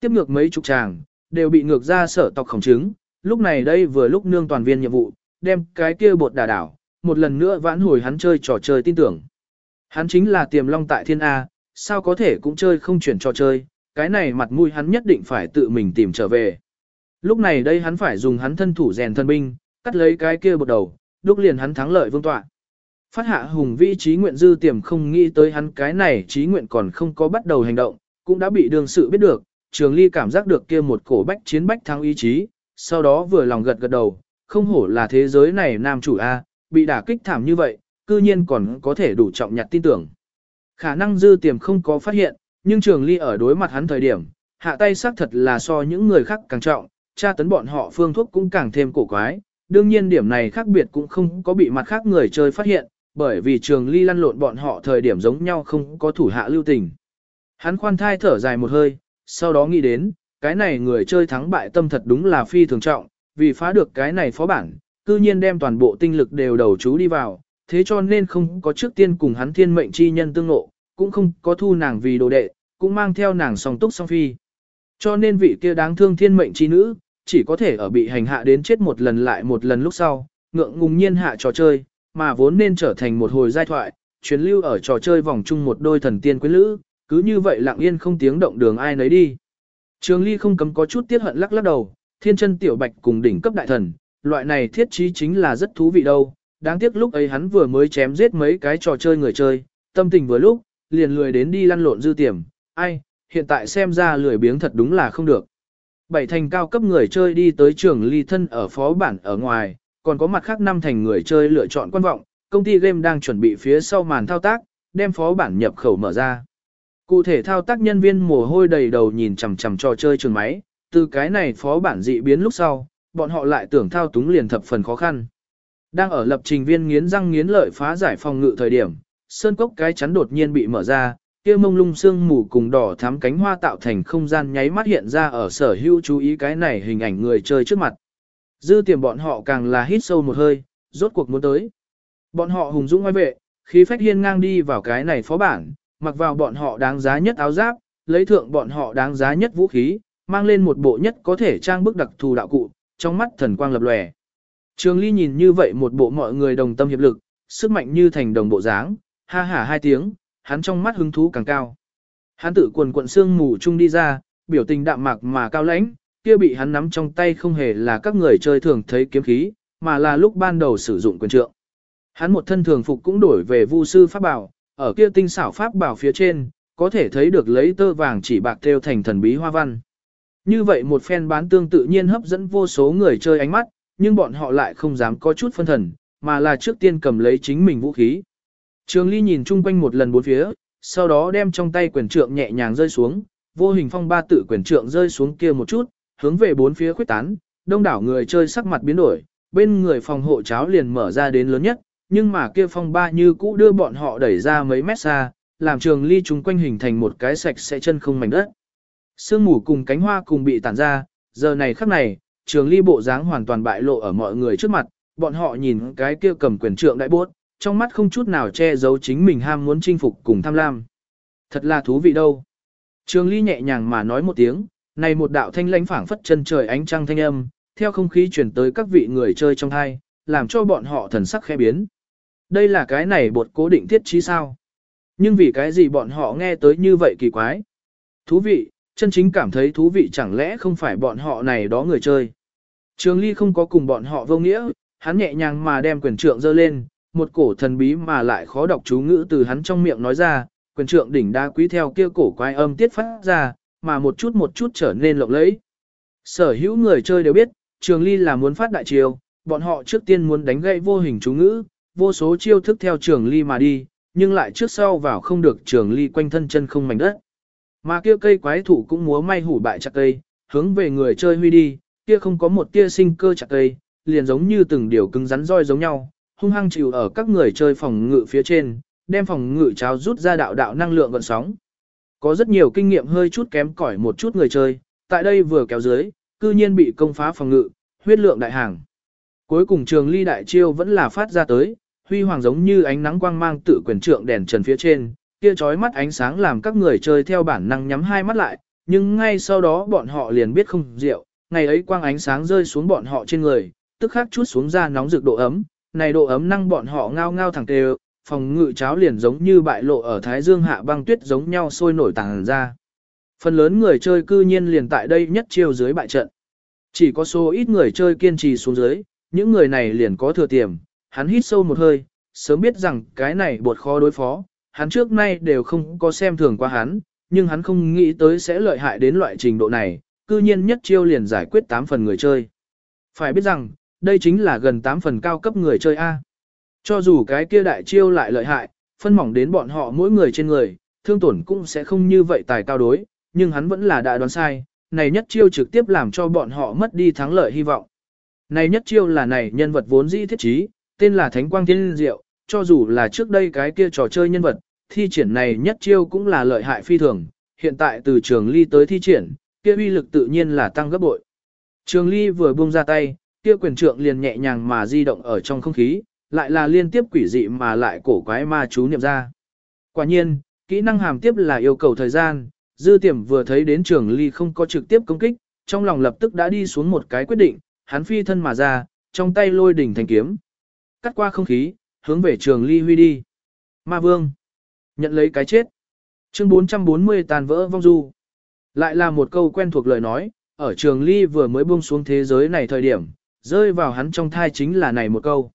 Tiếp ngược mấy chục tràng, đều bị ngược ra sở tộc khổng chứng, lúc này đây vừa lúc nương toàn viên nhiệm vụ, đem cái kia bột đả đảo, một lần nữa vãn hồi hắn chơi trò chơi tin tưởng. Hắn chính là tiềm long tại thiên A, sao có thể cũng chơi không chuyển trò chơi, cái này mặt mũi hắn nhất định phải tự mình tìm trở về. Lúc này đây hắn phải dùng hắn thân thủ rèn thân binh, cắt lấy cái kia bột đầu, đúc liền hắn thắng lợi vương tọa. Phát hạ hùng vĩ trí nguyện dư tiềm không nghĩ tới hắn cái này trí nguyện còn không có bắt đầu hành động, cũng đã bị đường sự biết được, trường ly cảm giác được kia một cổ bách chiến bách thắng ý chí, sau đó vừa lòng gật gật đầu, không hổ là thế giới này nam chủ A, bị đả kích thảm như vậy, cư nhiên còn có thể đủ trọng nhặt tin tưởng. Khả năng dư tiềm không có phát hiện, nhưng trường ly ở đối mặt hắn thời điểm, hạ tay xác thật là so những người khác càng trọng, tra tấn bọn họ phương thuốc cũng càng thêm cổ quái, đương nhiên điểm này khác biệt cũng không có bị mặt khác người chơi phát hiện, bởi vì trường ly lăn lộn bọn họ thời điểm giống nhau không có thủ hạ lưu tình. Hắn khoan thai thở dài một hơi, sau đó nghĩ đến, cái này người chơi thắng bại tâm thật đúng là phi thường trọng, vì phá được cái này phó bản, cư nhiên đem toàn bộ tinh lực đều đầu chú đi vào, thế cho nên không có trước tiên cùng hắn thiên mệnh chi nhân tương ngộ, cũng không có thu nàng vì đồ đệ, cũng mang theo nàng song túc song phi. Cho nên vị kia đáng thương thiên mệnh chi nữ, chỉ có thể ở bị hành hạ đến chết một lần lại một lần lúc sau, ngượng ngùng nhiên hạ trò chơi, mà vốn nên trở thành một hồi giai thoại, chuyến lưu ở trò chơi vòng chung một đôi thần tiên quyến lữ, cứ như vậy lặng yên không tiếng động đường ai nấy đi. Trường Ly không cấm có chút tiếc hận lắc lắc đầu, thiên chân tiểu bạch cùng đỉnh cấp đại thần, loại này thiết trí chính là rất thú vị đâu. Đáng tiếc lúc ấy hắn vừa mới chém giết mấy cái trò chơi người chơi, tâm tình vừa lúc, liền lười đến đi lăn lộn dư tiềm, ai, hiện tại xem ra lười biếng thật đúng là không được. Bảy thành cao cấp người chơi đi tới trường ly thân ở phó bản ở ngoài, còn có mặt khác năm thành người chơi lựa chọn quan vọng, công ty game đang chuẩn bị phía sau màn thao tác, đem phó bản nhập khẩu mở ra. Cụ thể thao tác nhân viên mồ hôi đầy đầu nhìn chằm chằm trò chơi trường máy, từ cái này phó bản dị biến lúc sau, bọn họ lại tưởng thao túng liền thập phần khó khăn. Đang ở lập trình viên nghiến răng nghiến lợi phá giải phòng ngự thời điểm, sơn cốc cái chắn đột nhiên bị mở ra, kia mông lung sương mù cùng đỏ thắm cánh hoa tạo thành không gian nháy mắt hiện ra ở sở hữu chú ý cái này hình ảnh người chơi trước mặt. Dư tiềm bọn họ càng là hít sâu một hơi, rốt cuộc muốn tới. Bọn họ hùng dũng ngoài vệ, khí phách hiên ngang đi vào cái này phó bản, mặc vào bọn họ đáng giá nhất áo giáp, lấy thượng bọn họ đáng giá nhất vũ khí, mang lên một bộ nhất có thể trang bức đặc thù đạo cụ, trong mắt thần quang lập lòe. Trường Ly nhìn như vậy một bộ mọi người đồng tâm hiệp lực, sức mạnh như thành đồng bộ dáng, ha hả hai tiếng, hắn trong mắt hứng thú càng cao. Hắn tự quần quần xương mù chung đi ra, biểu tình đạm mạc mà cao lãnh, kia bị hắn nắm trong tay không hề là các người chơi thường thấy kiếm khí, mà là lúc ban đầu sử dụng quyền trượng. Hắn một thân thường phục cũng đổi về vu sư pháp bảo, ở kia tinh xảo pháp bảo phía trên, có thể thấy được lấy tơ vàng chỉ bạc theo thành thần bí hoa văn. Như vậy một phen bán tương tự nhiên hấp dẫn vô số người chơi ánh mắt, nhưng bọn họ lại không dám có chút phân thần, mà là trước tiên cầm lấy chính mình vũ khí. Trường Ly nhìn chung quanh một lần bốn phía, sau đó đem trong tay quyền trượng nhẹ nhàng rơi xuống, vô hình phong ba tự quyền trượng rơi xuống kia một chút, hướng về bốn phía khuếch tán, đông đảo người chơi sắc mặt biến đổi, bên người phòng hộ cháo liền mở ra đến lớn nhất, nhưng mà kia phong ba như cũ đưa bọn họ đẩy ra mấy mét xa, làm trường ly chúng quanh hình thành một cái sạch sẽ chân không mảnh đất. Sương mù cùng cánh hoa cùng bị tản ra, giờ này khắc này, trường ly bộ dáng hoàn toàn bại lộ ở mọi người trước mặt, bọn họ nhìn cái kia cầm quyền trượng đại bốt, trong mắt không chút nào che giấu chính mình ham muốn chinh phục cùng tham lam. Thật là thú vị đâu. Trường ly nhẹ nhàng mà nói một tiếng, này một đạo thanh lãnh phảng phất chân trời ánh trăng thanh âm, theo không khí truyền tới các vị người chơi trong hai, làm cho bọn họ thần sắc khẽ biến. Đây là cái này bột cố định thiết trí sao? Nhưng vì cái gì bọn họ nghe tới như vậy kỳ quái? Thú vị, chân chính cảm thấy thú vị chẳng lẽ không phải bọn họ này đó người chơi. Trường Ly không có cùng bọn họ vô nghĩa, hắn nhẹ nhàng mà đem quyền trượng giơ lên, một cổ thần bí mà lại khó đọc chú ngữ từ hắn trong miệng nói ra, quyền trượng đỉnh đá quý theo kia cổ quái âm tiết phát ra, mà một chút một chút trở nên lộng lẫy. Sở hữu người chơi đều biết, Trường Ly là muốn phát đại chiêu, bọn họ trước tiên muốn đánh gãy vô hình chú ngữ, vô số chiêu thức theo Trường Ly mà đi, nhưng lại trước sau vào không được Trường Ly quanh thân chân không mảnh đất. Mà kia cây quái thủ cũng múa may hủ bại chặt cây, hướng về người chơi huy đi, kia không có một tia sinh cơ chặt cây, liền giống như từng điều cứng rắn roi giống nhau, hung hăng chịu ở các người chơi phòng ngự phía trên, đem phòng ngự cháo rút ra đạo đạo năng lượng gọn sóng. Có rất nhiều kinh nghiệm hơi chút kém cỏi một chút người chơi, tại đây vừa kéo dưới, cư nhiên bị công phá phòng ngự, huyết lượng đại hàng. Cuối cùng trường ly đại chiêu vẫn là phát ra tới, huy hoàng giống như ánh nắng quang mang tự quyền trượng đèn trần phía trên, kia chói mắt ánh sáng làm các người chơi theo bản năng nhắm hai mắt lại, nhưng ngay sau đó bọn họ liền biết không rượu, ngày ấy quang ánh sáng rơi xuống bọn họ trên người, tức khắc chút xuống ra nóng rực độ ấm, này độ ấm năng bọn họ ngao ngao thẳng tê phòng ngự cháo liền giống như bại lộ ở thái dương hạ băng tuyết giống nhau sôi nổi tàng ra. Phần lớn người chơi cư nhiên liền tại đây nhất chiêu dưới bại trận. Chỉ có số ít người chơi kiên trì xuống dưới, những người này liền có thừa tiềm, hắn hít sâu một hơi, sớm biết rằng cái này bột khó đối phó, hắn trước nay đều không có xem thường qua hắn, nhưng hắn không nghĩ tới sẽ lợi hại đến loại trình độ này, cư nhiên nhất chiêu liền giải quyết 8 phần người chơi. Phải biết rằng, đây chính là gần 8 phần cao cấp người chơi A. Cho dù cái kia đại chiêu lại lợi hại, phân mỏng đến bọn họ mỗi người trên người, thương tổn cũng sẽ không như vậy tài cao đối, nhưng hắn vẫn là đã đoán sai, này nhất chiêu trực tiếp làm cho bọn họ mất đi thắng lợi hy vọng. Này nhất chiêu là này nhân vật vốn dĩ thiết trí, tên là Thánh Quang Thiên Diệu, cho dù là trước đây cái kia trò chơi nhân vật, thi triển này nhất chiêu cũng là lợi hại phi thường, hiện tại từ trường ly tới thi triển, kia uy lực tự nhiên là tăng gấp bội. Trường ly vừa buông ra tay, kia quyền trượng liền nhẹ nhàng mà di động ở trong không khí, lại là liên tiếp quỷ dị mà lại cổ quái ma chú niệm ra. Quả nhiên, kỹ năng hàm tiếp là yêu cầu thời gian, dư tiềm vừa thấy đến trường ly không có trực tiếp công kích, trong lòng lập tức đã đi xuống một cái quyết định, hắn phi thân mà ra, trong tay lôi đỉnh thành kiếm. Cắt qua không khí, hướng về trường ly huy đi. Ma vương. Nhận lấy cái chết. Chương 440 tàn vỡ vong du. Lại là một câu quen thuộc lời nói, ở trường ly vừa mới buông xuống thế giới này thời điểm, rơi vào hắn trong thai chính là này một câu.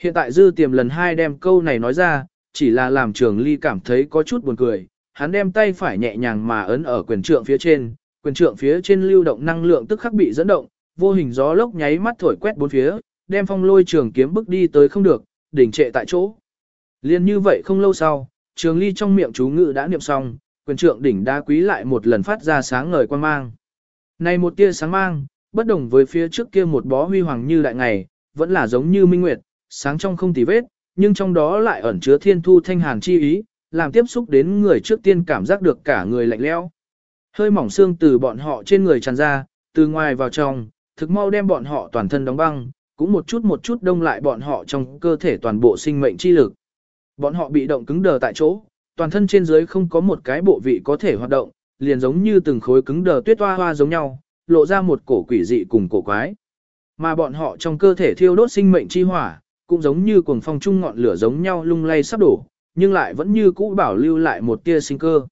Hiện tại dư tiềm lần hai đem câu này nói ra, chỉ là làm trường ly cảm thấy có chút buồn cười, hắn đem tay phải nhẹ nhàng mà ấn ở quyền trượng phía trên, quyền trượng phía trên lưu động năng lượng tức khắc bị dẫn động, vô hình gió lốc nháy mắt thổi quét bốn phía, đem phong lôi trường kiếm bước đi tới không được, đỉnh trệ tại chỗ. Liên như vậy không lâu sau, trường ly trong miệng chú ngự đã niệm xong, quyền trượng đỉnh đá quý lại một lần phát ra sáng ngời quan mang. Này một tia sáng mang, bất đồng với phía trước kia một bó huy hoàng như đại ngày, vẫn là giống như minh nguyệt, sáng trong không tì vết, nhưng trong đó lại ẩn chứa thiên thu thanh hàn chi ý, làm tiếp xúc đến người trước tiên cảm giác được cả người lạnh lẽo. Hơi mỏng xương từ bọn họ trên người tràn ra, từ ngoài vào trong, thực mau đem bọn họ toàn thân đóng băng, cũng một chút một chút đông lại bọn họ trong cơ thể toàn bộ sinh mệnh chi lực. Bọn họ bị động cứng đờ tại chỗ, toàn thân trên dưới không có một cái bộ vị có thể hoạt động, liền giống như từng khối cứng đờ tuyết hoa hoa giống nhau, lộ ra một cổ quỷ dị cùng cổ quái. Mà bọn họ trong cơ thể thiêu đốt sinh mệnh chi hỏa, cũng giống như cuồng phong chung ngọn lửa giống nhau lung lay sắp đổ, nhưng lại vẫn như cũ bảo lưu lại một tia sinh cơ.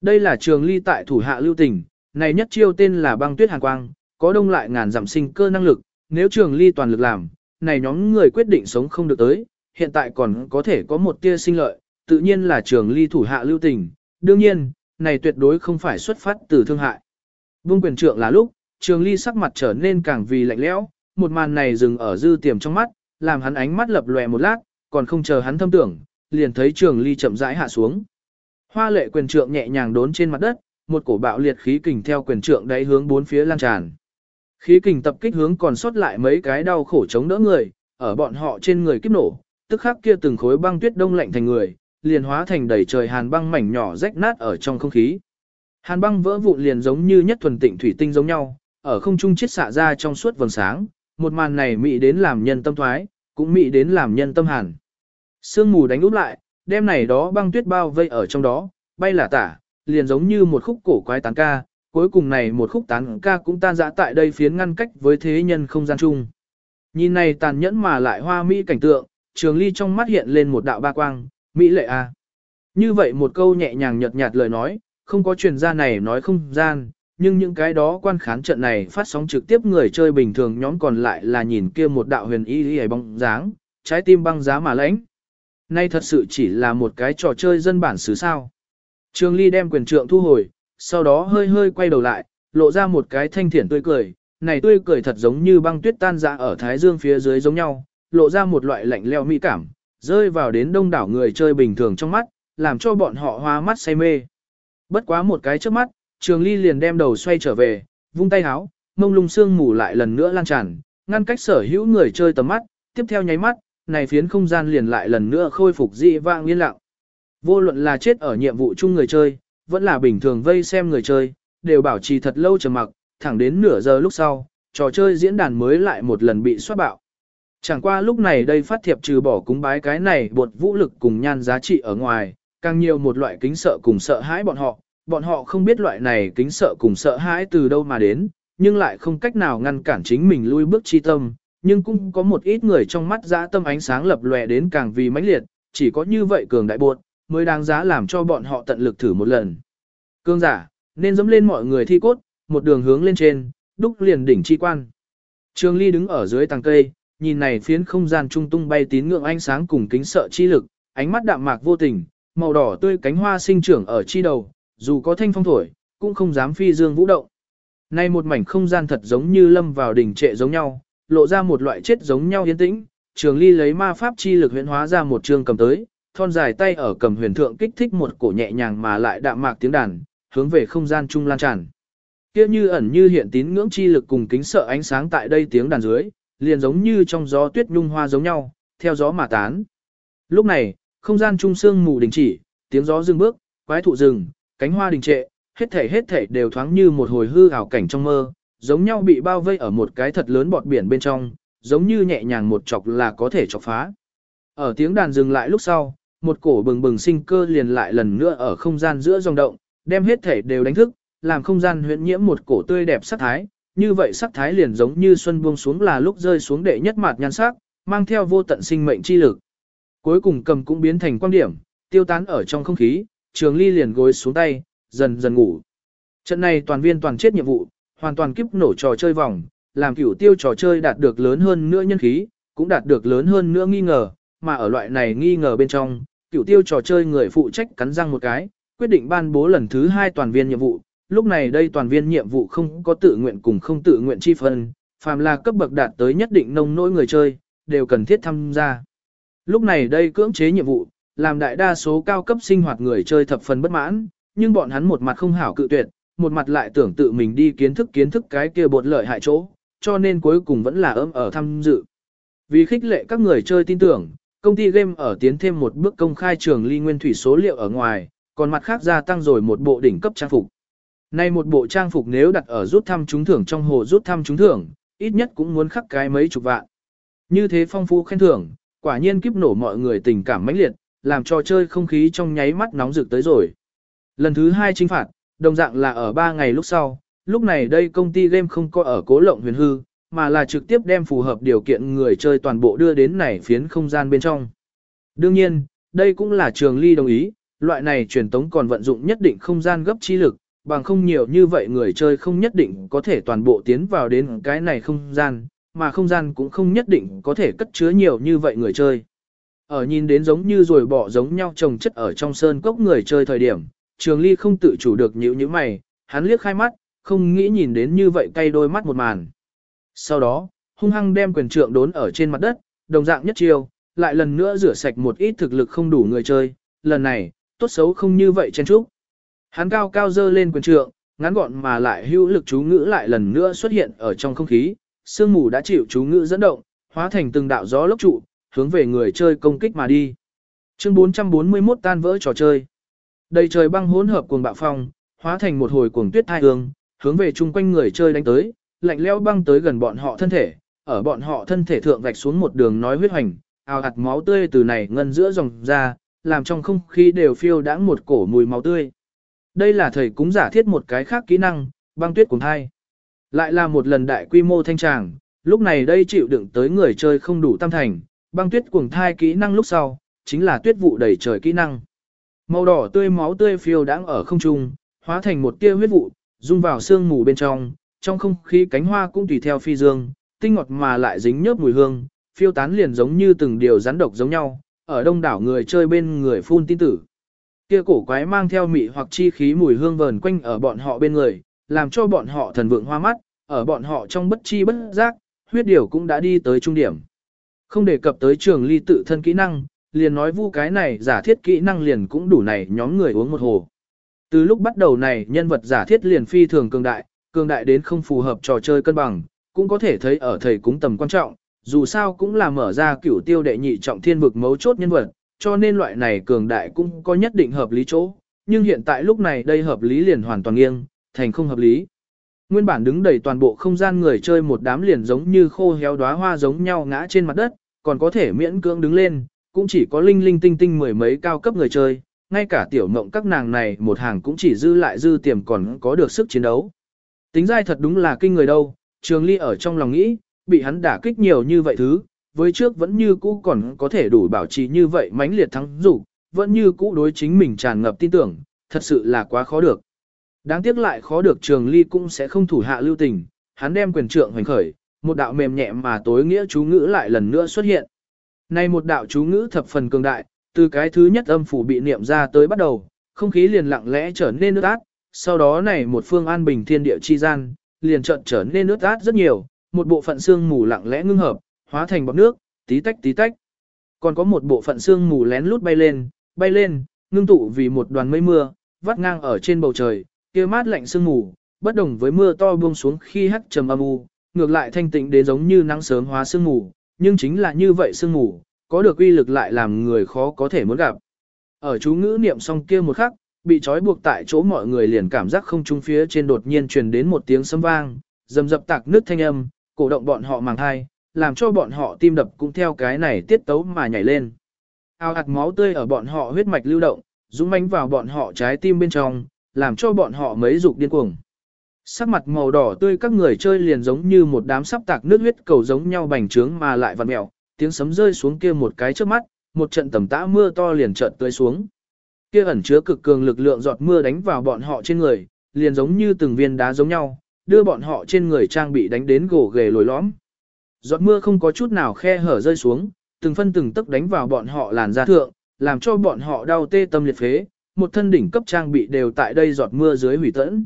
Đây là trường ly tại thủ hạ lưu tình, này nhất chiêu tên là băng tuyết hàn quang, có đông lại ngàn giảm sinh cơ năng lực, nếu trường ly toàn lực làm, này nhóm người quyết định sống không được tới, hiện tại còn có thể có một tia sinh lợi, tự nhiên là trường ly thủ hạ lưu tình, đương nhiên, này tuyệt đối không phải xuất phát từ thương hại. Vương quyền trượng là lúc, trường ly sắc mặt trở nên càng vì lạnh lẽo, một màn này dừng ở dư tiềm trong mắt, làm hắn ánh mắt lập lòe một lát, còn không chờ hắn thâm tưởng, liền thấy trường ly chậm rãi hạ xuống. Hoa lệ quyền trượng nhẹ nhàng đốn trên mặt đất, một cổ bạo liệt khí kình theo quyền trượng đáy hướng bốn phía lan tràn. Khí kình tập kích hướng còn sót lại mấy cái đau khổ chống đỡ người, ở bọn họ trên người kiếp nổ, tức khắc kia từng khối băng tuyết đông lạnh thành người, liền hóa thành đầy trời hàn băng mảnh nhỏ rách nát ở trong không khí. Hàn băng vỡ vụn liền giống như nhất thuần tịnh thủy tinh giống nhau, ở không trung chiết xạ ra trong suốt vầng sáng, một màn này mị đến làm nhân tâm thoái, cũng mị đến làm nhân tâm hàn. Sương mù đánh úp lại, đêm này đó băng tuyết bao vây ở trong đó, bay là tả, liền giống như một khúc cổ quái tán ca, cuối cùng này một khúc tán ca cũng tan dã tại đây phiến ngăn cách với thế nhân không gian chung. Nhìn này tàn nhẫn mà lại hoa mỹ cảnh tượng, trường ly trong mắt hiện lên một đạo ba quang, mỹ lệ a. Như vậy một câu nhẹ nhàng nhợt nhạt lời nói, không có truyền ra này nói không gian, nhưng những cái đó quan khán trận này phát sóng trực tiếp người chơi bình thường nhóm còn lại là nhìn kia một đạo huyền y y bóng dáng, trái tim băng giá mà lãnh. Nay thật sự chỉ là một cái trò chơi dân bản xứ sao. Trường Ly đem quyền trượng thu hồi, sau đó hơi hơi quay đầu lại, lộ ra một cái thanh thiện tươi cười, này tươi cười thật giống như băng tuyết tan ra ở thái dương phía dưới giống nhau, lộ ra một loại lạnh leo mỹ cảm, rơi vào đến đông đảo người chơi bình thường trong mắt, làm cho bọn họ hoa mắt say mê. Bất quá một cái trước mắt, Trường Ly liền đem đầu xoay trở về, vung tay háo, mông lung sương mù lại lần nữa lan tràn, ngăn cách sở hữu người chơi tầm mắt, tiếp theo nháy mắt, này phiến không gian liền lại lần nữa khôi phục dị vang yên lặng. Vô luận là chết ở nhiệm vụ chung người chơi, vẫn là bình thường vây xem người chơi, đều bảo trì thật lâu trầm mặc, thẳng đến nửa giờ lúc sau, trò chơi diễn đàn mới lại một lần bị xoát bạo. Chẳng qua lúc này đây phát thiệp trừ bỏ cúng bái cái này bột vũ lực cùng nhan giá trị ở ngoài, càng nhiều một loại kính sợ cùng sợ hãi bọn họ, bọn họ không biết loại này kính sợ cùng sợ hãi từ đâu mà đến, nhưng lại không cách nào ngăn cản chính mình lui bước chi tâm, nhưng cũng có một ít người trong mắt dã tâm ánh sáng lập lòe đến càng vì mãnh liệt, chỉ có như vậy cường đại buộc, mới đáng giá làm cho bọn họ tận lực thử một lần. Cương giả, nên dẫm lên mọi người thi cốt, một đường hướng lên trên, đúc liền đỉnh chi quan. Trường Ly đứng ở dưới tầng cây, nhìn này phiến không gian trung tung bay tín ngưỡng ánh sáng cùng kính sợ chi lực, ánh mắt đạm mạc vô tình, màu đỏ tươi cánh hoa sinh trưởng ở chi đầu, dù có thanh phong thổi, cũng không dám phi dương vũ động. Nay một mảnh không gian thật giống như lâm vào đỉnh trệ giống nhau, lộ ra một loại chết giống nhau yên tĩnh, Trường Ly lấy ma pháp chi lực huyễn hóa ra một trường cầm tới, thon dài tay ở cầm huyền thượng kích thích một cổ nhẹ nhàng mà lại đạm mạc tiếng đàn, hướng về không gian trung lan tràn. Kia như ẩn như hiện tín ngưỡng chi lực cùng kính sợ ánh sáng tại đây tiếng đàn dưới, liền giống như trong gió tuyết nhung hoa giống nhau, theo gió mà tán. Lúc này, không gian trung sương mù đình chỉ, tiếng gió dừng bước, quái thụ rừng, cánh hoa đình trệ, hết thể hết thể đều thoáng như một hồi hư ảo cảnh trong mơ, giống nhau bị bao vây ở một cái thật lớn bọt biển bên trong, giống như nhẹ nhàng một chọc là có thể chọc phá. Ở tiếng đàn dừng lại lúc sau, một cổ bừng bừng sinh cơ liền lại lần nữa ở không gian giữa dòng động, đem hết thể đều đánh thức, làm không gian huyễn nhiễm một cổ tươi đẹp sắc thái, như vậy sắc thái liền giống như xuân buông xuống là lúc rơi xuống đệ nhất mạt nhan sắc, mang theo vô tận sinh mệnh chi lực. Cuối cùng cầm cũng biến thành quan điểm, tiêu tán ở trong không khí, trường ly liền gối xuống tay, dần dần ngủ. Trận này toàn viên toàn chết nhiệm vụ, hoàn toàn kiếp nổ trò chơi vòng, làm cửu tiêu trò chơi đạt được lớn hơn nữa nhân khí, cũng đạt được lớn hơn nữa nghi ngờ, mà ở loại này nghi ngờ bên trong, cựu tiêu trò chơi người phụ trách cắn răng một cái, quyết định ban bố lần thứ hai toàn viên nhiệm vụ. Lúc này đây toàn viên nhiệm vụ không có tự nguyện cùng không tự nguyện chi phân, phàm là cấp bậc đạt tới nhất định nông nỗi người chơi, đều cần thiết tham gia. Lúc này đây cưỡng chế nhiệm vụ, làm đại đa số cao cấp sinh hoạt người chơi thập phần bất mãn, nhưng bọn hắn một mặt không hảo cự tuyệt, một mặt lại tưởng tự mình đi kiến thức kiến thức cái kia bột lợi hại chỗ, cho nên cuối cùng vẫn là ấm ở tham dự. Vì khích lệ các người chơi tin tưởng, công ty game ở tiến thêm một bước công khai trường ly nguyên thủy số liệu ở ngoài, còn mặt khác gia tăng rồi một bộ đỉnh cấp trang phục. Nay một bộ trang phục nếu đặt ở rút thăm trúng thưởng trong hồ rút thăm trúng thưởng, ít nhất cũng muốn khắc cái mấy chục vạn. Như thế phong phú khen thưởng, quả nhiên kiếp nổ mọi người tình cảm mãnh liệt, làm cho chơi không khí trong nháy mắt nóng rực tới rồi. Lần thứ hai trinh phạt, đồng dạng là ở 3 ngày lúc sau, lúc này đây công ty game không có ở cố lộng huyền hư, mà là trực tiếp đem phù hợp điều kiện người chơi toàn bộ đưa đến này phiến không gian bên trong. Đương nhiên, đây cũng là trường ly đồng ý, loại này truyền tống còn vận dụng nhất định không gian gấp chi lực, bằng không nhiều như vậy người chơi không nhất định có thể toàn bộ tiến vào đến cái này không gian, mà không gian cũng không nhất định có thể cất chứa nhiều như vậy người chơi. Ở nhìn đến giống như rồi bỏ giống nhau trồng chất ở trong sơn cốc người chơi thời điểm, trường ly không tự chủ được nhữ như mày, hắn liếc khai mắt, không nghĩ nhìn đến như vậy cay đôi mắt một màn. Sau đó, hung hăng đem quyền trượng đốn ở trên mặt đất, đồng dạng nhất chiêu, lại lần nữa rửa sạch một ít thực lực không đủ người chơi, lần này, tốt xấu không như vậy chen trúc. Hắn cao cao dơ lên quyền trượng, ngắn gọn mà lại hữu lực chú ngữ lại lần nữa xuất hiện ở trong không khí, sương mù đã chịu chú ngữ dẫn động, hóa thành từng đạo gió lốc trụ, hướng về người chơi công kích mà đi. Chương 441 tan vỡ trò chơi. Đầy trời băng hỗn hợp cuồng bạo phong, hóa thành một hồi cuồng tuyết thai hương, hướng về chung quanh người chơi đánh tới, lạnh lẽo băng tới gần bọn họ thân thể, ở bọn họ thân thể thượng vạch xuống một đường nói huyết hoành, ào hạt máu tươi từ này ngân giữa dòng ra, làm trong không khí đều phiêu đãng một cổ mùi máu tươi. Đây là thầy cúng giả thiết một cái khác kỹ năng, băng tuyết cuồng hai. Lại là một lần đại quy mô thanh tràng, lúc này đây chịu đựng tới người chơi không đủ tam thành, băng tuyết cuồng thai kỹ năng lúc sau, chính là tuyết vụ đầy trời kỹ năng. Màu đỏ tươi máu tươi phiêu đãng ở không trung, hóa thành một tia huyết vụ, dung vào sương mù bên trong, trong không khí cánh hoa cũng tùy theo phi dương, tinh ngọt mà lại dính nhớp mùi hương, phiêu tán liền giống như từng điều rắn độc giống nhau, ở đông đảo người chơi bên người phun tin tử. Kia cổ quái mang theo mị hoặc chi khí mùi hương vờn quanh ở bọn họ bên người, làm cho bọn họ thần vượng hoa mắt, ở bọn họ trong bất chi bất giác, huyết điều cũng đã đi tới trung điểm. Không đề cập tới trường ly tự thân kỹ năng, liền nói vu cái này giả thiết kỹ năng liền cũng đủ này nhóm người uống một hồ. Từ lúc bắt đầu này nhân vật giả thiết liền phi thường cường đại, cường đại đến không phù hợp trò chơi cân bằng, cũng có thể thấy ở thầy cúng tầm quan trọng, dù sao cũng là mở ra cửu tiêu đệ nhị trọng thiên vực mấu chốt nhân vật, cho nên loại này cường đại cũng có nhất định hợp lý chỗ, nhưng hiện tại lúc này đây hợp lý liền hoàn toàn nghiêng, thành không hợp lý. Nguyên bản đứng đầy toàn bộ không gian người chơi một đám liền giống như khô héo đóa hoa giống nhau ngã trên mặt đất, còn có thể miễn cưỡng đứng lên, cũng chỉ có linh linh tinh tinh mười mấy cao cấp người chơi, ngay cả tiểu mộng các nàng này một hàng cũng chỉ dư lại dư tiềm còn có được sức chiến đấu. Tính dai thật đúng là kinh người đâu, trường ly ở trong lòng nghĩ, bị hắn đả kích nhiều như vậy thứ, với trước vẫn như cũ còn có thể đủ bảo trì như vậy mãnh liệt thắng dục vẫn như cũ đối chính mình tràn ngập tin tưởng, thật sự là quá khó được. Đáng tiếc lại khó được trường ly cũng sẽ không thủ hạ lưu tình, hắn đem quyền trượng hoành khởi, một đạo mềm nhẹ mà tối nghĩa chú ngữ lại lần nữa xuất hiện. Nay một đạo chú ngữ thập phần cường đại, từ cái thứ nhất âm phủ bị niệm ra tới bắt đầu, không khí liền lặng lẽ trở nên nước át, sau đó này một phương an bình thiên địa chi gian, liền chợt trở nên nước át rất nhiều, một bộ phận xương mù lặng lẽ ngưng hợp, hóa thành bọt nước, tí tách tí tách. Còn có một bộ phận xương mù lén lút bay lên, bay lên, ngưng tụ vì một đoàn mây mưa, vắt ngang ở trên bầu trời, kia mát lạnh sương mù, bất đồng với mưa to buông xuống khi hắt trầm âm u, ngược lại thanh tịnh đến giống như nắng sớm hóa sương mù, nhưng chính là như vậy sương mù, có được uy lực lại làm người khó có thể muốn gặp. Ở chú ngữ niệm xong kia một khắc, bị trói buộc tại chỗ mọi người liền cảm giác không trung phía trên đột nhiên truyền đến một tiếng sấm vang, dầm dập tạc nước thanh âm, cổ động bọn họ màng thai, làm cho bọn họ tim đập cũng theo cái này tiết tấu mà nhảy lên. Ao hạt máu tươi ở bọn họ huyết mạch lưu động, dũng mãnh vào bọn họ trái tim bên trong, làm cho bọn họ mấy dục điên cuồng. Sắc mặt màu đỏ tươi các người chơi liền giống như một đám sắp tạc nước huyết cầu giống nhau bành trướng mà lại vặn mẹo, tiếng sấm rơi xuống kia một cái trước mắt, một trận tầm tã mưa to liền chợt tươi xuống. Kia ẩn chứa cực cường lực lượng giọt mưa đánh vào bọn họ trên người, liền giống như từng viên đá giống nhau, đưa bọn họ trên người trang bị đánh đến gồ ghề lồi lõm. Giọt mưa không có chút nào khe hở rơi xuống, từng phân từng tấc đánh vào bọn họ làn da thượng, làm cho bọn họ đau tê tâm liệt phế, một thân đỉnh cấp trang bị đều tại đây giọt mưa dưới hủy tẫn.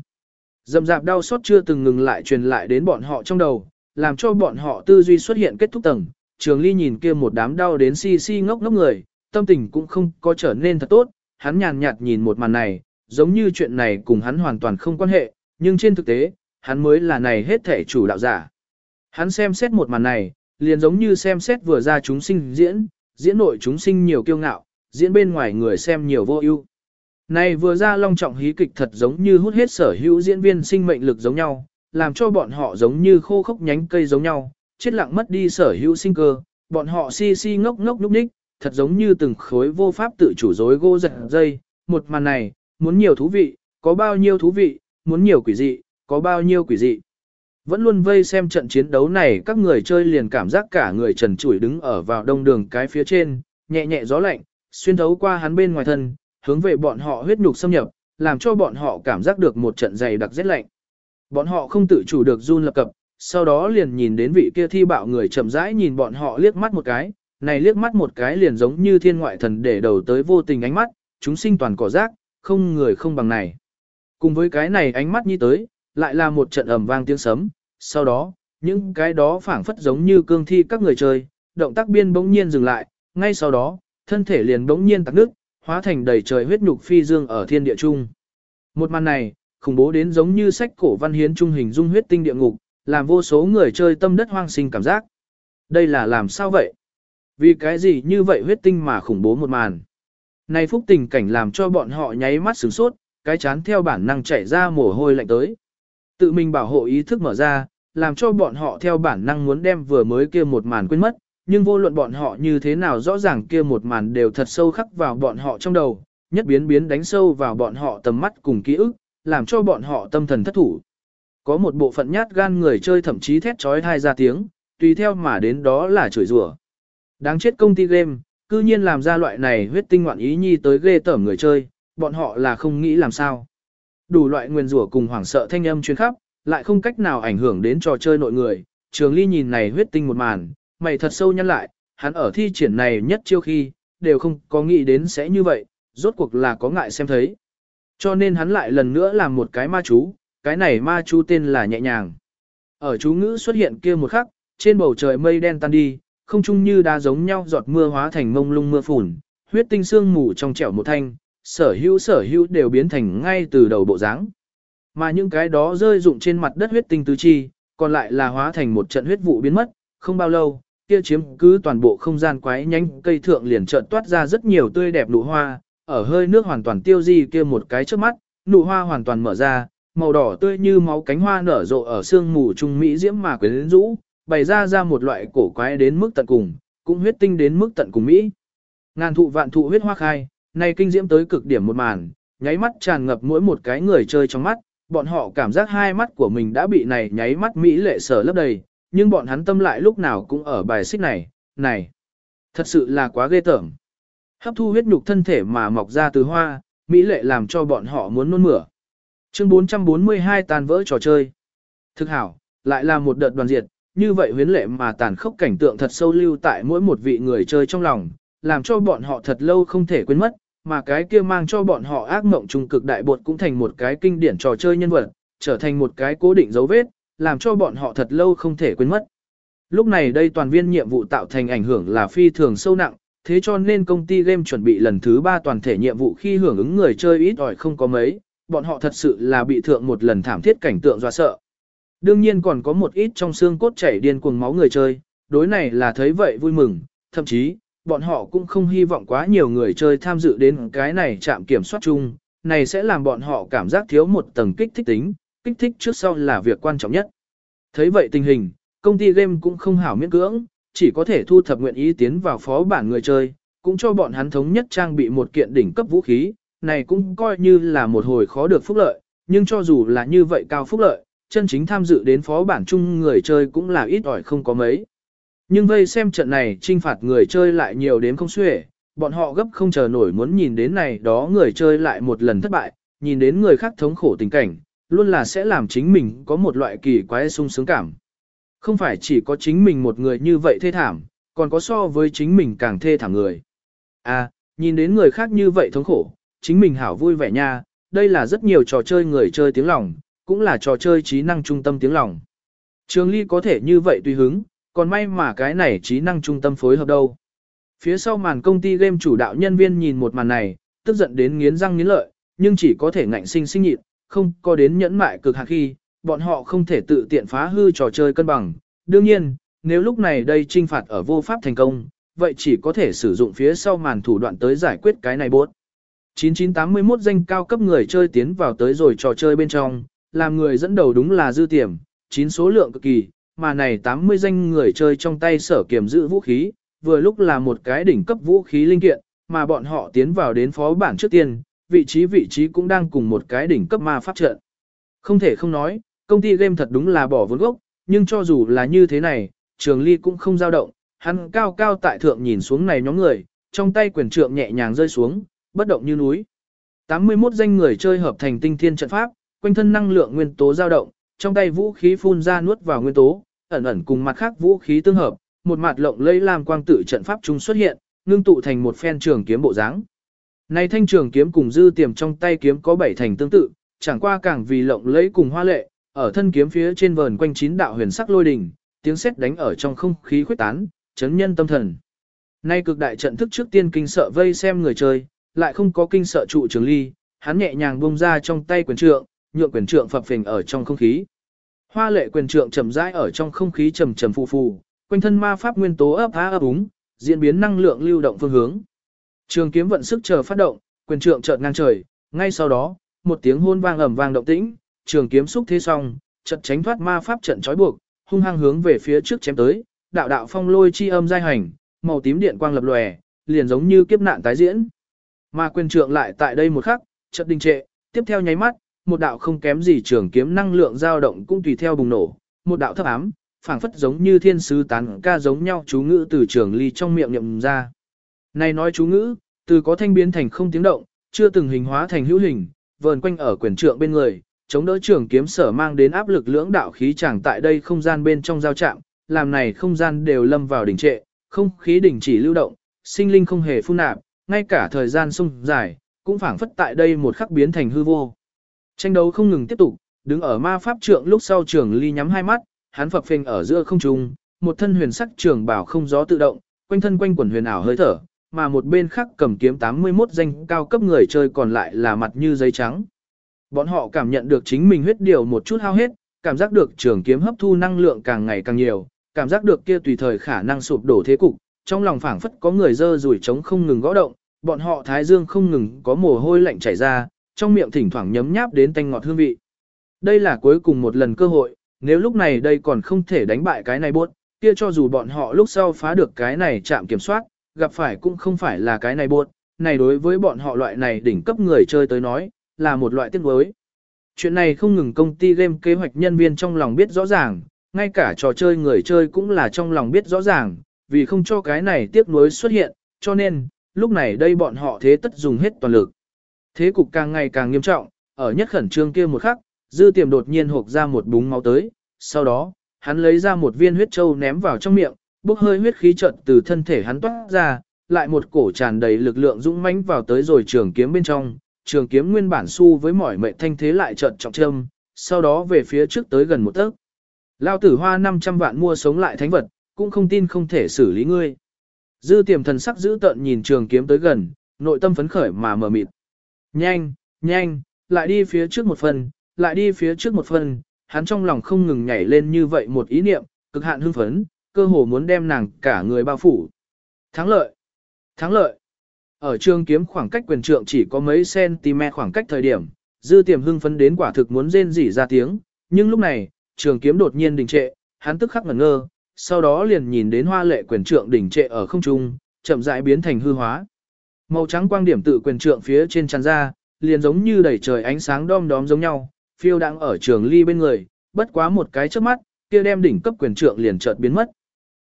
Dầm dạp đau xót chưa từng ngừng lại truyền lại đến bọn họ trong đầu, làm cho bọn họ tư duy xuất hiện kết thúc tầng. Trường Ly nhìn kia một đám đau đến si si ngốc ngốc người, tâm tình cũng không có trở nên thật tốt, hắn nhàn nhạt nhìn một màn này, giống như chuyện này cùng hắn hoàn toàn không quan hệ, nhưng trên thực tế, hắn mới là này hết thể chủ đạo giả. Hắn xem xét một màn này, liền giống như xem xét vừa ra chúng sinh diễn, diễn nội chúng sinh nhiều kiêu ngạo, diễn bên ngoài người xem nhiều vô ưu. Này vừa ra long trọng hí kịch thật giống như hút hết sở hữu diễn viên sinh mệnh lực giống nhau, làm cho bọn họ giống như khô khốc nhánh cây giống nhau, chết lặng mất đi sở hữu sinh cơ, bọn họ si si ngốc ngốc nhúc nhích, thật giống như từng khối vô pháp tự chủ dối gỗ giật dây, một màn này, muốn nhiều thú vị, có bao nhiêu thú vị, muốn nhiều quỷ dị, có bao nhiêu quỷ dị. Vẫn luôn vây xem trận chiến đấu này các người chơi liền cảm giác cả người trần trụi đứng ở vào đông đường cái phía trên, nhẹ nhẹ gió lạnh, xuyên thấu qua hắn bên ngoài thân, hướng về bọn họ huyết nhục xâm nhập, làm cho bọn họ cảm giác được một trận dày đặc rét lạnh. Bọn họ không tự chủ được run lập cập, sau đó liền nhìn đến vị kia thi bạo người chậm rãi nhìn bọn họ liếc mắt một cái, này liếc mắt một cái liền giống như thiên ngoại thần để đầu tới vô tình ánh mắt, chúng sinh toàn cỏ rác, không người không bằng này. Cùng với cái này ánh mắt như tới, lại là một trận ầm vang tiếng sấm, sau đó, những cái đó phảng phất giống như cương thi các người chơi, động tác biên bỗng nhiên dừng lại, ngay sau đó, thân thể liền bỗng nhiên tắc nước, hóa thành đầy trời huyết nhục phi dương ở thiên địa trung. Một màn này, khủng bố đến giống như sách cổ văn hiến trung hình dung huyết tinh địa ngục, làm vô số người chơi tâm đất hoang sinh cảm giác. Đây là làm sao vậy? Vì cái gì như vậy huyết tinh mà khủng bố một màn? Này phúc tình cảnh làm cho bọn họ nháy mắt sửng sốt, cái chán theo bản năng chảy ra mồ hôi lạnh tới. Tự mình bảo hộ ý thức mở ra, làm cho bọn họ theo bản năng muốn đem vừa mới kia một màn quên mất, nhưng vô luận bọn họ như thế nào rõ ràng kia một màn đều thật sâu khắc vào bọn họ trong đầu, nhất biến biến đánh sâu vào bọn họ tầm mắt cùng ký ức, làm cho bọn họ tâm thần thất thủ. Có một bộ phận nhát gan người chơi thậm chí thét trói thai ra tiếng, tùy theo mà đến đó là chửi rủa. Đáng chết công ty game, cư nhiên làm ra loại này huyết tinh ngoạn ý nhi tới ghê tởm người chơi, bọn họ là không nghĩ làm sao. Đủ loại nguyên rủa cùng hoảng sợ thanh âm truyền khắp, lại không cách nào ảnh hưởng đến trò chơi nội người. Trường Ly nhìn này huyết tinh một màn, mày thật sâu nhăn lại, hắn ở thi triển này nhất chiêu khi, đều không có nghĩ đến sẽ như vậy, rốt cuộc là có ngại xem thấy. Cho nên hắn lại lần nữa làm một cái ma chú, cái này ma chú tên là nhẹ nhàng. Ở chú ngữ xuất hiện kia một khắc, trên bầu trời mây đen tan đi, không chung như đá giống nhau giọt mưa hóa thành mông lung mưa phùn, huyết tinh xương mù trong trẻo một thanh, sở hữu sở hữu đều biến thành ngay từ đầu bộ dáng. Mà những cái đó rơi rụng trên mặt đất huyết tinh tứ chi, còn lại là hóa thành một trận huyết vụ biến mất, không bao lâu, kia chiếm cứ toàn bộ không gian quái nhanh cây thượng liền chợt toát ra rất nhiều tươi đẹp nụ hoa, ở hơi nước hoàn toàn tiêu di kia một cái trước mắt, nụ hoa hoàn toàn mở ra, màu đỏ tươi như máu cánh hoa nở rộ ở sương mù trung mỹ diễm mà quyến rũ, bày ra ra một loại cổ quái đến mức tận cùng, cũng huyết tinh đến mức tận cùng mỹ. Ngàn thụ vạn thụ huyết hoa khai, này kinh diễm tới cực điểm một màn, nháy mắt tràn ngập mỗi một cái người chơi trong mắt, bọn họ cảm giác hai mắt của mình đã bị này nháy mắt mỹ lệ sở lấp đầy, nhưng bọn hắn tâm lại lúc nào cũng ở bài xích này, này, thật sự là quá ghê tởm. Hấp thu huyết nhục thân thể mà mọc ra từ hoa, mỹ lệ làm cho bọn họ muốn nôn mửa. Chương 442 tàn vỡ trò chơi. Thực hảo, lại là một đợt đoàn diệt, như vậy huyến lệ mà tàn khốc cảnh tượng thật sâu lưu tại mỗi một vị người chơi trong lòng, làm cho bọn họ thật lâu không thể quên mất, mà cái kia mang cho bọn họ ác mộng trung cực đại bột cũng thành một cái kinh điển trò chơi nhân vật, trở thành một cái cố định dấu vết, làm cho bọn họ thật lâu không thể quên mất. Lúc này đây toàn viên nhiệm vụ tạo thành ảnh hưởng là phi thường sâu nặng, thế cho nên công ty game chuẩn bị lần thứ 3 toàn thể nhiệm vụ khi hưởng ứng người chơi ít ỏi không có mấy, bọn họ thật sự là bị thượng một lần thảm thiết cảnh tượng dọa sợ. Đương nhiên còn có một ít trong xương cốt chảy điên cuồng máu người chơi, đối này là thấy vậy vui mừng, thậm chí, bọn họ cũng không hy vọng quá nhiều người chơi tham dự đến cái này chạm kiểm soát chung, này sẽ làm bọn họ cảm giác thiếu một tầng kích thích tính, kích thích trước sau là việc quan trọng nhất. Thấy vậy tình hình, công ty game cũng không hảo miễn cưỡng, chỉ có thể thu thập nguyện ý tiến vào phó bản người chơi, cũng cho bọn hắn thống nhất trang bị một kiện đỉnh cấp vũ khí, này cũng coi như là một hồi khó được phúc lợi, nhưng cho dù là như vậy cao phúc lợi, chân chính tham dự đến phó bản chung người chơi cũng là ít ỏi không có mấy. Nhưng vây xem trận này trinh phạt người chơi lại nhiều đến không xuể, bọn họ gấp không chờ nổi muốn nhìn đến này đó người chơi lại một lần thất bại, nhìn đến người khác thống khổ tình cảnh, luôn là sẽ làm chính mình có một loại kỳ quái sung sướng cảm. Không phải chỉ có chính mình một người như vậy thê thảm, còn có so với chính mình càng thê thảm người. À, nhìn đến người khác như vậy thống khổ, chính mình hảo vui vẻ nha, đây là rất nhiều trò chơi người chơi tiếng lòng, cũng là trò chơi trí năng trung tâm tiếng lòng. Trường Ly có thể như vậy tùy hứng, còn may mà cái này trí năng trung tâm phối hợp đâu. Phía sau màn công ty game chủ đạo nhân viên nhìn một màn này, tức giận đến nghiến răng nghiến lợi, nhưng chỉ có thể ngạnh sinh sinh nhịn, không có đến nhẫn mại cực hạn khi, bọn họ không thể tự tiện phá hư trò chơi cân bằng. Đương nhiên, nếu lúc này đây trinh phạt ở vô pháp thành công, vậy chỉ có thể sử dụng phía sau màn thủ đoạn tới giải quyết cái này bốt. 9981 danh cao cấp người chơi tiến vào tới rồi trò chơi bên trong, làm người dẫn đầu đúng là dư tiềm, 9 số lượng cực kỳ, mà này 80 danh người chơi trong tay sở kiểm giữ vũ khí, vừa lúc là một cái đỉnh cấp vũ khí linh kiện, mà bọn họ tiến vào đến phó bản trước tiên, vị trí vị trí cũng đang cùng một cái đỉnh cấp ma pháp trận. Không thể không nói, công ty game thật đúng là bỏ vốn gốc, nhưng cho dù là như thế này, trường ly cũng không dao động, hắn cao cao tại thượng nhìn xuống này nhóm người, trong tay quyền trượng nhẹ nhàng rơi xuống, bất động như núi. 81 danh người chơi hợp thành tinh thiên trận pháp, quanh thân năng lượng nguyên tố dao động, trong tay vũ khí phun ra nuốt vào nguyên tố, ẩn ẩn cùng mặt khác vũ khí tương hợp, một mặt lộng lẫy lam quang tự trận pháp trung xuất hiện, ngưng tụ thành một phen trường kiếm bộ dáng. Này thanh trường kiếm cùng dư tiềm trong tay kiếm có bảy thành tương tự, chẳng qua càng vì lộng lẫy cùng hoa lệ, ở thân kiếm phía trên vờn quanh chín đạo huyền sắc lôi đỉnh, tiếng sét đánh ở trong không khí khuếch tán, chấn nhân tâm thần. Nay cực đại trận thức trước tiên kinh sợ vây xem người chơi, lại không có kinh sợ trụ trường ly, hắn nhẹ nhàng buông ra trong tay quyền trượng, nhượng quyền trượng phập phình ở trong không khí. Hoa lệ quyền trượng chậm rãi ở trong không khí trầm trầm phù phù, quanh thân ma pháp nguyên tố ấp á ấp úng, diễn biến năng lượng lưu động phương hướng. Trường kiếm vận sức chờ phát động, quyền trượng chợt ngang trời, ngay sau đó, một tiếng hôn vang ầm vang động tĩnh, trường kiếm xúc thế xong, chợt tránh thoát ma pháp trận trói buộc, hung hăng hướng về phía trước chém tới, đạo đạo phong lôi chi âm giai hành, màu tím điện quang lập lòe, liền giống như kiếp nạn tái diễn. Ma quyền trượng lại tại đây một khắc, chợt đình trệ, tiếp theo nháy mắt, một đạo không kém gì trường kiếm năng lượng dao động cũng tùy theo bùng nổ, một đạo thấp ám, phảng phất giống như thiên sứ tán ca giống nhau chú ngữ từ trường ly trong miệng nhậm ra. Này nói chú ngữ, từ có thanh biến thành không tiếng động, chưa từng hình hóa thành hữu hình, vờn quanh ở quyển trượng bên người, chống đỡ trường kiếm sở mang đến áp lực lưỡng đạo khí chẳng tại đây không gian bên trong giao chạm, làm này không gian đều lâm vào đỉnh trệ, không khí đỉnh chỉ lưu động, sinh linh không hề phun nạp, ngay cả thời gian sung dài, cũng phảng phất tại đây một khắc biến thành hư vô. Tranh đấu không ngừng tiếp tục, đứng ở ma pháp trượng lúc sau trường ly nhắm hai mắt, hắn phập phình ở giữa không trung, một thân huyền sắc trường bảo không gió tự động, quanh thân quanh quần huyền ảo hơi thở, mà một bên khác cầm kiếm 81 danh cao cấp người chơi còn lại là mặt như giấy trắng. Bọn họ cảm nhận được chính mình huyết điều một chút hao hết, cảm giác được trường kiếm hấp thu năng lượng càng ngày càng nhiều, cảm giác được kia tùy thời khả năng sụp đổ thế cục, trong lòng phảng phất có người dơ rủi trống không ngừng gõ động, bọn họ thái dương không ngừng có mồ hôi lạnh chảy ra, trong miệng thỉnh thoảng nhấm nháp đến tanh ngọt hương vị. Đây là cuối cùng một lần cơ hội, nếu lúc này đây còn không thể đánh bại cái này buốt, kia cho dù bọn họ lúc sau phá được cái này chạm kiểm soát, gặp phải cũng không phải là cái này buốt, này đối với bọn họ loại này đỉnh cấp người chơi tới nói, là một loại tiếc nuối. Chuyện này không ngừng công ty game kế hoạch nhân viên trong lòng biết rõ ràng, ngay cả trò chơi người chơi cũng là trong lòng biết rõ ràng, vì không cho cái này tiếc nuối xuất hiện, cho nên, lúc này đây bọn họ thế tất dùng hết toàn lực. Thế cục càng ngày càng nghiêm trọng, ở nhất khẩn trương kia một khắc, dư tiềm đột nhiên hộp ra một búng máu tới, sau đó, hắn lấy ra một viên huyết châu ném vào trong miệng, bốc hơi huyết khí trận từ thân thể hắn toát ra, lại một cổ tràn đầy lực lượng dũng mãnh vào tới rồi trường kiếm bên trong, trường kiếm nguyên bản su với mỏi mệnh thanh thế lại trận trọng châm, sau đó về phía trước tới gần một tấc. Lao tử hoa 500 vạn mua sống lại thánh vật, cũng không tin không thể xử lý ngươi. Dư tiềm thần sắc giữ tận nhìn trường kiếm tới gần, nội tâm phấn khởi mà mở mịt. Nhanh, nhanh, lại đi phía trước một phần, lại đi phía trước một phần, hắn trong lòng không ngừng nhảy lên như vậy một ý niệm, cực hạn hưng phấn, cơ hồ muốn đem nàng cả người bao phủ. Thắng lợi! Thắng lợi! Ở trường kiếm khoảng cách quyền trượng chỉ có mấy cm khoảng cách thời điểm, dư tiềm hưng phấn đến quả thực muốn rên rỉ ra tiếng, nhưng lúc này, trường kiếm đột nhiên đình trệ, hắn tức khắc ngẩn ngơ, sau đó liền nhìn đến hoa lệ quyền trượng đình trệ ở không trung, chậm rãi biến thành hư hóa. Màu trắng quang điểm tự quyền trượng phía trên tràn ra, liền giống như đẩy trời ánh sáng đom đóm giống nhau, phiêu đang ở trường ly bên người, bất quá một cái trước mắt, kia đem đỉnh cấp quyền trượng liền chợt biến mất.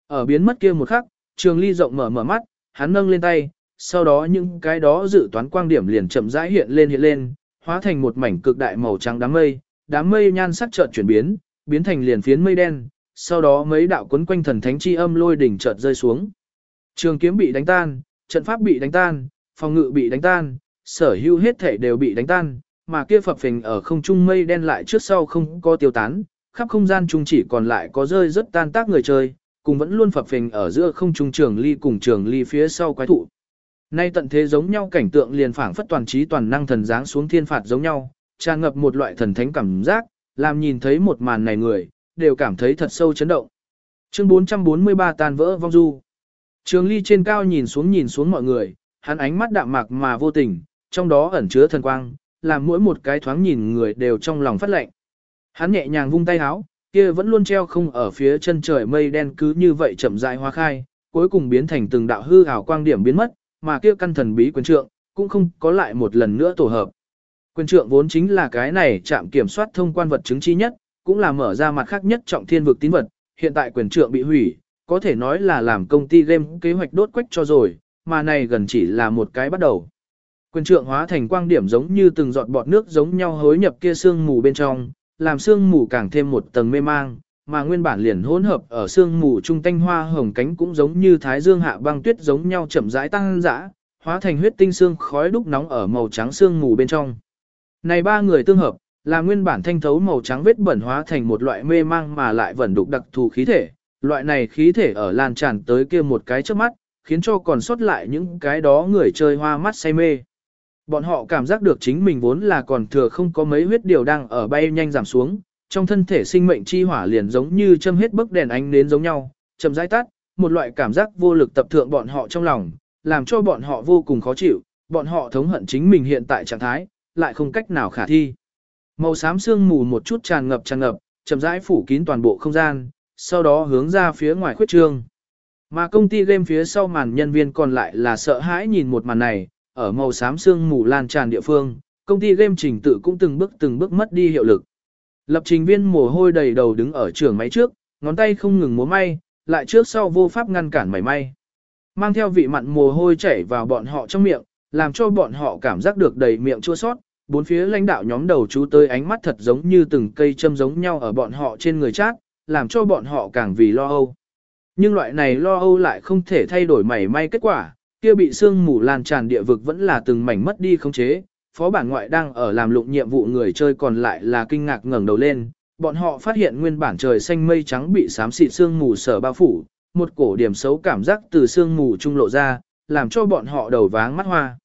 Ở biến mất kia một khắc, trường ly rộng mở mở mắt, hắn nâng lên tay, sau đó những cái đó dự toán quang điểm liền chậm rãi hiện lên hiện lên, hóa thành một mảnh cực đại màu trắng đám mây, đám mây nhan sắc chợt chuyển biến, biến thành liền phiến mây đen, sau đó mấy đạo quấn quanh thần thánh chi âm lôi đỉnh chợt rơi xuống. Trường kiếm bị đánh tan, trận pháp bị đánh tan, phòng ngự bị đánh tan, sở hữu hết thể đều bị đánh tan, mà kia phập phình ở không trung mây đen lại trước sau không có tiêu tán, khắp không gian trung chỉ còn lại có rơi rất tan tác người chơi, cùng vẫn luôn phập phình ở giữa không trung trường ly cùng trường ly phía sau quái thụ. Nay tận thế giống nhau cảnh tượng liền phảng phất toàn trí toàn năng thần dáng xuống thiên phạt giống nhau, tràn ngập một loại thần thánh cảm giác, làm nhìn thấy một màn này người, đều cảm thấy thật sâu chấn động. Chương 443 tan vỡ vong du. Trường ly trên cao nhìn xuống nhìn xuống mọi người, hắn ánh mắt đạm mạc mà vô tình, trong đó ẩn chứa thần quang, làm mỗi một cái thoáng nhìn người đều trong lòng phát lệnh. Hắn nhẹ nhàng vung tay háo, kia vẫn luôn treo không ở phía chân trời mây đen cứ như vậy chậm rãi hoa khai, cuối cùng biến thành từng đạo hư ảo quang điểm biến mất, mà kia căn thần bí quyền trượng, cũng không có lại một lần nữa tổ hợp. Quyền trượng vốn chính là cái này chạm kiểm soát thông quan vật chứng chi nhất, cũng là mở ra mặt khác nhất trọng thiên vực tín vật, hiện tại quyền trượng bị hủy, có thể nói là làm công ty game kế hoạch đốt quách cho rồi, mà này gần chỉ là một cái bắt đầu. Quyền trượng hóa thành quang điểm giống như từng giọt bọt nước giống nhau hối nhập kia sương mù bên trong, làm sương mù càng thêm một tầng mê mang, mà nguyên bản liền hỗn hợp ở sương mù trung tanh hoa hồng cánh cũng giống như thái dương hạ băng tuyết giống nhau chậm rãi tăng dã, hóa thành huyết tinh xương khói đúc nóng ở màu trắng sương mù bên trong. Này ba người tương hợp, là nguyên bản thanh thấu màu trắng vết bẩn hóa thành một loại mê mang mà lại vẫn đục đặc thù khí thể. Loại này khí thể ở lan tràn tới kia một cái trước mắt, khiến cho còn sót lại những cái đó người chơi hoa mắt say mê. Bọn họ cảm giác được chính mình vốn là còn thừa không có mấy huyết điều đang ở bay nhanh giảm xuống, trong thân thể sinh mệnh chi hỏa liền giống như châm hết bức đèn ánh đến giống nhau, chậm rãi tắt, một loại cảm giác vô lực tập thượng bọn họ trong lòng, làm cho bọn họ vô cùng khó chịu, bọn họ thống hận chính mình hiện tại trạng thái, lại không cách nào khả thi. Màu xám sương mù một chút tràn ngập tràn ngập, chậm rãi phủ kín toàn bộ không gian, sau đó hướng ra phía ngoài khuyết trương. Mà công ty game phía sau màn nhân viên còn lại là sợ hãi nhìn một màn này, ở màu xám sương mù lan tràn địa phương, công ty game trình tự cũng từng bước từng bước mất đi hiệu lực. Lập trình viên mồ hôi đầy đầu đứng ở trường máy trước, ngón tay không ngừng múa may, lại trước sau vô pháp ngăn cản mảy may. Mang theo vị mặn mồ hôi chảy vào bọn họ trong miệng, làm cho bọn họ cảm giác được đầy miệng chua sót, bốn phía lãnh đạo nhóm đầu chú tới ánh mắt thật giống như từng cây châm giống nhau ở bọn họ trên người chát, làm cho bọn họ càng vì lo âu. Nhưng loại này lo âu lại không thể thay đổi mảy may kết quả, kia bị sương mù lan tràn địa vực vẫn là từng mảnh mất đi khống chế. Phó bản ngoại đang ở làm lụng nhiệm vụ người chơi còn lại là kinh ngạc ngẩng đầu lên, bọn họ phát hiện nguyên bản trời xanh mây trắng bị xám xịt sương mù sở bao phủ, một cổ điểm xấu cảm giác từ sương mù trung lộ ra, làm cho bọn họ đầu váng mắt hoa.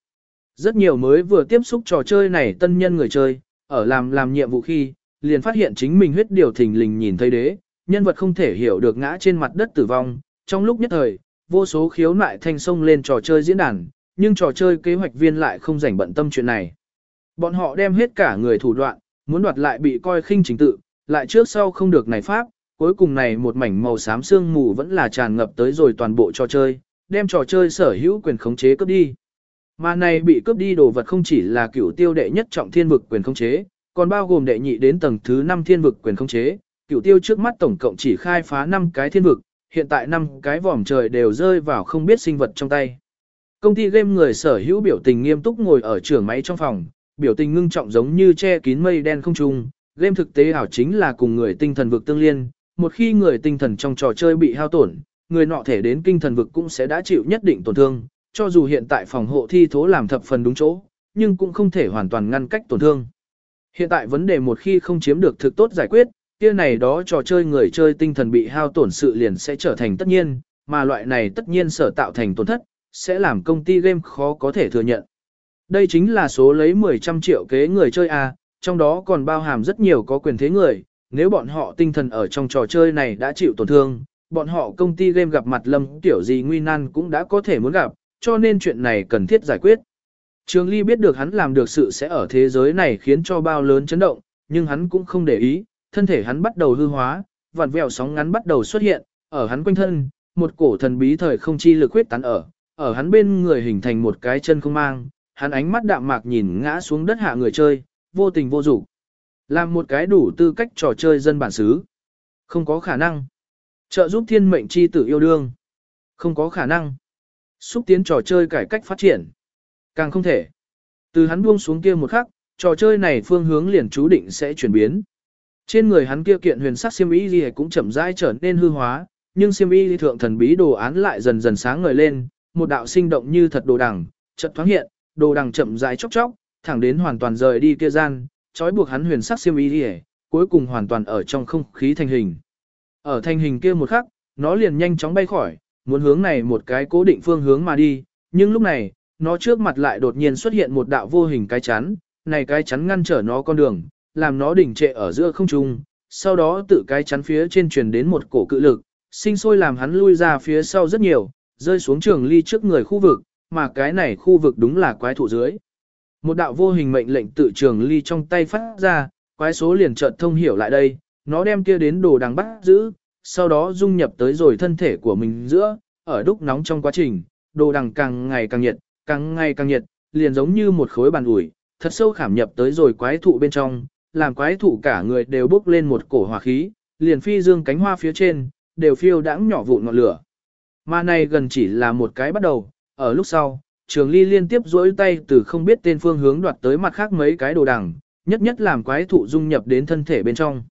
Rất nhiều mới vừa tiếp xúc trò chơi này tân nhân người chơi, ở làm làm nhiệm vụ khi, liền phát hiện chính mình huyết điều thình lình nhìn thấy đế, nhân vật không thể hiểu được ngã trên mặt đất tử vong, trong lúc nhất thời, vô số khiếu nại thanh sông lên trò chơi diễn đàn, nhưng trò chơi kế hoạch viên lại không rảnh bận tâm chuyện này. Bọn họ đem hết cả người thủ đoạn, muốn đoạt lại bị coi khinh chính tự, lại trước sau không được này pháp, cuối cùng này một mảnh màu xám sương mù vẫn là tràn ngập tới rồi toàn bộ trò chơi, đem trò chơi sở hữu quyền khống chế cướp đi. Mà này bị cướp đi đồ vật không chỉ là cửu tiêu đệ nhất trọng thiên vực quyền khống chế, còn bao gồm đệ nhị đến tầng thứ 5 thiên vực quyền khống chế, cửu tiêu trước mắt tổng cộng chỉ khai phá 5 cái thiên vực, hiện tại 5 cái vòm trời đều rơi vào không biết sinh vật trong tay. Công ty game người sở hữu biểu tình nghiêm túc ngồi ở trưởng máy trong phòng, biểu tình ngưng trọng giống như che kín mây đen không trung, game thực tế ảo chính là cùng người tinh thần vực tương liên, một khi người tinh thần trong trò chơi bị hao tổn, người nọ thể đến kinh thần vực cũng sẽ đã chịu nhất định tổn thương, cho dù hiện tại phòng hộ thi thố làm thập phần đúng chỗ, nhưng cũng không thể hoàn toàn ngăn cách tổn thương. Hiện tại vấn đề một khi không chiếm được thực tốt giải quyết, kia này đó trò chơi người chơi tinh thần bị hao tổn sự liền sẽ trở thành tất nhiên, mà loại này tất nhiên sở tạo thành tổn thất, sẽ làm công ty game khó có thể thừa nhận. Đây chính là số lấy 10 trăm triệu kế người chơi A, trong đó còn bao hàm rất nhiều có quyền thế người, nếu bọn họ tinh thần ở trong trò chơi này đã chịu tổn thương, bọn họ công ty game gặp mặt lâm tiểu gì nguy nan cũng đã có thể muốn gặp, cho nên chuyện này cần thiết giải quyết. Trường Ly biết được hắn làm được sự sẽ ở thế giới này khiến cho bao lớn chấn động, nhưng hắn cũng không để ý, thân thể hắn bắt đầu hư hóa, vặn vẹo sóng ngắn bắt đầu xuất hiện, ở hắn quanh thân, một cổ thần bí thời không chi lực huyết tán ở, ở hắn bên người hình thành một cái chân không mang, hắn ánh mắt đạm mạc nhìn ngã xuống đất hạ người chơi, vô tình vô dụng. Làm một cái đủ tư cách trò chơi dân bản xứ. Không có khả năng. Trợ giúp thiên mệnh chi tử yêu đương. Không có khả năng. Xúc tiến trò chơi cải cách phát triển. Càng không thể. Từ hắn buông xuống kia một khắc, trò chơi này phương hướng liền chú định sẽ chuyển biến. Trên người hắn kia kiện huyền sắc xiêm y gì cũng chậm rãi trở nên hư hóa, nhưng xiêm y thượng thần bí đồ án lại dần dần sáng ngời lên, một đạo sinh động như thật đồ đằng, chợt thoáng hiện, đồ đằng chậm rãi chốc chốc, thẳng đến hoàn toàn rời đi kia gian, trói buộc hắn huyền sắc xiêm y gì, cuối cùng hoàn toàn ở trong không khí thành hình. Ở thành hình kia một khắc, nó liền nhanh chóng bay khỏi, muốn hướng này một cái cố định phương hướng mà đi, nhưng lúc này, nó trước mặt lại đột nhiên xuất hiện một đạo vô hình cái chắn, này cái chắn ngăn trở nó con đường, làm nó đỉnh trệ ở giữa không trung, sau đó tự cái chắn phía trên truyền đến một cổ cự lực, sinh sôi làm hắn lui ra phía sau rất nhiều, rơi xuống trường ly trước người khu vực, mà cái này khu vực đúng là quái thụ dưới. Một đạo vô hình mệnh lệnh tự trường ly trong tay phát ra, quái số liền chợt thông hiểu lại đây, nó đem kia đến đồ đằng bắt giữ, sau đó dung nhập tới rồi thân thể của mình giữa, ở đúc nóng trong quá trình, đồ đằng càng ngày càng nhiệt, càng ngày càng nhiệt, liền giống như một khối bàn ủi, thật sâu khảm nhập tới rồi quái thụ bên trong, làm quái thụ cả người đều bốc lên một cổ hỏa khí, liền phi dương cánh hoa phía trên, đều phiêu đãng nhỏ vụn ngọn lửa. Mà này gần chỉ là một cái bắt đầu, ở lúc sau, trường ly liên tiếp duỗi tay từ không biết tên phương hướng đoạt tới mặt khác mấy cái đồ đằng, nhất nhất làm quái thụ dung nhập đến thân thể bên trong.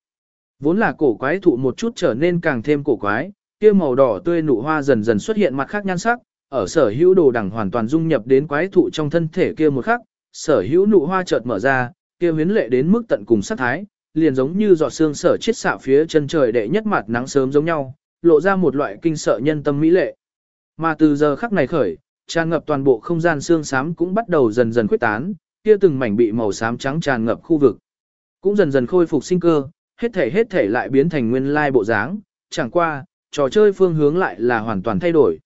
Vốn là cổ quái thụ một chút trở nên càng thêm cổ quái, kia màu đỏ tươi nụ hoa dần dần xuất hiện mặt khác nhan sắc, ở sở hữu đồ đằng hoàn toàn dung nhập đến quái thụ trong thân thể kia một khắc, sở hữu nụ hoa chợt mở ra, kia huyến lệ đến mức tận cùng sát thái, liền giống như giọt xương sở chiết xạ phía chân trời đệ nhất mặt nắng sớm giống nhau, lộ ra một loại kinh sợ nhân tâm mỹ lệ. Mà từ giờ khắc này khởi, tràn ngập toàn bộ không gian xương xám cũng bắt đầu dần dần khuếch tán, kia từng mảnh bị màu xám trắng tràn ngập khu vực, cũng dần dần khôi phục sinh cơ, hết thể hết thể lại biến thành nguyên lai bộ dáng, chẳng qua, trò chơi phương hướng lại là hoàn toàn thay đổi.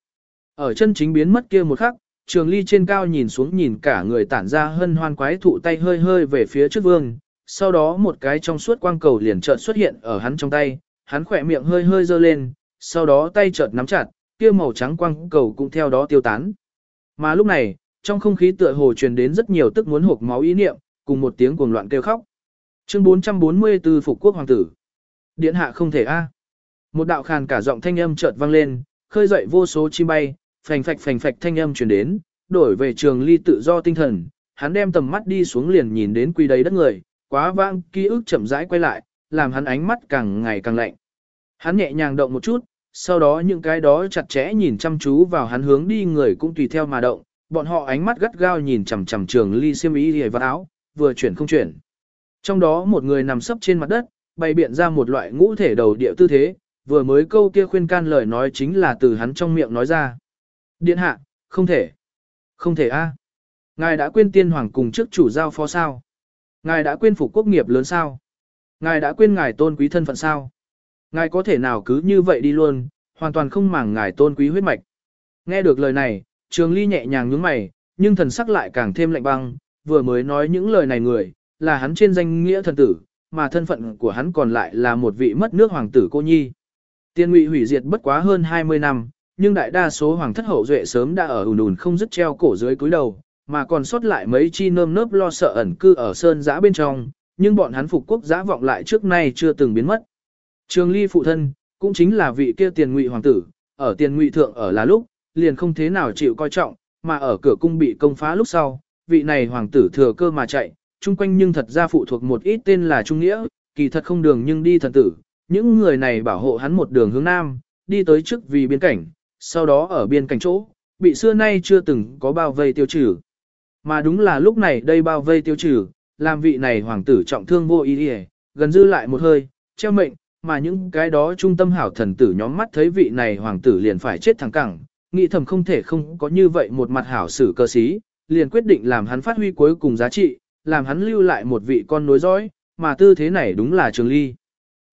Ở chân chính biến mất kia một khắc, trường ly trên cao nhìn xuống nhìn cả người tản ra hân hoan quái thụ tay hơi hơi về phía trước vương, sau đó một cái trong suốt quang cầu liền chợt xuất hiện ở hắn trong tay, hắn khỏe miệng hơi hơi dơ lên, sau đó tay chợt nắm chặt, kia màu trắng quang cầu cũng theo đó tiêu tán. Mà lúc này, trong không khí tựa hồ truyền đến rất nhiều tức muốn hộp máu ý niệm, cùng một tiếng cuồng loạn kêu khóc. Chương 444 Phục Quốc Hoàng tử. Điện hạ không thể a. Một đạo khàn cả giọng thanh âm chợt vang lên, khơi dậy vô số chim bay, phành phạch phành phạch thanh âm truyền đến, đổi về trường ly tự do tinh thần, hắn đem tầm mắt đi xuống liền nhìn đến quy đầy đất người, quá vang, ký ức chậm rãi quay lại, làm hắn ánh mắt càng ngày càng lạnh. Hắn nhẹ nhàng động một chút, sau đó những cái đó chặt chẽ nhìn chăm chú vào hắn hướng đi người cũng tùy theo mà động, bọn họ ánh mắt gắt gao nhìn chằm chằm trường ly xiêm y hề vật áo, vừa chuyển không chuyển. Trong đó một người nằm sấp trên mặt đất, bày biện ra một loại ngũ thể đầu địa tư thế, vừa mới câu kia khuyên can lời nói chính là từ hắn trong miệng nói ra. Điện hạ, không thể. Không thể a. Ngài đã quên tiên hoàng cùng trước chủ giao phó sao? Ngài đã quên phục quốc nghiệp lớn sao? Ngài đã quên ngài tôn quý thân phận sao? Ngài có thể nào cứ như vậy đi luôn, hoàn toàn không màng ngài tôn quý huyết mạch. Nghe được lời này, Trường Ly nhẹ nhàng nhướng mày, nhưng thần sắc lại càng thêm lạnh băng, vừa mới nói những lời này người, là hắn trên danh nghĩa thần tử, mà thân phận của hắn còn lại là một vị mất nước hoàng tử cô nhi. Tiên ngụy hủy diệt bất quá hơn 20 năm, nhưng đại đa số hoàng thất hậu duệ sớm đã ở ùn ùn không dứt treo cổ dưới cúi đầu, mà còn sót lại mấy chi nơm nớp lo sợ ẩn cư ở sơn giã bên trong, nhưng bọn hắn phục quốc giã vọng lại trước nay chưa từng biến mất. Trường ly phụ thân, cũng chính là vị kia tiền ngụy hoàng tử, ở tiền ngụy thượng ở là lúc, liền không thế nào chịu coi trọng, mà ở cửa cung bị công phá lúc sau, vị này hoàng tử thừa cơ mà chạy, chung quanh nhưng thật ra phụ thuộc một ít tên là Trung Nghĩa, kỳ thật không đường nhưng đi thần tử, những người này bảo hộ hắn một đường hướng nam, đi tới trước vì biên cảnh, sau đó ở biên cảnh chỗ, bị xưa nay chưa từng có bao vây tiêu trừ. Mà đúng là lúc này đây bao vây tiêu trừ, làm vị này hoàng tử trọng thương vô ý đi gần dư lại một hơi, treo mệnh, mà những cái đó trung tâm hảo thần tử nhóm mắt thấy vị này hoàng tử liền phải chết thẳng cẳng, nghĩ thầm không thể không có như vậy một mặt hảo sử cơ sĩ, liền quyết định làm hắn phát huy cuối cùng giá trị, làm hắn lưu lại một vị con nối dõi, mà tư thế này đúng là trường ly.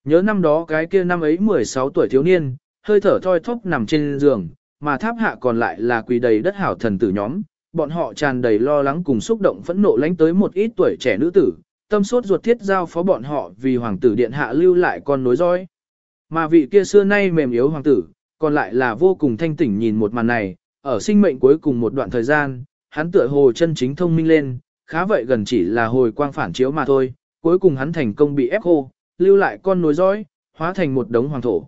Nhớ năm đó cái kia năm ấy 16 tuổi thiếu niên, hơi thở thoi thóp nằm trên giường, mà tháp hạ còn lại là quỳ đầy đất hảo thần tử nhóm, bọn họ tràn đầy lo lắng cùng xúc động phẫn nộ lánh tới một ít tuổi trẻ nữ tử, tâm sốt ruột thiết giao phó bọn họ vì hoàng tử điện hạ lưu lại con nối dõi. Mà vị kia xưa nay mềm yếu hoàng tử, còn lại là vô cùng thanh tỉnh nhìn một màn này, ở sinh mệnh cuối cùng một đoạn thời gian, hắn tựa hồ chân chính thông minh lên, khá vậy gần chỉ là hồi quang phản chiếu mà thôi, cuối cùng hắn thành công bị ép khô, lưu lại con nối dõi, hóa thành một đống hoàng thổ.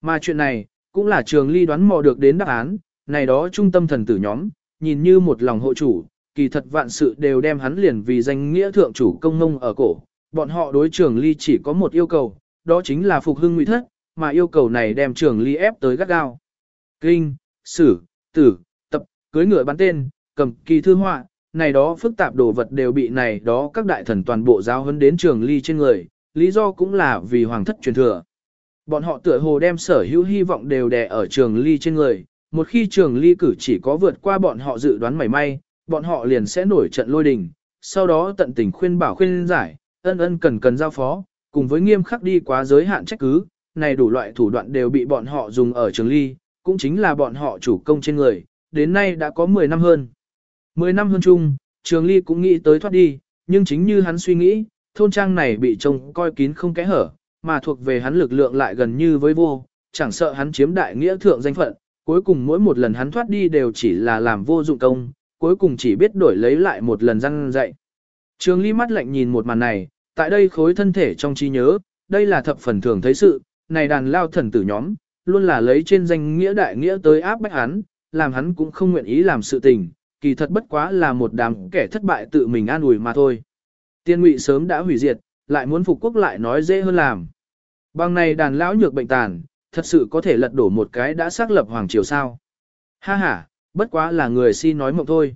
Mà chuyện này, cũng là trường ly đoán mò được đến đáp án, này đó trung tâm thần tử nhóm, nhìn như một lòng hộ chủ, kỳ thật vạn sự đều đem hắn liền vì danh nghĩa thượng chủ công ngông ở cổ. Bọn họ đối trường ly chỉ có một yêu cầu, đó chính là phục hưng nguy thất, mà yêu cầu này đem trường ly ép tới gắt gao. Kinh, sử, tử, tập, cưới ngựa bắn tên, cầm kỳ thư họa, này đó phức tạp đồ vật đều bị này đó các đại thần toàn bộ giáo huấn đến trường ly trên người, lý do cũng là vì hoàng thất truyền thừa. Bọn họ tựa hồ đem sở hữu hy vọng đều đè ở trường ly trên người, một khi trường ly cử chỉ có vượt qua bọn họ dự đoán mảy may, bọn họ liền sẽ nổi trận lôi đình, sau đó tận tình khuyên bảo khuyên giải, ân ân cần cần giao phó, cùng với nghiêm khắc đi quá giới hạn trách cứ, này đủ loại thủ đoạn đều bị bọn họ dùng ở trường ly, cũng chính là bọn họ chủ công trên người, đến nay đã có 10 năm hơn. 10 năm hơn chung, trường ly cũng nghĩ tới thoát đi, nhưng chính như hắn suy nghĩ, thôn trang này bị trông coi kín không kẽ hở, mà thuộc về hắn lực lượng lại gần như với vô, chẳng sợ hắn chiếm đại nghĩa thượng danh phận, cuối cùng mỗi một lần hắn thoát đi đều chỉ là làm vô dụng công, cuối cùng chỉ biết đổi lấy lại một lần răng dạy. Trường ly mắt lạnh nhìn một màn này, tại đây khối thân thể trong trí nhớ, đây là thập phần thường thấy sự, này đàn lao thần tử nhóm, luôn là lấy trên danh nghĩa đại nghĩa tới áp bách hắn, làm hắn cũng không nguyện ý làm sự tình, kỳ thật bất quá là một đám kẻ thất bại tự mình an ủi mà thôi. Tiên ngụy sớm đã hủy diệt, lại muốn phục quốc lại nói dễ hơn làm. Bằng này đàn lão nhược bệnh tàn, thật sự có thể lật đổ một cái đã xác lập hoàng triều sao. Ha ha, bất quá là người si nói mộng thôi.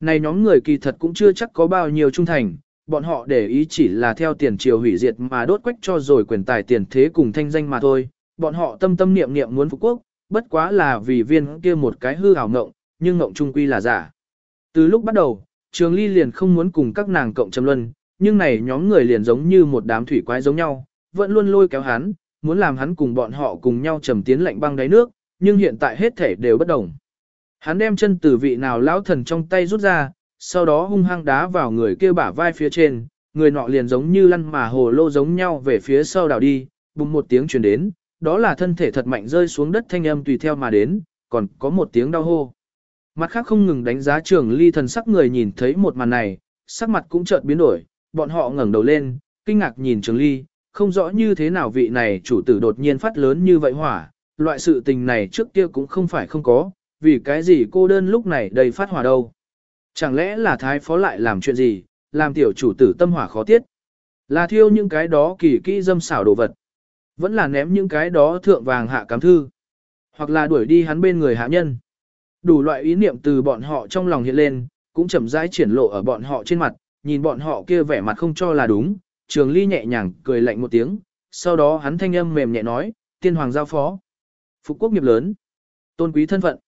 Này nhóm người kỳ thật cũng chưa chắc có bao nhiêu trung thành, bọn họ để ý chỉ là theo tiền triều hủy diệt mà đốt quách cho rồi quyền tài tiền thế cùng thanh danh mà thôi. Bọn họ tâm tâm niệm niệm muốn phục quốc, bất quá là vì viên kia một cái hư hào ngộng, nhưng ngộng trung quy là giả. Từ lúc bắt đầu, Trường Ly liền không muốn cùng các nàng cộng châm luân, nhưng này nhóm người liền giống như một đám thủy quái giống nhau, vẫn luôn lôi kéo hắn, muốn làm hắn cùng bọn họ cùng nhau trầm tiến lạnh băng đáy nước, nhưng hiện tại hết thể đều bất đồng. Hắn đem chân từ vị nào lão thần trong tay rút ra, sau đó hung hăng đá vào người kia bả vai phía trên, người nọ liền giống như lăn mà hồ lô giống nhau về phía sau đảo đi, bùng một tiếng truyền đến, đó là thân thể thật mạnh rơi xuống đất thanh âm tùy theo mà đến, còn có một tiếng đau hô. Mặt khác không ngừng đánh giá trường ly thần sắc người nhìn thấy một màn này, sắc mặt cũng chợt biến đổi, bọn họ ngẩng đầu lên, kinh ngạc nhìn trường ly, không rõ như thế nào vị này chủ tử đột nhiên phát lớn như vậy hỏa, loại sự tình này trước kia cũng không phải không có, vì cái gì cô đơn lúc này đầy phát hỏa đâu. Chẳng lẽ là thái phó lại làm chuyện gì, làm tiểu chủ tử tâm hỏa khó tiết. Là thiêu những cái đó kỳ kỹ dâm xảo đồ vật. Vẫn là ném những cái đó thượng vàng hạ cám thư. Hoặc là đuổi đi hắn bên người hạ nhân. Đủ loại ý niệm từ bọn họ trong lòng hiện lên, cũng chậm rãi triển lộ ở bọn họ trên mặt, nhìn bọn họ kia vẻ mặt không cho là đúng, trường ly nhẹ nhàng cười lạnh một tiếng, sau đó hắn thanh âm mềm nhẹ nói, tiên hoàng giao phó. Phục quốc nghiệp lớn, tôn quý thân phận.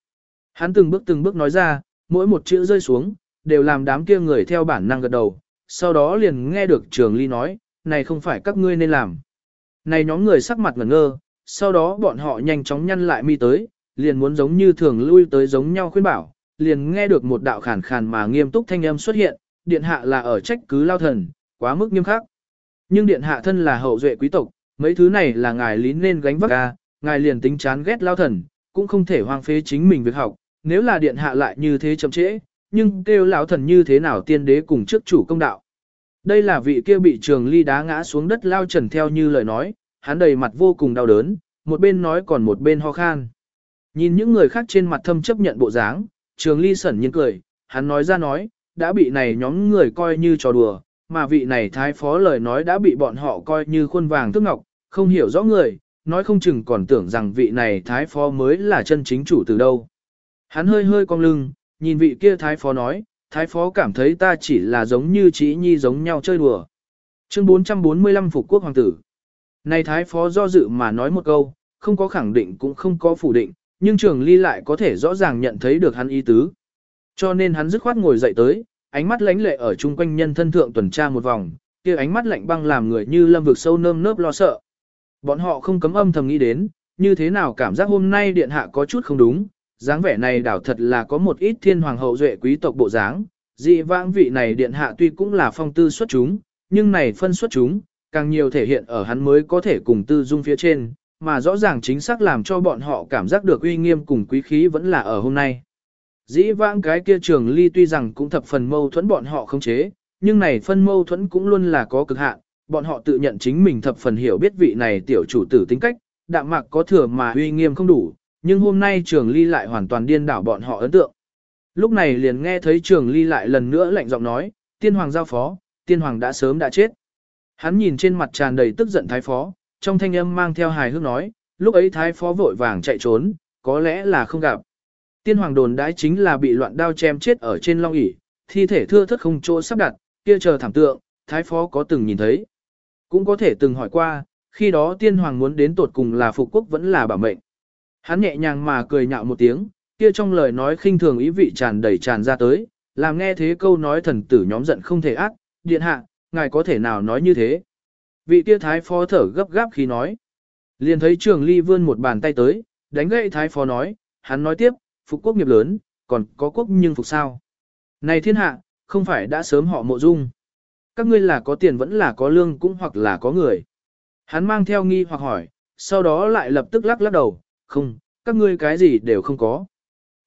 Hắn từng bước từng bước nói ra, mỗi một chữ rơi xuống, đều làm đám kia người theo bản năng gật đầu, sau đó liền nghe được trường ly nói, này không phải các ngươi nên làm. Này nhóm người sắc mặt ngẩn ngơ, sau đó bọn họ nhanh chóng nhăn lại mi tới, liền muốn giống như thường lui tới giống nhau khuyên bảo, liền nghe được một đạo khàn khàn mà nghiêm túc thanh âm xuất hiện, điện hạ là ở trách cứ lao thần, quá mức nghiêm khắc. Nhưng điện hạ thân là hậu duệ quý tộc, mấy thứ này là ngài lý nên gánh vác ra, ngài liền tính chán ghét lao thần, cũng không thể hoang phế chính mình việc học, nếu là điện hạ lại như thế chậm trễ, nhưng kêu lão thần như thế nào tiên đế cùng trước chủ công đạo. Đây là vị kia bị trường ly đá ngã xuống đất lao trần theo như lời nói, hắn đầy mặt vô cùng đau đớn, một bên nói còn một bên ho khan. Nhìn những người khác trên mặt thâm chấp nhận bộ dáng, trường ly sẩn nhiên cười, hắn nói ra nói, đã bị này nhóm người coi như trò đùa, mà vị này thái phó lời nói đã bị bọn họ coi như khuôn vàng thước ngọc, không hiểu rõ người, nói không chừng còn tưởng rằng vị này thái phó mới là chân chính chủ từ đâu. Hắn hơi hơi cong lưng, nhìn vị kia thái phó nói, thái phó cảm thấy ta chỉ là giống như chỉ nhi giống nhau chơi đùa. Chương 445 Phục Quốc Hoàng tử Này thái phó do dự mà nói một câu, không có khẳng định cũng không có phủ định, nhưng trường ly lại có thể rõ ràng nhận thấy được hắn ý tứ. Cho nên hắn dứt khoát ngồi dậy tới, ánh mắt lánh lệ ở chung quanh nhân thân thượng tuần tra một vòng, kia ánh mắt lạnh băng làm người như lâm vực sâu nơm nớp lo sợ. Bọn họ không cấm âm thầm nghĩ đến, như thế nào cảm giác hôm nay điện hạ có chút không đúng, dáng vẻ này đảo thật là có một ít thiên hoàng hậu duệ quý tộc bộ dáng. Dị vãng vị này điện hạ tuy cũng là phong tư xuất chúng, nhưng này phân xuất chúng, càng nhiều thể hiện ở hắn mới có thể cùng tư dung phía trên, mà rõ ràng chính xác làm cho bọn họ cảm giác được uy nghiêm cùng quý khí vẫn là ở hôm nay. Dĩ vãng cái kia trường ly tuy rằng cũng thập phần mâu thuẫn bọn họ không chế, nhưng này phân mâu thuẫn cũng luôn là có cực hạn, bọn họ tự nhận chính mình thập phần hiểu biết vị này tiểu chủ tử tính cách, đạm mạc có thừa mà uy nghiêm không đủ, nhưng hôm nay trường ly lại hoàn toàn điên đảo bọn họ ấn tượng. Lúc này liền nghe thấy trường ly lại lần nữa lạnh giọng nói, tiên hoàng giao phó, tiên hoàng đã sớm đã chết. Hắn nhìn trên mặt tràn đầy tức giận thái phó, trong thanh âm mang theo hài hước nói, lúc ấy thái phó vội vàng chạy trốn, có lẽ là không gặp. Tiên hoàng đồn đãi chính là bị loạn đao chém chết ở trên long ỷ, thi thể thưa thất không chỗ sắp đặt, kia chờ thảm tượng, thái phó có từng nhìn thấy. Cũng có thể từng hỏi qua, khi đó tiên hoàng muốn đến tột cùng là phục quốc vẫn là bảo mệnh. Hắn nhẹ nhàng mà cười nhạo một tiếng, kia trong lời nói khinh thường ý vị tràn đầy tràn ra tới, làm nghe thế câu nói thần tử nhóm giận không thể ác, điện hạ, ngài có thể nào nói như thế. Vị kia thái phó thở gấp gáp khi nói. Liền thấy trường ly vươn một bàn tay tới, đánh gậy thái phó nói, hắn nói tiếp, phục quốc nghiệp lớn, còn có quốc nhưng phục sao. Này thiên hạ, không phải đã sớm họ mộ dung. Các ngươi là có tiền vẫn là có lương cũng hoặc là có người. Hắn mang theo nghi hoặc hỏi, sau đó lại lập tức lắc lắc đầu, không, các ngươi cái gì đều không có.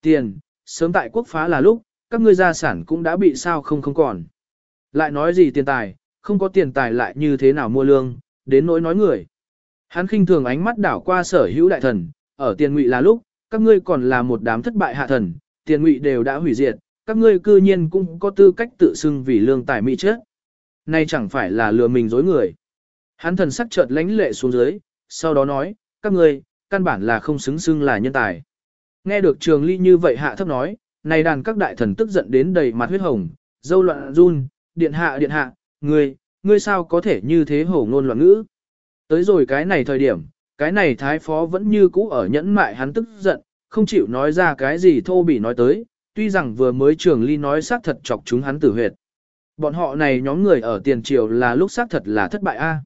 Tiền, sớm tại quốc phá là lúc, các ngươi gia sản cũng đã bị sao không không còn. Lại nói gì tiền tài, không có tiền tài lại như thế nào mua lương, đến nỗi nói người. Hắn khinh thường ánh mắt đảo qua sở hữu đại thần, ở tiền ngụy là lúc, các ngươi còn là một đám thất bại hạ thần, tiền ngụy đều đã hủy diệt, các ngươi cư nhiên cũng có tư cách tự xưng vì lương tài mỹ chết. Nay chẳng phải là lừa mình dối người. Hắn thần sắc chợt lánh lệ xuống dưới, sau đó nói, các ngươi, căn bản là không xứng xưng là nhân tài. Nghe được trường ly như vậy hạ thấp nói, này đàn các đại thần tức giận đến đầy mặt huyết hồng, dâu loạn run, điện hạ điện hạ, ngươi, ngươi sao có thể như thế hổ ngôn loạn ngữ. Tới rồi cái này thời điểm, cái này thái phó vẫn như cũ ở nhẫn mại hắn tức giận, không chịu nói ra cái gì thô bỉ nói tới, tuy rằng vừa mới trường ly nói xác thật chọc chúng hắn tử huyệt. Bọn họ này nhóm người ở tiền triều là lúc xác thật là thất bại a.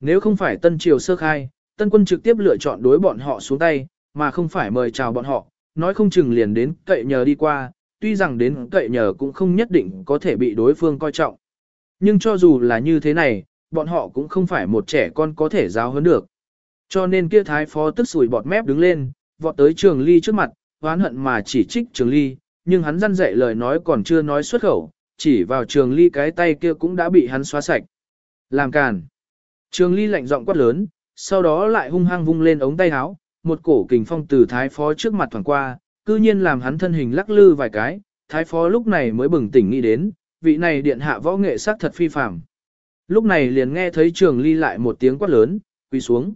Nếu không phải tân triều sơ khai, tân quân trực tiếp lựa chọn đối bọn họ xuống tay, mà không phải mời chào bọn họ, nói không chừng liền đến cậy nhờ đi qua, tuy rằng đến cậy nhờ cũng không nhất định có thể bị đối phương coi trọng. Nhưng cho dù là như thế này, bọn họ cũng không phải một trẻ con có thể giáo hơn được. Cho nên kia thái phó tức sủi bọt mép đứng lên, vọt tới trường ly trước mặt, oán hận mà chỉ trích trường ly, nhưng hắn răn dạy lời nói còn chưa nói xuất khẩu, chỉ vào trường ly cái tay kia cũng đã bị hắn xóa sạch. Làm càn. Trường ly lạnh giọng quát lớn, sau đó lại hung hăng vung lên ống tay áo, một cổ kình phong từ thái phó trước mặt thoảng qua, cư nhiên làm hắn thân hình lắc lư vài cái, thái phó lúc này mới bừng tỉnh nghĩ đến, vị này điện hạ võ nghệ sắc thật phi phàm. Lúc này liền nghe thấy trường ly lại một tiếng quát lớn, quỳ xuống.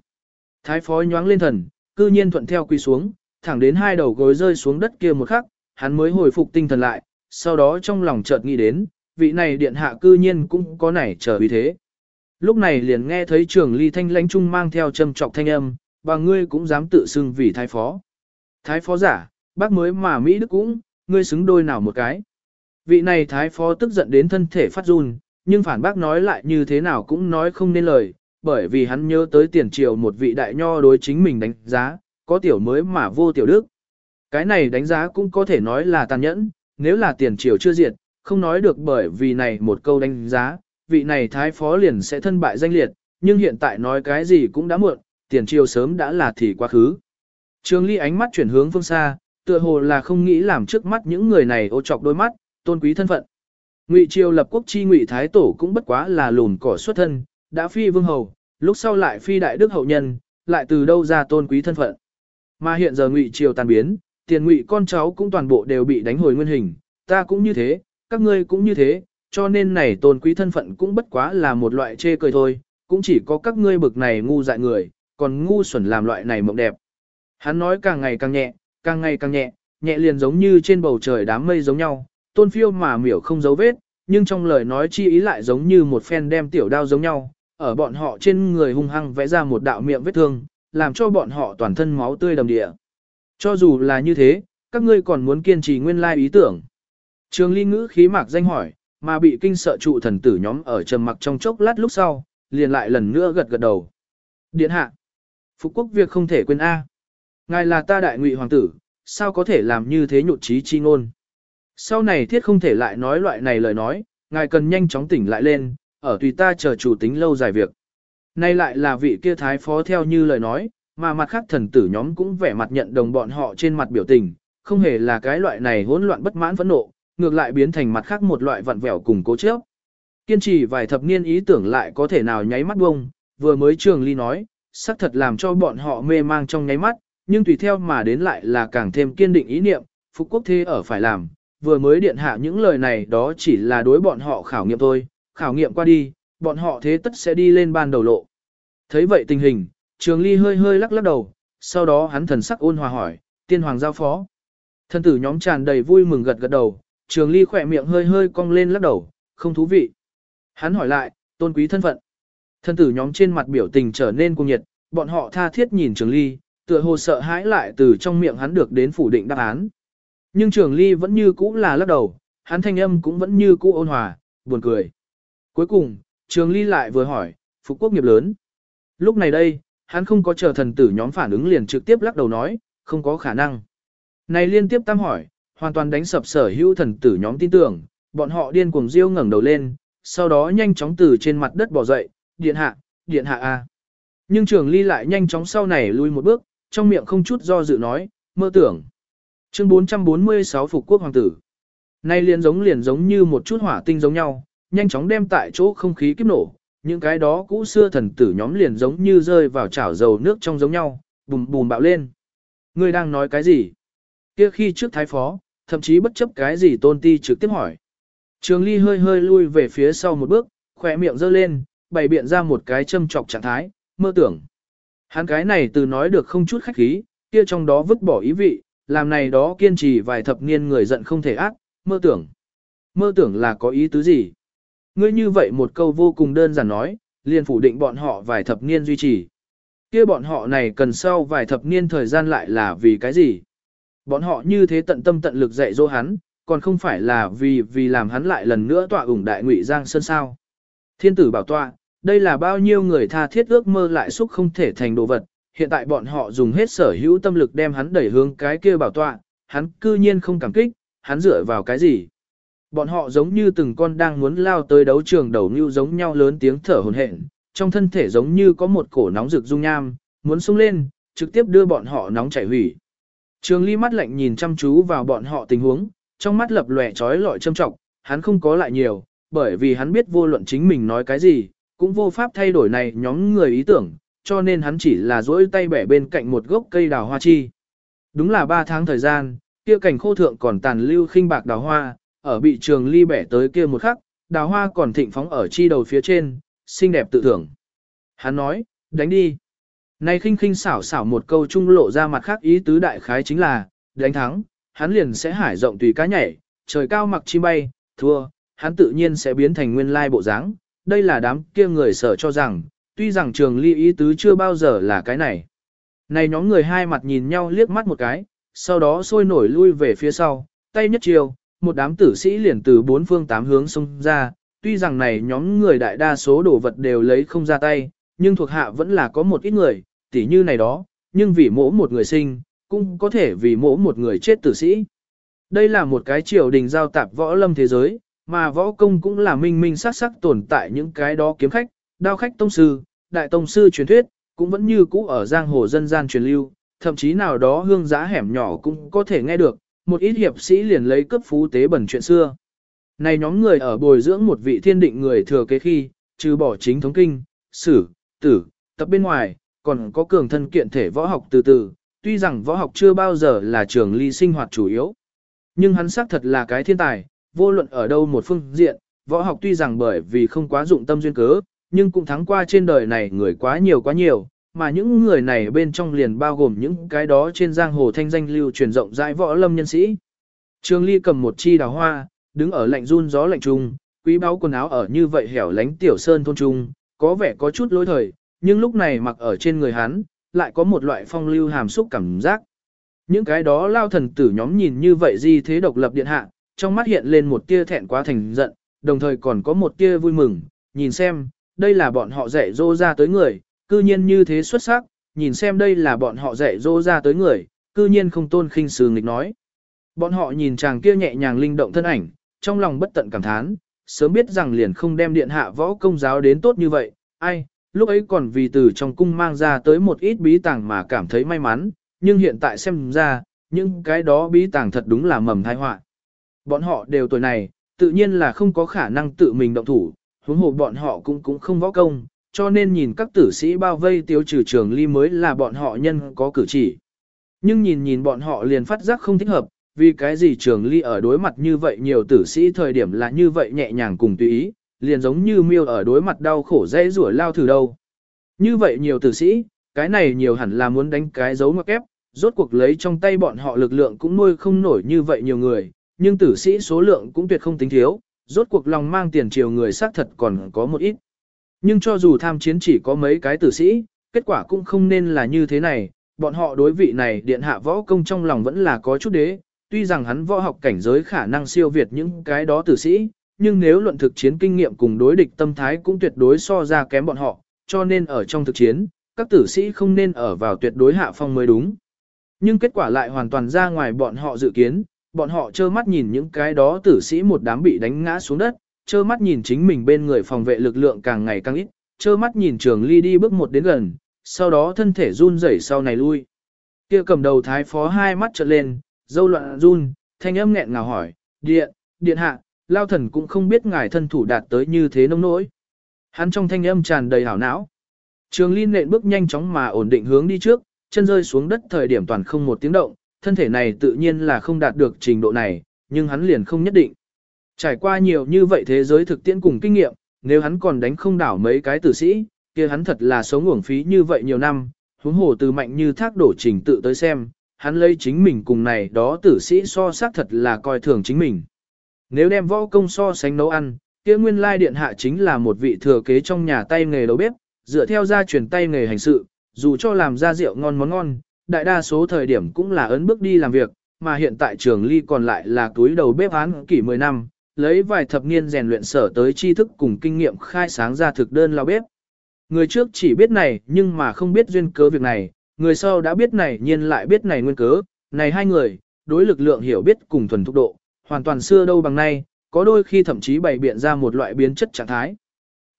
Thái phó nhoáng lên thần, cư nhiên thuận theo quỳ xuống, thẳng đến hai đầu gối rơi xuống đất kia một khắc, hắn mới hồi phục tinh thần lại, sau đó trong lòng chợt nghĩ đến, vị này điện hạ cư nhiên cũng có nảy trở vì thế. Lúc này liền nghe thấy trưởng ly thanh lãnh trung mang theo châm trọc thanh âm, và ngươi cũng dám tự xưng vì thái phó. Thái phó giả, bác mới mà Mỹ Đức cũng, ngươi xứng đôi nào một cái. Vị này thái phó tức giận đến thân thể phát run, nhưng phản bác nói lại như thế nào cũng nói không nên lời, bởi vì hắn nhớ tới tiền triều một vị đại nho đối chính mình đánh giá, có tiểu mới mà vô tiểu đức. Cái này đánh giá cũng có thể nói là tàn nhẫn, nếu là tiền triều chưa diệt, không nói được bởi vì này một câu đánh giá, vị này thái phó liền sẽ thân bại danh liệt, nhưng hiện tại nói cái gì cũng đã muộn, tiền triều sớm đã là thì quá khứ. trương ly ánh mắt chuyển hướng phương xa, tựa hồ là không nghĩ làm trước mắt những người này ô chọc đôi mắt, tôn quý thân phận. Ngụy Triều lập quốc chi Ngụy Thái Tổ cũng bất quá là lùn cỏ xuất thân, đã phi vương hầu, lúc sau lại phi đại đức hậu nhân, lại từ đâu ra tôn quý thân phận. Mà hiện giờ Ngụy Triều tàn biến, tiền Ngụy con cháu cũng toàn bộ đều bị đánh hồi nguyên hình, ta cũng như thế, các ngươi cũng như thế, cho nên này tôn quý thân phận cũng bất quá là một loại chê cười thôi, cũng chỉ có các ngươi bực này ngu dại người, còn ngu xuẩn làm loại này mộng đẹp. Hắn nói càng ngày càng nhẹ, càng ngày càng nhẹ, nhẹ liền giống như trên bầu trời đám mây giống nhau, tôn phiêu mà miểu không dấu vết, nhưng trong lời nói chi ý lại giống như một phen đem tiểu đao giống nhau, ở bọn họ trên người hung hăng vẽ ra một đạo miệng vết thương, làm cho bọn họ toàn thân máu tươi đầm địa. Cho dù là như thế, các ngươi còn muốn kiên trì nguyên lai ý tưởng. Trường ly ngữ khí mạc danh hỏi, mà bị kinh sợ trụ thần tử nhóm ở trầm mặc trong chốc lát lúc sau, liền lại lần nữa gật gật đầu. Điện hạ, Phục quốc việc không thể quên A. Ngài là ta đại ngụy hoàng tử, sao có thể làm như thế nhụt chí chi ngôn. Sau này thiết không thể lại nói loại này lời nói, ngài cần nhanh chóng tỉnh lại lên, ở tùy ta chờ chủ tính lâu dài việc. Nay lại là vị kia thái phó theo như lời nói, mà mặt khác thần tử nhóm cũng vẻ mặt nhận đồng bọn họ trên mặt biểu tình, không hề là cái loại này hỗn loạn bất mãn phẫn nộ, ngược lại biến thành mặt khác một loại vặn vẹo cùng cố chấp. Kiên trì vài thập niên ý tưởng lại có thể nào nháy mắt bông, vừa mới trường ly nói, xác thật làm cho bọn họ mê mang trong nháy mắt, nhưng tùy theo mà đến lại là càng thêm kiên định ý niệm, phục quốc thế ở phải làm, vừa mới điện hạ những lời này đó chỉ là đối bọn họ khảo nghiệm thôi, khảo nghiệm qua đi, bọn họ thế tất sẽ đi lên ban đầu lộ. Thấy vậy tình hình, trường ly hơi hơi lắc lắc đầu, sau đó hắn thần sắc ôn hòa hỏi, tiên hoàng giao phó. Thân tử nhóm tràn đầy vui mừng gật gật đầu, trường ly khỏe miệng hơi hơi cong lên lắc đầu, không thú vị. Hắn hỏi lại, tôn quý thân phận. Thân tử nhóm trên mặt biểu tình trở nên cung nhiệt, bọn họ tha thiết nhìn trường ly, tựa hồ sợ hãi lại từ trong miệng hắn được đến phủ định đáp án. Nhưng trường ly vẫn như cũ là lắc đầu, hắn thanh âm cũng vẫn như cũ ôn hòa, buồn cười. Cuối cùng, trường ly lại vừa hỏi, phục quốc nghiệp lớn. Lúc này đây, hắn không có chờ thần tử nhóm phản ứng liền trực tiếp lắc đầu nói, không có khả năng. Này liên tiếp tam hỏi, hoàn toàn đánh sập sở hữu thần tử nhóm tin tưởng, bọn họ điên cuồng riêu ngẩng đầu lên, sau đó nhanh chóng từ trên mặt đất bỏ dậy, điện hạ, điện hạ a. Nhưng trường ly lại nhanh chóng sau này lui một bước, trong miệng không chút do dự nói, mơ tưởng. Chương 446 Phục Quốc Hoàng tử. Nay liền giống liền giống như một chút hỏa tinh giống nhau, nhanh chóng đem tại chỗ không khí kiếp nổ, những cái đó cũ xưa thần tử nhóm liền giống như rơi vào chảo dầu nước trong giống nhau, bùm bùm bạo lên. Ngươi đang nói cái gì? Kia khi trước thái phó, thậm chí bất chấp cái gì tôn ti trực tiếp hỏi. Trường ly hơi hơi lui về phía sau một bước, khỏe miệng giơ lên, bày biện ra một cái châm trọc trạng thái, mơ tưởng. Hắn cái này từ nói được không chút khách khí, kia trong đó vứt bỏ ý vị, làm này đó kiên trì vài thập niên người giận không thể ác, mơ tưởng. Mơ tưởng là có ý tứ gì? Ngươi như vậy một câu vô cùng đơn giản nói, liền phủ định bọn họ vài thập niên duy trì. Kia bọn họ này cần sau vài thập niên thời gian lại là vì cái gì? Bọn họ như thế tận tâm tận lực dạy dỗ hắn, còn không phải là vì vì làm hắn lại lần nữa tọa ủng đại ngụy giang sơn sao. Thiên tử bảo tọa, đây là bao nhiêu người tha thiết ước mơ lại xúc không thể thành đồ vật, hiện tại bọn họ dùng hết sở hữu tâm lực đem hắn đẩy hướng cái kia bảo tọa, hắn cư nhiên không cảm kích, hắn dựa vào cái gì. Bọn họ giống như từng con đang muốn lao tới đấu trường đầu như giống nhau lớn tiếng thở hồn hển, trong thân thể giống như có một cổ nóng rực dung nham, muốn sung lên, trực tiếp đưa bọn họ nóng chảy hủy. Trường ly mắt lạnh nhìn chăm chú vào bọn họ tình huống, trong mắt lập lòe trói lọi châm trọng, hắn không có lại nhiều, bởi vì hắn biết vô luận chính mình nói cái gì, cũng vô pháp thay đổi này nhóm người ý tưởng, cho nên hắn chỉ là duỗi tay bẻ bên cạnh một gốc cây đào hoa chi. Đúng là 3 tháng thời gian, kia cảnh khô thượng còn tàn lưu khinh bạc đào hoa, ở bị trường ly bẻ tới kia một khắc, đào hoa còn thịnh phóng ở chi đầu phía trên, xinh đẹp tự thưởng. Hắn nói, đánh đi. Này khinh khinh xảo xảo một câu trung lộ ra mặt khác ý tứ đại khái chính là, đánh thắng, hắn liền sẽ hải rộng tùy cá nhảy, trời cao mặc chim bay, thua, hắn tự nhiên sẽ biến thành nguyên lai bộ dáng. Đây là đám kia người sở cho rằng, tuy rằng trường ly ý tứ chưa bao giờ là cái này. Này nhóm người hai mặt nhìn nhau liếc mắt một cái, sau đó sôi nổi lui về phía sau, tay nhất chiều, một đám tử sĩ liền từ bốn phương tám hướng xông ra, tuy rằng này nhóm người đại đa số đồ vật đều lấy không ra tay, nhưng thuộc hạ vẫn là có một ít người, tỉ như này đó, nhưng vì mỗi một người sinh, cũng có thể vì mỗi một người chết tử sĩ. Đây là một cái triều đình giao tạp võ lâm thế giới, mà võ công cũng là minh minh sắc sắc tồn tại những cái đó kiếm khách, đao khách tông sư, đại tông sư truyền thuyết, cũng vẫn như cũ ở giang hồ dân gian truyền lưu, thậm chí nào đó hương giá hẻm nhỏ cũng có thể nghe được, một ít hiệp sĩ liền lấy cấp phú tế bẩn chuyện xưa. Này nhóm người ở bồi dưỡng một vị thiên định người thừa kế khi, trừ bỏ chính thống kinh, sử, tử, tập bên ngoài, còn có cường thân kiện thể võ học từ từ, tuy rằng võ học chưa bao giờ là trường ly sinh hoạt chủ yếu. Nhưng hắn xác thật là cái thiên tài, vô luận ở đâu một phương diện, võ học tuy rằng bởi vì không quá dụng tâm duyên cớ, nhưng cũng thắng qua trên đời này người quá nhiều quá nhiều, mà những người này bên trong liền bao gồm những cái đó trên giang hồ thanh danh lưu truyền rộng rãi võ lâm nhân sĩ. trương Ly cầm một chi đào hoa, đứng ở lạnh run gió lạnh trung, quý báu quần áo ở như vậy hẻo lánh tiểu sơn thôn trung, có vẻ có chút lỗi thời, nhưng lúc này mặc ở trên người hắn, lại có một loại phong lưu hàm xúc cảm giác. Những cái đó lao thần tử nhóm nhìn như vậy di thế độc lập điện hạ, trong mắt hiện lên một tia thẹn quá thành giận, đồng thời còn có một tia vui mừng, nhìn xem, đây là bọn họ dạy dỗ ra tới người, cư nhiên như thế xuất sắc, nhìn xem đây là bọn họ dạy dỗ ra tới người, cư nhiên không tôn khinh sứ nghịch nói. Bọn họ nhìn chàng kia nhẹ nhàng linh động thân ảnh, trong lòng bất tận cảm thán, sớm biết rằng liền không đem điện hạ võ công giáo đến tốt như vậy, ai, lúc ấy còn vì từ trong cung mang ra tới một ít bí tàng mà cảm thấy may mắn, nhưng hiện tại xem ra, những cái đó bí tàng thật đúng là mầm thai họa. Bọn họ đều tuổi này, tự nhiên là không có khả năng tự mình động thủ, huống hồ bọn họ cũng cũng không võ công, cho nên nhìn các tử sĩ bao vây tiêu trừ trường ly mới là bọn họ nhân có cử chỉ. Nhưng nhìn nhìn bọn họ liền phát giác không thích hợp, vì cái gì trường ly ở đối mặt như vậy nhiều tử sĩ thời điểm là như vậy nhẹ nhàng cùng tùy ý, liền giống như miêu ở đối mặt đau khổ dễ rủa lao thử đâu. Như vậy nhiều tử sĩ, cái này nhiều hẳn là muốn đánh cái dấu ngoặc ép, rốt cuộc lấy trong tay bọn họ lực lượng cũng nuôi không nổi như vậy nhiều người, nhưng tử sĩ số lượng cũng tuyệt không tính thiếu, rốt cuộc lòng mang tiền triều người xác thật còn có một ít. Nhưng cho dù tham chiến chỉ có mấy cái tử sĩ, kết quả cũng không nên là như thế này, bọn họ đối vị này điện hạ võ công trong lòng vẫn là có chút đế, tuy rằng hắn võ học cảnh giới khả năng siêu việt những cái đó tử sĩ, nhưng nếu luận thực chiến kinh nghiệm cùng đối địch tâm thái cũng tuyệt đối so ra kém bọn họ, cho nên ở trong thực chiến, các tử sĩ không nên ở vào tuyệt đối hạ phong mới đúng. Nhưng kết quả lại hoàn toàn ra ngoài bọn họ dự kiến, bọn họ trơ mắt nhìn những cái đó tử sĩ một đám bị đánh ngã xuống đất, trơ mắt nhìn chính mình bên người phòng vệ lực lượng càng ngày càng ít, trơ mắt nhìn trường ly đi bước một đến gần, sau đó thân thể run rẩy sau này lui. Kia cầm đầu thái phó hai mắt trợn lên, dâu loạn run, thanh âm nghẹn ngào hỏi, điện, điện hạ, lao thần cũng không biết ngài thân thủ đạt tới như thế nông nỗi. Hắn trong thanh âm tràn đầy hảo não. Trường Ly nện bước nhanh chóng mà ổn định hướng đi trước, chân rơi xuống đất thời điểm toàn không một tiếng động, thân thể này tự nhiên là không đạt được trình độ này, nhưng hắn liền không nhất định. Trải qua nhiều như vậy thế giới thực tiễn cùng kinh nghiệm, nếu hắn còn đánh không đảo mấy cái tử sĩ, kia hắn thật là sống uổng phí như vậy nhiều năm, huống hồ từ mạnh như thác đổ trình tự tới xem, hắn lấy chính mình cùng này đó tử sĩ so sát thật là coi thường chính mình. Nếu đem võ công so sánh nấu ăn, kia nguyên lai điện hạ chính là một vị thừa kế trong nhà tay nghề đầu bếp, dựa theo gia truyền tay nghề hành sự, dù cho làm ra rượu ngon món ngon, đại đa số thời điểm cũng là ấn bước đi làm việc, mà hiện tại trường ly còn lại là túi đầu bếp án kỷ 10 năm, lấy vài thập niên rèn luyện sở tới tri thức cùng kinh nghiệm khai sáng ra thực đơn lao bếp. Người trước chỉ biết này nhưng mà không biết duyên cớ việc này, người sau đã biết này nhiên lại biết này nguyên cớ, này hai người, đối lực lượng hiểu biết cùng thuần thúc độ, hoàn toàn xưa đâu bằng nay, có đôi khi thậm chí bày biện ra một loại biến chất trạng thái.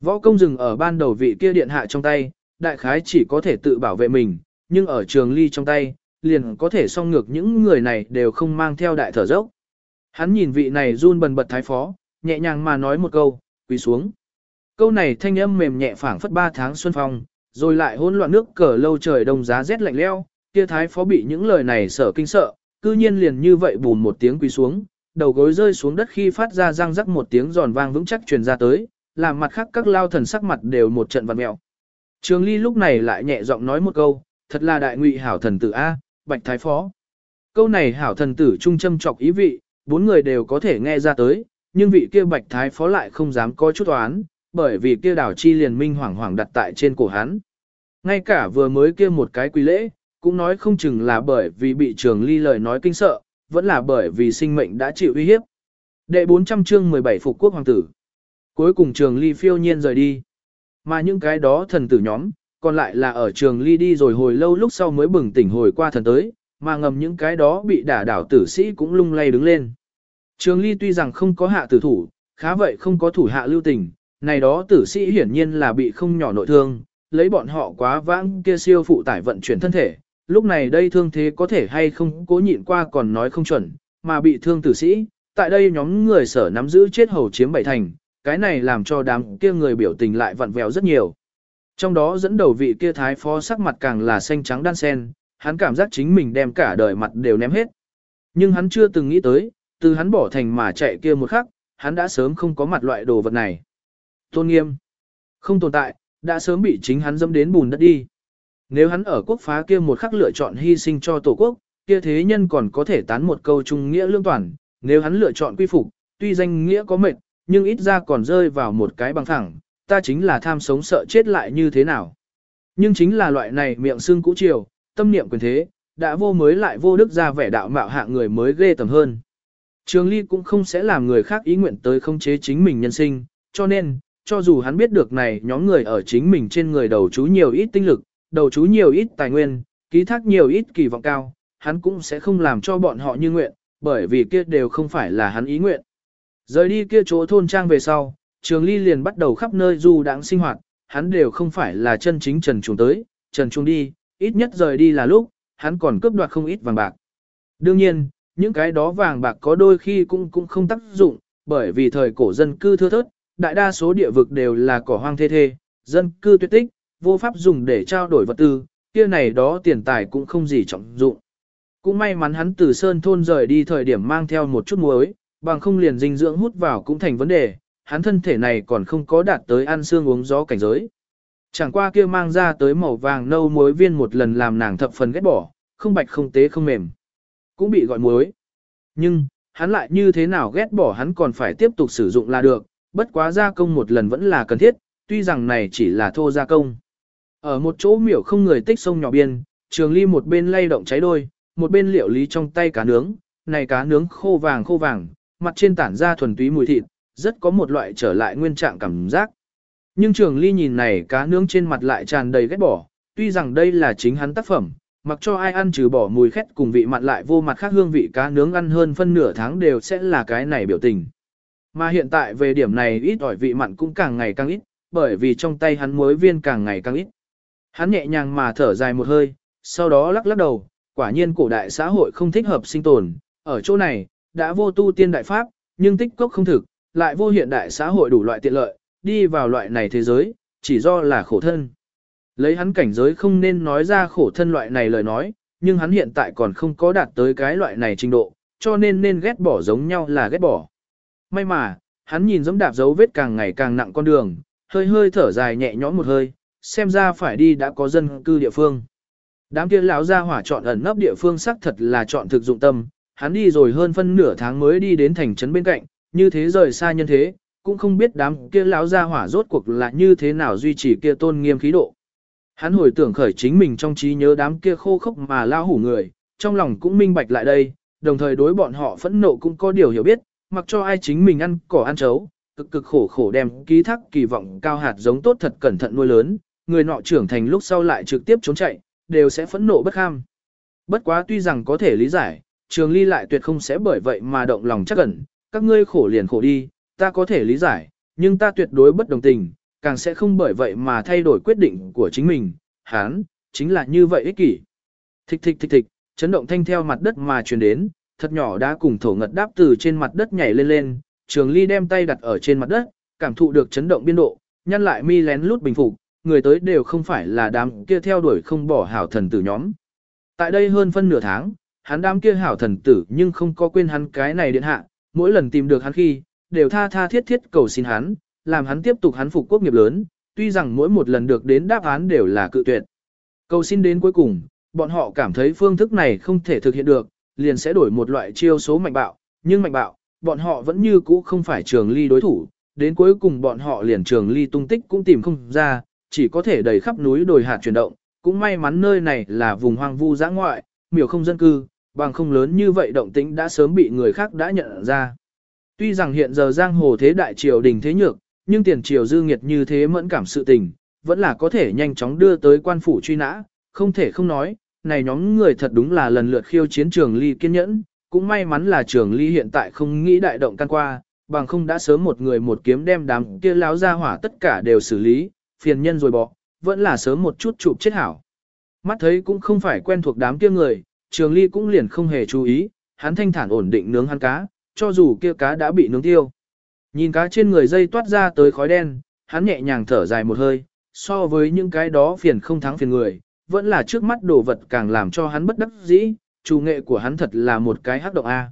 Võ công dừng ở ban đầu vị kia điện hạ trong tay, đại khái chỉ có thể tự bảo vệ mình, nhưng ở trường ly trong tay, liền có thể song ngược những người này đều không mang theo đại thở dốc. Hắn nhìn vị này run bần bật thái phó, nhẹ nhàng mà nói một câu, quỳ xuống. Câu này thanh âm mềm nhẹ phảng phất ba tháng xuân phong, rồi lại hỗn loạn nước cờ lâu trời đông giá rét lạnh leo, kia thái phó bị những lời này sợ kinh sợ, cư nhiên liền như vậy bùn một tiếng quỳ xuống, đầu gối rơi xuống đất khi phát ra răng rắc một tiếng giòn vang vững chắc truyền ra tới, làm mặt khác các lao thần sắc mặt đều một trận vặn mẹo. Trường Ly lúc này lại nhẹ giọng nói một câu, thật là đại ngụy hảo thần tử a, Bạch Thái Phó. Câu này hảo thần tử trung châm chọc ý vị, bốn người đều có thể nghe ra tới, nhưng vị kia Bạch Thái Phó lại không dám có chút oán, bởi vì kia đảo chi liền minh hoảng hoảng đặt tại trên cổ hắn. Ngay cả vừa mới kia một cái quy lễ, cũng nói không chừng là bởi vì bị Trường Ly lời nói kinh sợ, vẫn là bởi vì sinh mệnh đã chịu uy hiếp. Đệ 400 chương 17 Phục Quốc Hoàng tử. Cuối cùng Trường Ly phiêu nhiên rời đi. Mà những cái đó thần tử nhóm, còn lại là ở Trường Ly đi rồi hồi lâu lúc sau mới bừng tỉnh hồi qua thần tới, mà ngầm những cái đó bị đả đảo tử sĩ cũng lung lay đứng lên. Trường Ly tuy rằng không có hạ tử thủ, khá vậy không có thủ hạ lưu tình, này đó tử sĩ hiển nhiên là bị không nhỏ nội thương, lấy bọn họ quá vãng kia siêu phụ tải vận chuyển thân thể, lúc này đây thương thế có thể hay không cố nhịn qua còn nói không chuẩn, mà bị thương tử sĩ, tại đây nhóm người sở nắm giữ chết hầu chiếm bảy thành, cái này làm cho đám kia người biểu tình lại vặn vẹo rất nhiều. Trong đó dẫn đầu vị kia thái phó sắc mặt càng là xanh trắng đan sen, hắn cảm giác chính mình đem cả đời mặt đều ném hết. Nhưng hắn chưa từng nghĩ tới, từ hắn bỏ thành mà chạy kia một khắc, hắn đã sớm không có mặt loại đồ vật này. Tôn nghiêm, không tồn tại, đã sớm bị chính hắn dâm đến bùn đất đi. Nếu hắn ở quốc phá kia một khắc lựa chọn hy sinh cho tổ quốc, kia thế nhân còn có thể tán một câu trung nghĩa lương toàn, nếu hắn lựa chọn quy phục, tuy danh nghĩa có mệt, nhưng ít ra còn rơi vào một cái bằng thẳng, ta chính là tham sống sợ chết lại như thế nào. Nhưng chính là loại này miệng xương cũ chiều, tâm niệm quyền thế, đã vô mới lại vô đức ra vẻ đạo mạo hạ người mới ghê tầm hơn. Trường Ly cũng không sẽ làm người khác ý nguyện tới khống chế chính mình nhân sinh, cho nên, cho dù hắn biết được này nhóm người ở chính mình trên người đầu chú nhiều ít tinh lực, đầu chú nhiều ít tài nguyên, ký thác nhiều ít kỳ vọng cao, hắn cũng sẽ không làm cho bọn họ như nguyện, bởi vì kia đều không phải là hắn ý nguyện. Rời đi kia chỗ thôn trang về sau, Trường Ly liền bắt đầu khắp nơi du đãng sinh hoạt, hắn đều không phải là chân chính Trần Trung tới, Trần Trung đi, ít nhất rời đi là lúc, hắn còn cướp đoạt không ít vàng bạc. Đương nhiên, những cái đó vàng bạc có đôi khi cũng cũng không tác dụng, bởi vì thời cổ dân cư thưa thớt, đại đa số địa vực đều là cỏ hoang thê thê, dân cư tuyệt tích, vô pháp dùng để trao đổi vật tư, kia này đó tiền tài cũng không gì trọng dụng. Cũng may mắn hắn từ sơn thôn rời đi thời điểm mang theo một chút muối, bằng không liền dinh dưỡng hút vào cũng thành vấn đề, hắn thân thể này còn không có đạt tới ăn xương uống gió cảnh giới. Chẳng qua kia mang ra tới màu vàng nâu muối viên một lần làm nàng thập phần ghét bỏ, không bạch không tế không mềm. Cũng bị gọi muối. Nhưng, hắn lại như thế nào ghét bỏ hắn còn phải tiếp tục sử dụng là được, bất quá gia công một lần vẫn là cần thiết, tuy rằng này chỉ là thô gia công. Ở một chỗ miểu không người tích sông nhỏ biên, trường ly một bên lay động cháy đôi, một bên liệu lý trong tay cá nướng, này cá nướng khô vàng khô vàng, mặt trên tản ra thuần túy mùi thịt, rất có một loại trở lại nguyên trạng cảm giác. Nhưng trường ly nhìn này cá nướng trên mặt lại tràn đầy ghét bỏ, tuy rằng đây là chính hắn tác phẩm, mặc cho ai ăn trừ bỏ mùi khét cùng vị mặn lại vô mặt khác hương vị cá nướng ăn hơn phân nửa tháng đều sẽ là cái này biểu tình. Mà hiện tại về điểm này ít ỏi vị mặn cũng càng ngày càng ít, bởi vì trong tay hắn muối viên càng ngày càng ít. Hắn nhẹ nhàng mà thở dài một hơi, sau đó lắc lắc đầu, quả nhiên cổ đại xã hội không thích hợp sinh tồn, ở chỗ này, đã vô tu tiên đại pháp, nhưng tích cốc không thực, lại vô hiện đại xã hội đủ loại tiện lợi, đi vào loại này thế giới, chỉ do là khổ thân. Lấy hắn cảnh giới không nên nói ra khổ thân loại này lời nói, nhưng hắn hiện tại còn không có đạt tới cái loại này trình độ, cho nên nên ghét bỏ giống nhau là ghét bỏ. May mà, hắn nhìn giống đạp dấu vết càng ngày càng nặng con đường, hơi hơi thở dài nhẹ nhõm một hơi, xem ra phải đi đã có dân cư địa phương. Đám kia lão gia hỏa chọn ẩn nấp địa phương xác thật là chọn thực dụng tâm, hắn đi rồi hơn phân nửa tháng mới đi đến thành trấn bên cạnh, như thế rời xa nhân thế, cũng không biết đám kia lão gia hỏa rốt cuộc là như thế nào duy trì kia tôn nghiêm khí độ. Hắn hồi tưởng khởi chính mình trong trí nhớ đám kia khô khốc mà lao hủ người, trong lòng cũng minh bạch lại đây, đồng thời đối bọn họ phẫn nộ cũng có điều hiểu biết, mặc cho ai chính mình ăn cỏ ăn chấu, cực cực khổ khổ đem ký thác kỳ vọng cao hạt giống tốt thật cẩn thận nuôi lớn, người nọ trưởng thành lúc sau lại trực tiếp trốn chạy, đều sẽ phẫn nộ bất ham. Bất quá tuy rằng có thể lý giải, trường ly lại tuyệt không sẽ bởi vậy mà động lòng chắc ẩn, các ngươi khổ liền khổ đi, ta có thể lý giải, nhưng ta tuyệt đối bất đồng tình, càng sẽ không bởi vậy mà thay đổi quyết định của chính mình, hán, chính là như vậy ích kỷ. Thịch thịch thịch thịch, chấn động thanh theo mặt đất mà truyền đến, thật nhỏ đã cùng thổ ngật đáp từ trên mặt đất nhảy lên lên, trường ly đem tay đặt ở trên mặt đất, cảm thụ được chấn động biên độ, nhăn lại mi lén lút bình phục, người tới đều không phải là đám kia theo đuổi không bỏ hảo thần tử nhóm. Tại đây hơn phân nửa tháng, hắn đám kia hảo thần tử nhưng không có quên hắn cái này điện hạ, mỗi lần tìm được hắn khi, đều tha tha thiết thiết cầu xin hắn, làm hắn tiếp tục hắn phục quốc nghiệp lớn, tuy rằng mỗi một lần được đến đáp án đều là cự tuyệt. Cầu xin đến cuối cùng, bọn họ cảm thấy phương thức này không thể thực hiện được, liền sẽ đổi một loại chiêu số mạnh bạo, nhưng mạnh bạo, bọn họ vẫn như cũ không phải trường ly đối thủ, đến cuối cùng bọn họ liền trường ly tung tích cũng tìm không ra, chỉ có thể đầy khắp núi đồi hạt chuyển động, cũng may mắn nơi này là vùng hoang vu giã ngoại, miểu không dân cư, bằng không lớn như vậy động tĩnh đã sớm bị người khác đã nhận ra. Tuy rằng hiện giờ giang hồ thế đại triều đình thế nhược, nhưng tiền triều dư nghiệt như thế mẫn cảm sự tình, vẫn là có thể nhanh chóng đưa tới quan phủ truy nã, không thể không nói, này nhóm người thật đúng là lần lượt khiêu chiến trường ly kiên nhẫn, cũng may mắn là trường ly hiện tại không nghĩ đại động can qua, bằng không đã sớm một người một kiếm đem đám kia láo ra hỏa tất cả đều xử lý, phiền nhân rồi bỏ, vẫn là sớm một chút chụp chết hảo. Mắt thấy cũng không phải quen thuộc đám kia người, trường ly cũng liền không hề chú ý, hắn thanh thản ổn định nướng hắn cá, cho dù kia cá đã bị nướng tiêu. Nhìn cá trên người dây toát ra tới khói đen, hắn nhẹ nhàng thở dài một hơi, so với những cái đó phiền không thắng phiền người, vẫn là trước mắt đồ vật càng làm cho hắn bất đắc dĩ, chủ nghệ của hắn thật là một cái hắc động A.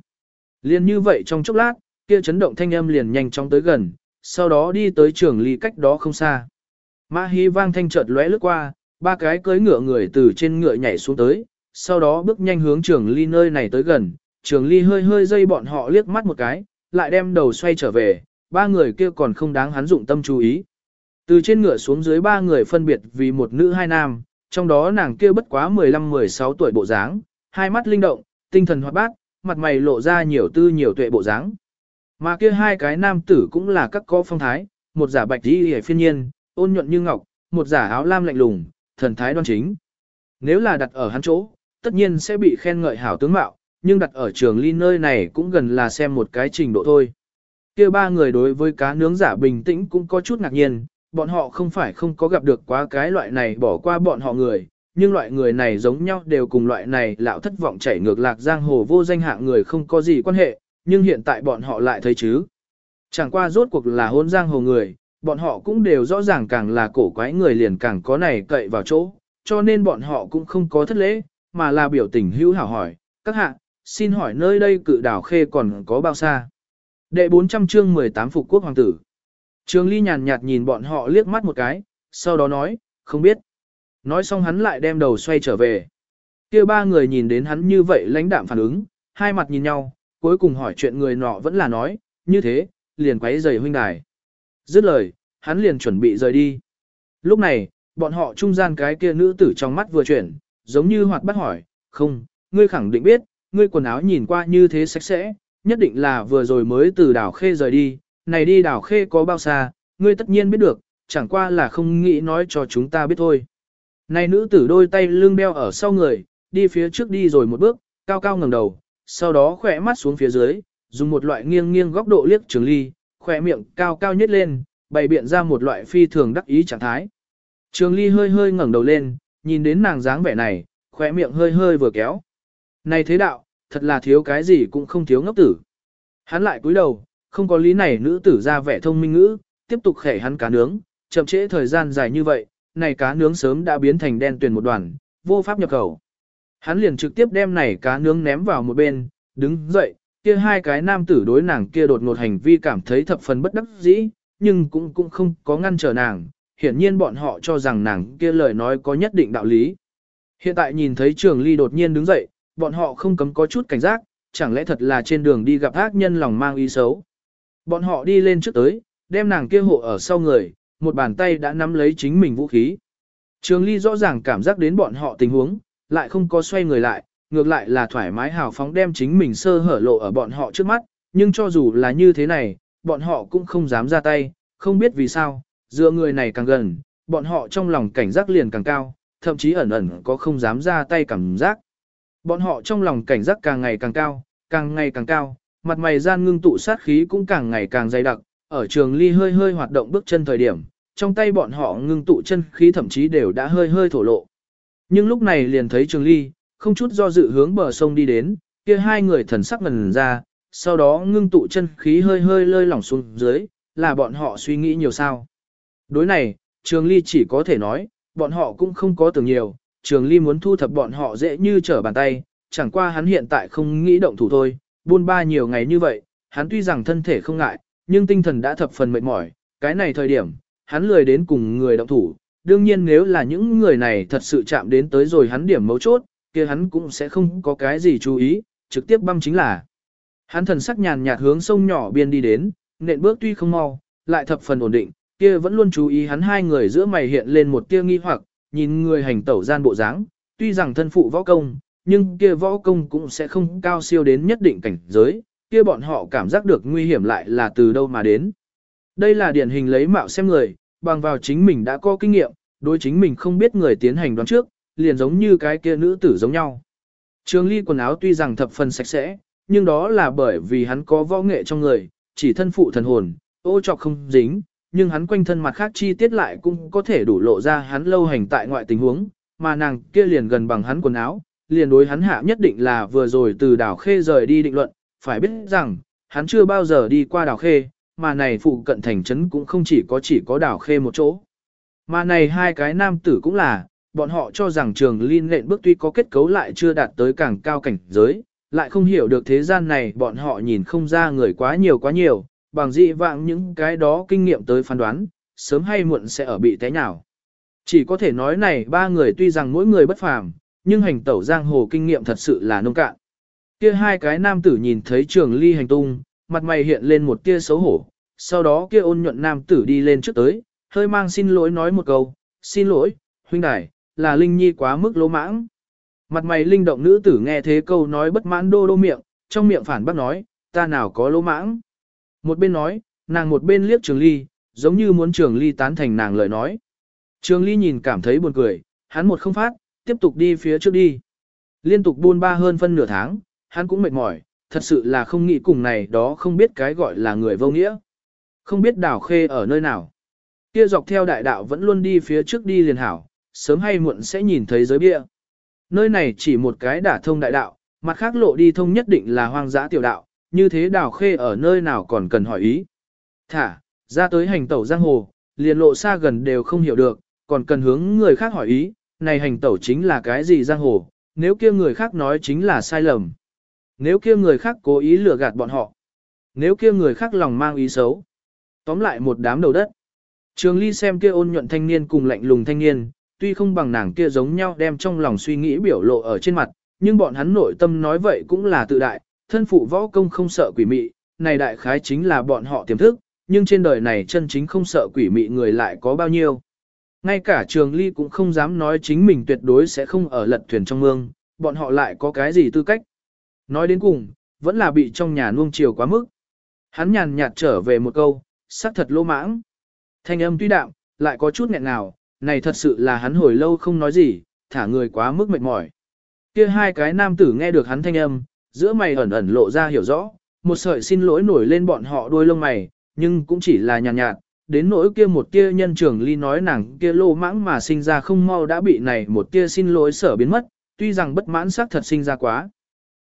Liên như vậy trong chốc lát, kia chấn động thanh âm liền nhanh chóng tới gần, sau đó đi tới trường ly cách đó không xa. Mã hí vang thanh chợt lóe lướt qua, ba cái cưỡi ngựa người từ trên ngựa nhảy xuống tới, sau đó bước nhanh hướng trường ly nơi này tới gần, trường ly hơi hơi dây bọn họ liếc mắt một cái, lại đem đầu xoay trở về, ba người kia còn không đáng hắn dụng tâm chú ý. Từ trên ngựa xuống dưới ba người phân biệt vì một nữ hai nam, trong đó nàng kia bất quá 15-16 tuổi bộ dáng, hai mắt linh động, tinh thần hoạt bát, mặt mày lộ ra nhiều tư nhiều tuệ bộ dáng. Mà kia hai cái nam tử cũng là các có phong thái, một giả bạch đi hề phiên nhiên, ôn nhuận như ngọc, một giả áo lam lạnh lùng, thần thái đoan chính. Nếu là đặt ở hắn chỗ, tất nhiên sẽ bị khen ngợi hảo tướng mạo, nhưng đặt ở trường ly nơi này cũng gần là xem một cái trình độ thôi. kia ba người đối với cá nướng giả bình tĩnh cũng có chút ngạc nhiên, bọn họ không phải không có gặp được quá cái loại này bỏ qua bọn họ người, nhưng loại người này giống nhau đều cùng loại này lão thất vọng chảy ngược lạc giang hồ vô danh hạng người không có gì quan hệ, nhưng hiện tại bọn họ lại thấy chứ. Chẳng qua rốt cuộc là hôn giang hồ người, bọn họ cũng đều rõ ràng càng là cổ quái người liền càng có này cậy vào chỗ, cho nên bọn họ cũng không có thất lễ, mà là biểu tình hữu hảo hỏi, các hạ, xin hỏi nơi đây cự đảo khê còn có bao xa? Đệ 400 chương 18 Phục Quốc Hoàng tử. Trường Ly nhàn nhạt nhìn bọn họ liếc mắt một cái, sau đó nói, không biết. Nói xong hắn lại đem đầu xoay trở về. kia ba người nhìn đến hắn như vậy lãnh đạm phản ứng, hai mặt nhìn nhau, cuối cùng hỏi chuyện người nọ vẫn là nói, như thế, liền quấy giày huynh đài. Dứt lời, hắn liền chuẩn bị rời đi. Lúc này, bọn họ trung gian cái kia nữ tử trong mắt vừa chuyển, giống như hoạt bắt hỏi, không, ngươi khẳng định biết, ngươi quần áo nhìn qua như thế sạch sẽ, nhất định là vừa rồi mới từ đảo khê rời đi, này đi đảo khê có bao xa, ngươi tất nhiên biết được, chẳng qua là không nghĩ nói cho chúng ta biết thôi. Này nữ tử đôi tay lưng đeo ở sau người, đi phía trước đi rồi một bước, cao cao ngẩng đầu, sau đó khỏe mắt xuống phía dưới, dùng một loại nghiêng nghiêng góc độ liếc trường ly, khỏe miệng cao cao nhất lên, bày biện ra một loại phi thường đắc ý trạng thái. Trường ly hơi hơi ngẩng đầu lên, nhìn đến nàng dáng vẻ này, khỏe miệng hơi hơi vừa kéo. Này thế đạo, thật là thiếu cái gì cũng không thiếu ngốc tử. Hắn lại cúi đầu, không có lý này nữ tử ra vẻ thông minh ngữ, tiếp tục khẻ hắn cá nướng, chậm trễ thời gian dài như vậy, này cá nướng sớm đã biến thành đen tuyền một đoàn, vô pháp nhập khẩu. Hắn liền trực tiếp đem này cá nướng ném vào một bên, đứng dậy, kia hai cái nam tử đối nàng kia đột ngột hành vi cảm thấy thập phần bất đắc dĩ, nhưng cũng cũng không có ngăn trở nàng, hiển nhiên bọn họ cho rằng nàng kia lời nói có nhất định đạo lý. Hiện tại nhìn thấy trường ly đột nhiên đứng dậy, bọn họ không cấm có chút cảnh giác, chẳng lẽ thật là trên đường đi gặp ác nhân lòng mang ý xấu. Bọn họ đi lên trước tới, đem nàng kia hộ ở sau người, một bàn tay đã nắm lấy chính mình vũ khí. Trường ly rõ ràng cảm giác đến bọn họ tình huống, lại không có xoay người lại, ngược lại là thoải mái hào phóng đem chính mình sơ hở lộ ở bọn họ trước mắt, nhưng cho dù là như thế này, bọn họ cũng không dám ra tay, không biết vì sao, dựa người này càng gần, bọn họ trong lòng cảnh giác liền càng cao, thậm chí ẩn ẩn có không dám ra tay cảm giác. Bọn họ trong lòng cảnh giác càng ngày càng cao, càng ngày càng cao, mặt mày gian ngưng tụ sát khí cũng càng ngày càng dày đặc, ở trường ly hơi hơi hoạt động bước chân thời điểm, trong tay bọn họ ngưng tụ chân khí thậm chí đều đã hơi hơi thổ lộ. Nhưng lúc này liền thấy trường ly, không chút do dự hướng bờ sông đi đến, kia hai người thần sắc ngần ra, sau đó ngưng tụ chân khí hơi hơi lơi lỏng xuống dưới, là bọn họ suy nghĩ nhiều sao. Đối này, Trường Ly chỉ có thể nói, bọn họ cũng không có tưởng nhiều, Trường Ly muốn thu thập bọn họ dễ như trở bàn tay, chẳng qua hắn hiện tại không nghĩ động thủ thôi, buôn ba nhiều ngày như vậy, hắn tuy rằng thân thể không ngại, nhưng tinh thần đã thập phần mệt mỏi, cái này thời điểm, hắn lười đến cùng người động thủ, đương nhiên nếu là những người này thật sự chạm đến tới rồi hắn điểm mấu chốt, kia hắn cũng sẽ không có cái gì chú ý, trực tiếp băm chính là. Hắn thần sắc nhàn nhạt hướng sông nhỏ biên đi đến, nện bước tuy không mau, lại thập phần ổn định, kia vẫn luôn chú ý hắn hai người giữa mày hiện lên một tia nghi hoặc, nhìn người hành tẩu gian bộ dáng, tuy rằng thân phụ võ công, nhưng kia võ công cũng sẽ không cao siêu đến nhất định cảnh giới, kia bọn họ cảm giác được nguy hiểm lại là từ đâu mà đến. Đây là điển hình lấy mạo xem người, bằng vào chính mình đã có kinh nghiệm, đối chính mình không biết người tiến hành đoán trước, liền giống như cái kia nữ tử giống nhau. Trường ly quần áo tuy rằng thập phần sạch sẽ, nhưng đó là bởi vì hắn có võ nghệ trong người, chỉ thân phụ thần hồn, ô trọc không dính, nhưng hắn quanh thân mặt khác chi tiết lại cũng có thể đủ lộ ra hắn lâu hành tại ngoại tình huống, mà nàng kia liền gần bằng hắn quần áo, liền đối hắn hạ nhất định là vừa rồi từ đảo khê rời đi định luận, phải biết rằng, hắn chưa bao giờ đi qua đảo khê, mà này phụ cận thành trấn cũng không chỉ có chỉ có đảo khê một chỗ. Mà này hai cái nam tử cũng là, bọn họ cho rằng trường liên lệnh bước tuy có kết cấu lại chưa đạt tới càng cao cảnh giới, lại không hiểu được thế gian này bọn họ nhìn không ra người quá nhiều quá nhiều, bằng dị vạng những cái đó kinh nghiệm tới phán đoán, sớm hay muộn sẽ ở bị té nào. Chỉ có thể nói này ba người tuy rằng mỗi người bất phàm, nhưng hành tẩu giang hồ kinh nghiệm thật sự là nông cạn. Kia hai cái nam tử nhìn thấy trường ly hành tung, mặt mày hiện lên một tia xấu hổ, sau đó kia ôn nhuận nam tử đi lên trước tới, hơi mang xin lỗi nói một câu, xin lỗi, huynh đài, là Linh Nhi quá mức lỗ mãng. Mặt mày linh động nữ tử nghe thế câu nói bất mãn đô đô miệng, trong miệng phản bác nói, ta nào có lỗ mãng. Một bên nói, nàng một bên liếc trường ly, giống như muốn trường ly tán thành nàng lời nói. Trường ly nhìn cảm thấy buồn cười, hắn một không phát, tiếp tục đi phía trước đi. Liên tục buôn ba hơn phân nửa tháng, hắn cũng mệt mỏi, thật sự là không nghĩ cùng này đó không biết cái gọi là người vô nghĩa. Không biết đảo khê ở nơi nào. Kia dọc theo đại đạo vẫn luôn đi phía trước đi liền hảo, sớm hay muộn sẽ nhìn thấy giới bia. Nơi này chỉ một cái đả thông đại đạo, mặt khác lộ đi thông nhất định là hoang dã tiểu đạo, như thế đào khê ở nơi nào còn cần hỏi ý. Thả, ra tới hành tẩu giang hồ, liền lộ xa gần đều không hiểu được, còn cần hướng người khác hỏi ý, này hành tẩu chính là cái gì giang hồ, nếu kia người khác nói chính là sai lầm. Nếu kia người khác cố ý lừa gạt bọn họ. Nếu kia người khác lòng mang ý xấu. Tóm lại một đám đầu đất. Trường Ly xem kia ôn nhuận thanh niên cùng lạnh lùng thanh niên, tuy không bằng nàng kia giống nhau đem trong lòng suy nghĩ biểu lộ ở trên mặt, nhưng bọn hắn nội tâm nói vậy cũng là tự đại, thân phụ võ công không sợ quỷ mị, này đại khái chính là bọn họ tiềm thức, nhưng trên đời này chân chính không sợ quỷ mị người lại có bao nhiêu. Ngay cả trường ly cũng không dám nói chính mình tuyệt đối sẽ không ở lật thuyền trong mương, bọn họ lại có cái gì tư cách. Nói đến cùng, vẫn là bị trong nhà nuông chiều quá mức. Hắn nhàn nhạt trở về một câu, sắc thật lô mãng. Thanh âm tuy đạm, lại có chút nghẹn nào, này thật sự là hắn hồi lâu không nói gì, thả người quá mức mệt mỏi. Kia hai cái nam tử nghe được hắn thanh âm, giữa mày ẩn ẩn lộ ra hiểu rõ, một sợi xin lỗi nổi lên bọn họ đôi lông mày, nhưng cũng chỉ là nhàn nhạt, nhạt, đến nỗi kia một tia nhân trưởng ly nói nàng kia lô mãng mà sinh ra không mau đã bị này một tia xin lỗi sở biến mất, tuy rằng bất mãn sắc thật sinh ra quá.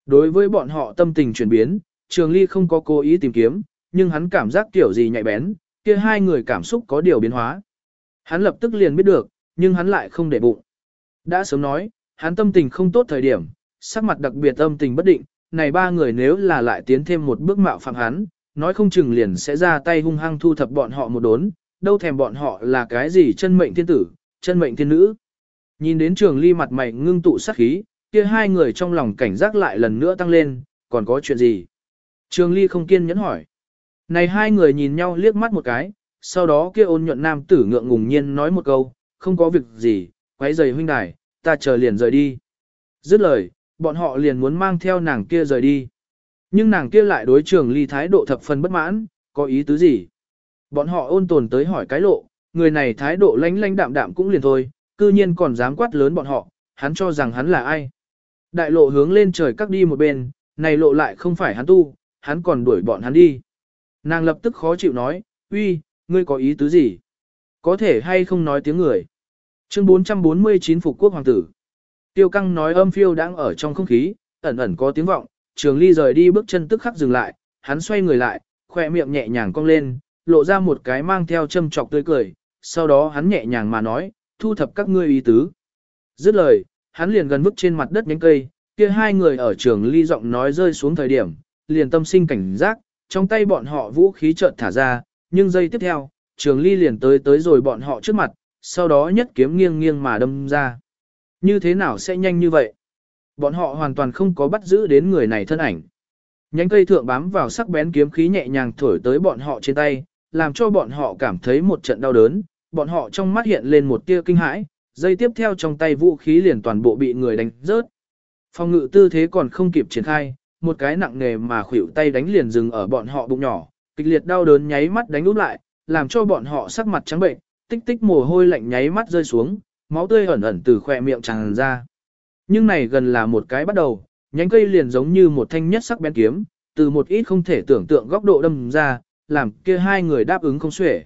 Đối với bọn họ tâm tình chuyển biến, trường ly không có cố ý tìm kiếm, nhưng hắn cảm giác kiểu gì nhạy bén, kia hai người cảm xúc có điều biến hóa. Hắn lập tức liền biết được, nhưng hắn lại không để bụng. Đã sớm nói, hắn tâm tình không tốt thời điểm, sắc mặt đặc biệt âm tình bất định, này ba người nếu là lại tiến thêm một bước mạo phạm hắn, nói không chừng liền sẽ ra tay hung hăng thu thập bọn họ một đốn, đâu thèm bọn họ là cái gì chân mệnh thiên tử, chân mệnh thiên nữ. Nhìn đến trường ly mặt mày ngưng tụ sát khí, kia hai người trong lòng cảnh giác lại lần nữa tăng lên, còn có chuyện gì? Trường ly không kiên nhẫn hỏi. Này hai người nhìn nhau liếc mắt một cái, sau đó kia ôn nhuận nam tử ngượng ngùng nhiên nói một câu, không có việc gì, quấy giày huynh đài, ta chờ liền rời đi. Dứt lời, bọn họ liền muốn mang theo nàng kia rời đi. Nhưng nàng kia lại đối trường ly thái độ thập phần bất mãn, có ý tứ gì? Bọn họ ôn tồn tới hỏi cái lộ, người này thái độ lánh lánh đạm đạm cũng liền thôi, cư nhiên còn dám quát lớn bọn họ, hắn cho rằng hắn là ai. Đại lộ hướng lên trời cắt đi một bên, này lộ lại không phải hắn tu, hắn còn đuổi bọn hắn đi. Nàng lập tức khó chịu nói, uy, ngươi có ý tứ gì? Có thể hay không nói tiếng người? Chương 449 Phục Quốc Hoàng tử. Tiêu căng nói âm phiêu đang ở trong không khí, ẩn ẩn có tiếng vọng, trường ly rời đi bước chân tức khắc dừng lại, hắn xoay người lại, khỏe miệng nhẹ nhàng cong lên, lộ ra một cái mang theo châm trọc tươi cười, sau đó hắn nhẹ nhàng mà nói, thu thập các ngươi ý tứ. Dứt lời, hắn liền gần bước trên mặt đất nhánh cây, kia hai người ở trường ly giọng nói rơi xuống thời điểm, liền tâm sinh cảnh giác, trong tay bọn họ vũ khí chợt thả ra, nhưng giây tiếp theo, trường ly liền tới tới rồi bọn họ trước mặt, sau đó nhất kiếm nghiêng nghiêng mà đâm ra. Như thế nào sẽ nhanh như vậy? Bọn họ hoàn toàn không có bắt giữ đến người này thân ảnh. Nhánh cây thượng bám vào sắc bén kiếm khí nhẹ nhàng thổi tới bọn họ trên tay, làm cho bọn họ cảm thấy một trận đau đớn, bọn họ trong mắt hiện lên một tia kinh hãi, dây tiếp theo trong tay vũ khí liền toàn bộ bị người đánh rớt. Phòng ngự tư thế còn không kịp triển khai, một cái nặng nề mà khuỷu tay đánh liền dừng ở bọn họ bụng nhỏ, kịch liệt đau đớn nháy mắt đánh úp lại, làm cho bọn họ sắc mặt trắng bệnh, tích tích mồ hôi lạnh nháy mắt rơi xuống, máu tươi ẩn ẩn từ khỏe miệng tràn ra. Nhưng này gần là một cái bắt đầu, nhánh cây liền giống như một thanh nhất sắc bén kiếm, từ một ít không thể tưởng tượng góc độ đâm ra, làm kia hai người đáp ứng không xuể.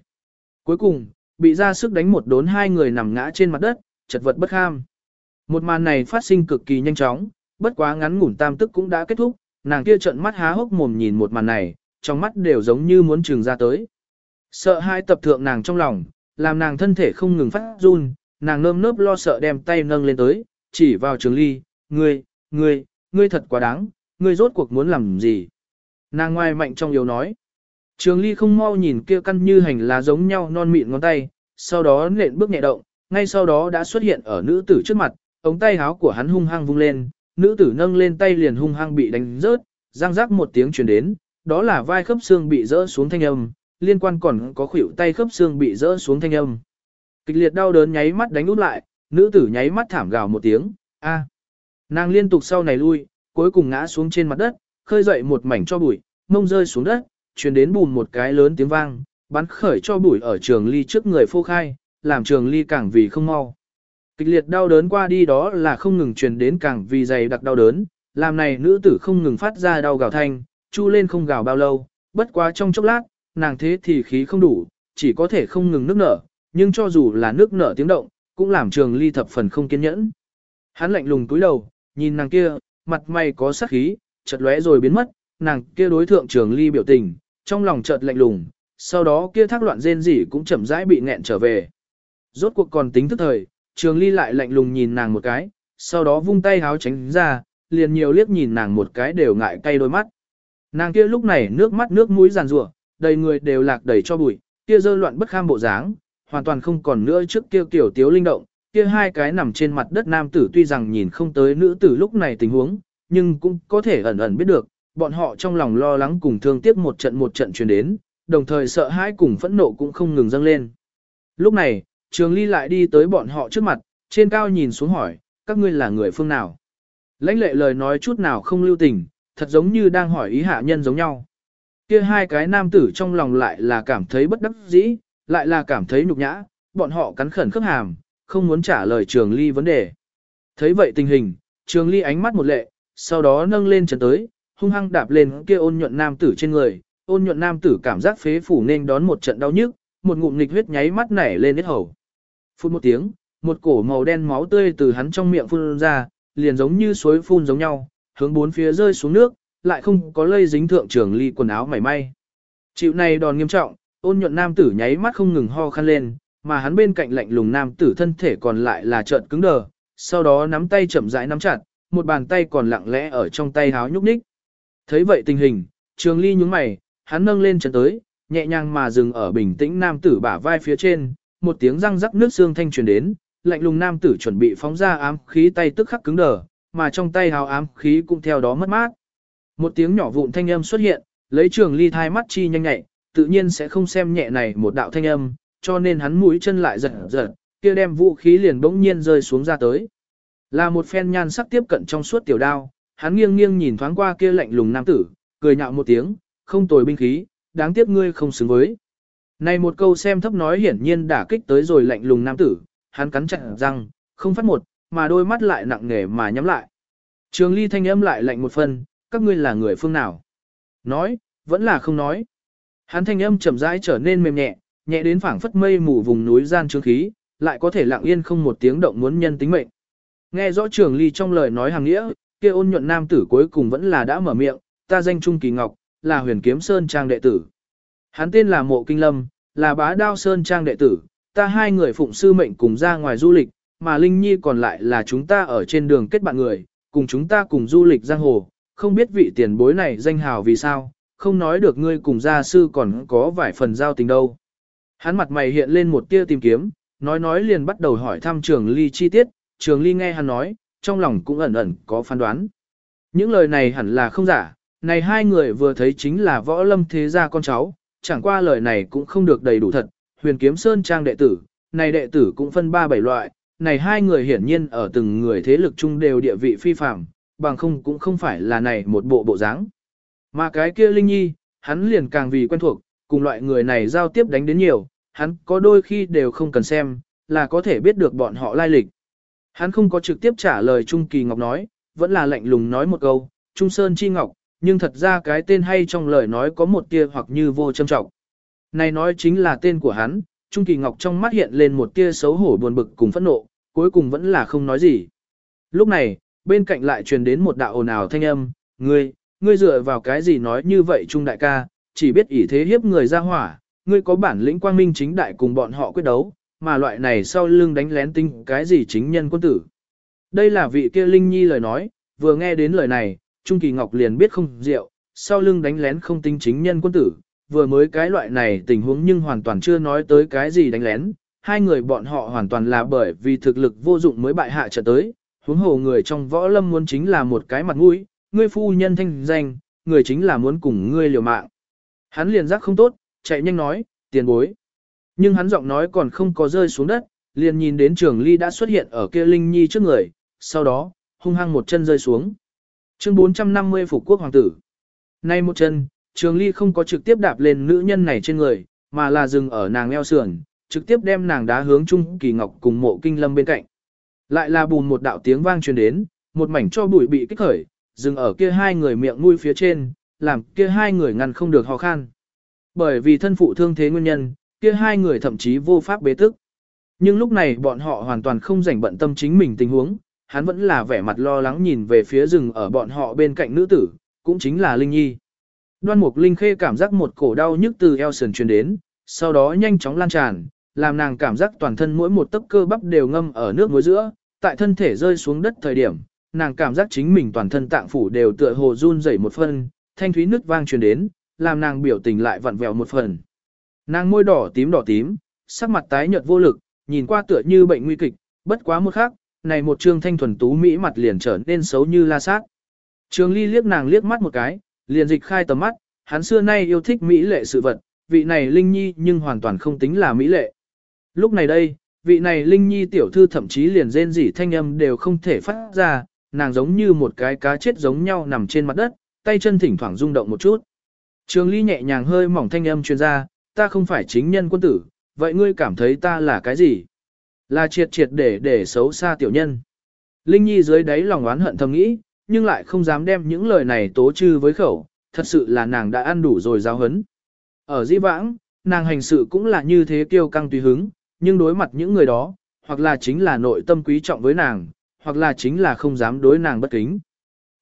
Cuối cùng, bị ra sức đánh một đốn hai người nằm ngã trên mặt đất, chật vật bất kham. Một màn này phát sinh cực kỳ nhanh chóng, bất quá ngắn ngủn tam tức cũng đã kết thúc, nàng kia trợn mắt há hốc mồm nhìn một màn này, trong mắt đều giống như muốn trừng ra tới. Sợ hai tập thượng nàng trong lòng, làm nàng thân thể không ngừng phát run, nàng nơm nớp lo sợ đem tay nâng lên tới, chỉ vào trường ly, ngươi, ngươi, ngươi thật quá đáng, ngươi rốt cuộc muốn làm gì. Nàng ngoài mạnh trong yếu nói. Trường ly không mau nhìn kia căn như hành lá giống nhau non mịn ngón tay, sau đó nện bước nhẹ động, ngay sau đó đã xuất hiện ở nữ tử trước mặt, ống tay háo của hắn hung hăng vung lên, nữ tử nâng lên tay liền hung hăng bị đánh rớt, răng rác một tiếng truyền đến, đó là vai khớp xương bị rỡ xuống thanh âm, liên quan còn có khuỷu tay khớp xương bị rỡ xuống thanh âm. Kịch liệt đau đớn nháy mắt đánh út lại, nữ tử nháy mắt thảm gào một tiếng, a. Nàng liên tục sau này lui, cuối cùng ngã xuống trên mặt đất, khơi dậy một mảnh cho bụi, mông rơi xuống đất, truyền đến bùn một cái lớn tiếng vang, bắn khởi cho bụi ở trường ly trước người phô khai, làm trường ly càng vì không mau. Kịch liệt đau đớn qua đi đó là không ngừng truyền đến càng vì dày đặc đau đớn, làm này nữ tử không ngừng phát ra đau gào thanh, chu lên không gào bao lâu, bất quá trong chốc lát, nàng thế thì khí không đủ, chỉ có thể không ngừng nước nở, nhưng cho dù là nước nở tiếng động, cũng làm trường ly thập phần không kiên nhẫn. Hắn lạnh lùng túi đầu, nhìn nàng kia, mặt mày có sắc khí, chợt lóe rồi biến mất, nàng kia đối thượng trường ly biểu tình, trong lòng chợt lạnh lùng, sau đó kia thác loạn rên rỉ cũng chậm rãi bị nghẹn trở về. Rốt cuộc còn tính thức thời, trường ly lại lạnh lùng nhìn nàng một cái, sau đó vung tay háo tránh ra, liền nhiều liếc nhìn nàng một cái đều ngại cay đôi mắt. Nàng kia lúc này nước mắt nước mũi giàn rủa, đầy người đều lạc đầy cho bụi, kia dơ loạn bất kham bộ dáng, hoàn toàn không còn nữa trước kia kiểu tiếu linh động, kia hai cái nằm trên mặt đất nam tử tuy rằng nhìn không tới nữ tử lúc này tình huống, nhưng cũng có thể ẩn ẩn biết được, bọn họ trong lòng lo lắng cùng thương tiếc một trận một trận truyền đến, đồng thời sợ hãi cùng phẫn nộ cũng không ngừng dâng lên. Lúc này, Trường Ly lại đi tới bọn họ trước mặt, trên cao nhìn xuống hỏi, các ngươi là người phương nào? Lãnh lệ lời nói chút nào không lưu tình, thật giống như đang hỏi ý hạ nhân giống nhau. Kia hai cái nam tử trong lòng lại là cảm thấy bất đắc dĩ, lại là cảm thấy nhục nhã, bọn họ cắn khẩn khớp hàm, không muốn trả lời Trường Ly vấn đề. Thấy vậy tình hình, Trường Ly ánh mắt một lệ, sau đó nâng lên chân tới, hung hăng đạp lên kia ôn nhuận nam tử trên người, ôn nhuận nam tử cảm giác phế phủ nên đón một trận đau nhức, một ngụm nghịch huyết nháy mắt nảy lên hết hầu. Phun một tiếng, một cổ màu đen máu tươi từ hắn trong miệng phun ra, liền giống như suối phun giống nhau, hướng bốn phía rơi xuống nước, lại không có lây dính thượng trường ly quần áo mảy may. Chịu này đòn nghiêm trọng, ôn nhuận nam tử nháy mắt không ngừng ho khăn lên, mà hắn bên cạnh lạnh lùng nam tử thân thể còn lại là trợn cứng đờ, sau đó nắm tay chậm rãi nắm chặt, một bàn tay còn lặng lẽ ở trong tay háo nhúc nhích. Thấy vậy tình hình, trường ly nhúng mày, hắn nâng lên chân tới, nhẹ nhàng mà dừng ở bình tĩnh nam tử bả vai phía trên, một tiếng răng rắc nước xương thanh truyền đến, lạnh lùng nam tử chuẩn bị phóng ra ám khí tay tức khắc cứng đờ, mà trong tay háo ám khí cũng theo đó mất mát. Một tiếng nhỏ vụn thanh âm xuất hiện, lấy trường ly thai mắt chi nhanh nhạy, tự nhiên sẽ không xem nhẹ này một đạo thanh âm, cho nên hắn mũi chân lại giật giật, kia đem vũ khí liền bỗng nhiên rơi xuống ra tới. Là một phen nhan sắc tiếp cận trong suốt tiểu đao, hắn nghiêng nghiêng nhìn thoáng qua kia lạnh lùng nam tử, cười nhạo một tiếng, không tồi binh khí, đáng tiếc ngươi không xứng với. Này một câu xem thấp nói hiển nhiên đả kích tới rồi lạnh lùng nam tử, hắn cắn chặt răng, không phát một, mà đôi mắt lại nặng nề mà nhắm lại. Trường ly thanh âm lại lạnh một phần, các ngươi là người phương nào? Nói, vẫn là không nói. Hắn thanh âm chậm rãi trở nên mềm nhẹ, nhẹ đến phảng phất mây mù vùng núi gian trương khí, lại có thể lặng yên không một tiếng động muốn nhân tính mệnh. Nghe rõ trường ly trong lời nói hàng nghĩa, kia ôn nhuận nam tử cuối cùng vẫn là đã mở miệng, ta danh Trung Kỳ Ngọc, là huyền kiếm Sơn Trang đệ tử. Hắn tên là Mộ Kinh Lâm, là bá đao Sơn Trang đệ tử, ta hai người phụng sư mệnh cùng ra ngoài du lịch, mà Linh Nhi còn lại là chúng ta ở trên đường kết bạn người, cùng chúng ta cùng du lịch giang hồ, không biết vị tiền bối này danh hào vì sao, không nói được ngươi cùng gia sư còn có vài phần giao tình đâu. Hắn mặt mày hiện lên một tia tìm kiếm, nói nói liền bắt đầu hỏi thăm trường ly chi tiết, trường ly nghe hắn nói, trong lòng cũng ẩn ẩn có phán đoán. Những lời này hẳn là không giả, này hai người vừa thấy chính là võ lâm thế gia con cháu, chẳng qua lời này cũng không được đầy đủ thật, huyền kiếm sơn trang đệ tử, này đệ tử cũng phân ba bảy loại, này hai người hiển nhiên ở từng người thế lực chung đều địa vị phi phạm, bằng không cũng không phải là này một bộ bộ dáng. Mà cái kia Linh Nhi, hắn liền càng vì quen thuộc, cùng loại người này giao tiếp đánh đến nhiều, hắn có đôi khi đều không cần xem, là có thể biết được bọn họ lai lịch. Hắn không có trực tiếp trả lời Trung Kỳ Ngọc nói, vẫn là lạnh lùng nói một câu, Trung Sơn Chi Ngọc, nhưng thật ra cái tên hay trong lời nói có một tia hoặc như vô châm trọng. Này nói chính là tên của hắn, Trung Kỳ Ngọc trong mắt hiện lên một tia xấu hổ buồn bực cùng phẫn nộ, cuối cùng vẫn là không nói gì. Lúc này, bên cạnh lại truyền đến một đạo ồn ào thanh âm, ngươi, ngươi dựa vào cái gì nói như vậy Trung đại ca, chỉ biết ỷ thế hiếp người ra hỏa, ngươi có bản lĩnh quang minh chính đại cùng bọn họ quyết đấu, mà loại này sau lưng đánh lén tinh cái gì chính nhân quân tử. Đây là vị kia Linh Nhi lời nói, vừa nghe đến lời này, Trung Kỳ Ngọc liền biết không rượu, sau lưng đánh lén không tinh chính nhân quân tử, vừa mới cái loại này tình huống nhưng hoàn toàn chưa nói tới cái gì đánh lén, hai người bọn họ hoàn toàn là bởi vì thực lực vô dụng mới bại hạ trở tới, huống hồ người trong võ lâm muốn chính là một cái mặt mũi, ngươi phu nhân thanh danh, người chính là muốn cùng ngươi liều mạng. Hắn liền giác không tốt, chạy nhanh nói, tiền bối. Nhưng hắn giọng nói còn không có rơi xuống đất, liền nhìn đến trường ly đã xuất hiện ở kia Linh Nhi trước người, sau đó, hung hăng một chân rơi xuống. Chương 450 Phục Quốc Hoàng tử. Nay một chân, trường ly không có trực tiếp đạp lên nữ nhân này trên người, mà là dừng ở nàng eo sườn, trực tiếp đem nàng đá hướng Trung Kỳ Ngọc cùng mộ kinh lâm bên cạnh. Lại là bùn một đạo tiếng vang truyền đến, một mảnh cho bụi bị kích khởi, dừng ở kia hai người miệng mũi phía trên, làm kia hai người ngăn không được ho khan. Bởi vì thân phụ thương thế nguyên nhân, kia hai người thậm chí vô pháp bế tức. Nhưng lúc này bọn họ hoàn toàn không rảnh bận tâm chính mình tình huống, hắn vẫn là vẻ mặt lo lắng nhìn về phía rừng ở bọn họ bên cạnh nữ tử, cũng chính là Linh Nhi. Đoan Mục Linh Khê cảm giác một cổ đau nhức từ eo sườn truyền đến, sau đó nhanh chóng lan tràn, làm nàng cảm giác toàn thân mỗi một tấc cơ bắp đều ngâm ở nước muối giữa, tại thân thể rơi xuống đất thời điểm, nàng cảm giác chính mình toàn thân tạng phủ đều tựa hồ run rẩy một phần thanh thúy nước vang truyền đến, làm nàng biểu tình lại vặn vẹo một phần. Nàng môi đỏ tím đỏ tím, sắc mặt tái nhợt vô lực, nhìn qua tựa như bệnh nguy kịch, bất quá một khắc, này một trương thanh thuần tú mỹ mặt liền trở nên xấu như la sát. Trường Ly liếc nàng liếc mắt một cái, liền dịch khai tầm mắt, hắn xưa nay yêu thích mỹ lệ sự vật, vị này Linh Nhi nhưng hoàn toàn không tính là mỹ lệ. Lúc này đây, vị này Linh Nhi tiểu thư thậm chí liền rên rỉ thanh âm đều không thể phát ra, nàng giống như một cái cá chết giống nhau nằm trên mặt đất, tay chân thỉnh thoảng rung động một chút. Trường Ly nhẹ nhàng hơi mỏng thanh âm truyền ra, ta không phải chính nhân quân tử, vậy ngươi cảm thấy ta là cái gì? Là triệt triệt để để xấu xa tiểu nhân. Linh Nhi dưới đáy lòng oán hận thầm nghĩ, nhưng lại không dám đem những lời này tố trư với khẩu, thật sự là nàng đã ăn đủ rồi giáo hấn. Ở di vãng, nàng hành sự cũng là như thế kiêu căng tùy hứng, nhưng đối mặt những người đó, hoặc là chính là nội tâm quý trọng với nàng, hoặc là chính là không dám đối nàng bất kính.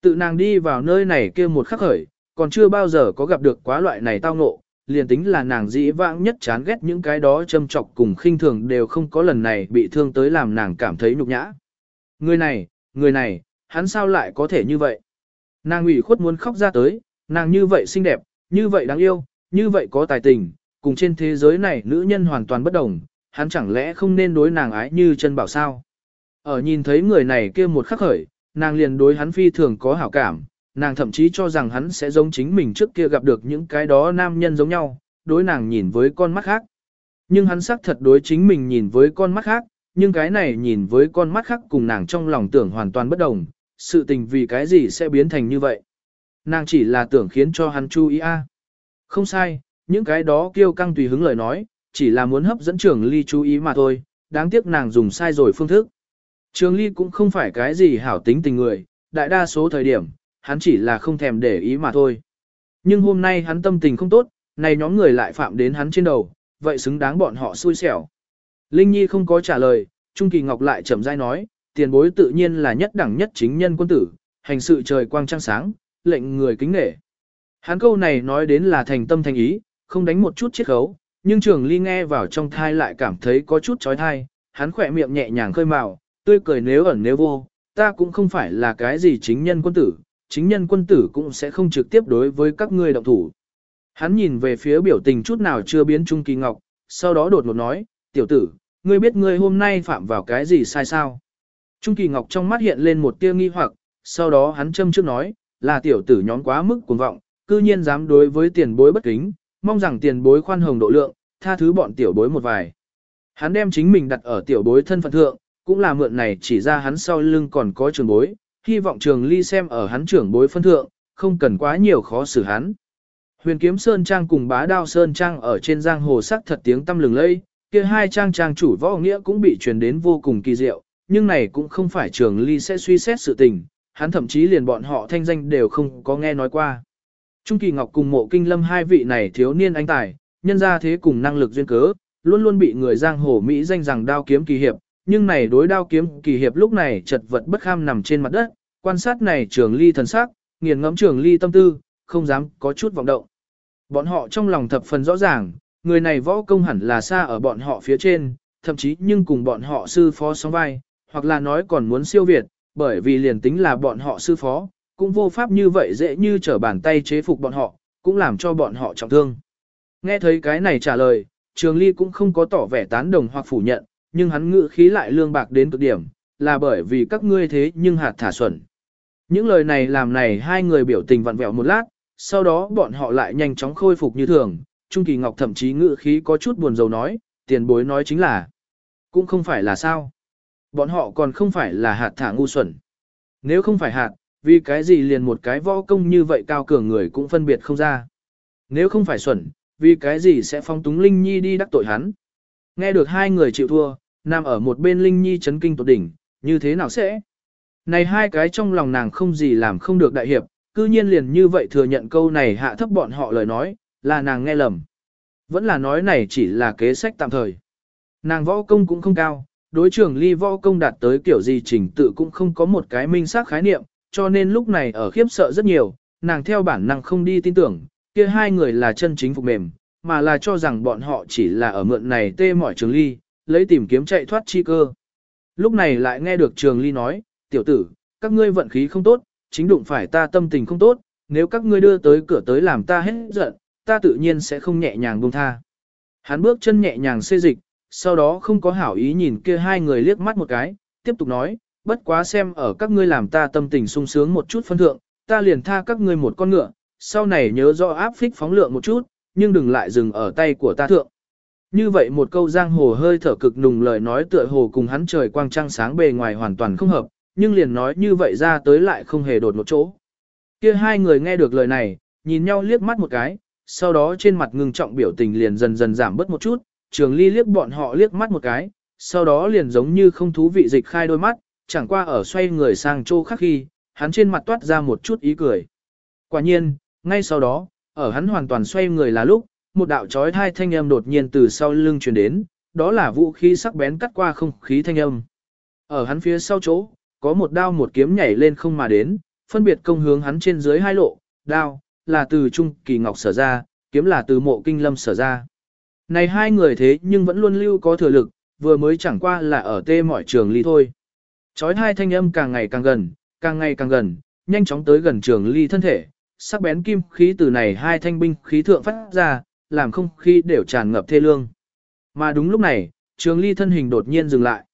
Tự nàng đi vào nơi này kia một khắc khởi, còn chưa bao giờ có gặp được quá loại này tao ngộ, liền tính là nàng dĩ vãng nhất chán ghét những cái đó châm chọc cùng khinh thường đều không có lần này bị thương tới làm nàng cảm thấy nhục nhã. Người này, người này, hắn sao lại có thể như vậy? Nàng ủy khuất muốn khóc ra tới, nàng như vậy xinh đẹp, như vậy đáng yêu, như vậy có tài tình, cùng trên thế giới này nữ nhân hoàn toàn bất đồng, hắn chẳng lẽ không nên đối nàng ái như chân bảo sao? Ở nhìn thấy người này kia một khắc khởi, nàng liền đối hắn phi thường có hảo cảm, nàng thậm chí cho rằng hắn sẽ giống chính mình trước kia gặp được những cái đó nam nhân giống nhau, đối nàng nhìn với con mắt khác. Nhưng hắn xác thật đối chính mình nhìn với con mắt khác, nhưng cái này nhìn với con mắt khác cùng nàng trong lòng tưởng hoàn toàn bất đồng, sự tình vì cái gì sẽ biến thành như vậy. Nàng chỉ là tưởng khiến cho hắn chú ý a. Không sai, những cái đó kêu căng tùy hứng lời nói, chỉ là muốn hấp dẫn trưởng ly chú ý mà thôi, đáng tiếc nàng dùng sai rồi phương thức. Trường ly cũng không phải cái gì hảo tính tình người, đại đa số thời điểm, hắn chỉ là không thèm để ý mà thôi. Nhưng hôm nay hắn tâm tình không tốt, này nhóm người lại phạm đến hắn trên đầu, vậy xứng đáng bọn họ xui xẻo. Linh Nhi không có trả lời, Trung Kỳ Ngọc lại chậm rãi nói, tiền bối tự nhiên là nhất đẳng nhất chính nhân quân tử, hành sự trời quang trăng sáng, lệnh người kính nể. Hắn câu này nói đến là thành tâm thành ý, không đánh một chút chiết khấu, nhưng trường ly nghe vào trong thai lại cảm thấy có chút chói tai, hắn khỏe miệng nhẹ nhàng khơi mào, tươi cười nếu ẩn nếu vô, ta cũng không phải là cái gì chính nhân quân tử, chính nhân quân tử cũng sẽ không trực tiếp đối với các ngươi động thủ. Hắn nhìn về phía biểu tình chút nào chưa biến Trung Kỳ Ngọc, sau đó đột ngột nói, tiểu tử, ngươi biết ngươi hôm nay phạm vào cái gì sai sao? Trung Kỳ Ngọc trong mắt hiện lên một tia nghi hoặc, sau đó hắn châm trước nói, là tiểu tử nhóm quá mức cuồng vọng, cư nhiên dám đối với tiền bối bất kính, mong rằng tiền bối khoan hồng độ lượng, tha thứ bọn tiểu bối một vài. Hắn đem chính mình đặt ở tiểu bối thân phận thượng, cũng là mượn này chỉ ra hắn sau lưng còn có trường bối, hy vọng trường ly xem ở hắn trưởng bối phân thượng, không cần quá nhiều khó xử hắn. Huyền kiếm Sơn Trang cùng bá đao Sơn Trang ở trên giang hồ sắc thật tiếng tâm lừng lây, kia hai trang trang chủ võ nghĩa cũng bị truyền đến vô cùng kỳ diệu, nhưng này cũng không phải trường ly sẽ suy xét sự tình, hắn thậm chí liền bọn họ thanh danh đều không có nghe nói qua. Trung Kỳ Ngọc cùng mộ kinh lâm hai vị này thiếu niên anh tài, nhân ra thế cùng năng lực duyên cớ, luôn luôn bị người giang hồ Mỹ danh rằng đao kiếm kỳ hiệp, nhưng này đối đao kiếm kỳ hiệp lúc này chật vật bất kham nằm trên mặt đất, quan sát này trường ly thần sắc, nghiền ngẫm trường ly tâm tư, không dám có chút vọng động. Bọn họ trong lòng thập phần rõ ràng, người này võ công hẳn là xa ở bọn họ phía trên, thậm chí nhưng cùng bọn họ sư phó sóng vai, hoặc là nói còn muốn siêu việt, bởi vì liền tính là bọn họ sư phó, cũng vô pháp như vậy dễ như trở bàn tay chế phục bọn họ, cũng làm cho bọn họ trọng thương. Nghe thấy cái này trả lời, Trường Ly cũng không có tỏ vẻ tán đồng hoặc phủ nhận, nhưng hắn ngự khí lại lương bạc đến cực điểm, là bởi vì các ngươi thế nhưng hạt thả xuẩn. Những lời này làm này hai người biểu tình vặn vẹo một lát, sau đó bọn họ lại nhanh chóng khôi phục như thường, Trung Kỳ Ngọc thậm chí ngự khí có chút buồn rầu nói, tiền bối nói chính là, cũng không phải là sao. Bọn họ còn không phải là hạt thả ngu xuẩn. Nếu không phải hạt, vì cái gì liền một cái võ công như vậy cao cường người cũng phân biệt không ra. Nếu không phải xuẩn, vì cái gì sẽ phong túng Linh Nhi đi đắc tội hắn. Nghe được hai người chịu thua, nằm ở một bên Linh Nhi chấn kinh tột đỉnh, như thế nào sẽ? Này hai cái trong lòng nàng không gì làm không được đại hiệp, cư nhiên liền như vậy thừa nhận câu này hạ thấp bọn họ lời nói, là nàng nghe lầm. Vẫn là nói này chỉ là kế sách tạm thời. Nàng võ công cũng không cao, đối trưởng ly võ công đạt tới kiểu gì trình tự cũng không có một cái minh xác khái niệm, cho nên lúc này ở khiếp sợ rất nhiều, nàng theo bản năng không đi tin tưởng, kia hai người là chân chính phục mềm, mà là cho rằng bọn họ chỉ là ở mượn này tê mỏi trường ly, lấy tìm kiếm chạy thoát chi cơ. Lúc này lại nghe được trường ly nói, tiểu tử, các ngươi vận khí không tốt, chính đụng phải ta tâm tình không tốt, nếu các ngươi đưa tới cửa tới làm ta hết giận, ta tự nhiên sẽ không nhẹ nhàng buông tha. Hắn bước chân nhẹ nhàng xê dịch, sau đó không có hảo ý nhìn kia hai người liếc mắt một cái, tiếp tục nói, bất quá xem ở các ngươi làm ta tâm tình sung sướng một chút phân thượng, ta liền tha các ngươi một con ngựa, sau này nhớ rõ áp phích phóng lượng một chút, nhưng đừng lại dừng ở tay của ta thượng. Như vậy một câu giang hồ hơi thở cực nùng lời nói tựa hồ cùng hắn trời quang trăng sáng bề ngoài hoàn toàn không hợp, nhưng liền nói như vậy ra tới lại không hề đột một chỗ. Kia hai người nghe được lời này, nhìn nhau liếc mắt một cái, sau đó trên mặt ngưng trọng biểu tình liền dần dần giảm bớt một chút, trường ly liếc bọn họ liếc mắt một cái, sau đó liền giống như không thú vị dịch khai đôi mắt, chẳng qua ở xoay người sang chỗ khác khi, hắn trên mặt toát ra một chút ý cười. Quả nhiên, ngay sau đó, ở hắn hoàn toàn xoay người là lúc, một đạo chói thai thanh âm đột nhiên từ sau lưng truyền đến, đó là vũ khí sắc bén cắt qua không khí thanh âm. Ở hắn phía sau chỗ, có một đao một kiếm nhảy lên không mà đến, phân biệt công hướng hắn trên dưới hai lộ, đao, là từ Trung Kỳ Ngọc sở ra, kiếm là từ mộ kinh lâm sở ra. Này hai người thế nhưng vẫn luôn lưu có thừa lực, vừa mới chẳng qua là ở tê mọi trường ly thôi. Chói hai thanh âm càng ngày càng gần, càng ngày càng gần, nhanh chóng tới gần trường ly thân thể, sắc bén kim khí từ này hai thanh binh khí thượng phát ra, làm không khí đều tràn ngập thê lương. Mà đúng lúc này, trường ly thân hình đột nhiên dừng lại.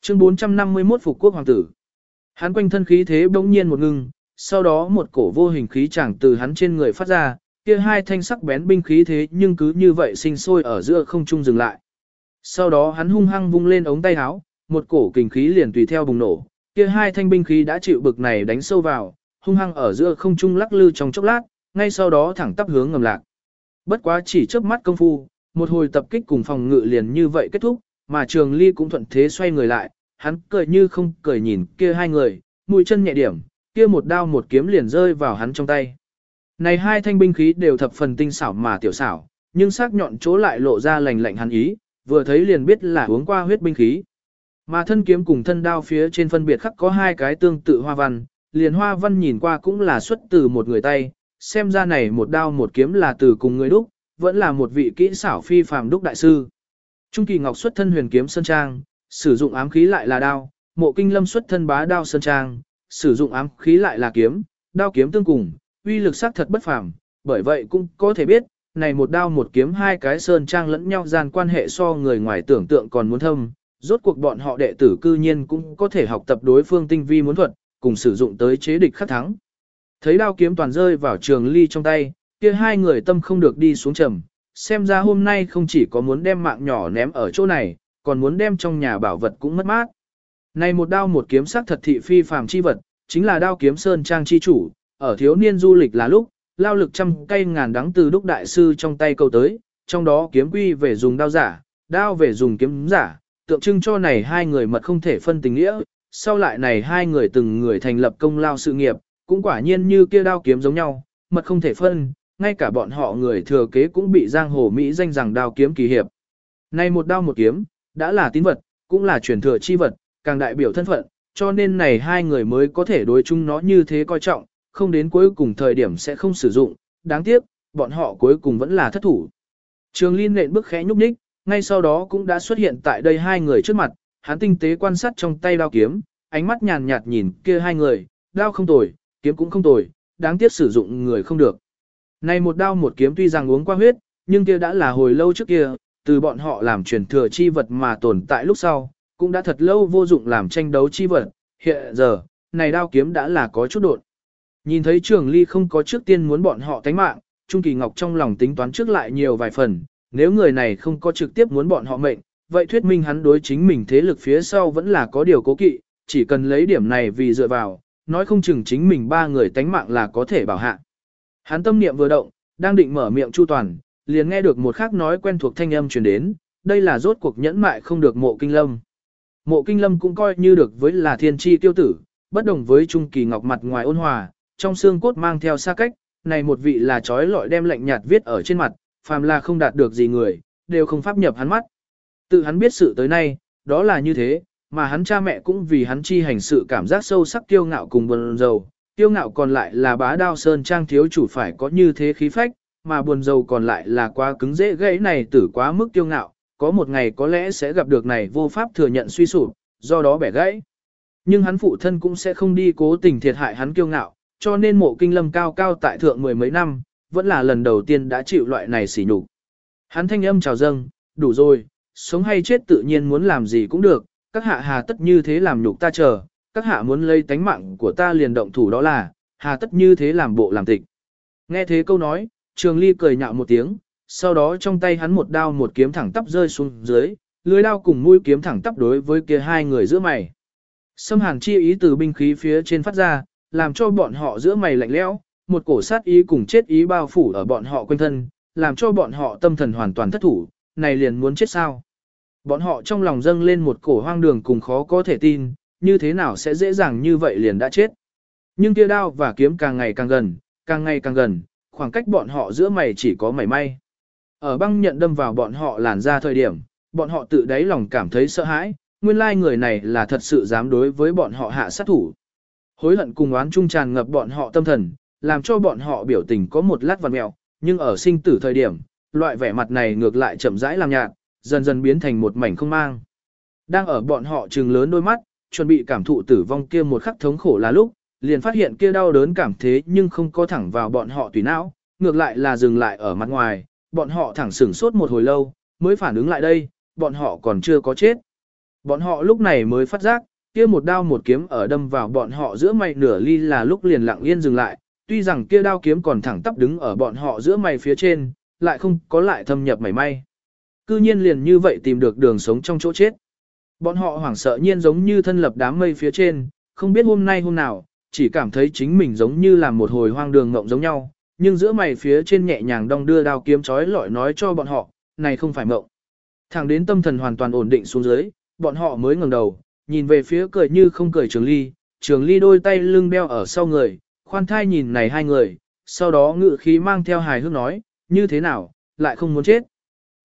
Chương 451 Phục Quốc Hoàng tử. Hắn quanh thân khí thế bỗng nhiên một ngưng, sau đó một cổ vô hình khí chẳng từ hắn trên người phát ra, kia hai thanh sắc bén binh khí thế nhưng cứ như vậy sinh sôi ở giữa không trung dừng lại. Sau đó hắn hung hăng vung lên ống tay áo, một cổ kình khí liền tùy theo bùng nổ, kia hai thanh binh khí đã chịu bực này đánh sâu vào, hung hăng ở giữa không trung lắc lư trong chốc lát, ngay sau đó thẳng tắp hướng ngầm lạc. Bất quá chỉ chớp mắt công phu, một hồi tập kích cùng phòng ngự liền như vậy kết thúc, mà Trường Ly cũng thuận thế xoay người lại, hắn cười như không cười nhìn kia hai người, mũi chân nhẹ điểm, kia một đao một kiếm liền rơi vào hắn trong tay. Này hai thanh binh khí đều thập phần tinh xảo mà tiểu xảo, nhưng sắc nhọn chỗ lại lộ ra lạnh lạnh hắn ý, vừa thấy liền biết là uống qua huyết binh khí. Mà thân kiếm cùng thân đao phía trên phân biệt khắc có hai cái tương tự hoa văn, liền hoa văn nhìn qua cũng là xuất từ một người tay, xem ra này một đao một kiếm là từ cùng người đúc, vẫn là một vị kỹ xảo phi phàm đúc đại sư. Trung kỳ ngọc xuất thân huyền kiếm sơn trang, sử dụng ám khí lại là đao, mộ kinh lâm xuất thân bá đao sơn trang, sử dụng ám khí lại là kiếm, đao kiếm tương cùng, uy lực sắc thật bất phàm, bởi vậy cũng có thể biết, này một đao một kiếm hai cái sơn trang lẫn nhau gian quan hệ so người ngoài tưởng tượng còn muốn thâm, rốt cuộc bọn họ đệ tử cư nhiên cũng có thể học tập đối phương tinh vi muốn thuật, cùng sử dụng tới chế địch khắc thắng. Thấy đao kiếm toàn rơi vào trường ly trong tay, kia hai người tâm không được đi xuống trầm, xem ra hôm nay không chỉ có muốn đem mạng nhỏ ném ở chỗ này, còn muốn đem trong nhà bảo vật cũng mất mát. Này một đao một kiếm sắc thật thị phi phàm chi vật, chính là đao kiếm sơn trang chi chủ, ở thiếu niên du lịch là lúc, lao lực trăm cây ngàn đắng từ đúc đại sư trong tay câu tới, trong đó kiếm quy về dùng đao giả, đao về dùng kiếm giả, tượng trưng cho này hai người mật không thể phân tình nghĩa, sau lại này hai người từng người thành lập công lao sự nghiệp, cũng quả nhiên như kia đao kiếm giống nhau, mật không thể phân, ngay cả bọn họ người thừa kế cũng bị giang hồ Mỹ danh rằng đao kiếm kỳ hiệp. Này một đao một kiếm, đã là tín vật, cũng là truyền thừa chi vật, càng đại biểu thân phận, cho nên này hai người mới có thể đối chung nó như thế coi trọng, không đến cuối cùng thời điểm sẽ không sử dụng. Đáng tiếc, bọn họ cuối cùng vẫn là thất thủ. Trường Linh nện bước khẽ nhúc nhích, ngay sau đó cũng đã xuất hiện tại đây hai người trước mặt, hắn tinh tế quan sát trong tay đao kiếm, ánh mắt nhàn nhạt nhìn kia hai người, đao không tồi, kiếm cũng không tồi, đáng tiếc sử dụng người không được. Này một đao một kiếm tuy rằng uống qua huyết, nhưng kia đã là hồi lâu trước kia, từ bọn họ làm truyền thừa chi vật mà tồn tại lúc sau, cũng đã thật lâu vô dụng làm tranh đấu chi vật, hiện giờ, này đao kiếm đã là có chút đột. Nhìn thấy trường ly không có trước tiên muốn bọn họ tánh mạng, Trung Kỳ Ngọc trong lòng tính toán trước lại nhiều vài phần, nếu người này không có trực tiếp muốn bọn họ mệnh, vậy thuyết minh hắn đối chính mình thế lực phía sau vẫn là có điều cố kỵ, chỉ cần lấy điểm này vì dựa vào, nói không chừng chính mình ba người tánh mạng là có thể bảo hạ. Hắn tâm niệm vừa động, đang định mở miệng chu toàn, liền nghe được một khác nói quen thuộc thanh âm truyền đến, đây là rốt cuộc nhẫn mại không được mộ kinh lâm. Mộ kinh lâm cũng coi như được với là thiên tri tiêu tử, bất đồng với Trung Kỳ Ngọc mặt ngoài ôn hòa, trong xương cốt mang theo xa cách, này một vị là trói lọi đem lạnh nhạt viết ở trên mặt, phàm là không đạt được gì người, đều không pháp nhập hắn mắt. Tự hắn biết sự tới nay, đó là như thế, mà hắn cha mẹ cũng vì hắn chi hành sự cảm giác sâu sắc kiêu ngạo cùng buồn rầu. Kiêu ngạo còn lại là bá đao sơn trang thiếu chủ phải có như thế khí phách, mà buồn rầu còn lại là quá cứng dễ gãy này tử quá mức kiêu ngạo, có một ngày có lẽ sẽ gặp được này vô pháp thừa nhận suy sụp, do đó bẻ gãy. Nhưng hắn phụ thân cũng sẽ không đi cố tình thiệt hại hắn kiêu ngạo, cho nên mộ kinh lâm cao cao tại thượng mười mấy năm, vẫn là lần đầu tiên đã chịu loại này sỉ nhục. Hắn thanh âm chào dâng, đủ rồi, sống hay chết tự nhiên muốn làm gì cũng được, các hạ hà tất như thế làm nhục ta chờ, các hạ muốn lấy tánh mạng của ta liền động thủ đó là, hà tất như thế làm bộ làm tịch. Nghe thế câu nói, trường ly cười nhạo một tiếng, sau đó trong tay hắn một đao một kiếm thẳng tắp rơi xuống dưới, lưới đao cùng mũi kiếm thẳng tắp đối với kia hai người giữa mày. Xâm hàn chi ý từ binh khí phía trên phát ra, làm cho bọn họ giữa mày lạnh lẽo, một cổ sát ý cùng chết ý bao phủ ở bọn họ quanh thân, làm cho bọn họ tâm thần hoàn toàn thất thủ, này liền muốn chết sao. Bọn họ trong lòng dâng lên một cổ hoang đường cùng khó có thể tin, như thế nào sẽ dễ dàng như vậy liền đã chết. Nhưng kia đao và kiếm càng ngày càng gần, càng ngày càng gần, khoảng cách bọn họ giữa mày chỉ có mảy may. Ở băng nhận đâm vào bọn họ làn ra thời điểm, bọn họ tự đáy lòng cảm thấy sợ hãi, nguyên lai người này là thật sự dám đối với bọn họ hạ sát thủ. Hối hận cùng oán trung tràn ngập bọn họ tâm thần, làm cho bọn họ biểu tình có một lát vằn mẹo, nhưng ở sinh tử thời điểm, loại vẻ mặt này ngược lại chậm rãi làm nhạt, dần dần biến thành một mảnh không mang. Đang ở bọn họ trừng lớn đôi mắt, chuẩn bị cảm thụ tử vong kia một khắc thống khổ là lúc, liền phát hiện kia đau đớn cảm thế nhưng không có thẳng vào bọn họ tùy não, ngược lại là dừng lại ở mặt ngoài, bọn họ thẳng sửng sốt một hồi lâu, mới phản ứng lại đây, bọn họ còn chưa có chết. Bọn họ lúc này mới phát giác, kia một đao một kiếm ở đâm vào bọn họ giữa mày nửa ly là lúc liền lặng yên dừng lại, tuy rằng kia đao kiếm còn thẳng tắp đứng ở bọn họ giữa mày phía trên, lại không có lại thâm nhập mảy may. Cư nhiên liền như vậy tìm được đường sống trong chỗ chết. Bọn họ hoảng sợ nhiên giống như thân lập đám mây phía trên, không biết hôm nay hôm nào, chỉ cảm thấy chính mình giống như là một hồi hoang đường ngộng giống nhau, nhưng giữa mày phía trên nhẹ nhàng đong đưa đao kiếm chói lọi nói cho bọn họ, này không phải mộng. Thẳng đến tâm thần hoàn toàn ổn định xuống dưới, bọn họ mới ngẩng đầu, nhìn về phía cười như không cười trường ly, trường ly đôi tay lưng đeo ở sau người, khoan thai nhìn này hai người, sau đó ngự khí mang theo hài hước nói, như thế nào, lại không muốn chết.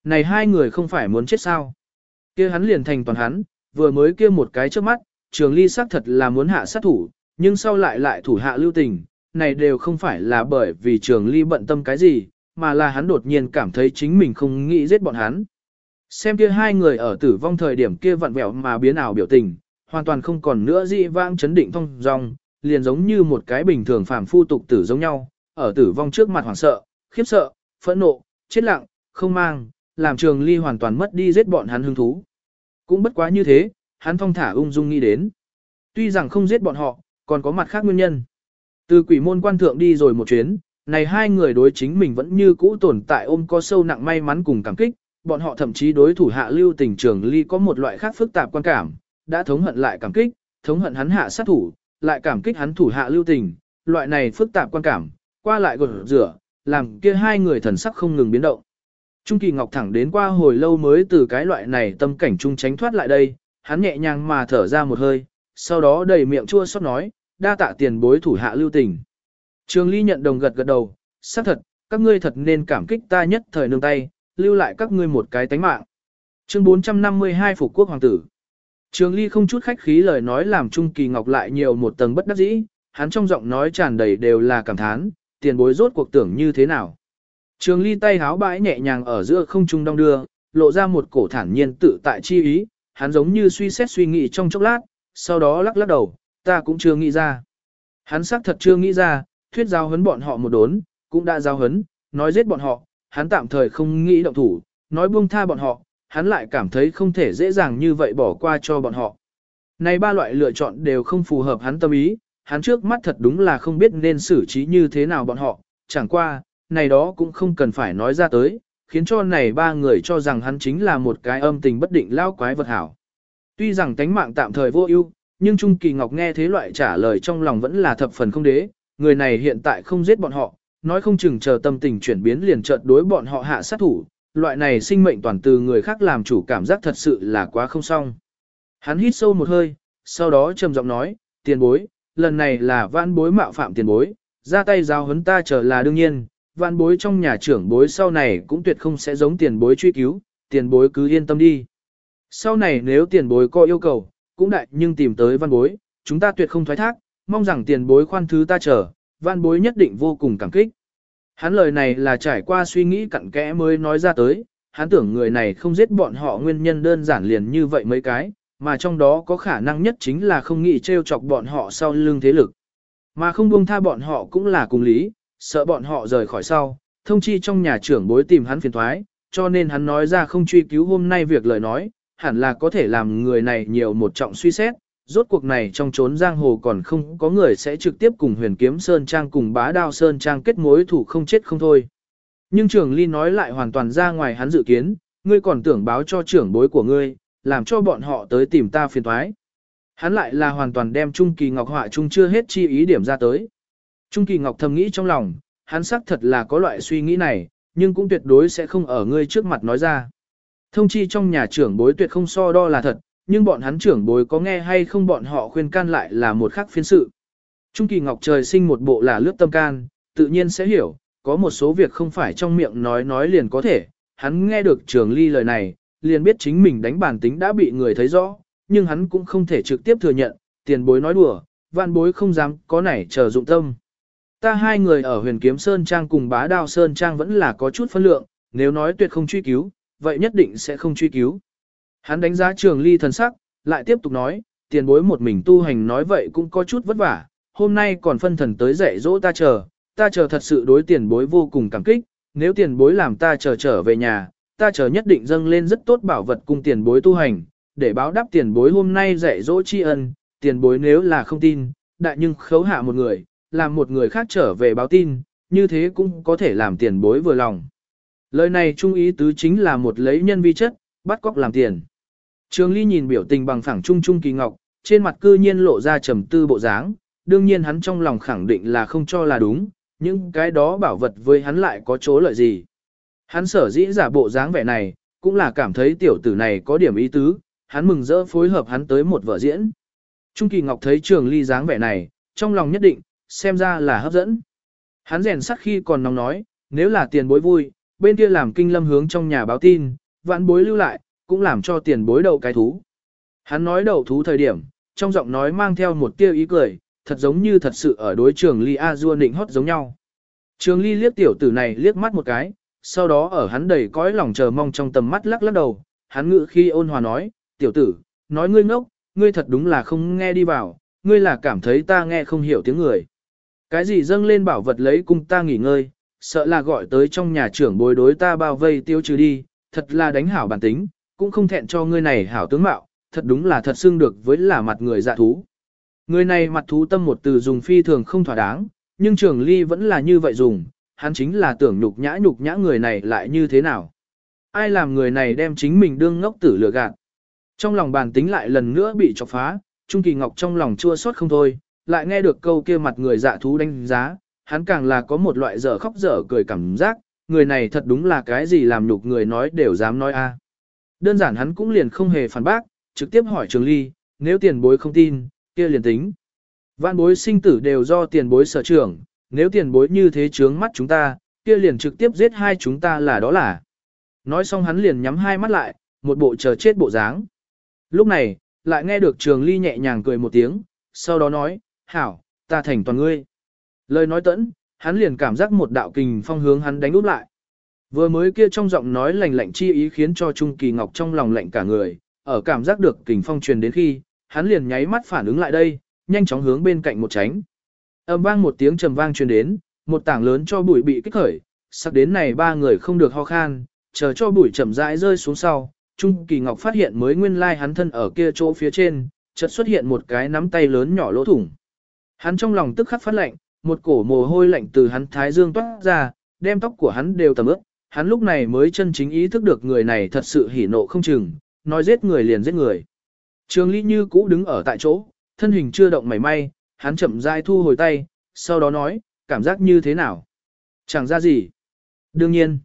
Này hai người không phải muốn chết sao? kia hắn liền thành toàn hắn, vừa mới kia một cái trước mắt, trường ly xác thật là muốn hạ sát thủ, nhưng sau lại lại thủ hạ lưu tình, này đều không phải là bởi vì trường ly bận tâm cái gì, mà là hắn đột nhiên cảm thấy chính mình không nghĩ giết bọn hắn. Xem kia hai người ở tử vong thời điểm kia vặn vẹo mà biến ảo biểu tình, hoàn toàn không còn nữa dị vãng chấn định thông dong, liền giống như một cái bình thường phàm phu tục tử giống nhau, ở tử vong trước mặt hoảng sợ, khiếp sợ, phẫn nộ, chết lặng, không mang, làm trường ly hoàn toàn mất đi giết bọn hắn hứng thú. Cũng bất quá như thế, hắn thong thả ung dung nghĩ đến. Tuy rằng không giết bọn họ, còn có mặt khác nguyên nhân. Từ quỷ môn quan thượng đi rồi một chuyến, này hai người đối chính mình vẫn như cũ tồn tại ôm có sâu nặng may mắn cùng cảm kích, bọn họ thậm chí đối thủ hạ lưu tình trường ly có một loại khác phức tạp quan cảm, đã thống hận lại cảm kích, thống hận hắn hạ sát thủ, lại cảm kích hắn thủ hạ lưu tình, loại này phức tạp quan cảm, qua lại gột rửa, làm kia hai người thần sắc không ngừng biến động. Trung kỳ ngọc thẳng đến qua hồi lâu mới từ cái loại này tâm cảnh trung tránh thoát lại đây, hắn nhẹ nhàng mà thở ra một hơi, sau đó đầy miệng chua xót nói, đa tạ tiền bối thủ hạ lưu tình. Trường Ly nhận đồng gật gật đầu, xác thật, các ngươi thật nên cảm kích ta nhất thời nương tay, lưu lại các ngươi một cái tánh mạng. Chương 452 Phục Quốc Hoàng tử Trường Ly không chút khách khí lời nói làm Trung Kỳ Ngọc lại nhiều một tầng bất đắc dĩ, hắn trong giọng nói tràn đầy đều là cảm thán, tiền bối rốt cuộc tưởng như thế nào. Trường ly tay háo bãi nhẹ nhàng ở giữa không trung đong đưa, lộ ra một cổ thản nhiên tự tại chi ý, hắn giống như suy xét suy nghĩ trong chốc lát, sau đó lắc lắc đầu, ta cũng chưa nghĩ ra. Hắn xác thật chưa nghĩ ra, thuyết giao hấn bọn họ một đốn, cũng đã giao hấn, nói giết bọn họ, hắn tạm thời không nghĩ động thủ, nói buông tha bọn họ, hắn lại cảm thấy không thể dễ dàng như vậy bỏ qua cho bọn họ. Này ba loại lựa chọn đều không phù hợp hắn tâm ý, hắn trước mắt thật đúng là không biết nên xử trí như thế nào bọn họ, chẳng qua, này đó cũng không cần phải nói ra tới, khiến cho này ba người cho rằng hắn chính là một cái âm tình bất định lao quái vật hảo. Tuy rằng tánh mạng tạm thời vô ưu, nhưng Trung Kỳ Ngọc nghe thế loại trả lời trong lòng vẫn là thập phần không đế, người này hiện tại không giết bọn họ, nói không chừng chờ tâm tình chuyển biến liền chợt đối bọn họ hạ sát thủ, loại này sinh mệnh toàn từ người khác làm chủ cảm giác thật sự là quá không xong. Hắn hít sâu một hơi, sau đó trầm giọng nói, tiền bối, lần này là vãn bối mạo phạm tiền bối, ra tay giao hấn ta trở là đương nhiên, vạn bối trong nhà trưởng bối sau này cũng tuyệt không sẽ giống tiền bối truy cứu, tiền bối cứ yên tâm đi. Sau này nếu tiền bối có yêu cầu, cũng đại nhưng tìm tới văn bối, chúng ta tuyệt không thoái thác, mong rằng tiền bối khoan thứ ta chờ, văn bối nhất định vô cùng cảm kích. Hắn lời này là trải qua suy nghĩ cặn kẽ mới nói ra tới, hắn tưởng người này không giết bọn họ nguyên nhân đơn giản liền như vậy mấy cái, mà trong đó có khả năng nhất chính là không nghĩ trêu chọc bọn họ sau lưng thế lực. Mà không buông tha bọn họ cũng là cùng lý, sợ bọn họ rời khỏi sau, thông chi trong nhà trưởng bối tìm hắn phiền thoái, cho nên hắn nói ra không truy cứu hôm nay việc lời nói, hẳn là có thể làm người này nhiều một trọng suy xét, rốt cuộc này trong trốn giang hồ còn không có người sẽ trực tiếp cùng huyền kiếm Sơn Trang cùng bá đao Sơn Trang kết mối thủ không chết không thôi. Nhưng trưởng ly nói lại hoàn toàn ra ngoài hắn dự kiến, ngươi còn tưởng báo cho trưởng bối của ngươi, làm cho bọn họ tới tìm ta phiền thoái. Hắn lại là hoàn toàn đem Trung Kỳ Ngọc họa chung chưa hết chi ý điểm ra tới. Trung Kỳ Ngọc thầm nghĩ trong lòng, hắn xác thật là có loại suy nghĩ này, nhưng cũng tuyệt đối sẽ không ở ngươi trước mặt nói ra. Thông chi trong nhà trưởng bối tuyệt không so đo là thật, nhưng bọn hắn trưởng bối có nghe hay không bọn họ khuyên can lại là một khác phiên sự. Trung Kỳ Ngọc trời sinh một bộ là lướt tâm can, tự nhiên sẽ hiểu, có một số việc không phải trong miệng nói nói liền có thể, hắn nghe được trường ly lời này, liền biết chính mình đánh bản tính đã bị người thấy rõ, nhưng hắn cũng không thể trực tiếp thừa nhận, tiền bối nói đùa, vạn bối không dám có nảy chờ dụng tâm. Ta hai người ở huyền kiếm Sơn Trang cùng bá đao Sơn Trang vẫn là có chút phân lượng, nếu nói tuyệt không truy cứu, vậy nhất định sẽ không truy cứu. Hắn đánh giá trường ly thần sắc, lại tiếp tục nói, tiền bối một mình tu hành nói vậy cũng có chút vất vả, hôm nay còn phân thần tới dạy dỗ ta chờ, ta chờ thật sự đối tiền bối vô cùng cảm kích, nếu tiền bối làm ta chờ trở về nhà, ta chờ nhất định dâng lên rất tốt bảo vật cùng tiền bối tu hành, để báo đáp tiền bối hôm nay dạy dỗ tri ân, tiền bối nếu là không tin, đại nhưng khấu hạ một người, làm một người khác trở về báo tin, như thế cũng có thể làm tiền bối vừa lòng. Lời này trung ý tứ chính là một lấy nhân vi chất, bắt cóc làm tiền. Trường Ly nhìn biểu tình bằng phẳng trung trung kỳ ngọc, trên mặt cư nhiên lộ ra trầm tư bộ dáng, đương nhiên hắn trong lòng khẳng định là không cho là đúng, nhưng cái đó bảo vật với hắn lại có chỗ lợi gì. Hắn sở dĩ giả bộ dáng vẻ này, cũng là cảm thấy tiểu tử này có điểm ý tứ, hắn mừng rỡ phối hợp hắn tới một vở diễn. Trung Kỳ Ngọc thấy Trường Ly dáng vẻ này, trong lòng nhất định, xem ra là hấp dẫn. Hắn rèn sắt khi còn nóng nói, nếu là tiền bối vui, bên kia làm kinh lâm hướng trong nhà báo tin, vạn bối lưu lại, cũng làm cho tiền bối đậu cái thú. Hắn nói đậu thú thời điểm, trong giọng nói mang theo một tia ý cười, thật giống như thật sự ở đối trường Ly A Du định hót giống nhau. Trường Ly liếc tiểu tử này liếc mắt một cái, sau đó ở hắn đầy cõi lòng chờ mong trong tầm mắt lắc lắc đầu, hắn ngự khi ôn hòa nói, tiểu tử, nói ngươi ngốc, ngươi thật đúng là không nghe đi vào, ngươi là cảm thấy ta nghe không hiểu tiếng người. Cái gì dâng lên bảo vật lấy cung ta nghỉ ngơi, sợ là gọi tới trong nhà trưởng bối đối ta bao vây tiêu trừ đi, thật là đánh hảo bản tính, cũng không thẹn cho ngươi này hảo tướng mạo, thật đúng là thật xưng được với là mặt người dạ thú. Người này mặt thú tâm một từ dùng phi thường không thỏa đáng, nhưng trưởng ly vẫn là như vậy dùng, hắn chính là tưởng nhục nhã nhục nhã người này lại như thế nào. Ai làm người này đem chính mình đương ngốc tử lừa gạt. Trong lòng bàn tính lại lần nữa bị chọc phá, Trung Kỳ Ngọc trong lòng chua xót không thôi, lại nghe được câu kia mặt người dạ thú đánh giá, hắn càng là có một loại dở khóc dở cười cảm giác, người này thật đúng là cái gì làm nhục người nói đều dám nói a. Đơn giản hắn cũng liền không hề phản bác, trực tiếp hỏi Trường Ly, nếu tiền bối không tin, kia liền tính. Vạn bối sinh tử đều do tiền bối sở trưởng, nếu tiền bối như thế trướng mắt chúng ta, kia liền trực tiếp giết hai chúng ta là đó là. Nói xong hắn liền nhắm hai mắt lại, một bộ chờ chết bộ dáng. Lúc này, lại nghe được Trường Ly nhẹ nhàng cười một tiếng, sau đó nói, hảo, ta thành toàn ngươi. Lời nói tẫn, hắn liền cảm giác một đạo kình phong hướng hắn đánh úp lại. Vừa mới kia trong giọng nói lạnh lạnh chi ý khiến cho Trung Kỳ Ngọc trong lòng lạnh cả người, ở cảm giác được kình phong truyền đến khi, hắn liền nháy mắt phản ứng lại đây, nhanh chóng hướng bên cạnh một tránh. Âm vang một tiếng trầm vang truyền đến, một tảng lớn cho bụi bị kích khởi, sắc đến này ba người không được ho khan, chờ cho bụi chậm rãi rơi xuống sau, Trung Kỳ Ngọc phát hiện mới nguyên lai hắn thân ở kia chỗ phía trên, chợt xuất hiện một cái nắm tay lớn nhỏ lỗ thủng. Hắn trong lòng tức khắc phát lạnh, một cổ mồ hôi lạnh từ hắn thái dương toát ra, đem tóc của hắn đều tầm ướt, hắn lúc này mới chân chính ý thức được người này thật sự hỉ nộ không chừng, nói giết người liền giết người. Trường Lý Như cũ đứng ở tại chỗ, thân hình chưa động mảy may, hắn chậm rãi thu hồi tay, sau đó nói, cảm giác như thế nào? Chẳng ra gì. Đương nhiên,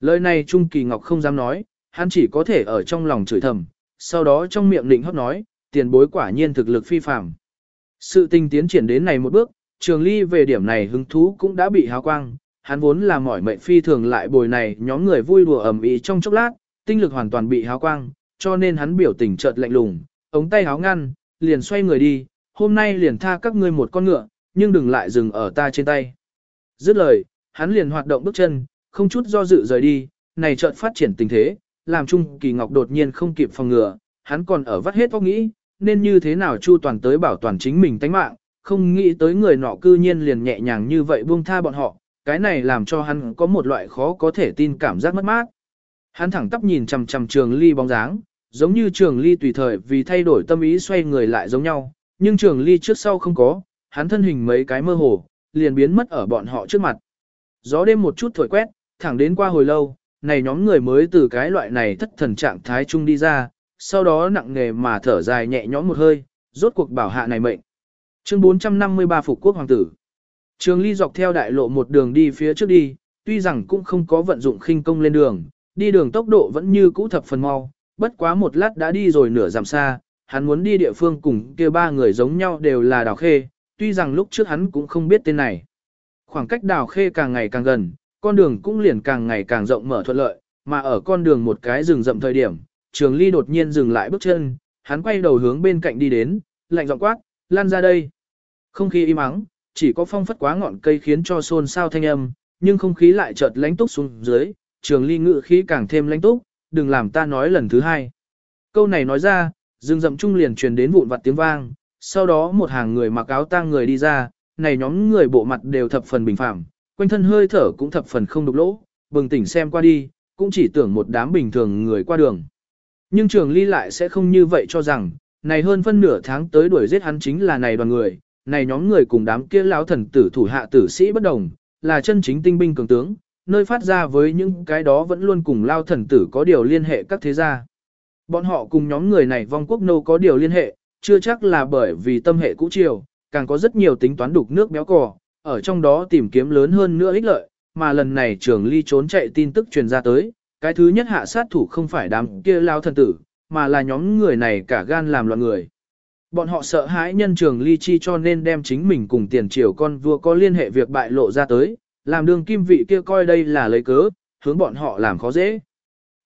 lời này Trung Kỳ Ngọc không dám nói, hắn chỉ có thể ở trong lòng chửi thầm, sau đó trong miệng định hót nói, tiền bối quả nhiên thực lực phi phàm. Sự tình tiến triển đến này một bước, Trường Ly về điểm này hứng thú cũng đã bị hào quang, hắn vốn là mỏi mệnh phi thường lại bồi này nhóm người vui đùa ầm ĩ trong chốc lát, tinh lực hoàn toàn bị hào quang, cho nên hắn biểu tình chợt lạnh lùng, ống tay háo ngăn, liền xoay người đi, hôm nay liền tha các ngươi một con ngựa, nhưng đừng lại dừng ở ta trên tay. Dứt lời, hắn liền hoạt động bước chân, không chút do dự rời đi, này chợt phát triển tình thế, làm Chung Kỳ Ngọc đột nhiên không kịp phòng ngừa, hắn còn ở vắt hết óc nghĩ, nên như thế nào chu toàn tới bảo toàn chính mình tánh mạng, không nghĩ tới người nọ cư nhiên liền nhẹ nhàng như vậy buông tha bọn họ, cái này làm cho hắn có một loại khó có thể tin cảm giác mất mát. Hắn thẳng tắp nhìn chằm chằm trường ly bóng dáng, giống như trường ly tùy thời vì thay đổi tâm ý xoay người lại giống nhau, nhưng trường ly trước sau không có, hắn thân hình mấy cái mơ hồ, liền biến mất ở bọn họ trước mặt. Gió đêm một chút thổi quét, thẳng đến qua hồi lâu, này nhóm người mới từ cái loại này thất thần trạng thái chung đi ra, sau đó nặng nề mà thở dài nhẹ nhõm một hơi, rốt cuộc bảo hạ này mệnh. Chương 453 Phục Quốc Hoàng tử Trường Ly dọc theo đại lộ một đường đi phía trước đi, tuy rằng cũng không có vận dụng khinh công lên đường, đi đường tốc độ vẫn như cũ thập phần mau, bất quá một lát đã đi rồi nửa dặm xa, hắn muốn đi địa phương cùng kia ba người giống nhau đều là Đào Khê, tuy rằng lúc trước hắn cũng không biết tên này. Khoảng cách Đào Khê càng ngày càng gần, con đường cũng liền càng ngày càng rộng mở thuận lợi, mà ở con đường một cái rừng rậm thời điểm, Trường Ly đột nhiên dừng lại bước chân, hắn quay đầu hướng bên cạnh đi đến, lạnh giọng quát, "Lan ra đây." Không khí im ắng, chỉ có phong phất quá ngọn cây khiến cho xôn xao thanh âm, nhưng không khí lại chợt lãnh túc xuống dưới, Trường Ly ngự khí càng thêm lãnh túc, "Đừng làm ta nói lần thứ hai." Câu này nói ra, rừng rậm trung liền truyền đến vụn vặt tiếng vang, sau đó một hàng người mặc áo tang người đi ra, này nhóm người bộ mặt đều thập phần bình phẳng, quanh thân hơi thở cũng thập phần không đục lỗ, bừng tỉnh xem qua đi, cũng chỉ tưởng một đám bình thường người qua đường. Nhưng trường ly lại sẽ không như vậy cho rằng, này hơn phân nửa tháng tới đuổi giết hắn chính là này đoàn người, này nhóm người cùng đám kia lão thần tử thủ hạ tử sĩ bất đồng, là chân chính tinh binh cường tướng, nơi phát ra với những cái đó vẫn luôn cùng lao thần tử có điều liên hệ các thế gia. Bọn họ cùng nhóm người này vong quốc nô có điều liên hệ, chưa chắc là bởi vì tâm hệ cũ triều, càng có rất nhiều tính toán đục nước béo cò, ở trong đó tìm kiếm lớn hơn nữa ích lợi, mà lần này trường ly trốn chạy tin tức truyền ra tới, cái thứ nhất hạ sát thủ không phải đám kia lao thần tử, mà là nhóm người này cả gan làm loạn người. Bọn họ sợ hãi nhân trường ly chi cho nên đem chính mình cùng tiền triều con vua có liên hệ việc bại lộ ra tới, làm đương kim vị kia coi đây là lấy cớ, hướng bọn họ làm khó dễ.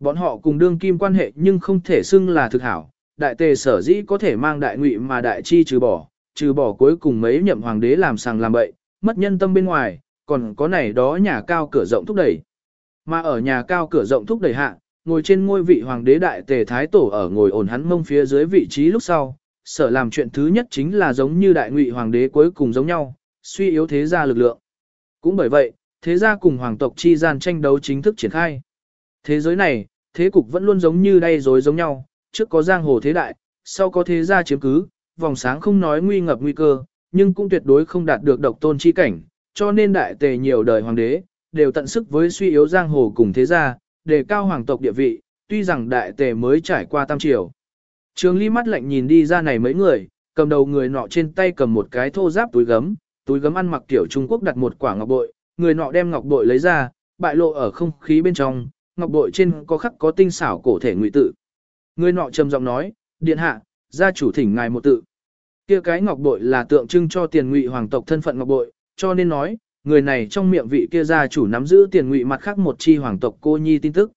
Bọn họ cùng đương kim quan hệ nhưng không thể xưng là thực hảo, đại tề sở dĩ có thể mang đại ngụy mà đại chi trừ bỏ, trừ bỏ cuối cùng mấy nhậm hoàng đế làm sàng làm bậy, mất nhân tâm bên ngoài, còn có này đó nhà cao cửa rộng thúc đẩy. Mà ở nhà cao cửa rộng thúc đẩy hạ, ngồi trên ngôi vị hoàng đế đại tề thái tổ ở ngồi ổn hắn mông phía dưới vị trí lúc sau, sở làm chuyện thứ nhất chính là giống như đại ngụy hoàng đế cuối cùng giống nhau, suy yếu thế gia lực lượng. Cũng bởi vậy, thế gia cùng hoàng tộc chi gian tranh đấu chính thức triển khai. Thế giới này, thế cục vẫn luôn giống như đây rồi giống nhau, trước có giang hồ thế đại, sau có thế gia chiếm cứ, vòng sáng không nói nguy ngập nguy cơ, nhưng cũng tuyệt đối không đạt được độc tôn chi cảnh, cho nên đại tề nhiều đời hoàng đế, đều tận sức với suy yếu giang hồ cùng thế gia, đề cao hoàng tộc địa vị, tuy rằng đại tề mới trải qua tam triều. Trường ly mắt lạnh nhìn đi ra này mấy người, cầm đầu người nọ trên tay cầm một cái thô giáp túi gấm, túi gấm ăn mặc kiểu Trung Quốc đặt một quả ngọc bội, người nọ đem ngọc bội lấy ra, bại lộ ở không khí bên trong, ngọc bội trên có khắc có tinh xảo cổ thể ngụy tự. Người nọ trầm giọng nói, điện hạ, gia chủ thỉnh ngài một tự. Kia cái ngọc bội là tượng trưng cho tiền ngụy hoàng tộc thân phận ngọc bội, cho nên nói, người này trong miệng vị kia gia chủ nắm giữ tiền ngụy mặt khác một chi hoàng tộc cô nhi tin tức.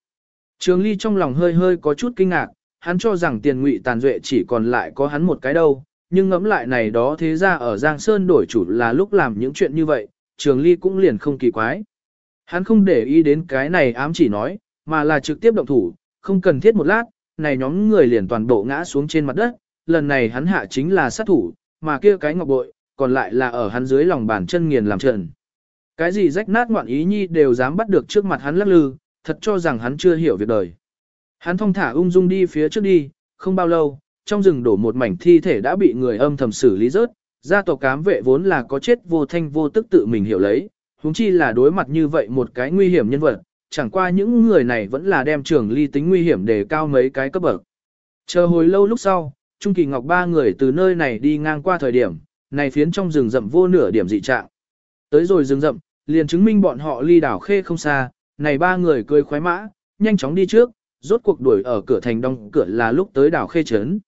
Trường Ly trong lòng hơi hơi có chút kinh ngạc, hắn cho rằng tiền ngụy tàn duệ chỉ còn lại có hắn một cái đâu, nhưng ngẫm lại này đó thế ra ở Giang Sơn đổi chủ là lúc làm những chuyện như vậy, Trường Ly cũng liền không kỳ quái. Hắn không để ý đến cái này ám chỉ nói, mà là trực tiếp động thủ, không cần thiết một lát, này nhóm người liền toàn bộ ngã xuống trên mặt đất, lần này hắn hạ chính là sát thủ, mà kia cái ngọc bội, còn lại là ở hắn dưới lòng bàn chân nghiền làm trần. Cái gì rách nát ngoạn ý nhi đều dám bắt được trước mặt hắn lắc lư, thật cho rằng hắn chưa hiểu việc đời. Hắn thong thả ung dung đi phía trước đi, không bao lâu, trong rừng đổ một mảnh thi thể đã bị người âm thầm xử lý rớt, gia tộc cám vệ vốn là có chết vô thanh vô tức tự mình hiểu lấy, huống chi là đối mặt như vậy một cái nguy hiểm nhân vật, chẳng qua những người này vẫn là đem trường ly tính nguy hiểm để cao mấy cái cấp bậc. Chờ hồi lâu lúc sau, Trung Kỳ Ngọc ba người từ nơi này đi ngang qua thời điểm, này phiến trong rừng rậm vô nửa điểm dị trạng. Tới rồi rừng rậm, liền chứng minh bọn họ ly đảo khê không xa, này ba người cười khoái mã, nhanh chóng đi trước, rốt cuộc đuổi ở cửa thành đông cửa là lúc tới đảo khê trấn.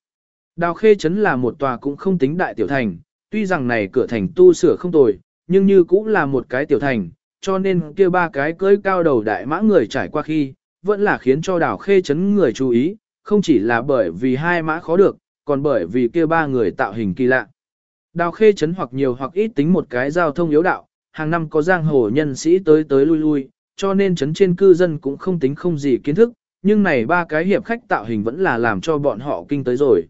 Đảo khê trấn là một tòa cũng không tính đại tiểu thành, tuy rằng này cửa thành tu sửa không tồi, nhưng như cũng là một cái tiểu thành, cho nên kia ba cái cưỡi cao đầu đại mã người trải qua khi, vẫn là khiến cho đảo khê trấn người chú ý, không chỉ là bởi vì hai mã khó được, còn bởi vì kia ba người tạo hình kỳ lạ. Đào khê trấn hoặc nhiều hoặc ít tính một cái giao thông yếu đạo, hàng năm có giang hồ nhân sĩ tới tới lui lui, cho nên chấn trên cư dân cũng không tính không gì kiến thức, nhưng này ba cái hiệp khách tạo hình vẫn là làm cho bọn họ kinh tới rồi.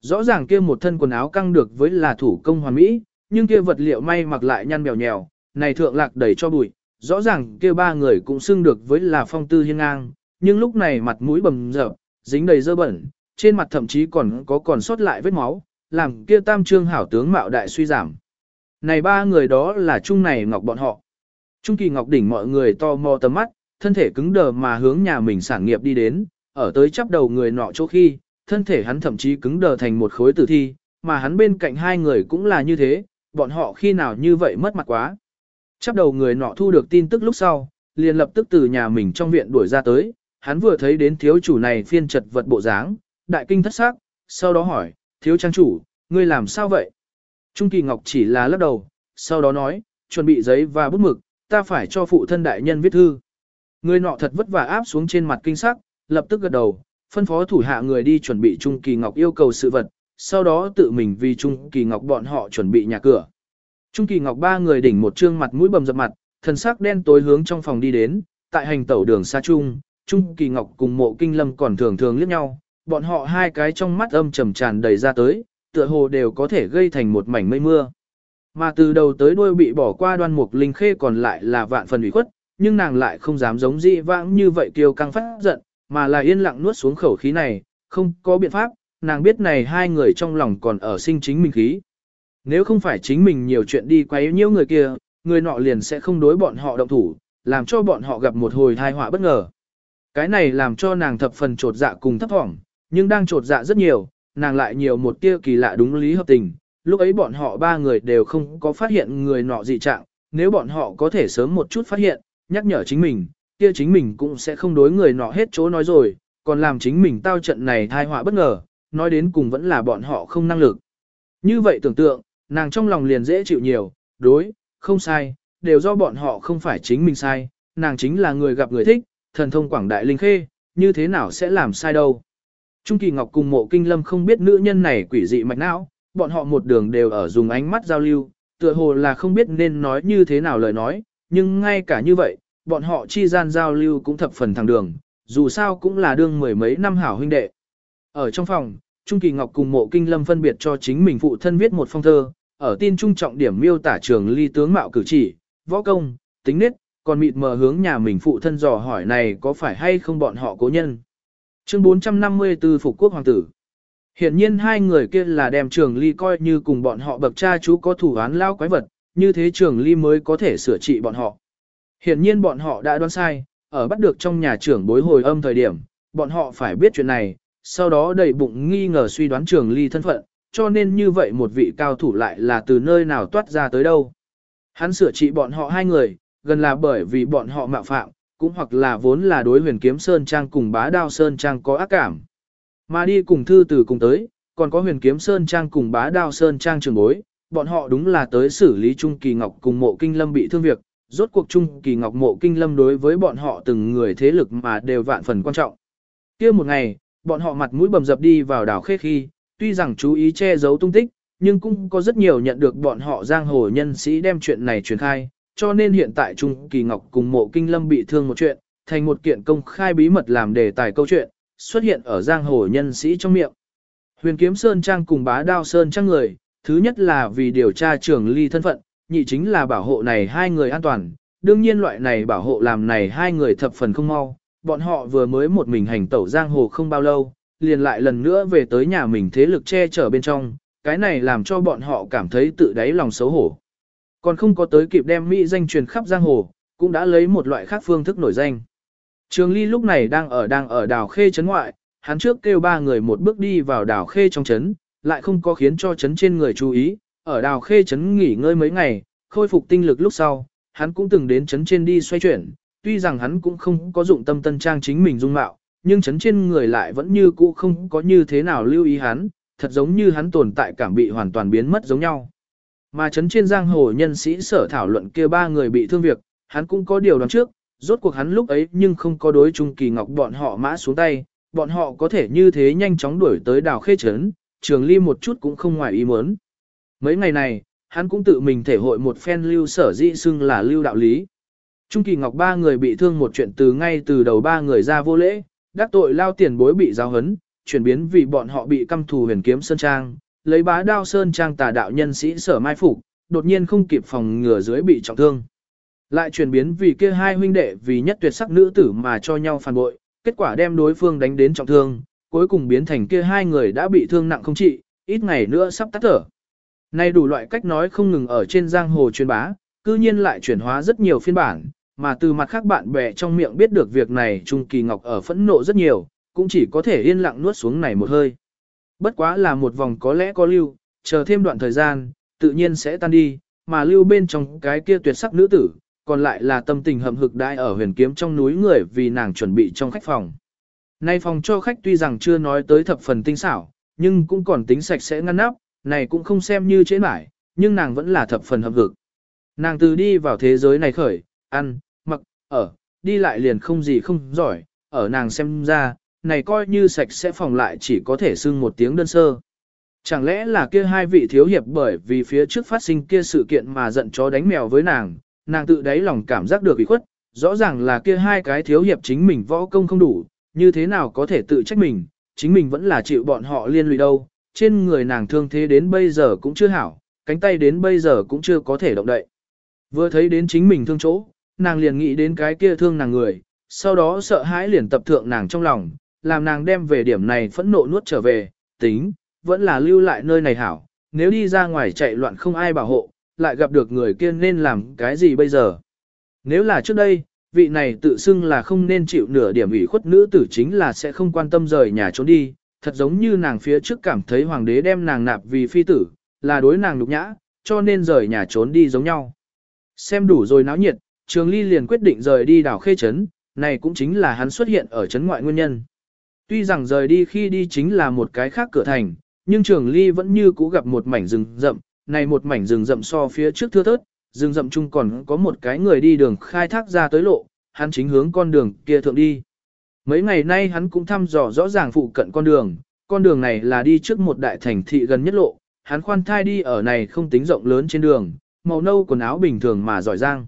Rõ ràng kia một thân quần áo căng được với là thủ công hoàn mỹ, nhưng kia vật liệu may mặc lại nhăn bèo nhèo, này thượng lạc đầy cho bụi, rõ ràng kia ba người cũng xưng được với là phong tư hiên ngang, nhưng lúc này mặt mũi bầm dập, dính đầy dơ bẩn, trên mặt thậm chí còn có còn sót lại vết máu, làm kia tam trương hảo tướng mạo đại suy giảm. Này ba người đó là Trung này Ngọc bọn họ. Trung kỳ Ngọc đỉnh mọi người to mò tầm mắt, thân thể cứng đờ mà hướng nhà mình sản nghiệp đi đến, ở tới chắp đầu người nọ chỗ khi, thân thể hắn thậm chí cứng đờ thành một khối tử thi, mà hắn bên cạnh hai người cũng là như thế, bọn họ khi nào như vậy mất mặt quá. Chắp đầu người nọ thu được tin tức lúc sau, liền lập tức từ nhà mình trong viện đuổi ra tới, hắn vừa thấy đến thiếu chủ này phiên trật vật bộ dáng, đại kinh thất xác, sau đó hỏi, thiếu trang chủ, ngươi làm sao vậy? Trung Kỳ Ngọc chỉ là lắc đầu, sau đó nói, chuẩn bị giấy và bút mực, ta phải cho phụ thân đại nhân viết thư. Người nọ thật vất vả áp xuống trên mặt kinh sắc, lập tức gật đầu, phân phó thủ hạ người đi chuẩn bị Trung Kỳ Ngọc yêu cầu sự vật, sau đó tự mình vì Trung Kỳ Ngọc bọn họ chuẩn bị nhà cửa. Trung Kỳ Ngọc ba người đỉnh một trương mặt mũi bầm dập mặt, thần sắc đen tối hướng trong phòng đi đến, tại hành tẩu đường xa Trung, Trung Kỳ Ngọc cùng mộ kinh lâm còn thường thường liếc nhau, bọn họ hai cái trong mắt âm trầm tràn đầy ra tới, tựa hồ đều có thể gây thành một mảnh mây mưa. Mà từ đầu tới đuôi bị bỏ qua đoan mục linh khê còn lại là vạn phần ủy khuất, nhưng nàng lại không dám giống dị vãng như vậy kiêu căng phát giận, mà là yên lặng nuốt xuống khẩu khí này, không có biện pháp, nàng biết này hai người trong lòng còn ở sinh chính mình khí. Nếu không phải chính mình nhiều chuyện đi quấy nhiễu người kia, người nọ liền sẽ không đối bọn họ động thủ, làm cho bọn họ gặp một hồi tai họa bất ngờ. Cái này làm cho nàng thập phần trột dạ cùng thấp thỏm, nhưng đang trột dạ rất nhiều, nàng lại nhiều một tia kỳ lạ đúng lý hợp tình. Lúc ấy bọn họ ba người đều không có phát hiện người nọ dị trạng, nếu bọn họ có thể sớm một chút phát hiện, nhắc nhở chính mình, kia chính mình cũng sẽ không đối người nọ hết chỗ nói rồi, còn làm chính mình tao trận này thai họa bất ngờ, nói đến cùng vẫn là bọn họ không năng lực. Như vậy tưởng tượng, nàng trong lòng liền dễ chịu nhiều, đối, không sai, đều do bọn họ không phải chính mình sai, nàng chính là người gặp người thích, thần thông quảng đại linh khê, như thế nào sẽ làm sai đâu. Trung Kỳ Ngọc cùng mộ kinh lâm không biết nữ nhân này quỷ dị mạch não, bọn họ một đường đều ở dùng ánh mắt giao lưu, tựa hồ là không biết nên nói như thế nào lời nói, nhưng ngay cả như vậy, bọn họ chi gian giao lưu cũng thập phần thẳng đường, dù sao cũng là đương mười mấy năm hảo huynh đệ. Ở trong phòng, Trung Kỳ Ngọc cùng mộ kinh lâm phân biệt cho chính mình phụ thân viết một phong thơ, ở tin trung trọng điểm miêu tả trường ly tướng mạo cử chỉ, võ công, tính nết, còn mịt mờ hướng nhà mình phụ thân dò hỏi này có phải hay không bọn họ cố nhân. Chương 454 Phục Quốc Hoàng tử Hiện nhiên hai người kia là đem trường ly coi như cùng bọn họ bậc cha chú có thủ án lao quái vật, như thế trường ly mới có thể sửa trị bọn họ. Hiện nhiên bọn họ đã đoán sai, ở bắt được trong nhà trưởng bối hồi âm thời điểm, bọn họ phải biết chuyện này, sau đó đầy bụng nghi ngờ suy đoán trường ly thân phận, cho nên như vậy một vị cao thủ lại là từ nơi nào toát ra tới đâu. Hắn sửa trị bọn họ hai người, gần là bởi vì bọn họ mạo phạm, cũng hoặc là vốn là đối huyền kiếm Sơn Trang cùng bá đao Sơn Trang có ác cảm. Mà đi cùng thư từ cùng tới, còn có huyền kiếm Sơn Trang cùng bá đao Sơn Trang trường bối, bọn họ đúng là tới xử lý Trung Kỳ Ngọc cùng mộ kinh lâm bị thương việc, rốt cuộc Trung Kỳ Ngọc mộ kinh lâm đối với bọn họ từng người thế lực mà đều vạn phần quan trọng. kia một ngày, bọn họ mặt mũi bầm dập đi vào đảo khê khi, tuy rằng chú ý che giấu tung tích, nhưng cũng có rất nhiều nhận được bọn họ giang hồ nhân sĩ đem chuyện này truyền khai, cho nên hiện tại Trung Kỳ Ngọc cùng mộ kinh lâm bị thương một chuyện, thành một kiện công khai bí mật làm đề tài câu chuyện, xuất hiện ở giang hồ nhân sĩ trong miệng. Huyền Kiếm Sơn Trang cùng bá đao Sơn Trang người, thứ nhất là vì điều tra trưởng ly thân phận, nhị chính là bảo hộ này hai người an toàn, đương nhiên loại này bảo hộ làm này hai người thập phần không mau, bọn họ vừa mới một mình hành tẩu giang hồ không bao lâu, liền lại lần nữa về tới nhà mình thế lực che chở bên trong, cái này làm cho bọn họ cảm thấy tự đáy lòng xấu hổ. Còn không có tới kịp đem Mỹ danh truyền khắp giang hồ, cũng đã lấy một loại khác phương thức nổi danh. Trường Ly lúc này đang ở đang ở đảo khê trấn ngoại, hắn trước kêu ba người một bước đi vào đảo khê trong trấn, lại không có khiến cho trấn trên người chú ý, ở đảo khê trấn nghỉ ngơi mấy ngày, khôi phục tinh lực lúc sau, hắn cũng từng đến trấn trên đi xoay chuyển, tuy rằng hắn cũng không có dụng tâm tân trang chính mình dung mạo, nhưng trấn trên người lại vẫn như cũ không có như thế nào lưu ý hắn, thật giống như hắn tồn tại cảm bị hoàn toàn biến mất giống nhau. Mà chấn trên giang hồ nhân sĩ sở thảo luận kia ba người bị thương việc, hắn cũng có điều đoán trước, rốt cuộc hắn lúc ấy nhưng không có đối trung kỳ ngọc bọn họ mã xuống tay, bọn họ có thể như thế nhanh chóng đuổi tới đào khê trấn, trường ly một chút cũng không ngoài ý muốn. Mấy ngày này, hắn cũng tự mình thể hội một phen lưu sở dị xưng là lưu đạo lý. Trung kỳ ngọc ba người bị thương một chuyện từ ngay từ đầu ba người ra vô lễ, đắc tội lao tiền bối bị giáo hấn, chuyển biến vì bọn họ bị căm thù huyền kiếm sơn trang, lấy bá đao sơn trang tà đạo nhân sĩ sở mai phục, đột nhiên không kịp phòng ngừa dưới bị trọng thương. Lại chuyển biến vì kia hai huynh đệ vì nhất tuyệt sắc nữ tử mà cho nhau phản bội, kết quả đem đối phương đánh đến trọng thương, cuối cùng biến thành kia hai người đã bị thương nặng không trị, ít ngày nữa sắp tắt thở. Nay đủ loại cách nói không ngừng ở trên giang hồ truyền bá, cư nhiên lại chuyển hóa rất nhiều phiên bản, mà từ mặt khác bạn bè trong miệng biết được việc này Trung Kỳ Ngọc ở phẫn nộ rất nhiều, cũng chỉ có thể yên lặng nuốt xuống này một hơi. Bất quá là một vòng có lẽ có lưu, chờ thêm đoạn thời gian, tự nhiên sẽ tan đi, mà lưu bên trong cái kia tuyệt sắc nữ tử, còn lại là tâm tình hậm hực đại ở huyền kiếm trong núi người vì nàng chuẩn bị trong khách phòng. Nay phòng cho khách tuy rằng chưa nói tới thập phần tinh xảo, nhưng cũng còn tính sạch sẽ ngăn nắp, này cũng không xem như chế mải, nhưng nàng vẫn là thập phần hậm hực. Nàng từ đi vào thế giới này khởi, ăn, mặc, ở, đi lại liền không gì không giỏi, ở nàng xem ra, này coi như sạch sẽ phòng lại chỉ có thể xưng một tiếng đơn sơ. Chẳng lẽ là kia hai vị thiếu hiệp bởi vì phía trước phát sinh kia sự kiện mà giận chó đánh mèo với nàng, nàng tự đáy lòng cảm giác được bị khuất, rõ ràng là kia hai cái thiếu hiệp chính mình võ công không đủ, như thế nào có thể tự trách mình, chính mình vẫn là chịu bọn họ liên lụy đâu, trên người nàng thương thế đến bây giờ cũng chưa hảo, cánh tay đến bây giờ cũng chưa có thể động đậy. Vừa thấy đến chính mình thương chỗ, nàng liền nghĩ đến cái kia thương nàng người, sau đó sợ hãi liền tập thượng nàng trong lòng, làm nàng đem về điểm này phẫn nộ nuốt trở về, tính, vẫn là lưu lại nơi này hảo, nếu đi ra ngoài chạy loạn không ai bảo hộ, lại gặp được người kia nên làm cái gì bây giờ. Nếu là trước đây, vị này tự xưng là không nên chịu nửa điểm ủy khuất nữ tử chính là sẽ không quan tâm rời nhà trốn đi, thật giống như nàng phía trước cảm thấy hoàng đế đem nàng nạp vì phi tử, là đối nàng nhục nhã, cho nên rời nhà trốn đi giống nhau. Xem đủ rồi náo nhiệt, Trường Ly liền quyết định rời đi đảo Khê Trấn, này cũng chính là hắn xuất hiện ở trấn ngoại nguyên nhân. Tuy rằng rời đi khi đi chính là một cái khác cửa thành, nhưng Trường Ly vẫn như cũ gặp một mảnh rừng rậm, này một mảnh rừng rậm so phía trước thưa thớt, rừng rậm chung còn có một cái người đi đường khai thác ra tới lộ, hắn chính hướng con đường kia thượng đi. Mấy ngày nay hắn cũng thăm dò rõ ràng phụ cận con đường, con đường này là đi trước một đại thành thị gần nhất lộ, hắn khoan thai đi ở này không tính rộng lớn trên đường, màu nâu quần áo bình thường mà giỏi giang.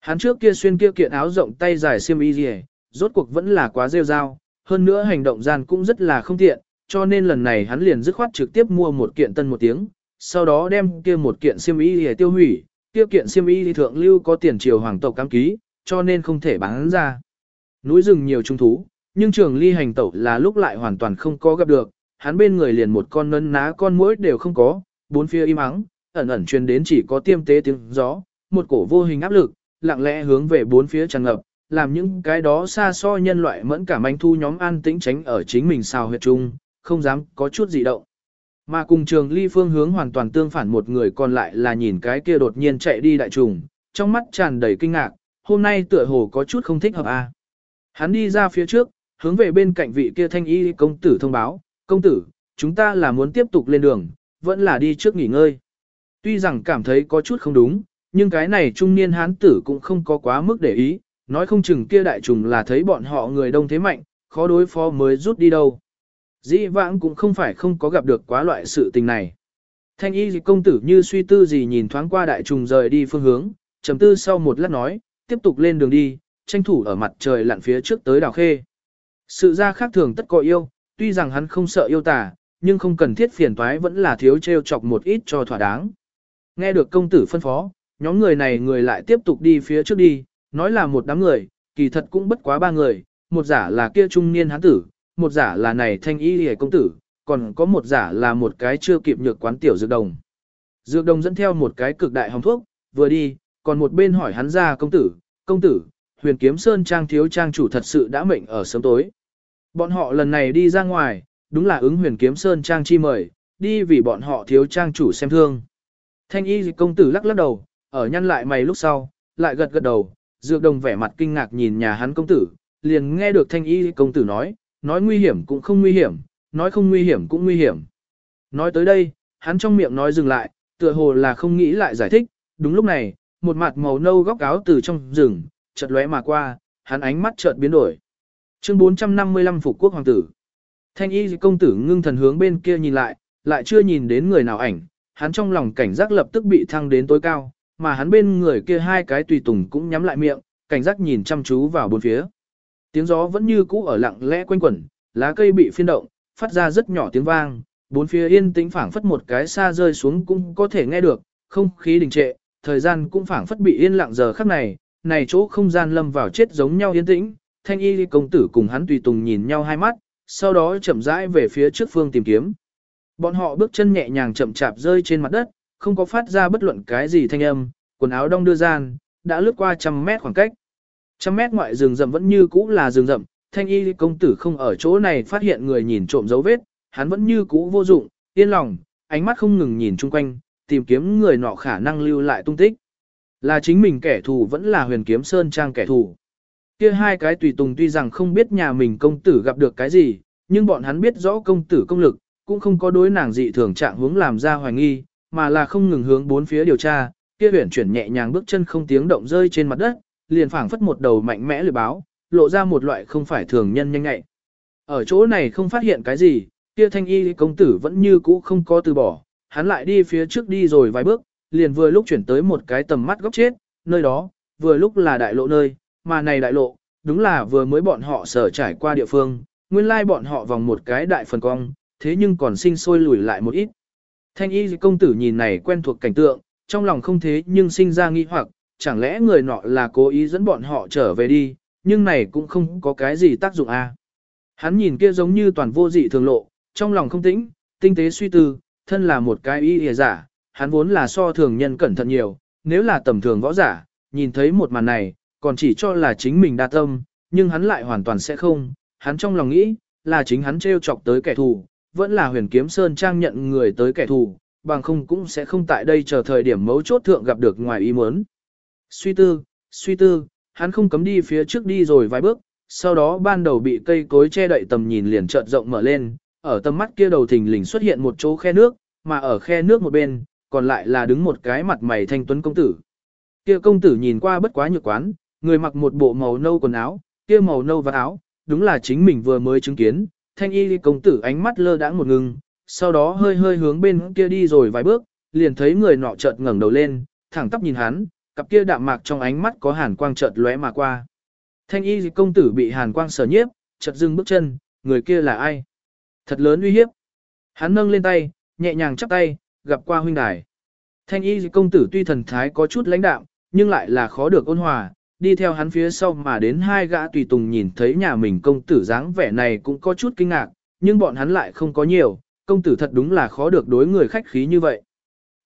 Hắn trước kia xuyên kia kiện áo rộng tay dài xiêm y rìa, rốt cuộc vẫn là quá rêu rao, hơn nữa hành động gian cũng rất là không tiện, cho nên lần này hắn liền dứt khoát trực tiếp mua một kiện tân một tiếng, sau đó đem kia một kiện xiêm y để tiêu hủy, kia kiện xiêm y thượng lưu có tiền triều hoàng tộc cam ký, cho nên không thể bán ra. Núi rừng nhiều trung thú, nhưng trường ly hành tẩu là lúc lại hoàn toàn không có gặp được, hắn bên người liền một con nân ná con muỗi đều không có, bốn phía im ắng, ẩn ẩn truyền đến chỉ có tiêm tế tiếng gió, một cổ vô hình áp lực, lặng lẽ hướng về bốn phía tràn ngập, làm những cái đó xa so nhân loại mẫn cảm anh thu nhóm an tĩnh tránh ở chính mình xào huyệt chung, không dám có chút gì động. Mà cùng trường ly phương hướng hoàn toàn tương phản một người còn lại là nhìn cái kia đột nhiên chạy đi đại trùng, trong mắt tràn đầy kinh ngạc, hôm nay tựa hồ có chút không thích hợp a. À. Hắn đi ra phía trước, hướng về bên cạnh vị kia thanh y công tử thông báo, công tử, chúng ta là muốn tiếp tục lên đường, vẫn là đi trước nghỉ ngơi. Tuy rằng cảm thấy có chút không đúng, nhưng cái này trung niên hán tử cũng không có quá mức để ý, nói không chừng kia đại trùng là thấy bọn họ người đông thế mạnh, khó đối phó mới rút đi đâu. Dĩ vãng cũng không phải không có gặp được quá loại sự tình này. Thanh y công tử như suy tư gì nhìn thoáng qua đại trùng rời đi phương hướng, trầm tư sau một lát nói, tiếp tục lên đường đi, tranh thủ ở mặt trời lặn phía trước tới đào khê. Sự ra khác thường tất có yêu, tuy rằng hắn không sợ yêu tà, nhưng không cần thiết phiền toái vẫn là thiếu treo chọc một ít cho thỏa đáng. Nghe được công tử phân phó, nhóm người này người lại tiếp tục đi phía trước đi, nói là một đám người, kỳ thật cũng bất quá ba người, một giả là kia trung niên hán tử, một giả là này thanh y hề công tử, còn có một giả là một cái chưa kịp nhược quán tiểu dược đồng. Dược đồng dẫn theo một cái cực đại hồng thuốc, vừa đi, còn một bên hỏi hắn ra công tử, công tử, huyền kiếm sơn trang thiếu trang chủ thật sự đã mệnh ở sớm tối. Bọn họ lần này đi ra ngoài, đúng là ứng huyền kiếm sơn trang chi mời, đi vì bọn họ thiếu trang chủ xem thương. Thanh y công tử lắc lắc đầu, ở nhăn lại mày lúc sau, lại gật gật đầu, dược đồng vẻ mặt kinh ngạc nhìn nhà hắn công tử, liền nghe được thanh y công tử nói, nói nguy hiểm cũng không nguy hiểm, nói không nguy hiểm cũng nguy hiểm. Nói tới đây, hắn trong miệng nói dừng lại, tựa hồ là không nghĩ lại giải thích, đúng lúc này, một mặt màu nâu góc áo từ trong rừng, chợt lóe mà qua, hắn ánh mắt chợt biến đổi. Chương 455 Phục Quốc Hoàng tử. Thanh y công tử ngưng thần hướng bên kia nhìn lại, lại chưa nhìn đến người nào ảnh, hắn trong lòng cảnh giác lập tức bị thăng đến tối cao, mà hắn bên người kia hai cái tùy tùng cũng nhắm lại miệng, cảnh giác nhìn chăm chú vào bốn phía. Tiếng gió vẫn như cũ ở lặng lẽ quanh quẩn, lá cây bị phiên động, phát ra rất nhỏ tiếng vang, bốn phía yên tĩnh phảng phất một cái xa rơi xuống cũng có thể nghe được, không khí đình trệ, thời gian cũng phảng phất bị yên lặng giờ khắc này, này chỗ không gian lâm vào chết giống nhau yên tĩnh, thanh y công tử cùng hắn tùy tùng nhìn nhau hai mắt, sau đó chậm rãi về phía trước phương tìm kiếm. Bọn họ bước chân nhẹ nhàng chậm chạp rơi trên mặt đất, không có phát ra bất luận cái gì thanh âm, quần áo đông đưa gian, đã lướt qua trăm mét khoảng cách. Trăm mét ngoại rừng rậm vẫn như cũ là rừng rậm, thanh y công tử không ở chỗ này phát hiện người nhìn trộm dấu vết, hắn vẫn như cũ vô dụng, yên lòng, ánh mắt không ngừng nhìn chung quanh, tìm kiếm người nọ khả năng lưu lại tung tích. Là chính mình kẻ thù vẫn là huyền kiếm sơn trang kẻ thù. Kia hai cái tùy tùng tuy rằng không biết nhà mình công tử gặp được cái gì, nhưng bọn hắn biết rõ công tử công lực, cũng không có đối nàng dị thường trạng hướng làm ra hoài nghi, mà là không ngừng hướng bốn phía điều tra, kia huyền chuyển nhẹ nhàng bước chân không tiếng động rơi trên mặt đất, liền phảng phất một đầu mạnh mẽ lưỡi báo, lộ ra một loại không phải thường nhân nhanh nhạy. Ở chỗ này không phát hiện cái gì, kia thanh y công tử vẫn như cũ không có từ bỏ, hắn lại đi phía trước đi rồi vài bước, liền vừa lúc chuyển tới một cái tầm mắt góc chết, nơi đó, vừa lúc là đại lộ nơi, mà này đại lộ, đúng là vừa mới bọn họ sở trải qua địa phương, nguyên lai bọn họ vòng một cái đại phần cong, thế nhưng còn sinh sôi lùi lại một ít. Thanh y công tử nhìn này quen thuộc cảnh tượng, trong lòng không thế nhưng sinh ra nghi hoặc, chẳng lẽ người nọ là cố ý dẫn bọn họ trở về đi, nhưng này cũng không có cái gì tác dụng à. Hắn nhìn kia giống như toàn vô dị thường lộ, trong lòng không tĩnh, tinh tế suy tư, thân là một cái y hề giả, hắn vốn là so thường nhân cẩn thận nhiều, nếu là tầm thường võ giả, nhìn thấy một màn này, còn chỉ cho là chính mình đa tâm, nhưng hắn lại hoàn toàn sẽ không, hắn trong lòng nghĩ, là chính hắn trêu chọc tới kẻ thù, vẫn là huyền kiếm sơn trang nhận người tới kẻ thù, bằng không cũng sẽ không tại đây chờ thời điểm mấu chốt thượng gặp được ngoài ý muốn. Suy tư, suy tư, hắn không cấm đi phía trước đi rồi vài bước, sau đó ban đầu bị cây cối che đậy tầm nhìn liền chợt rộng mở lên, ở tầm mắt kia đầu thình lình xuất hiện một chỗ khe nước, mà ở khe nước một bên, còn lại là đứng một cái mặt mày thanh tuấn công tử. Kia công tử nhìn qua bất quá nhược quán, người mặc một bộ màu nâu quần áo, kia màu nâu và áo, đúng là chính mình vừa mới chứng kiến, thanh y công tử ánh mắt lơ đãng một ngừng, sau đó hơi hơi hướng bên kia đi rồi vài bước, liền thấy người nọ chợt ngẩng đầu lên, thẳng tắp nhìn hắn, cặp kia đạm mạc trong ánh mắt có hàn quang chợt lóe mà qua. Thanh y công tử bị hàn quang sở nhiếp, chợt dừng bước chân, người kia là ai? Thật lớn uy hiếp. Hắn nâng lên tay, nhẹ nhàng chắp tay, gặp qua huynh đài. Thanh y công tử tuy thần thái có chút lãnh đạm, nhưng lại là khó được ôn hòa, đi theo hắn phía sau mà đến hai gã tùy tùng nhìn thấy nhà mình công tử dáng vẻ này cũng có chút kinh ngạc, nhưng bọn hắn lại không có nhiều, công tử thật đúng là khó được đối người khách khí như vậy.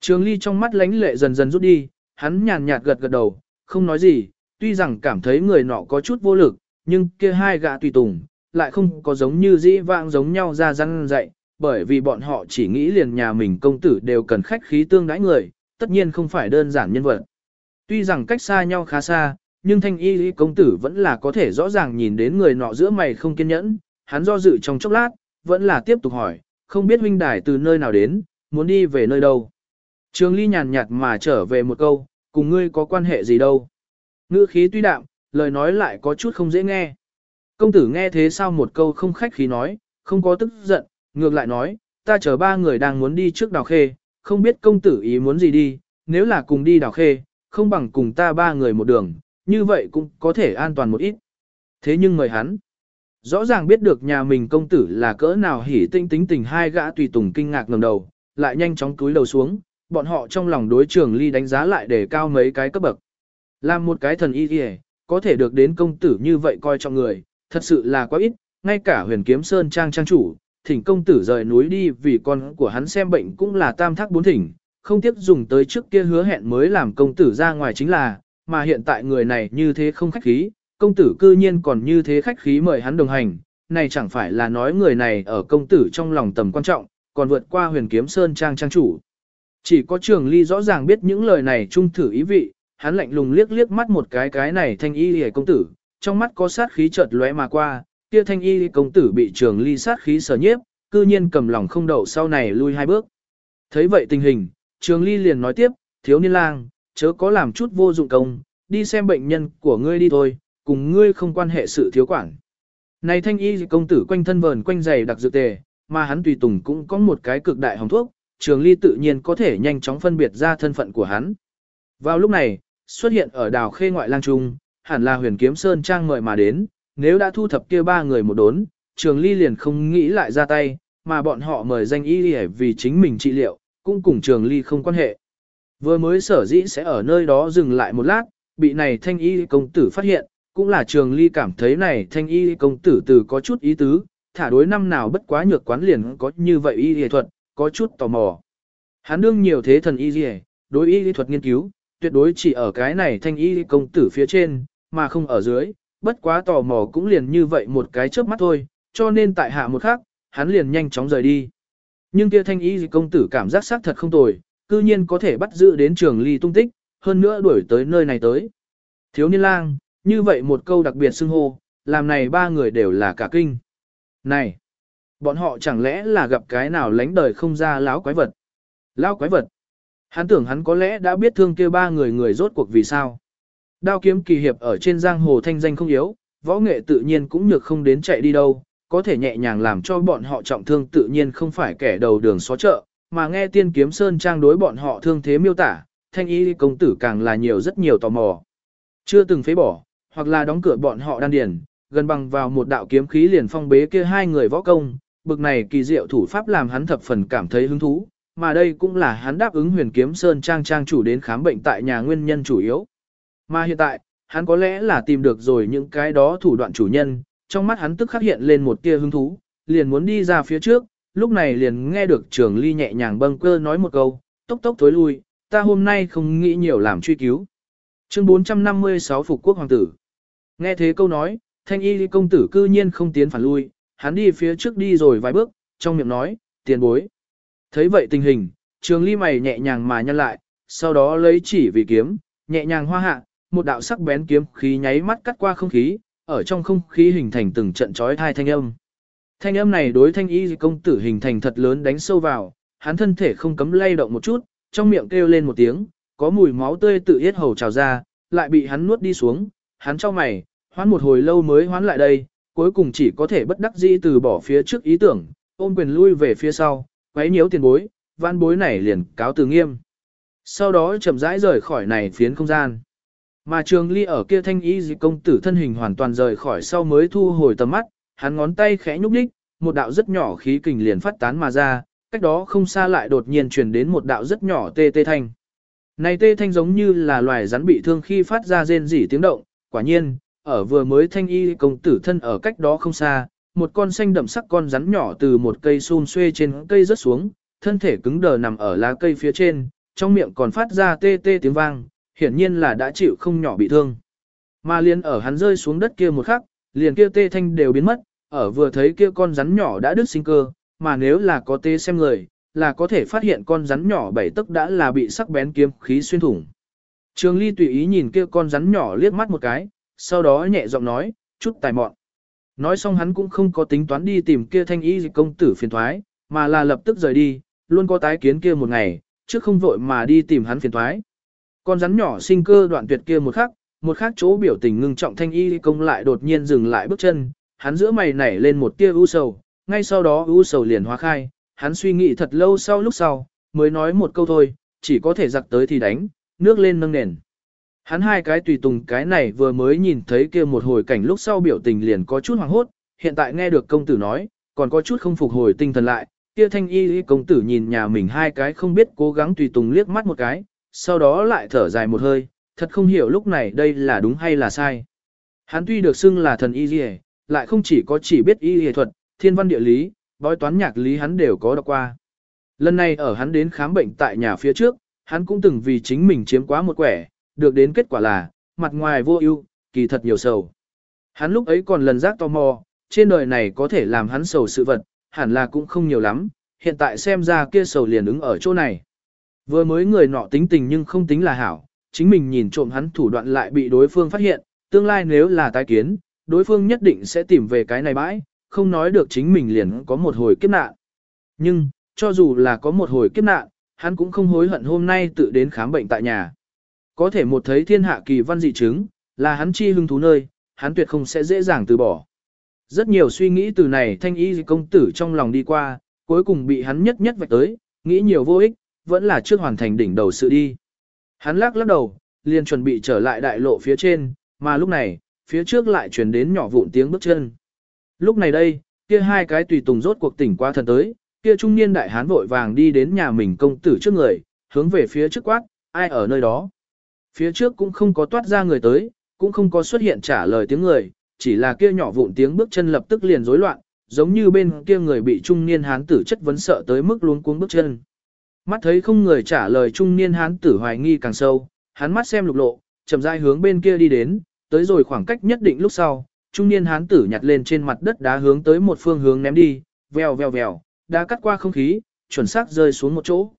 Trường ly trong mắt lánh lệ dần dần rút đi, hắn nhàn nhạt gật gật đầu, không nói gì, tuy rằng cảm thấy người nọ có chút vô lực, nhưng kia hai gã tùy tùng, lại không có giống như dĩ vãng giống nhau ra răng dạy, bởi vì bọn họ chỉ nghĩ liền nhà mình công tử đều cần khách khí tương đãi người, tất nhiên không phải đơn giản nhân vật. Tuy rằng cách xa nhau khá xa, nhưng thanh y y công tử vẫn là có thể rõ ràng nhìn đến người nọ giữa mày không kiên nhẫn, hắn do dự trong chốc lát, vẫn là tiếp tục hỏi, không biết huynh đài từ nơi nào đến, muốn đi về nơi đâu. Trường ly nhàn nhạt mà trở về một câu, cùng ngươi có quan hệ gì đâu. Ngữ khí tuy đạm, lời nói lại có chút không dễ nghe. Công tử nghe thế sao một câu không khách khí nói, không có tức giận, ngược lại nói, ta chờ ba người đang muốn đi trước đào khê, không biết công tử ý muốn gì đi, nếu là cùng đi đào khê, không bằng cùng ta ba người một đường, như vậy cũng có thể an toàn một ít. Thế nhưng mời hắn, rõ ràng biết được nhà mình công tử là cỡ nào hỉ tinh tính tình hai gã tùy tùng kinh ngạc ngầm đầu, lại nhanh chóng cúi đầu xuống, bọn họ trong lòng đối trường ly đánh giá lại để cao mấy cái cấp bậc. Làm một cái thần y kìa, có thể được đến công tử như vậy coi trọng người, thật sự là quá ít, ngay cả huyền kiếm sơn trang trang chủ, thỉnh công tử rời núi đi vì con của hắn xem bệnh cũng là tam thác bốn thỉnh, không tiếp dùng tới trước kia hứa hẹn mới làm công tử ra ngoài chính là, mà hiện tại người này như thế không khách khí, công tử cư nhiên còn như thế khách khí mời hắn đồng hành, này chẳng phải là nói người này ở công tử trong lòng tầm quan trọng, còn vượt qua huyền kiếm sơn trang trang chủ. Chỉ có trường ly rõ ràng biết những lời này trung thử ý vị, hắn lạnh lùng liếc liếc mắt một cái cái này thanh y hề công tử, trong mắt có sát khí chợt lóe mà qua, kia thanh y công tử bị trường ly sát khí sở nhiếp, cư nhiên cầm lòng không đậu sau này lui hai bước. Thấy vậy tình hình, trường ly liền nói tiếp, thiếu niên lang, chớ có làm chút vô dụng công, đi xem bệnh nhân của ngươi đi thôi, cùng ngươi không quan hệ sự thiếu quản. Này thanh y công tử quanh thân vờn quanh giày đặc dược tề, mà hắn tùy tùng cũng có một cái cực đại hồng thuốc, trường ly tự nhiên có thể nhanh chóng phân biệt ra thân phận của hắn. Vào lúc này, xuất hiện ở đào khê ngoại lang trung, hẳn là huyền kiếm sơn trang mời mà đến, nếu đã thu thập kia ba người một đốn, trường ly liền không nghĩ lại ra tay, mà bọn họ mời danh y vì chính mình trị liệu, cũng cùng trường ly không quan hệ. Vừa mới sở dĩ sẽ ở nơi đó dừng lại một lát, bị này thanh y công tử phát hiện, cũng là trường ly cảm thấy này thanh y công tử từ có chút ý tứ, thả đối năm nào bất quá nhược quán liền có như vậy y y thuật, có chút tò mò. Hắn đương nhiều thế thần y y, đối y y thuật nghiên cứu, tuyệt đối chỉ ở cái này thanh y công tử phía trên, mà không ở dưới, bất quá tò mò cũng liền như vậy một cái chớp mắt thôi, cho nên tại hạ một khắc, hắn liền nhanh chóng rời đi. Nhưng kia thanh y công tử cảm giác xác thật không tồi, cư nhiên có thể bắt giữ đến trường ly tung tích, hơn nữa đuổi tới nơi này tới. Thiếu niên lang, như vậy một câu đặc biệt xưng hô, làm này ba người đều là cả kinh. Này, bọn họ chẳng lẽ là gặp cái nào lánh đời không ra láo quái vật? Lão quái vật. Hắn tưởng hắn có lẽ đã biết thương kia ba người người rốt cuộc vì sao. Đao kiếm kỳ hiệp ở trên giang hồ thanh danh không yếu, võ nghệ tự nhiên cũng nhược không đến chạy đi đâu, có thể nhẹ nhàng làm cho bọn họ trọng thương tự nhiên không phải kẻ đầu đường xó chợ, mà nghe tiên kiếm sơn trang đối bọn họ thương thế miêu tả, thanh y công tử càng là nhiều rất nhiều tò mò. Chưa từng phế bỏ, hoặc là đóng cửa bọn họ đan điền, gần bằng vào một đạo kiếm khí liền phong bế kia hai người võ công, bực này kỳ diệu thủ pháp làm hắn thập phần cảm thấy hứng thú, mà đây cũng là hắn đáp ứng huyền kiếm sơn trang trang chủ đến khám bệnh tại nhà nguyên nhân chủ yếu. Mà hiện tại, hắn có lẽ là tìm được rồi những cái đó thủ đoạn chủ nhân, trong mắt hắn tức khắc hiện lên một tia hứng thú, liền muốn đi ra phía trước, lúc này liền nghe được trường ly nhẹ nhàng bâng cơ nói một câu, tốc tốc thối lui, ta hôm nay không nghĩ nhiều làm truy cứu. Chương 456 Phục Quốc Hoàng tử Nghe thế câu nói, thanh y công tử cư nhiên không tiến phản lui, hắn đi phía trước đi rồi vài bước, trong miệng nói, tiền bối. Thấy vậy tình hình, trường ly mày nhẹ nhàng mà nhăn lại, sau đó lấy chỉ vì kiếm, nhẹ nhàng hoa hạ, một đạo sắc bén kiếm khí nháy mắt cắt qua không khí, ở trong không khí hình thành từng trận chói thai thanh âm. Thanh âm này đối thanh y công tử hình thành thật lớn đánh sâu vào, hắn thân thể không cấm lay động một chút, trong miệng kêu lên một tiếng, có mùi máu tươi tự yết hầu trào ra, lại bị hắn nuốt đi xuống, hắn cho mày, hoán một hồi lâu mới hoán lại đây, cuối cùng chỉ có thể bất đắc dĩ từ bỏ phía trước ý tưởng, ôm quyền lui về phía sau, quấy nhiễu tiền bối, văn bối này liền cáo từ nghiêm. Sau đó chậm rãi rời khỏi này phiến không gian. Mà trường ly ở kia thanh y dị công tử thân hình hoàn toàn rời khỏi sau mới thu hồi tầm mắt, hắn ngón tay khẽ nhúc nhích, một đạo rất nhỏ khí kình liền phát tán mà ra, cách đó không xa lại đột nhiên truyền đến một đạo rất nhỏ tê tê thanh. Này tê thanh giống như là loài rắn bị thương khi phát ra rên rỉ tiếng động, quả nhiên, ở vừa mới thanh y công tử thân ở cách đó không xa, một con xanh đậm sắc con rắn nhỏ từ một cây xun xuê trên cây rớt xuống, thân thể cứng đờ nằm ở lá cây phía trên, trong miệng còn phát ra tê tê tiếng vang, hiển nhiên là đã chịu không nhỏ bị thương. Mà liền ở hắn rơi xuống đất kia một khắc, liền kia tê thanh đều biến mất, ở vừa thấy kia con rắn nhỏ đã đứt sinh cơ, mà nếu là có tê xem người, là có thể phát hiện con rắn nhỏ bảy tức đã là bị sắc bén kiếm khí xuyên thủng. Trường Ly tùy ý nhìn kia con rắn nhỏ liếc mắt một cái, sau đó nhẹ giọng nói, chút tài mọn. Nói xong hắn cũng không có tính toán đi tìm kia thanh y công tử phiền thoái, mà là lập tức rời đi, luôn có tái kiến kia một ngày, trước không vội mà đi tìm hắn phiền thoái. Con rắn nhỏ sinh cơ đoạn tuyệt kia một khắc, một khắc chỗ biểu tình ngưng trọng thanh y công lại đột nhiên dừng lại bước chân, hắn giữa mày nảy lên một tia u sầu, ngay sau đó u sầu liền hóa khai, hắn suy nghĩ thật lâu sau lúc sau, mới nói một câu thôi, chỉ có thể giặc tới thì đánh, nước lên nâng nền. Hắn hai cái tùy tùng cái này vừa mới nhìn thấy kia một hồi cảnh lúc sau biểu tình liền có chút hoảng hốt, hiện tại nghe được công tử nói, còn có chút không phục hồi tinh thần lại, kia thanh y công tử nhìn nhà mình hai cái không biết cố gắng tùy tùng liếc mắt một cái, sau đó lại thở dài một hơi, thật không hiểu lúc này đây là đúng hay là sai. Hắn tuy được xưng là thần y dì lại không chỉ có chỉ biết y y thuật, thiên văn địa lý, bói toán nhạc lý hắn đều có đọc qua. Lần này ở hắn đến khám bệnh tại nhà phía trước, hắn cũng từng vì chính mình chiếm quá một quẻ, được đến kết quả là, mặt ngoài vô ưu, kỳ thật nhiều sầu. Hắn lúc ấy còn lần giác tò mò, trên đời này có thể làm hắn sầu sự vật, hẳn là cũng không nhiều lắm, hiện tại xem ra kia sầu liền ứng ở chỗ này. Vừa mới người nọ tính tình nhưng không tính là hảo, chính mình nhìn trộm hắn thủ đoạn lại bị đối phương phát hiện, tương lai nếu là tái kiến, đối phương nhất định sẽ tìm về cái này bãi, không nói được chính mình liền có một hồi kiếp nạn. Nhưng, cho dù là có một hồi kiếp nạn, hắn cũng không hối hận hôm nay tự đến khám bệnh tại nhà. Có thể một thấy thiên hạ kỳ văn dị chứng, là hắn chi hưng thú nơi, hắn tuyệt không sẽ dễ dàng từ bỏ. Rất nhiều suy nghĩ từ này thanh y công tử trong lòng đi qua, cuối cùng bị hắn nhất nhất vạch tới, nghĩ nhiều vô ích, vẫn là trước hoàn thành đỉnh đầu sự đi. Hắn lắc lắc đầu, liền chuẩn bị trở lại đại lộ phía trên, mà lúc này, phía trước lại chuyển đến nhỏ vụn tiếng bước chân. Lúc này đây, kia hai cái tùy tùng rốt cuộc tỉnh qua thần tới, kia trung niên đại hán vội vàng đi đến nhà mình công tử trước người, hướng về phía trước quát, ai ở nơi đó. Phía trước cũng không có toát ra người tới, cũng không có xuất hiện trả lời tiếng người, chỉ là kia nhỏ vụn tiếng bước chân lập tức liền rối loạn, giống như bên kia người bị trung niên hán tử chất vấn sợ tới mức luống cuống bước chân. Mắt thấy không người trả lời trung niên hán tử hoài nghi càng sâu, hắn mắt xem lục lộ, chậm rãi hướng bên kia đi đến, tới rồi khoảng cách nhất định lúc sau, trung niên hán tử nhặt lên trên mặt đất đá hướng tới một phương hướng ném đi, vèo vèo vèo, đá cắt qua không khí, chuẩn xác rơi xuống một chỗ.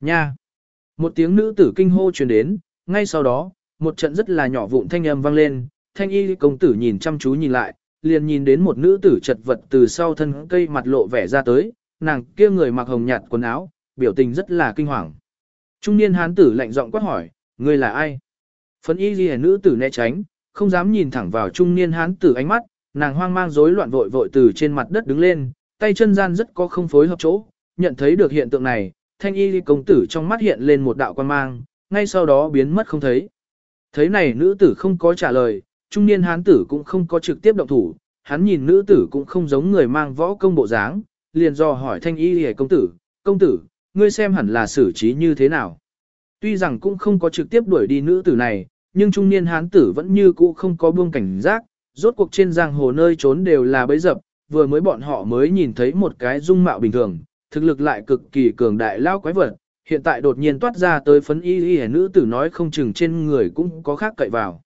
Nha! Một tiếng nữ tử kinh hô truyền đến, ngay sau đó, một trận rất là nhỏ vụn thanh âm vang lên, thanh y công tử nhìn chăm chú nhìn lại, liền nhìn đến một nữ tử chật vật từ sau thân cây mặt lộ vẻ ra tới, nàng kia người mặc hồng nhạt quần áo, biểu tình rất là kinh hoàng. Trung niên hán tử lạnh giọng quát hỏi, ngươi là ai? Phấn y ghi nữ tử né tránh, không dám nhìn thẳng vào trung niên hán tử ánh mắt, nàng hoang mang rối loạn vội vội từ trên mặt đất đứng lên, tay chân gian rất có không phối hợp chỗ, nhận thấy được hiện tượng này, thanh y công tử trong mắt hiện lên một đạo quan mang, ngay sau đó biến mất không thấy. Thấy này nữ tử không có trả lời, trung niên hán tử cũng không có trực tiếp động thủ, hắn nhìn nữ tử cũng không giống người mang võ công bộ dáng, liền do hỏi thanh y hề công tử, công tử, ngươi xem hẳn là xử trí như thế nào. Tuy rằng cũng không có trực tiếp đuổi đi nữ tử này, nhưng trung niên hán tử vẫn như cũ không có buông cảnh giác, rốt cuộc trên giang hồ nơi trốn đều là bấy dập, vừa mới bọn họ mới nhìn thấy một cái dung mạo bình thường, thực lực lại cực kỳ cường đại lao quái vật, hiện tại đột nhiên toát ra tới phấn y y nữ tử nói không chừng trên người cũng có khác cậy vào.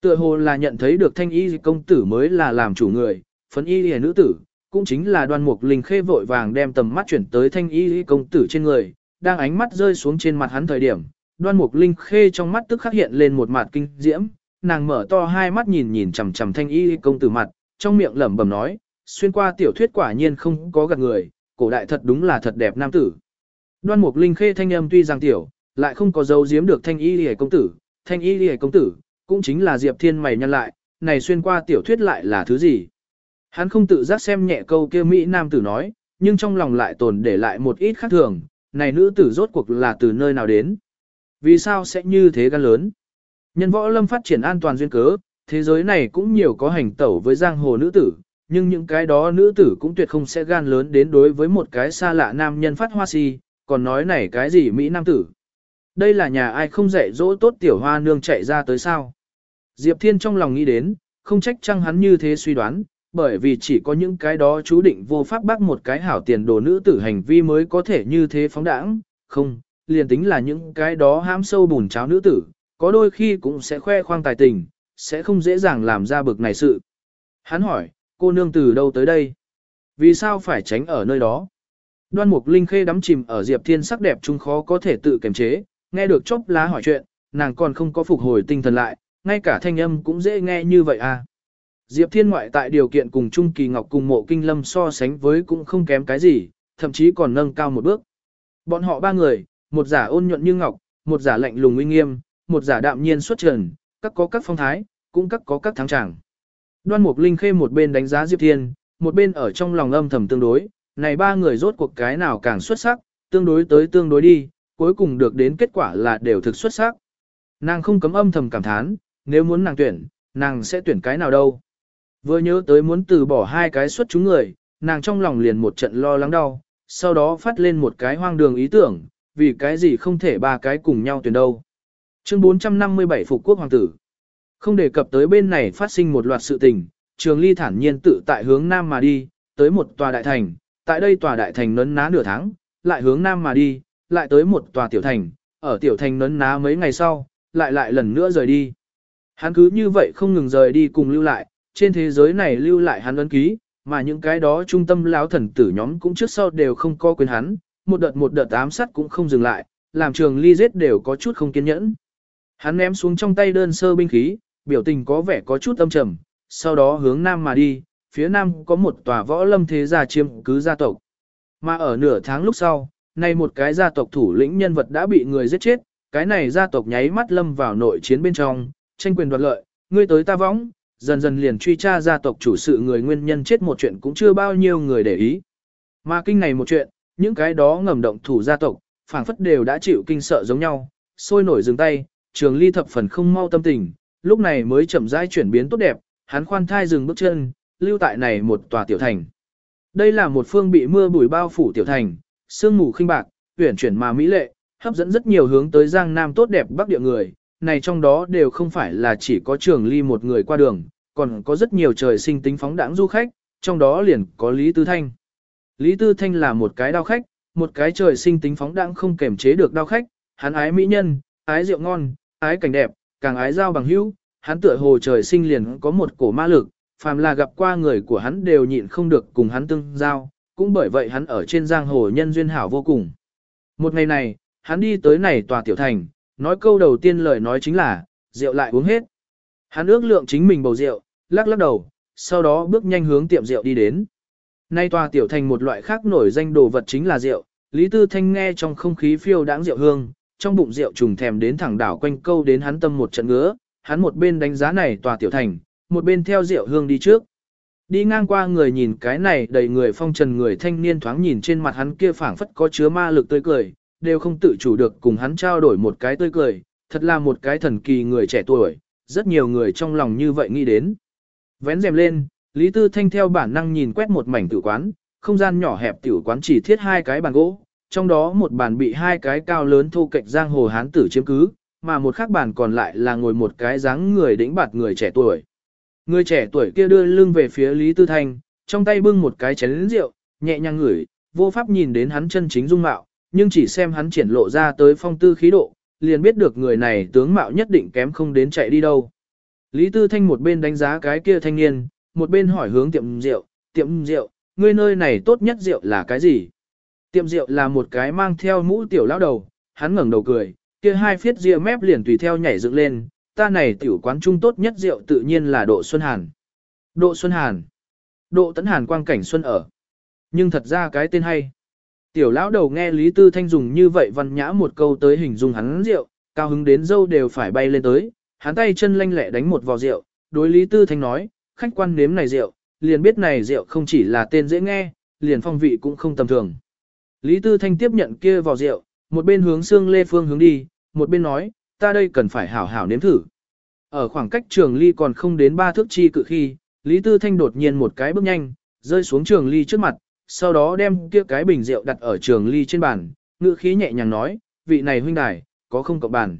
Tựa hồ là nhận thấy được thanh y công tử mới là làm chủ người, phấn y y nữ tử, cũng chính là đoan mục linh khê vội vàng đem tầm mắt chuyển tới thanh y y công tử trên người, đang ánh mắt rơi xuống trên mặt hắn thời điểm, đoan mục linh khê trong mắt tức khắc hiện lên một mặt kinh diễm, nàng mở to hai mắt nhìn nhìn chằm chằm thanh y công tử mặt, trong miệng lẩm bẩm nói, xuyên qua tiểu thuyết quả nhiên không có gạt người, cổ đại thật đúng là thật đẹp nam tử. Đoan mục linh khê thanh âm tuy rằng tiểu, lại không có dấu giếm được thanh y lìa công tử, thanh y lìa công tử, cũng chính là Diệp Thiên mày nhân lại, này xuyên qua tiểu thuyết lại là thứ gì. Hắn không tự giác xem nhẹ câu kia Mỹ nam tử nói, nhưng trong lòng lại tồn để lại một ít khác thường, này nữ tử rốt cuộc là từ nơi nào đến. Vì sao sẽ như thế gan lớn? Nhân võ lâm phát triển an toàn duyên cớ, thế giới này cũng nhiều có hành tẩu với giang hồ nữ tử, nhưng những cái đó nữ tử cũng tuyệt không sẽ gan lớn đến đối với một cái xa lạ nam nhân phát hoa si, còn nói này cái gì Mỹ Nam tử. Đây là nhà ai không dạy dỗ tốt tiểu hoa nương chạy ra tới sao. Diệp Thiên trong lòng nghĩ đến, không trách chăng hắn như thế suy đoán, bởi vì chỉ có những cái đó chú định vô pháp bắt một cái hảo tiền đồ nữ tử hành vi mới có thể như thế phóng đãng, không, liền tính là những cái đó hãm sâu bùn cháo nữ tử, có đôi khi cũng sẽ khoe khoang tài tình, sẽ không dễ dàng làm ra bực này sự. Hắn hỏi, cô nương từ đâu tới đây? Vì sao phải tránh ở nơi đó? Đoan Mục Linh Khê đắm chìm ở Diệp Thiên sắc đẹp trung khó có thể tự kiềm chế, nghe được chốc lá hỏi chuyện, nàng còn không có phục hồi tinh thần lại, ngay cả thanh âm cũng dễ nghe như vậy à. Diệp Thiên ngoại tại điều kiện cùng Trung Kỳ Ngọc cùng Mộ Kinh Lâm so sánh với cũng không kém cái gì, thậm chí còn nâng cao một bước. Bọn họ ba người, một giả ôn nhuận như ngọc, một giả lạnh lùng uy nghiêm, một giả đạm nhiên xuất trần, các có các phong thái, cũng các có các thắng tràng. Đoan Mục Linh Khê một bên đánh giá Diệp Thiên, một bên ở trong lòng âm thầm tương đối, này ba người rốt cuộc cái nào càng xuất sắc, tương đối tới tương đối đi, cuối cùng được đến kết quả là đều thực xuất sắc. Nàng không cấm âm thầm cảm thán, nếu muốn nàng tuyển, nàng sẽ tuyển cái nào đâu. Vừa nhớ tới muốn từ bỏ hai cái xuất chúng người, nàng trong lòng liền một trận lo lắng đau, sau đó phát lên một cái hoang đường ý tưởng, vì cái gì không thể ba cái cùng nhau tuyển đâu. Chương 457 Phục Quốc Hoàng tử Không đề cập tới bên này phát sinh một loạt sự tình, Trường Ly thản nhiên tự tại hướng Nam mà đi, tới một tòa đại thành, tại đây tòa đại thành nấn ná nửa tháng, lại hướng Nam mà đi, lại tới một tòa tiểu thành, ở tiểu thành nấn ná mấy ngày sau, lại lại lần nữa rời đi. Hắn cứ như vậy không ngừng rời đi cùng lưu lại, trên thế giới này lưu lại hắn ấn ký, mà những cái đó trung tâm lão thần tử nhóm cũng trước sau đều không có quyền hắn, một đợt một đợt ám sát cũng không dừng lại, làm trường ly giết đều có chút không kiên nhẫn. Hắn ném xuống trong tay đơn sơ binh khí, biểu tình có vẻ có chút âm trầm, sau đó hướng nam mà đi, phía nam có một tòa võ lâm thế gia chiếm cứ gia tộc. Mà ở nửa tháng lúc sau, nay một cái gia tộc thủ lĩnh nhân vật đã bị người giết chết, cái này gia tộc nháy mắt lâm vào nội chiến bên trong, tranh quyền đoạt lợi, ngươi tới ta võng, dần dần liền truy tra gia tộc chủ sự người nguyên nhân chết một chuyện cũng chưa bao nhiêu người để ý. Mà kinh này một chuyện, những cái đó ngầm động thủ gia tộc, phảng phất đều đã chịu kinh sợ giống nhau, sôi nổi dừng tay, trường ly thập phần không mau tâm tình, lúc này mới chậm rãi chuyển biến tốt đẹp, hắn khoan thai dừng bước chân, lưu tại này một tòa tiểu thành. Đây là một phương bị mưa bụi bao phủ tiểu thành, sương mù khinh bạc, tuyển chuyển mà mỹ lệ, hấp dẫn rất nhiều hướng tới Giang Nam tốt đẹp bắc địa người, này trong đó đều không phải là chỉ có trường ly một người qua đường, còn có rất nhiều trời sinh tính phóng đãng du khách, trong đó liền có Lý Tư Thanh. Lý Tư Thanh là một cái đao khách, một cái trời sinh tính phóng đãng không kềm chế được đao khách, hắn ái mỹ nhân, ái rượu ngon, ái cảnh đẹp, càng ái giao bằng hữu, hắn tựa hồ trời sinh liền có một cổ ma lực, phàm là gặp qua người của hắn đều nhịn không được cùng hắn tương giao, cũng bởi vậy hắn ở trên giang hồ nhân duyên hảo vô cùng. Một ngày này, hắn đi tới này tòa tiểu thành, nói câu đầu tiên lời nói chính là, rượu lại uống hết. Hắn ước lượng chính mình bầu rượu, lắc lắc đầu, sau đó bước nhanh hướng tiệm rượu đi đến. Nay tòa tiểu thành một loại khác nổi danh đồ vật chính là rượu, Lý Tư Thanh nghe trong không khí phiêu đãng rượu hương, trong bụng rượu trùng thèm đến thẳng đảo quanh câu đến hắn tâm một trận ngứa, hắn một bên đánh giá này tòa tiểu thành, một bên theo rượu hương đi trước. Đi ngang qua người nhìn cái này đầy người phong trần người thanh niên thoáng nhìn trên mặt hắn kia phảng phất có chứa ma lực tươi cười, đều không tự chủ được cùng hắn trao đổi một cái tươi cười, thật là một cái thần kỳ người trẻ tuổi, rất nhiều người trong lòng như vậy nghĩ đến. Vén rèm lên, Lý Tư Thanh theo bản năng nhìn quét một mảnh tử quán, không gian nhỏ hẹp tiểu quán chỉ thiết hai cái bàn gỗ, trong đó một bàn bị hai cái cao lớn thô kệch giang hồ hán tử chiếm cứ, mà một khác bàn còn lại là ngồi một cái dáng người đĩnh bạt người trẻ tuổi. Người trẻ tuổi kia đưa lưng về phía Lý Tư Thanh, trong tay bưng một cái chén rượu, nhẹ nhàng ngửi, vô pháp nhìn đến hắn chân chính dung mạo, nhưng chỉ xem hắn triển lộ ra tới phong tư khí độ, liền biết được người này tướng mạo nhất định kém không đến chạy đi đâu. Lý Tư Thanh một bên đánh giá cái kia thanh niên, một bên hỏi hướng tiệm rượu, tiệm rượu, ngươi nơi này tốt nhất rượu là cái gì? Tiệm rượu là một cái mang theo mũ tiểu lão đầu, hắn ngẩng đầu cười, kia hai phiết ria mép liền tùy theo nhảy dựng lên, ta này tiểu quán trung tốt nhất rượu tự nhiên là Độ Xuân Hàn. Độ Xuân Hàn. Độ Tấn Hàn quang cảnh xuân ở. Nhưng thật ra cái tên hay. Tiểu lão đầu nghe Lý Tư Thanh dùng như vậy văn nhã một câu tới hình dung hắn rượu, cao hứng đến dâu đều phải bay lên tới, hắn tay chân lanh lẹ đánh một vò rượu, đối Lý Tư Thanh nói, khách quan nếm này rượu, liền biết này rượu không chỉ là tên dễ nghe, liền phong vị cũng không tầm thường. Lý Tư Thanh tiếp nhận kia vào rượu, một bên hướng xương lê phương hướng đi, một bên nói, ta đây cần phải hảo hảo nếm thử. Ở khoảng cách trường ly còn không đến ba thước chi cự khi, Lý Tư Thanh đột nhiên một cái bước nhanh, rơi xuống trường ly trước mặt, sau đó đem kia cái bình rượu đặt ở trường ly trên bàn, ngữ khí nhẹ nhàng nói, vị này huynh đài, có không cộng bàn.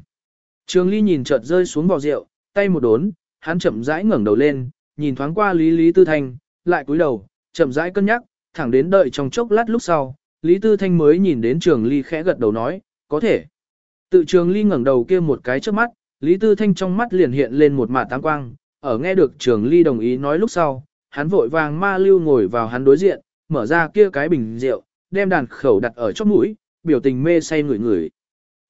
Trường ly nhìn chợt rơi xuống vào rượu, tay một đốn, hắn chậm rãi ngẩng đầu lên, nhìn thoáng qua Lý Lý Tư Thanh, lại cúi đầu, chậm rãi cân nhắc, thẳng đến đợi trong chốc lát lúc sau, Lý Tư Thanh mới nhìn đến Trường Ly khẽ gật đầu nói, có thể. Tự Trường Ly ngẩng đầu kia một cái trước mắt, Lý Tư Thanh trong mắt liền hiện lên một mạt táng quang, ở nghe được Trường Ly đồng ý nói lúc sau, hắn vội vàng ma lưu ngồi vào hắn đối diện, mở ra kia cái bình rượu, đem đàn khẩu đặt ở chóp mũi, biểu tình mê say ngửi ngửi.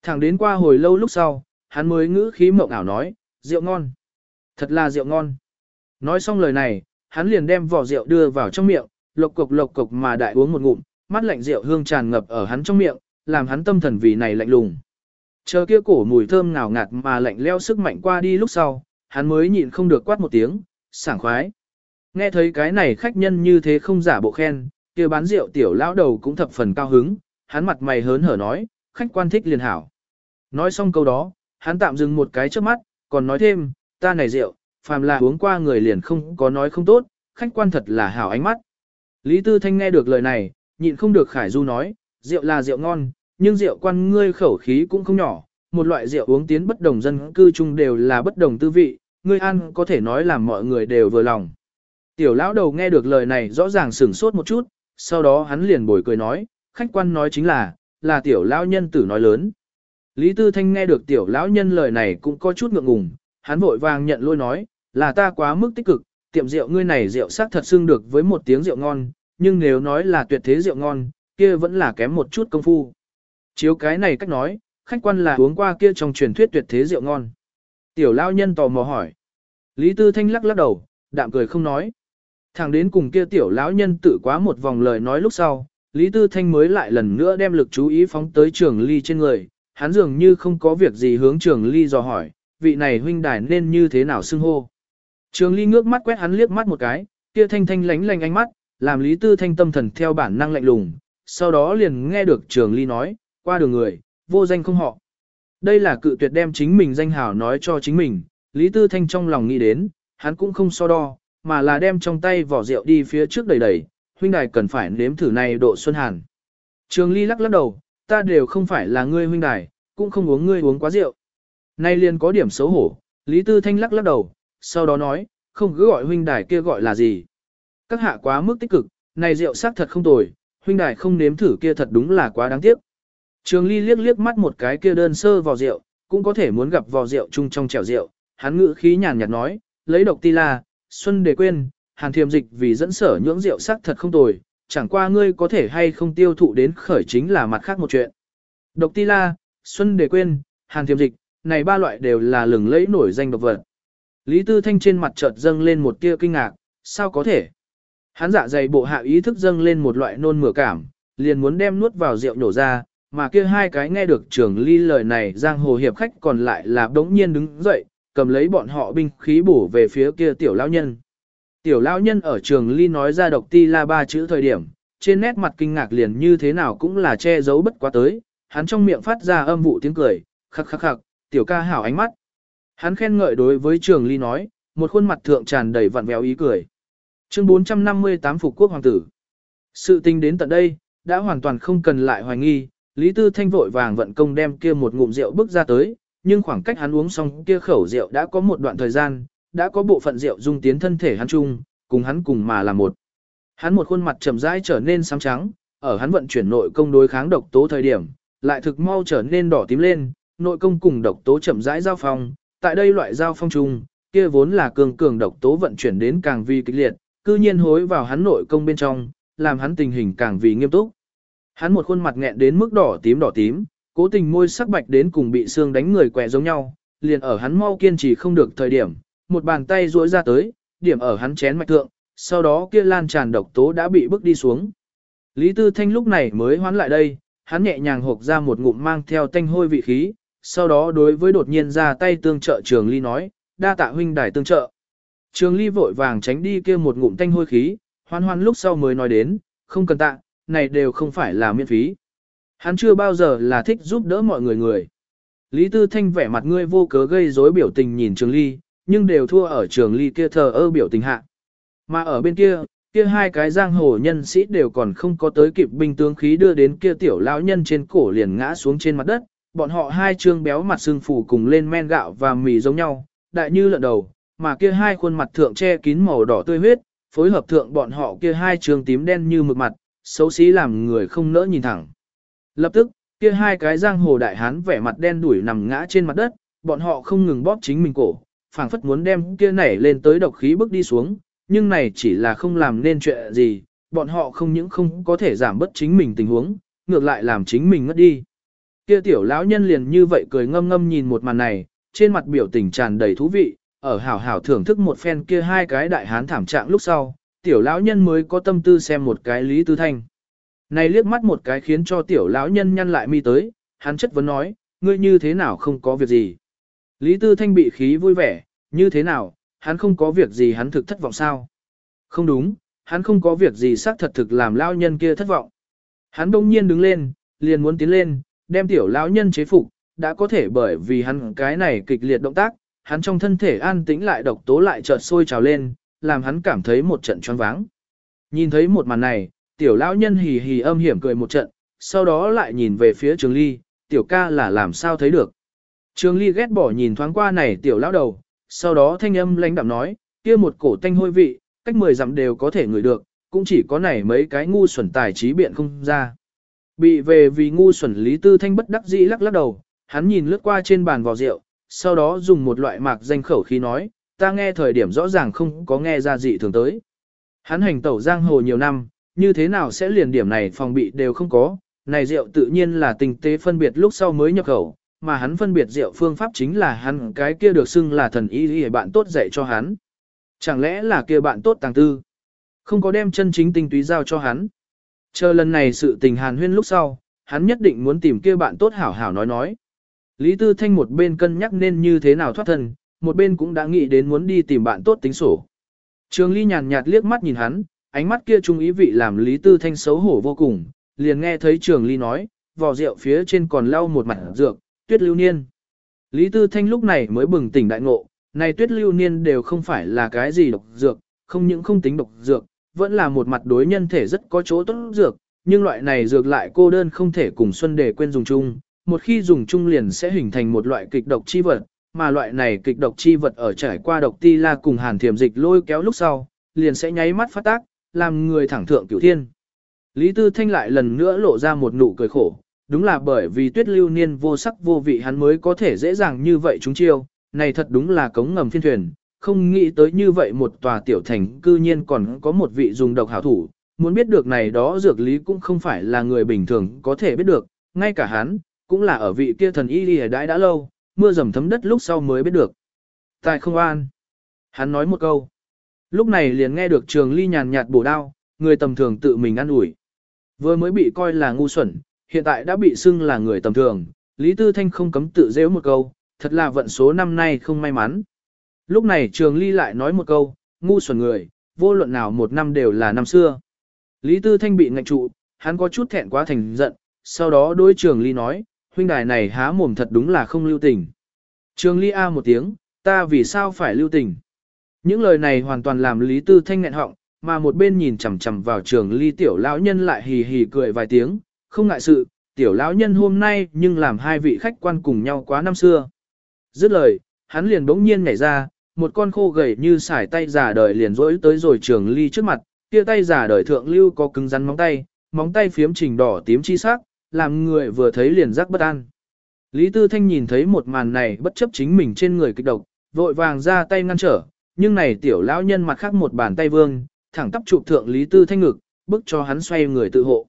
Thẳng đến qua hồi lâu lúc sau, hắn mới ngữ khí mộng ảo nói, rượu ngon. Thật là rượu ngon. Nói xong lời này, hắn liền đem vỏ rượu đưa vào trong miệng, lộc cục lộc cục mà đại uống một ngụm, mắt lạnh rượu hương tràn ngập ở hắn trong miệng, làm hắn tâm thần vì này lạnh lùng. Chờ kia cổ mùi thơm ngào ngạt mà lạnh leo sức mạnh qua đi lúc sau, hắn mới nhịn không được quát một tiếng, sảng khoái. Nghe thấy cái này khách nhân như thế không giả bộ khen, kia bán rượu tiểu lão đầu cũng thập phần cao hứng, hắn mặt mày hớn hở nói, khách quan thích liền hảo. Nói xong câu đó, hắn tạm dừng một cái trước mắt, còn nói thêm, ta này rượu, phàm là uống qua người liền không có nói không tốt, khách quan thật là hảo ánh mắt. Lý Tư Thanh nghe được lời này, nhịn không được Khải Du nói, rượu là rượu ngon, nhưng rượu quan ngươi khẩu khí cũng không nhỏ, một loại rượu uống tiến bất đồng dân cư chung đều là bất đồng tư vị, ngươi ăn có thể nói là mọi người đều vừa lòng. Tiểu lão đầu nghe được lời này rõ ràng sửng sốt một chút, sau đó hắn liền bồi cười nói, khách quan nói chính là, là tiểu lão nhân tử nói lớn. Lý Tư Thanh nghe được tiểu lão nhân lời này cũng có chút ngượng ngùng, hắn vội vàng nhận lôi nói, là ta quá mức tích cực, tiệm rượu ngươi này rượu sắc thật xưng được với một tiếng rượu ngon, nhưng nếu nói là tuyệt thế rượu ngon, kia vẫn là kém một chút công phu. Chiếu cái này cách nói, khách quan là uống qua kia trong truyền thuyết tuyệt thế rượu ngon. Tiểu lão nhân tò mò hỏi. Lý Tư Thanh lắc lắc đầu, đạm cười không nói. Thẳng đến cùng kia tiểu lão nhân tự quá một vòng lời nói lúc sau, Lý Tư Thanh mới lại lần nữa đem lực chú ý phóng tới trường ly trên người, hắn dường như không có việc gì hướng trường ly dò hỏi, vị này huynh đài nên như thế nào xưng hô. Trường ly ngước mắt quét hắn liếc mắt một cái, kia thanh thanh lánh lánh ánh mắt, làm Lý Tư Thanh tâm thần theo bản năng lạnh lùng, sau đó liền nghe được trường ly nói, qua đường người, vô danh không họ. Đây là cự tuyệt đem chính mình danh hảo nói cho chính mình, Lý Tư Thanh trong lòng nghĩ đến, hắn cũng không so đo, mà là đem trong tay vỏ rượu đi phía trước đầy đầy, huynh đài cần phải nếm thử này độ xuân hàn. Trường Ly lắc lắc đầu, ta đều không phải là ngươi huynh đài, cũng không uống ngươi uống quá rượu. Nay liền có điểm xấu hổ, Lý Tư Thanh lắc lắc đầu, sau đó nói, không cứ gọi huynh đài kia gọi là gì. Các hạ quá mức tích cực, này rượu sắc thật không tồi, huynh đài không nếm thử kia thật đúng là quá đáng tiếc. Trường Ly liếc liếc mắt một cái kia đơn sơ vò rượu, cũng có thể muốn gặp vò rượu chung trong chèo rượu, hắn ngữ khí nhàn nhạt nói, lấy độc ti la, xuân để quên, hàn thiềm dịch vì dẫn sở nhưỡng rượu sắc thật không tồi, chẳng qua ngươi có thể hay không tiêu thụ đến khởi chính là mặt khác một chuyện. Độc ti la, xuân để quên, hàn thiềm dịch, này ba loại đều là lừng lẫy nổi danh độc vật. Lý Tư Thanh trên mặt chợt dâng lên một tia kinh ngạc, sao có thể? Hắn dạ dày bộ hạ ý thức dâng lên một loại nôn mửa cảm, liền muốn đem nuốt vào rượu nổ ra, mà kia hai cái nghe được trường ly lời này giang hồ hiệp khách còn lại là đống nhiên đứng dậy, cầm lấy bọn họ binh khí bổ về phía kia tiểu lão nhân. Tiểu lão nhân ở trường ly nói ra độc ti la ba chữ thời điểm, trên nét mặt kinh ngạc liền như thế nào cũng là che giấu bất quá tới, hắn trong miệng phát ra âm vụ tiếng cười, khắc khắc khắc, tiểu ca hảo ánh mắt. Hắn khen ngợi đối với trường ly nói, một khuôn mặt thượng tràn đầy vặn vẹo ý cười. Chương 458 Phục Quốc Hoàng tử Sự tình đến tận đây, đã hoàn toàn không cần lại hoài nghi, Lý Tư Thanh vội vàng vận công đem kia một ngụm rượu bước ra tới, nhưng khoảng cách hắn uống xong kia khẩu rượu đã có một đoạn thời gian, đã có bộ phận rượu dung tiến thân thể hắn chung, cùng hắn cùng mà là một. Hắn một khuôn mặt trầm rãi trở nên xám trắng, ở hắn vận chuyển nội công đối kháng độc tố thời điểm, lại thực mau trở nên đỏ tím lên, nội công cùng độc tố chậm rãi giao phong, tại đây loại giao phong trùng, kia vốn là cường cường độc tố vận chuyển đến càng vi kịch liệt, cư nhiên hối vào hắn nội công bên trong, làm hắn tình hình càng vì nghiêm túc. Hắn một khuôn mặt nghẹn đến mức đỏ tím đỏ tím, cố tình môi sắc bạch đến cùng bị xương đánh người quẹ giống nhau, liền ở hắn mau kiên trì không được thời điểm, một bàn tay duỗi ra tới, điểm ở hắn chén mạch thượng, sau đó kia lan tràn độc tố đã bị bước đi xuống. Lý Tư Thanh lúc này mới hoán lại đây, hắn nhẹ nhàng hộp ra một ngụm mang theo tanh hôi vị khí, sau đó đối với đột nhiên ra tay tương trợ Trường Ly nói, đa tạ huynh đài tương trợ. Trường Ly vội vàng tránh đi kia một ngụm tanh hôi khí, hoan hoan lúc sau mới nói đến, không cần tạ, này đều không phải là miễn phí. Hắn chưa bao giờ là thích giúp đỡ mọi người người. Lý Tư Thanh vẻ mặt ngươi vô cớ gây rối biểu tình nhìn Trường Ly, nhưng đều thua ở Trường Ly kia thờ ơ biểu tình hạ. Mà ở bên kia, kia hai cái giang hồ nhân sĩ đều còn không có tới kịp binh tướng khí đưa đến kia tiểu lão nhân trên cổ liền ngã xuống trên mặt đất, bọn họ hai trương béo mặt sưng phủ cùng lên men gạo và mì giống nhau, đại như lợn đầu, mà kia hai khuôn mặt thượng che kín màu đỏ tươi huyết, phối hợp thượng bọn họ kia hai trương tím đen như mực mặt, xấu xí làm người không nỡ nhìn thẳng. Lập tức, kia hai cái giang hồ đại hán vẻ mặt đen đuổi nằm ngã trên mặt đất, bọn họ không ngừng bóp chính mình cổ, phảng phất muốn đem kia nảy lên tới độc khí bước đi xuống, nhưng này chỉ là không làm nên chuyện gì, bọn họ không những không có thể giảm bớt chính mình tình huống, ngược lại làm chính mình ngất đi. Kia tiểu lão nhân liền như vậy cười ngâm ngâm nhìn một màn này, trên mặt biểu tình tràn đầy thú vị, ở hảo hảo thưởng thức một phen kia hai cái đại hán thảm trạng lúc sau, tiểu lão nhân mới có tâm tư xem một cái Lý Tư Thanh. Này liếc mắt một cái khiến cho tiểu lão nhân nhăn lại mi tới, hắn chất vấn nói, ngươi như thế nào không có việc gì. Lý Tư Thanh bị khí vui vẻ, như thế nào, hắn không có việc gì hắn thực thất vọng sao? Không đúng, hắn không có việc gì xác thật thực làm lão nhân kia thất vọng. Hắn đông nhiên đứng lên, liền muốn tiến lên, đem tiểu lão nhân chế phục, đã có thể bởi vì hắn cái này kịch liệt động tác, hắn trong thân thể an tĩnh lại độc tố lại chợt sôi trào lên, làm hắn cảm thấy một trận choáng váng. Nhìn thấy một màn này, tiểu lão nhân hì hì âm hiểm cười một trận, sau đó lại nhìn về phía Trường Ly, tiểu ca là làm sao thấy được. Trường Ly ghét bỏ nhìn thoáng qua này tiểu lão đầu, sau đó thanh âm lãnh đạm nói, kia một cổ tanh hôi vị, cách mười dặm đều có thể ngửi được, cũng chỉ có này mấy cái ngu xuẩn tài trí biện không ra. Bị về vì ngu xuẩn Lý Tư Thanh bất đắc dĩ lắc lắc đầu, hắn nhìn lướt qua trên bàn vò rượu, sau đó dùng một loại mạc danh khẩu khí nói, ta nghe thời điểm rõ ràng không có nghe ra dị thường tới. Hắn hành tẩu giang hồ nhiều năm, như thế nào sẽ liền điểm này phòng bị đều không có, này rượu tự nhiên là tình tế phân biệt lúc sau mới nhập khẩu, mà hắn phân biệt rượu phương pháp chính là hắn cái kia được xưng là thần y y bạn tốt dạy cho hắn. Chẳng lẽ là kia bạn tốt tàng tư? Không có đem chân chính tinh túy giao cho hắn. Chờ lần này sự tình hàn huyên lúc sau, hắn nhất định muốn tìm kia bạn tốt hảo hảo nói nói. Lý Tư Thanh một bên cân nhắc nên như thế nào thoát thân, một bên cũng đã nghĩ đến muốn đi tìm bạn tốt tính sổ. Trường Ly nhàn nhạt liếc mắt nhìn hắn, ánh mắt kia trung ý vị làm Lý Tư Thanh xấu hổ vô cùng, liền nghe thấy Trường Ly nói, vò rượu phía trên còn lau một mặt dược, tuyết lưu niên. Lý Tư Thanh lúc này mới bừng tỉnh đại ngộ, này tuyết lưu niên đều không phải là cái gì độc dược, không những không tính độc dược, vẫn là một mặt đối nhân thể rất có chỗ tốt dược, nhưng loại này dược lại cô đơn không thể cùng Xuân Đề quên dùng chung, một khi dùng chung liền sẽ hình thành một loại kịch độc chi vật, mà loại này kịch độc chi vật ở trải qua độc ti la cùng hàn thiểm dịch lôi kéo lúc sau, liền sẽ nháy mắt phát tác, làm người thẳng thượng cửu thiên. Lý Tư Thanh lại lần nữa lộ ra một nụ cười khổ, đúng là bởi vì tuyết lưu niên vô sắc vô vị hắn mới có thể dễ dàng như vậy chúng chiêu, này thật đúng là cống ngầm phiên thuyền, không nghĩ tới như vậy một tòa tiểu thành cư nhiên còn có một vị dùng độc hảo thủ, muốn biết được này đó dược lý cũng không phải là người bình thường có thể biết được, ngay cả hắn, cũng là ở vị kia thần y đi đãi đã lâu, mưa dầm thấm đất lúc sau mới biết được. Tài không an. Hắn nói một câu. Lúc này liền nghe được trường ly nhàn nhạt bổ đao, người tầm thường tự mình ăn ủi Vừa mới bị coi là ngu xuẩn, hiện tại đã bị xưng là người tầm thường, Lý Tư Thanh không cấm tự dễ một câu, thật là vận số năm nay không may mắn. Lúc này trường ly lại nói một câu, ngu xuẩn người, vô luận nào một năm đều là năm xưa. Lý Tư Thanh bị ngạch trụ, hắn có chút thẹn quá thành giận, sau đó đối trường ly nói, huynh đài này há mồm thật đúng là không lưu tình. Trường ly a một tiếng, ta vì sao phải lưu tình. Những lời này hoàn toàn làm Lý Tư Thanh nghẹn họng, mà một bên nhìn chằm chằm vào trường ly tiểu lão nhân lại hì hì cười vài tiếng, không ngại sự, tiểu lão nhân hôm nay nhưng làm hai vị khách quan cùng nhau quá năm xưa. Dứt lời, hắn liền bỗng nhiên nhảy ra, một con khô gầy như sải tay giả đời liền rỗi tới rồi trường ly trước mặt, kia tay giả đời thượng lưu có cứng rắn móng tay, móng tay phiếm trình đỏ tím chi sắc, làm người vừa thấy liền giác bất an. Lý Tư Thanh nhìn thấy một màn này bất chấp chính mình trên người kịch độc, vội vàng ra tay ngăn trở, nhưng này tiểu lão nhân mặt khác một bàn tay vương, thẳng tắp chụp thượng Lý Tư Thanh ngực, bức cho hắn xoay người tự hộ.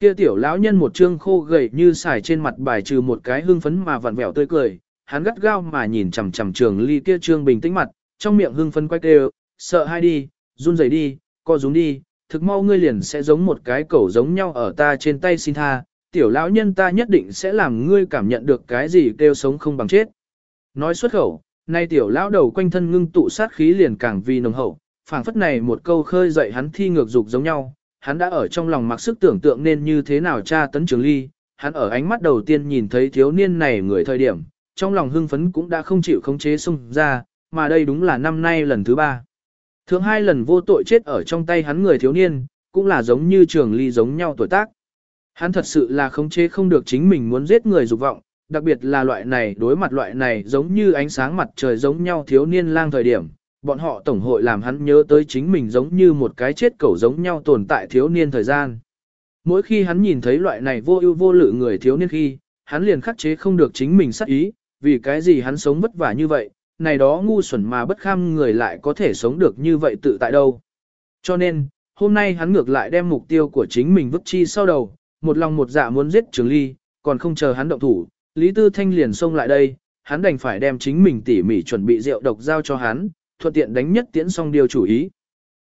Kia tiểu lão nhân một trương khô gầy như xài trên mặt bài trừ một cái hương phấn mà vặn vẹo tươi cười, hắn gắt gao mà nhìn chằm chằm trường ly kia trương bình tĩnh mặt, trong miệng hưng phấn quay kêu, sợ hai đi, run rẩy đi, co rúm đi, thực mau ngươi liền sẽ giống một cái cẩu giống nhau ở ta trên tay xin tha, tiểu lão nhân ta nhất định sẽ làm ngươi cảm nhận được cái gì kêu sống không bằng chết. Nói xuất khẩu, nay tiểu lão đầu quanh thân ngưng tụ sát khí liền càng vì nồng hậu, phảng phất này một câu khơi dậy hắn thi ngược dục giống nhau, hắn đã ở trong lòng mặc sức tưởng tượng nên như thế nào tra tấn trường ly, hắn ở ánh mắt đầu tiên nhìn thấy thiếu niên này người thời điểm, trong lòng hưng phấn cũng đã không chịu khống chế xung ra, mà đây đúng là năm nay lần thứ ba. Thường hai lần vô tội chết ở trong tay hắn người thiếu niên, cũng là giống như trường ly giống nhau tuổi tác. Hắn thật sự là khống chế không được chính mình muốn giết người dục vọng, đặc biệt là loại này đối mặt loại này giống như ánh sáng mặt trời giống nhau thiếu niên lang thời điểm, bọn họ tổng hội làm hắn nhớ tới chính mình giống như một cái chết cẩu giống nhau tồn tại thiếu niên thời gian. Mỗi khi hắn nhìn thấy loại này vô ưu vô lự người thiếu niên khi, hắn liền khắc chế không được chính mình sắc ý, vì cái gì hắn sống vất vả như vậy, này đó ngu xuẩn mà bất kham người lại có thể sống được như vậy tự tại đâu. Cho nên, hôm nay hắn ngược lại đem mục tiêu của chính mình vứt chi sau đầu, một lòng một dạ muốn giết Trường Ly, còn không chờ hắn động thủ, Lý Tư Thanh liền xông lại đây, hắn đành phải đem chính mình tỉ mỉ chuẩn bị rượu độc giao cho hắn, thuận tiện đánh nhất tiễn xong điều chủ ý.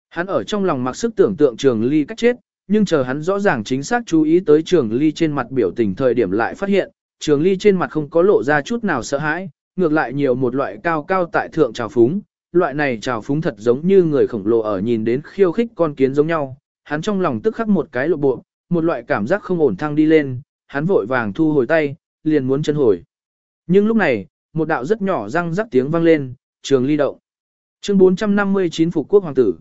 Hắn ở trong lòng mặc sức tưởng tượng Trường Ly cách chết, nhưng chờ hắn rõ ràng chính xác chú ý tới Trường Ly trên mặt biểu tình thời điểm lại phát hiện, Trường Ly trên mặt không có lộ ra chút nào sợ hãi, ngược lại nhiều một loại cao cao tại thượng trào phúng, loại này trào phúng thật giống như người khổng lồ ở nhìn đến khiêu khích con kiến giống nhau, hắn trong lòng tức khắc một cái lộ bộ, một loại cảm giác không ổn thăng đi lên, hắn vội vàng thu hồi tay, liền muốn chân hồi. Nhưng lúc này, một đạo rất nhỏ răng rắc tiếng vang lên, trường ly động. Chương 459 Phục Quốc Hoàng tử.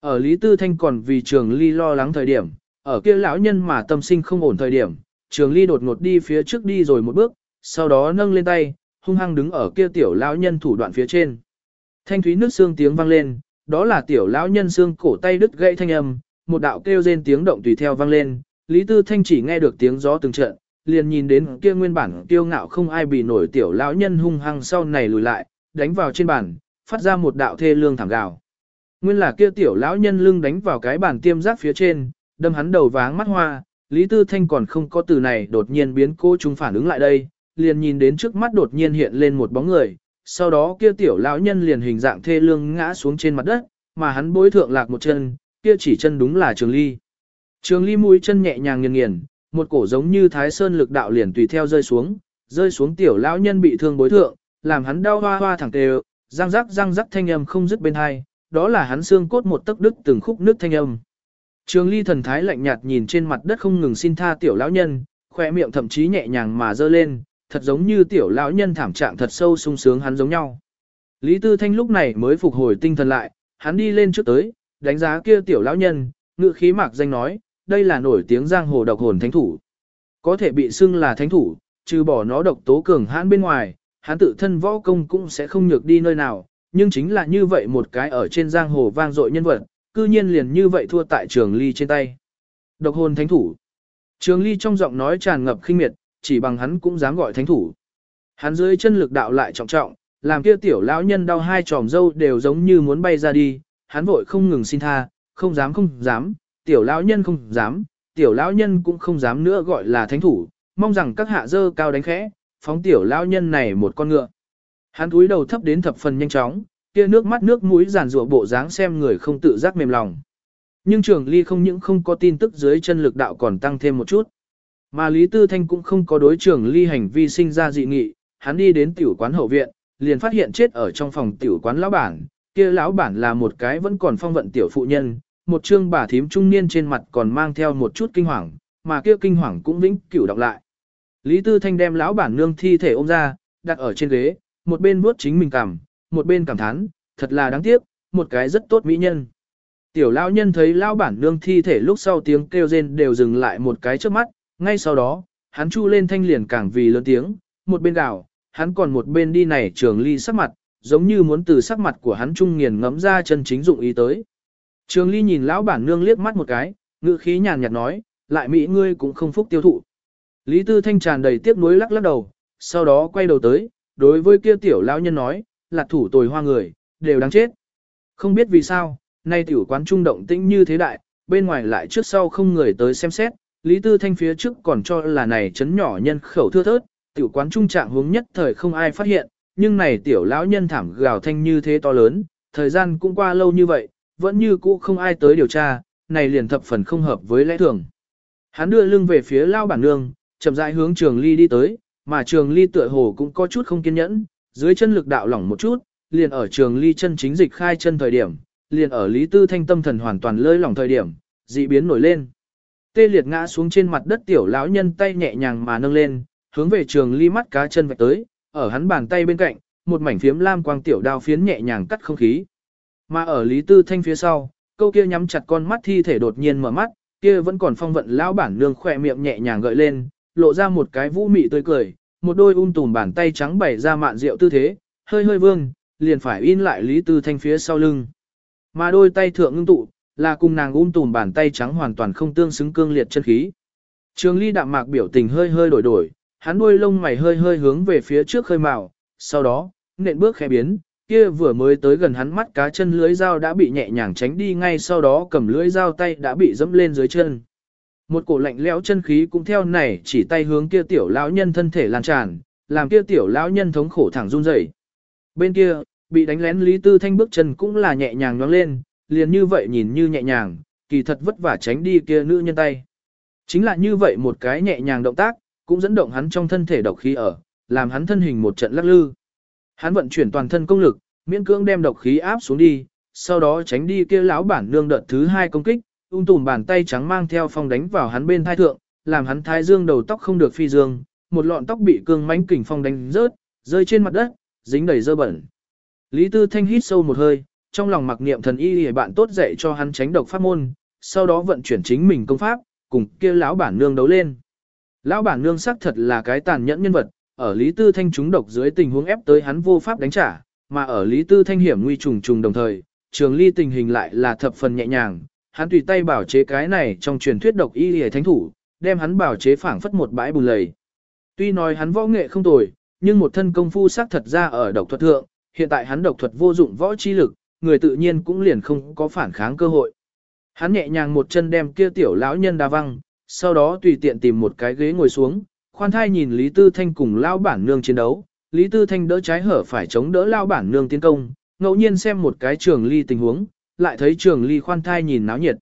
Ở Lý Tư Thanh còn vì trường ly lo lắng thời điểm, ở kia lão nhân mà tâm sinh không ổn thời điểm, trường ly đột ngột đi phía trước đi rồi một bước, sau đó nâng lên tay, hung hăng đứng ở kia tiểu lão nhân thủ đoạn phía trên. Thanh thúy nước xương tiếng vang lên, đó là tiểu lão nhân xương cổ tay đứt gãy thanh âm, một đạo kêu rên tiếng động tùy theo vang lên, Lý Tư Thanh chỉ nghe được tiếng gió từng trận, liền nhìn đến kia nguyên bản kiêu ngạo không ai bị nổi tiểu lão nhân hung hăng sau này lùi lại, đánh vào trên bàn, phát ra một đạo thê lương thảm gào. Nguyên là kia tiểu lão nhân lưng đánh vào cái bàn tiêm giác phía trên, đâm hắn đầu váng mắt hoa, Lý Tư Thanh còn không có từ này đột nhiên biến cô chúng phản ứng lại đây, liền nhìn đến trước mắt đột nhiên hiện lên một bóng người, sau đó kia tiểu lão nhân liền hình dạng thê lương ngã xuống trên mặt đất, mà hắn bối thượng lạc một chân, kia chỉ chân đúng là Trường Ly. Trường Ly mũi chân nhẹ nhàng nghiền nghiền, một cổ giống như Thái Sơn lực đạo liền tùy theo rơi xuống, rơi xuống tiểu lão nhân bị thương bối thượng, làm hắn đau hoa hoa thẳng tề, răng rắc răng rắc thanh âm không dứt bên hai, đó là hắn xương cốt một tấc đứt từng khúc nước thanh âm. Trường Ly thần thái lạnh nhạt nhìn trên mặt đất không ngừng xin tha tiểu lão nhân, khỏe miệng thậm chí nhẹ nhàng mà dơ lên, thật giống như tiểu lão nhân thảm trạng thật sâu sung sướng hắn giống nhau. Lý Tư Thanh lúc này mới phục hồi tinh thần lại, hắn đi lên trước tới, đánh giá kia tiểu lão nhân, ngự khí mạc danh nói, đây là nổi tiếng giang hồ độc hồn thánh thủ. Có thể bị xưng là thánh thủ, trừ bỏ nó độc tố cường hãn bên ngoài, hắn tự thân võ công cũng sẽ không nhược đi nơi nào, nhưng chính là như vậy một cái ở trên giang hồ vang dội nhân vật, cư nhiên liền như vậy thua tại trường ly trên tay. Độc hồn thánh thủ. Trường ly trong giọng nói tràn ngập khinh miệt, chỉ bằng hắn cũng dám gọi thánh thủ. Hắn dưới chân lực đạo lại trọng trọng, làm kia tiểu lão nhân đau hai tròm dâu đều giống như muốn bay ra đi, hắn vội không ngừng xin tha, không dám không dám, tiểu lão nhân không dám, tiểu lão nhân cũng không dám nữa gọi là thánh thủ, mong rằng các hạ dơ cao đánh khẽ, phóng tiểu lão nhân này một con ngựa. Hắn cúi đầu thấp đến thập phần nhanh chóng, kia nước mắt nước mũi giàn rủa bộ dáng xem người không tự giác mềm lòng. Nhưng trường ly không những không có tin tức dưới chân lực đạo còn tăng thêm một chút. Mà Lý Tư Thanh cũng không có đối trường ly hành vi sinh ra dị nghị, hắn đi đến tiểu quán hậu viện, liền phát hiện chết ở trong phòng tiểu quán lão bản, kia lão bản là một cái vẫn còn phong vận tiểu phụ nhân, một trương bà thím trung niên trên mặt còn mang theo một chút kinh hoàng, mà kia kinh hoàng cũng vĩnh cửu đọc lại. Lý Tư Thanh đem lão bản nương thi thể ôm ra, đặt ở trên ghế, một bên vuốt chính mình cằm một bên cảm thán, thật là đáng tiếc, một cái rất tốt mỹ nhân. Tiểu lão nhân thấy lão bản nương thi thể lúc sau tiếng kêu rên đều dừng lại một cái trước mắt, ngay sau đó, hắn chu lên thanh liền càng vì lớn tiếng, một bên gào, hắn còn một bên đi này trường ly sắc mặt, giống như muốn từ sắc mặt của hắn trung nghiền ngẫm ra chân chính dụng ý tới. Trường ly nhìn lão bản nương liếc mắt một cái, ngữ khí nhàn nhạt nói, lại mỹ ngươi cũng không phúc tiêu thụ. Lý Tư Thanh tràn đầy tiếc nuối lắc lắc đầu, sau đó quay đầu tới, đối với kia tiểu lão nhân nói, là thủ tồi hoa người, đều đáng chết. Không biết vì sao, nay tiểu quán trung động tĩnh như thế đại, bên ngoài lại trước sau không người tới xem xét, Lý Tư Thanh phía trước còn cho là này chấn nhỏ nhân khẩu thưa thớt, tiểu quán trung trạng hướng nhất thời không ai phát hiện, nhưng này tiểu lão nhân thảm gào thanh như thế to lớn, thời gian cũng qua lâu như vậy, vẫn như cũ không ai tới điều tra, này liền thập phần không hợp với lẽ thường. Hắn đưa lưng về phía lao bản nương, chậm rãi hướng trường ly đi tới, mà trường ly tựa hồ cũng có chút không kiên nhẫn, dưới chân lực đạo lỏng một chút, liền ở trường ly chân chính dịch khai chân thời điểm, liền ở Lý Tư Thanh tâm thần hoàn toàn lơi lỏng thời điểm, dị biến nổi lên. Tê liệt ngã xuống trên mặt đất tiểu lão nhân tay nhẹ nhàng mà nâng lên, hướng về trường ly mắt cá chân vạch tới, ở hắn bàn tay bên cạnh, một mảnh phiếm lam quang tiểu đao phiến nhẹ nhàng cắt không khí. Mà ở Lý Tư Thanh phía sau, câu kia nhắm chặt con mắt thi thể đột nhiên mở mắt, kia vẫn còn phong vận lão bản nương khỏe miệng nhẹ nhàng gợi lên, lộ ra một cái vũ mị tươi cười, một đôi um tùm bàn tay trắng bày ra mạn rượu tư thế, hơi hơi vương, liền phải in lại Lý Tư Thanh phía sau lưng. Mà đôi tay thượng ngưng tụ, là cùng nàng um tùm bàn tay trắng hoàn toàn không tương xứng cương liệt chân khí. Trường Ly đạm mạc biểu tình hơi hơi đổi đổi, hắn đuôi lông mày hơi hơi hướng về phía trước khơi mào, sau đó, nện bước khẽ biến, kia vừa mới tới gần hắn mắt cá chân lưới dao đã bị nhẹ nhàng tránh đi ngay sau đó cầm lưới dao tay đã bị dẫm lên dưới chân. Một cổ lạnh lẽo chân khí cũng theo này chỉ tay hướng kia tiểu lão nhân thân thể lan tràn, làm kia tiểu lão nhân thống khổ thẳng run rẩy. Bên kia, bị đánh lén Lý Tư Thanh bước chân cũng là nhẹ nhàng nhoáng lên, liền như vậy nhìn như nhẹ nhàng, kỳ thật vất vả tránh đi kia nữ nhân tay. Chính là như vậy một cái nhẹ nhàng động tác, cũng dẫn động hắn trong thân thể độc khí ở, làm hắn thân hình một trận lắc lư. Hắn vận chuyển toàn thân công lực, miễn cưỡng đem độc khí áp xuống đi, sau đó tránh đi kia lão bản nương đợt thứ hai công kích, ung tùm bàn tay trắng mang theo phong đánh vào hắn bên thai thượng, làm hắn thái dương đầu tóc không được phi dương, một lọn tóc bị cương mánh kình phong đánh rớt, rơi trên mặt đất, dính đầy dơ bẩn. Lý Tư Thanh hít sâu một hơi, trong lòng mặc niệm thần y để bạn tốt dạy cho hắn tránh độc pháp môn, sau đó vận chuyển chính mình công pháp, cùng kia lão bản nương đấu lên. Lão bản nương xác thật là cái tàn nhẫn nhân vật, ở Lý Tư Thanh trúng độc dưới tình huống ép tới hắn vô pháp đánh trả, mà ở Lý Tư Thanh hiểm nguy trùng trùng đồng thời, trường ly tình hình lại là thập phần nhẹ nhàng, hắn tùy tay bảo chế cái này trong truyền thuyết độc y lìa thánh thủ, đem hắn bảo chế phảng phất một bãi bùn lầy. Tuy nói hắn võ nghệ không tồi, nhưng một thân công phu xác thật ra ở độc thuật thượng, hiện tại hắn độc thuật vô dụng võ chi lực, người tự nhiên cũng liền không có phản kháng cơ hội. Hắn nhẹ nhàng một chân đem kia tiểu lão nhân đa văng, sau đó tùy tiện tìm một cái ghế ngồi xuống, khoan thai nhìn Lý Tư Thanh cùng lão bản nương chiến đấu. Lý Tư Thanh đỡ trái hở phải chống đỡ lão bản nương tiến công, ngẫu nhiên xem một cái trường ly tình huống, lại thấy trường ly khoan thai nhìn náo nhiệt.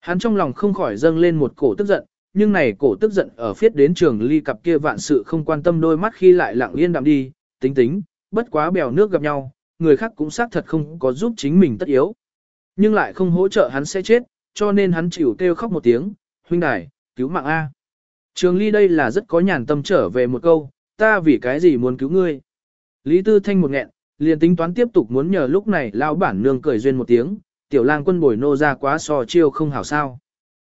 Hắn trong lòng không khỏi dâng lên một cổ tức giận, nhưng này cổ tức giận ở phiết đến trường ly cặp kia vạn sự không quan tâm đôi mắt khi lại lặng yên đạm đi, tính tính, bất quá bèo nước gặp nhau, người khác cũng xác thật không có giúp chính mình tất yếu. Nhưng lại không hỗ trợ hắn sẽ chết, cho nên hắn chịu kêu khóc một tiếng, huynh đài, cứu mạng A. Trường ly đây là rất có nhàn tâm trở về một câu, ta vì cái gì muốn cứu ngươi. Lý Tư Thanh một nghẹn, liền tính toán tiếp tục muốn nhờ lúc này lão bản nương cười duyên một tiếng, tiểu lang quân bồi nô ra quá so chiêu không hảo sao.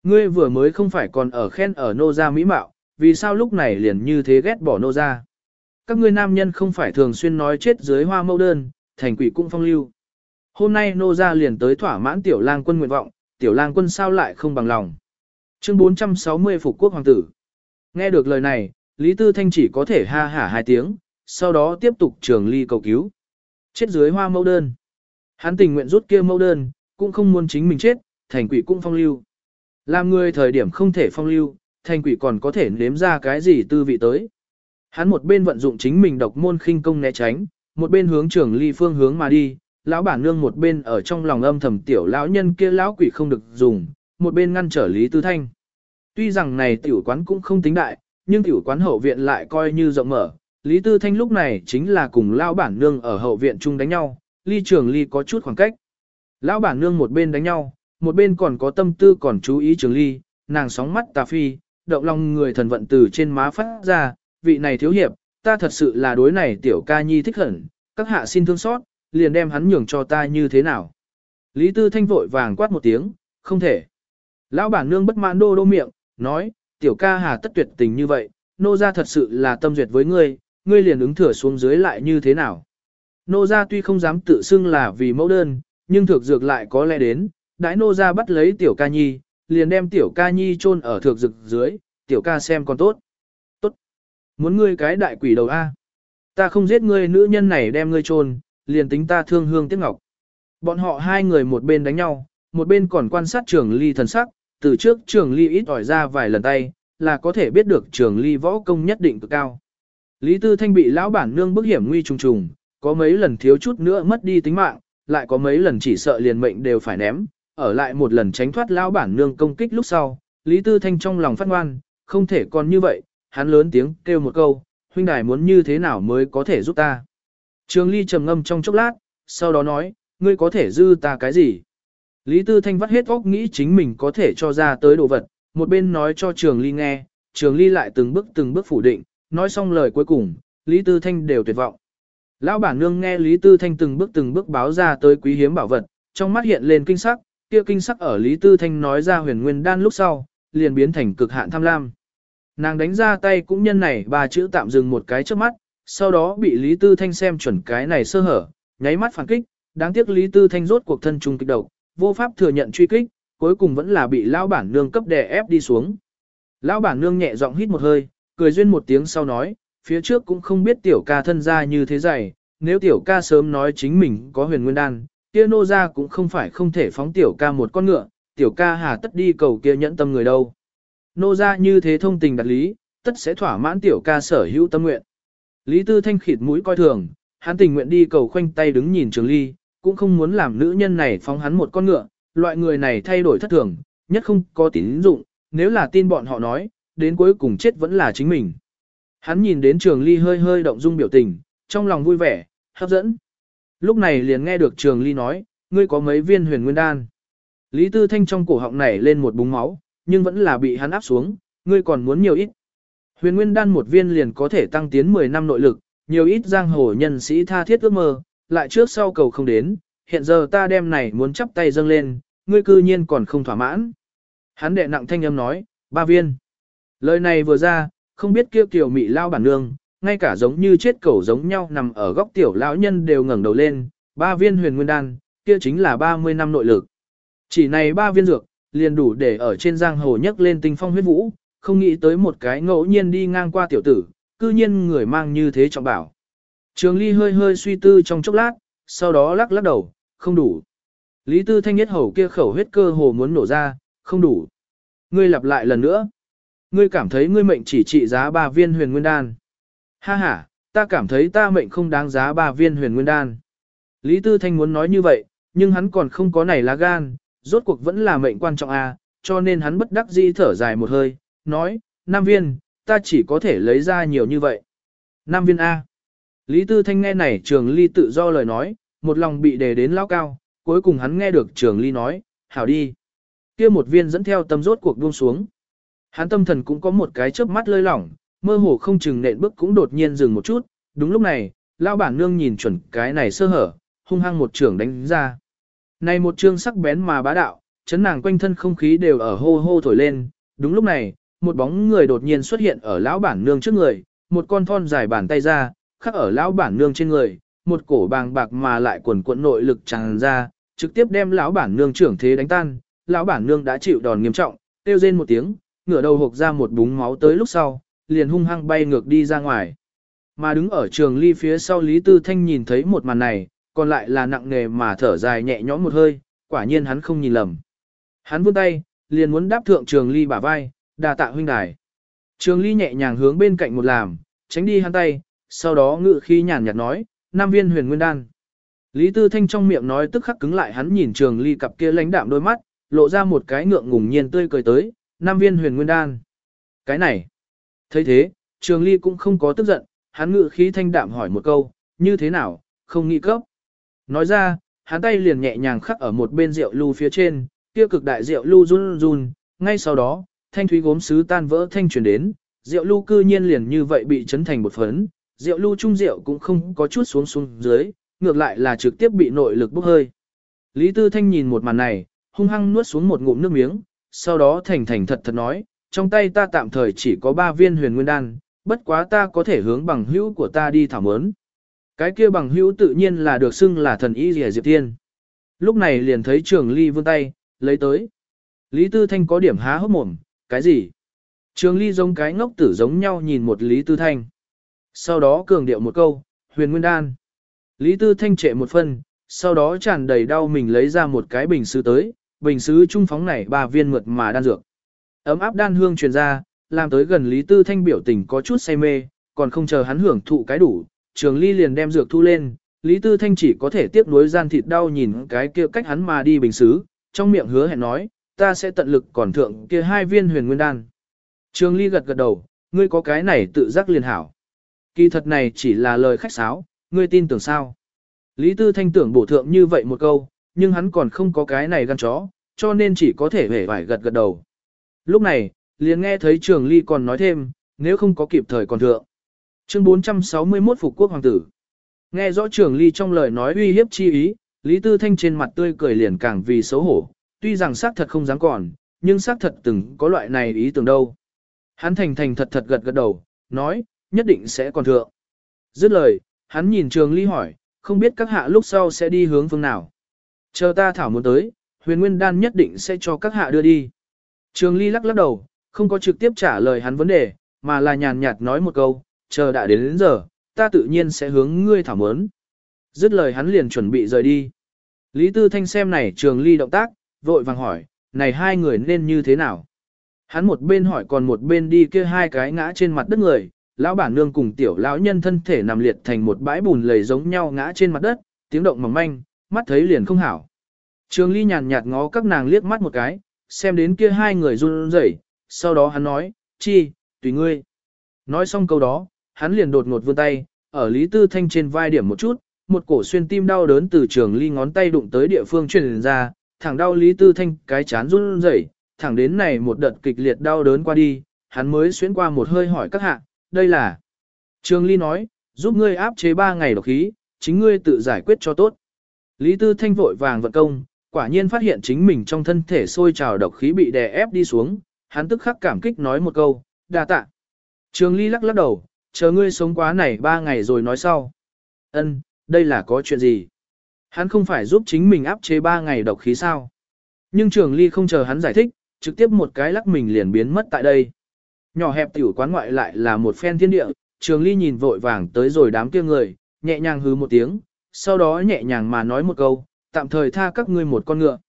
Ngươi vừa mới không phải còn ở khen ở nô ra mỹ mạo, vì sao lúc này liền như thế ghét bỏ nô ra. Các ngươi nam nhân không phải thường xuyên nói chết dưới hoa mẫu đơn, thành quỷ cũng phong lưu. Hôm nay nô ra liền tới thỏa mãn tiểu lang quân nguyện vọng, tiểu lang quân sao lại không bằng lòng. Chương 460 Phục Quốc Hoàng tử Nghe được lời này, Lý Tư Thanh chỉ có thể ha hả hai tiếng, sau đó tiếp tục trường ly cầu cứu. Chết dưới hoa mẫu đơn. Hắn tình nguyện rút kia mẫu đơn, cũng không muốn chính mình chết, thành quỷ cũng phong lưu. Làm người thời điểm không thể phong lưu, thành quỷ còn có thể nếm ra cái gì tư vị tới. Hắn một bên vận dụng chính mình độc môn khinh công né tránh, một bên hướng trưởng ly phương hướng mà đi, lão bản nương một bên ở trong lòng âm thầm tiểu lão nhân kia lão quỷ không được dùng, một bên ngăn trở Lý Tư Thanh. Tuy rằng này tiểu quán cũng không tính đại, nhưng tiểu quán hậu viện lại coi như rộng mở. Lý Tư Thanh lúc này chính là cùng lão bản nương ở hậu viện chung đánh nhau, ly trường ly có chút khoảng cách. Lão bản nương một bên đánh nhau, một bên còn có tâm tư còn chú ý trường ly, nàng sóng mắt tà phi, động lòng người thần vận từ trên má phát ra, vị này thiếu hiệp, ta thật sự là đối này tiểu ca nhi thích hẳn, các hạ xin thương xót, liền đem hắn nhường cho ta như thế nào. Lý Tư Thanh vội vàng quát một tiếng, không thể. Lão bản nương bất mãn đô đô miệng, nói, tiểu ca hà tất tuyệt tình như vậy, nô ra thật sự là tâm duyệt với ngươi, ngươi liền ứng thừa xuống dưới lại như thế nào. Nô gia tuy không dám tự xưng là vì mẫu đơn, nhưng thực dược lại có lẽ đến, đãi nô gia bắt lấy tiểu ca nhi, liền đem tiểu ca nhi chôn ở thực dược dưới, tiểu ca xem còn tốt. Tốt. Muốn ngươi cái đại quỷ đầu A. Ta không giết ngươi nữ nhân này đem ngươi chôn, liền tính ta thương hương tiếc ngọc. Bọn họ hai người một bên đánh nhau, một bên còn quan sát trường ly thần sắc, từ trước trường ly ít ỏi ra vài lần tay, là có thể biết được trường ly võ công nhất định cực cao. Lý Tư Thanh bị lão bản nương bức hiểm nguy trùng trùng, có mấy lần thiếu chút nữa mất đi tính mạng, lại có mấy lần chỉ sợ liền mệnh đều phải ném, ở lại một lần tránh thoát lão bản nương công kích lúc sau, Lý Tư Thanh trong lòng phát ngoan, không thể còn như vậy, hắn lớn tiếng kêu một câu, huynh đài muốn như thế nào mới có thể giúp ta. Trường Ly trầm ngâm trong chốc lát, sau đó nói, ngươi có thể dư ta cái gì? Lý Tư Thanh vắt hết óc nghĩ chính mình có thể cho ra tới đồ vật, một bên nói cho Trường Ly nghe, Trường Ly lại từng bước từng bước phủ định, nói xong lời cuối cùng, Lý Tư Thanh đều tuyệt vọng. Lão bản nương nghe Lý Tư Thanh từng bước từng bước báo ra tới quý hiếm bảo vật, trong mắt hiện lên kinh sắc, kia kinh sắc ở Lý Tư Thanh nói ra huyền nguyên đan lúc sau, liền biến thành cực hạn tham lam. Nàng đánh ra tay cũng nhân này ba chữ tạm dừng một cái trước mắt, sau đó bị Lý Tư Thanh xem chuẩn cái này sơ hở, nháy mắt phản kích, đáng tiếc Lý Tư Thanh rốt cuộc thân trung kích độc, vô pháp thừa nhận truy kích, cuối cùng vẫn là bị lão bản nương cấp đè ép đi xuống. Lão bản nương nhẹ giọng hít một hơi, cười duyên một tiếng sau nói, phía trước cũng không biết tiểu ca thân ra như thế dày, nếu tiểu ca sớm nói chính mình có huyền nguyên đan, kia nô ra cũng không phải không thể phóng tiểu ca một con ngựa, tiểu ca hà tất đi cầu kia nhẫn tâm người đâu. Nô ra như thế thông tình đặt lý, tất sẽ thỏa mãn tiểu ca sở hữu tâm nguyện. Lý Tư Thanh khịt mũi coi thường, hắn tình nguyện đi cầu khoanh tay đứng nhìn Trường Ly, cũng không muốn làm nữ nhân này phóng hắn một con ngựa, loại người này thay đổi thất thường, nhất không có tín dụng, nếu là tin bọn họ nói, đến cuối cùng chết vẫn là chính mình. Hắn nhìn đến Trường Ly hơi hơi động dung biểu tình, trong lòng vui vẻ, hấp dẫn. Lúc này liền nghe được Trường Ly nói, ngươi có mấy viên huyền nguyên đan. Lý Tư Thanh trong cổ họng nảy lên một búng máu, nhưng vẫn là bị hắn áp xuống, ngươi còn muốn nhiều ít. Huyền Nguyên đan một viên liền có thể tăng tiến 10 năm nội lực, nhiều ít giang hồ nhân sĩ tha thiết ước mơ, lại trước sau cầu không đến, hiện giờ ta đem này muốn chắp tay dâng lên, ngươi cư nhiên còn không thỏa mãn. Hắn đệ nặng thanh âm nói, ba viên. Lời này vừa ra, không biết kêu kiểu mị lao bản nương, ngay cả giống như chết cẩu giống nhau nằm ở góc tiểu lão nhân đều ngẩng đầu lên, ba viên huyền nguyên đan, kia chính là 30 năm nội lực. Chỉ này ba viên dược, liền đủ để ở trên giang hồ nhấc lên tinh phong huyết vũ, không nghĩ tới một cái ngẫu nhiên đi ngang qua tiểu tử, cư nhiên người mang như thế trọng bảo. Trường Ly hơi hơi suy tư trong chốc lát, sau đó lắc lắc đầu, không đủ. Lý Tư Thanh nhất hầu kia khẩu huyết cơ hồ muốn nổ ra, không đủ. Ngươi lặp lại lần nữa. Ngươi cảm thấy ngươi mệnh chỉ trị giá ba viên huyền nguyên đan. Ha ha, ta cảm thấy ta mệnh không đáng giá ba viên huyền nguyên đan. Lý Tư Thanh muốn nói như vậy, nhưng hắn còn không có nảy lá gan, rốt cuộc vẫn là mệnh quan trọng à, cho nên hắn bất đắc dĩ thở dài một hơi, nói, Nam viên, ta chỉ có thể lấy ra nhiều như vậy. Nam viên A. Lý Tư Thanh nghe này trường ly tự do lời nói, một lòng bị đề đến lao cao, cuối cùng hắn nghe được trường ly nói, hảo đi. kia một viên dẫn theo tâm rốt cuộc buông xuống. Hắn tâm thần cũng có một cái chớp mắt lơi lỏng, mơ hồ không chừng nện bước cũng đột nhiên dừng một chút, đúng lúc này, Lão bản nương nhìn chuẩn cái này sơ hở, hung hăng một trường đánh ra. Này một trương sắc bén mà bá đạo, chấn nàng quanh thân không khí đều ở hô hô thổi lên, đúng lúc này, một bóng người đột nhiên xuất hiện ở lão bản nương trước người, một con thon dài bàn tay ra, khắc ở lão bản nương trên người, một cổ bàng bạc mà lại quần cuộn nội lực tràn ra, trực tiếp đem lão bản nương trưởng thế đánh tan, lão bản nương đã chịu đòn nghiêm trọng, kêu rên một tiếng, ngửa đầu hộc ra một búng máu tới lúc sau, liền hung hăng bay ngược đi ra ngoài. Mà đứng ở trường ly phía sau Lý Tư Thanh nhìn thấy một màn này, còn lại là nặng nề mà thở dài nhẹ nhõm một hơi, quả nhiên hắn không nhìn lầm. Hắn vươn tay, liền muốn đáp thượng trường ly bả vai, đà tạ huynh đài. Trường ly nhẹ nhàng hướng bên cạnh một làm, tránh đi hắn tay, sau đó ngự khi nhàn nhạt nói, Nam viên huyền nguyên đan. Lý Tư Thanh trong miệng nói tức khắc cứng lại hắn nhìn trường ly cặp kia lãnh đạm đôi mắt, lộ ra một cái ngượng ngùng nhiên tươi cười tới, Nam viên huyền nguyên đan. Cái này. thấy thế, trường ly cũng không có tức giận, hắn ngự khí thanh đạm hỏi một câu, như thế nào, không nghĩ cấp. Nói ra, hắn tay liền nhẹ nhàng khắc ở một bên rượu lưu phía trên, kia cực đại rượu lưu run run, ngay sau đó, thanh thúy gốm sứ tan vỡ thanh truyền đến, rượu lưu cư nhiên liền như vậy bị chấn thành một phấn, rượu lưu trung rượu cũng không có chút xuống xuống dưới, ngược lại là trực tiếp bị nội lực bốc hơi. Lý Tư Thanh nhìn một màn này, hung hăng nuốt xuống một ngụm nước miếng, sau đó thành thành thật thật nói, trong tay ta tạm thời chỉ có ba viên huyền nguyên đan, bất quá ta có thể hướng bằng hữu của ta đi thảo mớn. Cái kia bằng hữu tự nhiên là được xưng là thần y rìa diệp tiên. Lúc này liền thấy trường ly vươn tay, lấy tới. Lý Tư Thanh có điểm há hốc mồm, cái gì? Trường ly giống cái ngốc tử giống nhau nhìn một Lý Tư Thanh. Sau đó cường điệu một câu, huyền nguyên đan. Lý Tư Thanh trệ một phân, sau đó tràn đầy đau mình lấy ra một cái bình sứ tới, bình sứ trung phóng này ba viên mượt mà đan dược. Ấm áp đan hương truyền ra, làm tới gần Lý Tư Thanh biểu tình có chút say mê, còn không chờ hắn hưởng thụ cái đủ, trường ly liền đem dược thu lên, Lý Tư Thanh chỉ có thể tiếp nối gian thịt đau nhìn cái kia cách hắn mà đi bình sứ trong miệng hứa hẹn nói, ta sẽ tận lực còn thượng kia hai viên huyền nguyên đan. Trường ly gật gật đầu, ngươi có cái này tự giác liền hảo. Kỳ thật này chỉ là lời khách sáo, ngươi tin tưởng sao? Lý Tư Thanh tưởng bổ thượng như vậy một câu, nhưng hắn còn không có cái này gan chó, cho nên chỉ có thể hề vải gật gật đầu. Lúc này, liền nghe thấy trường ly còn nói thêm, nếu không có kịp thời còn thượng. Chương 461 Phục Quốc Hoàng tử. Nghe rõ trường ly trong lời nói uy hiếp chi ý, Lý Tư Thanh trên mặt tươi cười liền càng vì xấu hổ, tuy rằng xác thật không dám còn, nhưng xác thật từng có loại này ý tưởng đâu. Hắn thành thành thật thật gật gật đầu, nói, nhất định sẽ còn thượng. Dứt lời, hắn nhìn trường ly hỏi, không biết các hạ lúc sau sẽ đi hướng phương nào. Chờ ta thảo muốn tới, huyền nguyên đan nhất định sẽ cho các hạ đưa đi. Trường ly lắc lắc đầu, không có trực tiếp trả lời hắn vấn đề, mà là nhàn nhạt nói một câu, chờ đã đến đến giờ, ta tự nhiên sẽ hướng ngươi thảo muốn. Dứt lời hắn liền chuẩn bị rời đi. Lý Tư Thanh xem này trường ly động tác, vội vàng hỏi, này hai người nên như thế nào? Hắn một bên hỏi còn một bên đi kia hai cái ngã trên mặt đất người, lão bản nương cùng tiểu lão nhân thân thể nằm liệt thành một bãi bùn lầy giống nhau ngã trên mặt đất, tiếng động mỏng manh, mắt thấy liền không hảo. Trường ly nhàn nhạt ngó các nàng liếc mắt một cái, xem đến kia hai người run rẩy, sau đó hắn nói, chi, tùy ngươi. Nói xong câu đó, hắn liền đột ngột vươn tay, ở Lý Tư Thanh trên vai điểm một chút, một cổ xuyên tim đau đớn từ trường ly ngón tay đụng tới địa phương truyền ra, thẳng đau Lý Tư Thanh cái chán run rẩy, thẳng đến này một đợt kịch liệt đau đớn qua đi, hắn mới xuyên qua một hơi hỏi các hạ, đây là. Trường Ly nói, giúp ngươi áp chế 3 ngày độc khí, chính ngươi tự giải quyết cho tốt. Lý Tư Thanh vội vàng vận công, quả nhiên phát hiện chính mình trong thân thể sôi trào độc khí bị đè ép đi xuống, hắn tức khắc cảm kích nói một câu, đa tạ. Trường Ly lắc lắc đầu, chờ ngươi sống quá này ba ngày rồi nói sau. Ân, đây là có chuyện gì? Hắn không phải giúp chính mình áp chế ba ngày độc khí sao? Nhưng Trường Ly không chờ hắn giải thích, trực tiếp một cái lắc mình liền biến mất tại đây. Nhỏ hẹp tiểu quán ngoại lại là một phen thiên địa, Trường Ly nhìn vội vàng tới rồi đám kia người, nhẹ nhàng hứ một tiếng, sau đó nhẹ nhàng mà nói một câu, tạm thời tha các ngươi một con ngựa.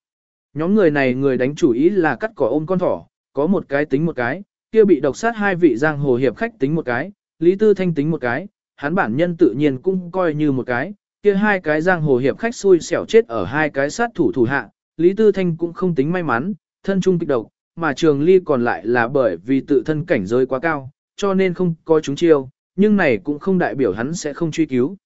Nhóm người này người đánh chủ ý là cắt cỏ ôm con thỏ, có một cái tính một cái, kia bị độc sát hai vị giang hồ hiệp khách tính một cái, Lý Tư Thanh tính một cái, hắn bản nhân tự nhiên cũng coi như một cái, kia hai cái giang hồ hiệp khách xui xẻo chết ở hai cái sát thủ thủ hạ, Lý Tư Thanh cũng không tính may mắn, thân trung kịch độc, mà Trường Ly còn lại là bởi vì tự thân cảnh giới quá cao, cho nên không có chúng chiêu, nhưng này cũng không đại biểu hắn sẽ không truy cứu.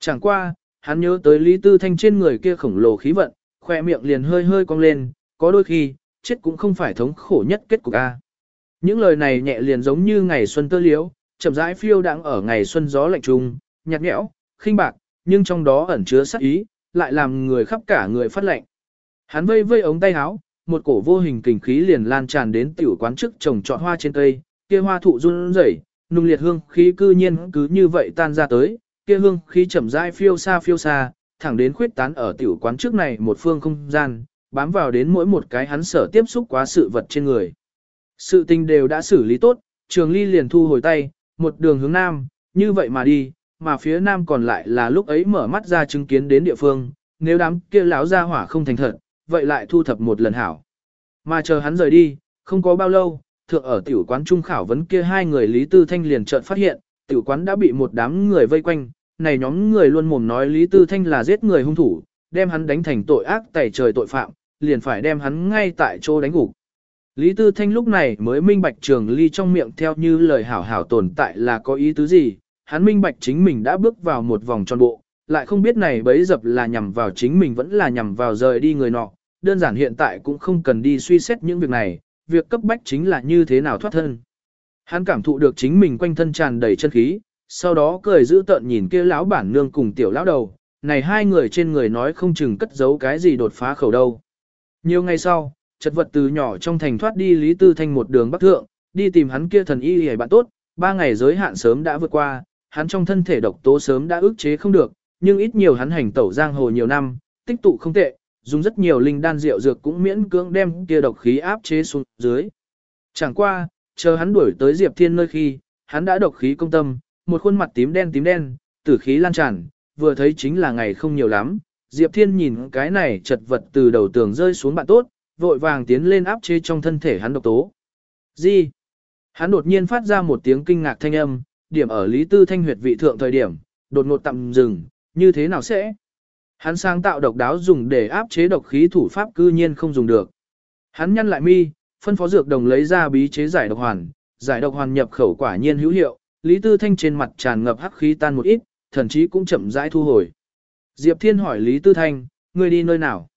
Chẳng qua, hắn nhớ tới Lý Tư Thanh trên người kia khổng lồ khí vận, khoe miệng liền hơi hơi cong lên, có đôi khi, chết cũng không phải thống khổ nhất kết cục a. Những lời này nhẹ liền giống như ngày xuân tơ liễu, chậm rãi phiêu đang ở ngày xuân gió lạnh trùng, nhạt nhẽo, khinh bạc, nhưng trong đó ẩn chứa sát ý, lại làm người khắp cả người phát lạnh. Hắn vây vây ống tay áo, một cổ vô hình kình khí liền lan tràn đến tiểu quán trước trồng trọt hoa trên cây, kia hoa thụ run rẩy, nung liệt hương khí cư nhiên cứ như vậy tan ra tới, kia hương khí chậm rãi phiêu xa phiêu xa, thẳng đến khuyết tán ở tiểu quán trước này một phương không gian, bám vào đến mỗi một cái hắn sở tiếp xúc quá sự vật trên người. Sự tình đều đã xử lý tốt, Trường Ly liền thu hồi tay, một đường hướng nam, như vậy mà đi, mà phía nam còn lại là lúc ấy mở mắt ra chứng kiến đến địa phương, nếu đám kia lão gia hỏa không thành thật, vậy lại thu thập một lần hảo. Mà chờ hắn rời đi, không có bao lâu, thượng ở tiểu quán trung khảo vấn kia hai người Lý Tư Thanh liền chợt phát hiện, tiểu quán đã bị một đám người vây quanh, này nhóm người luôn mồm nói Lý Tư Thanh là giết người hung thủ, đem hắn đánh thành tội ác tẩy trời tội phạm, liền phải đem hắn ngay tại chỗ đánh gục. Lý Tư Thanh lúc này mới minh bạch trường ly trong miệng theo như lời hảo hảo tồn tại là có ý tứ gì, hắn minh bạch chính mình đã bước vào một vòng tròn bộ, lại không biết này bấy dập là nhằm vào chính mình vẫn là nhằm vào rời đi người nọ, đơn giản hiện tại cũng không cần đi suy xét những việc này, việc cấp bách chính là như thế nào thoát thân. Hắn cảm thụ được chính mình quanh thân tràn đầy chân khí, sau đó cười giữ tợn nhìn kia lão bản nương cùng tiểu lão đầu, này hai người trên người nói không chừng cất giấu cái gì đột phá khẩu đâu. Nhiều ngày sau, chật vật từ nhỏ trong thành thoát đi Lý Tư Thanh một đường bắc thượng, đi tìm hắn kia thần y hề bạn tốt, ba ngày giới hạn sớm đã vượt qua, hắn trong thân thể độc tố sớm đã ức chế không được, nhưng ít nhiều hắn hành tẩu giang hồ nhiều năm, tích tụ không tệ, dùng rất nhiều linh đan rượu dược cũng miễn cưỡng đem kia độc khí áp chế xuống dưới. Chẳng qua, chờ hắn đuổi tới Diệp Thiên nơi khi, hắn đã độc khí công tâm, một khuôn mặt tím đen tím đen, tử khí lan tràn, vừa thấy chính là ngày không nhiều lắm. Diệp Thiên nhìn cái này chật vật từ đầu tường rơi xuống bạn tốt, vội vàng tiến lên áp chế trong thân thể hắn độc tố. Gì? Hắn đột nhiên phát ra một tiếng kinh ngạc thanh âm, điểm ở Lý Tư Thanh huyệt vị thượng thời điểm, đột ngột tạm dừng, như thế nào sẽ? Hắn sáng tạo độc đáo dùng để áp chế độc khí thủ pháp cư nhiên không dùng được. Hắn nhăn lại mi, phân phó dược đồng lấy ra bí chế giải độc hoàn, giải độc hoàn nhập khẩu quả nhiên hữu hiệu, Lý Tư Thanh trên mặt tràn ngập hắc khí tan một ít, thần chí cũng chậm rãi thu hồi. Diệp Thiên hỏi Lý Tư Thanh, ngươi đi nơi nào?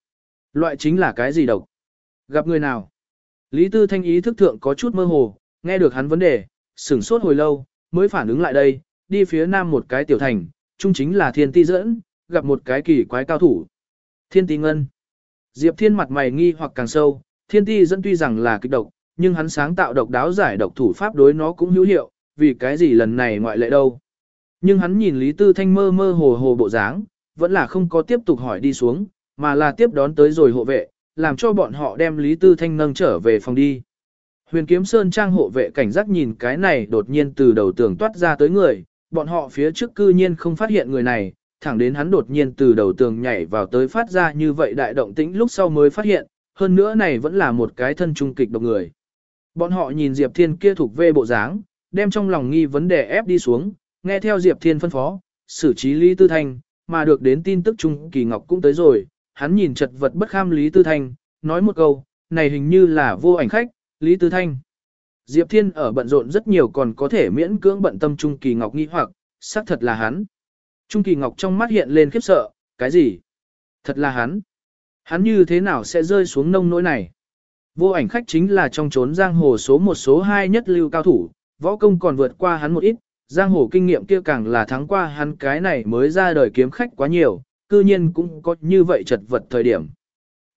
Loại chính là cái gì độc? Gặp người nào? Lý Tư Thanh ý thức thượng có chút mơ hồ, nghe được hắn vấn đề, sửng sốt hồi lâu, mới phản ứng lại đây, đi phía nam một cái tiểu thành, trung chính là thiên ti dẫn, gặp một cái kỳ quái cao thủ. Thiên ti ngân. Diệp Thiên mặt mày nghi hoặc càng sâu, thiên ti dẫn tuy rằng là kịch độc, nhưng hắn sáng tạo độc đáo giải độc thủ pháp đối nó cũng hữu hiệu, vì cái gì lần này ngoại lệ đâu. Nhưng hắn nhìn Lý Tư Thanh mơ mơ hồ hồ bộ dáng, vẫn là không có tiếp tục hỏi đi xuống, mà là tiếp đón tới rồi hộ vệ, làm cho bọn họ đem Lý Tư Thanh nâng trở về phòng đi. Huyền Kiếm Sơn trang hộ vệ cảnh giác nhìn cái này đột nhiên từ đầu tường toát ra tới người, bọn họ phía trước cư nhiên không phát hiện người này, thẳng đến hắn đột nhiên từ đầu tường nhảy vào tới phát ra như vậy đại động tĩnh lúc sau mới phát hiện, hơn nữa này vẫn là một cái thân trung kịch độc người. Bọn họ nhìn Diệp Thiên kia thuộc về bộ dáng, đem trong lòng nghi vấn đề ép đi xuống, nghe theo Diệp Thiên phân phó, xử trí Lý Tư Thanh, mà được đến tin tức Trung Kỳ Ngọc cũng tới rồi, hắn nhìn chật vật bất kham Lý Tư Thanh, nói một câu, này hình như là vô ảnh khách, Lý Tư Thanh. Diệp Thiên ở bận rộn rất nhiều còn có thể miễn cưỡng bận tâm Trung Kỳ Ngọc nghi hoặc, xác thật là hắn. Trung Kỳ Ngọc trong mắt hiện lên khiếp sợ, cái gì? Thật là hắn. Hắn như thế nào sẽ rơi xuống nông nỗi này? Vô ảnh khách chính là trong trốn giang hồ số một số hai nhất lưu cao thủ, võ công còn vượt qua hắn một ít, giang hồ kinh nghiệm kia càng là thắng qua hắn cái này mới ra đời kiếm khách quá nhiều, cư nhiên cũng có như vậy chật vật thời điểm.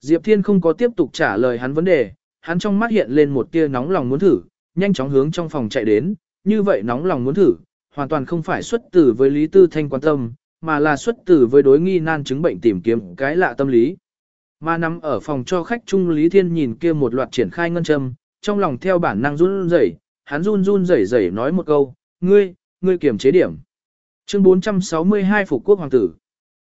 Diệp Thiên không có tiếp tục trả lời hắn vấn đề, hắn trong mắt hiện lên một tia nóng lòng muốn thử, nhanh chóng hướng trong phòng chạy đến, như vậy nóng lòng muốn thử, hoàn toàn không phải xuất từ với Lý Tư Thanh quan tâm, mà là xuất từ với đối nghi nan chứng bệnh tìm kiếm cái lạ tâm lý. Mà nằm ở phòng cho khách Trung Lý Thiên nhìn kia một loạt triển khai ngân châm, trong lòng theo bản năng run rẩy, hắn run run rẩy rẩy nói một câu, ngươi, ngươi kiểm chế điểm. Chương 462 Phục Quốc Hoàng tử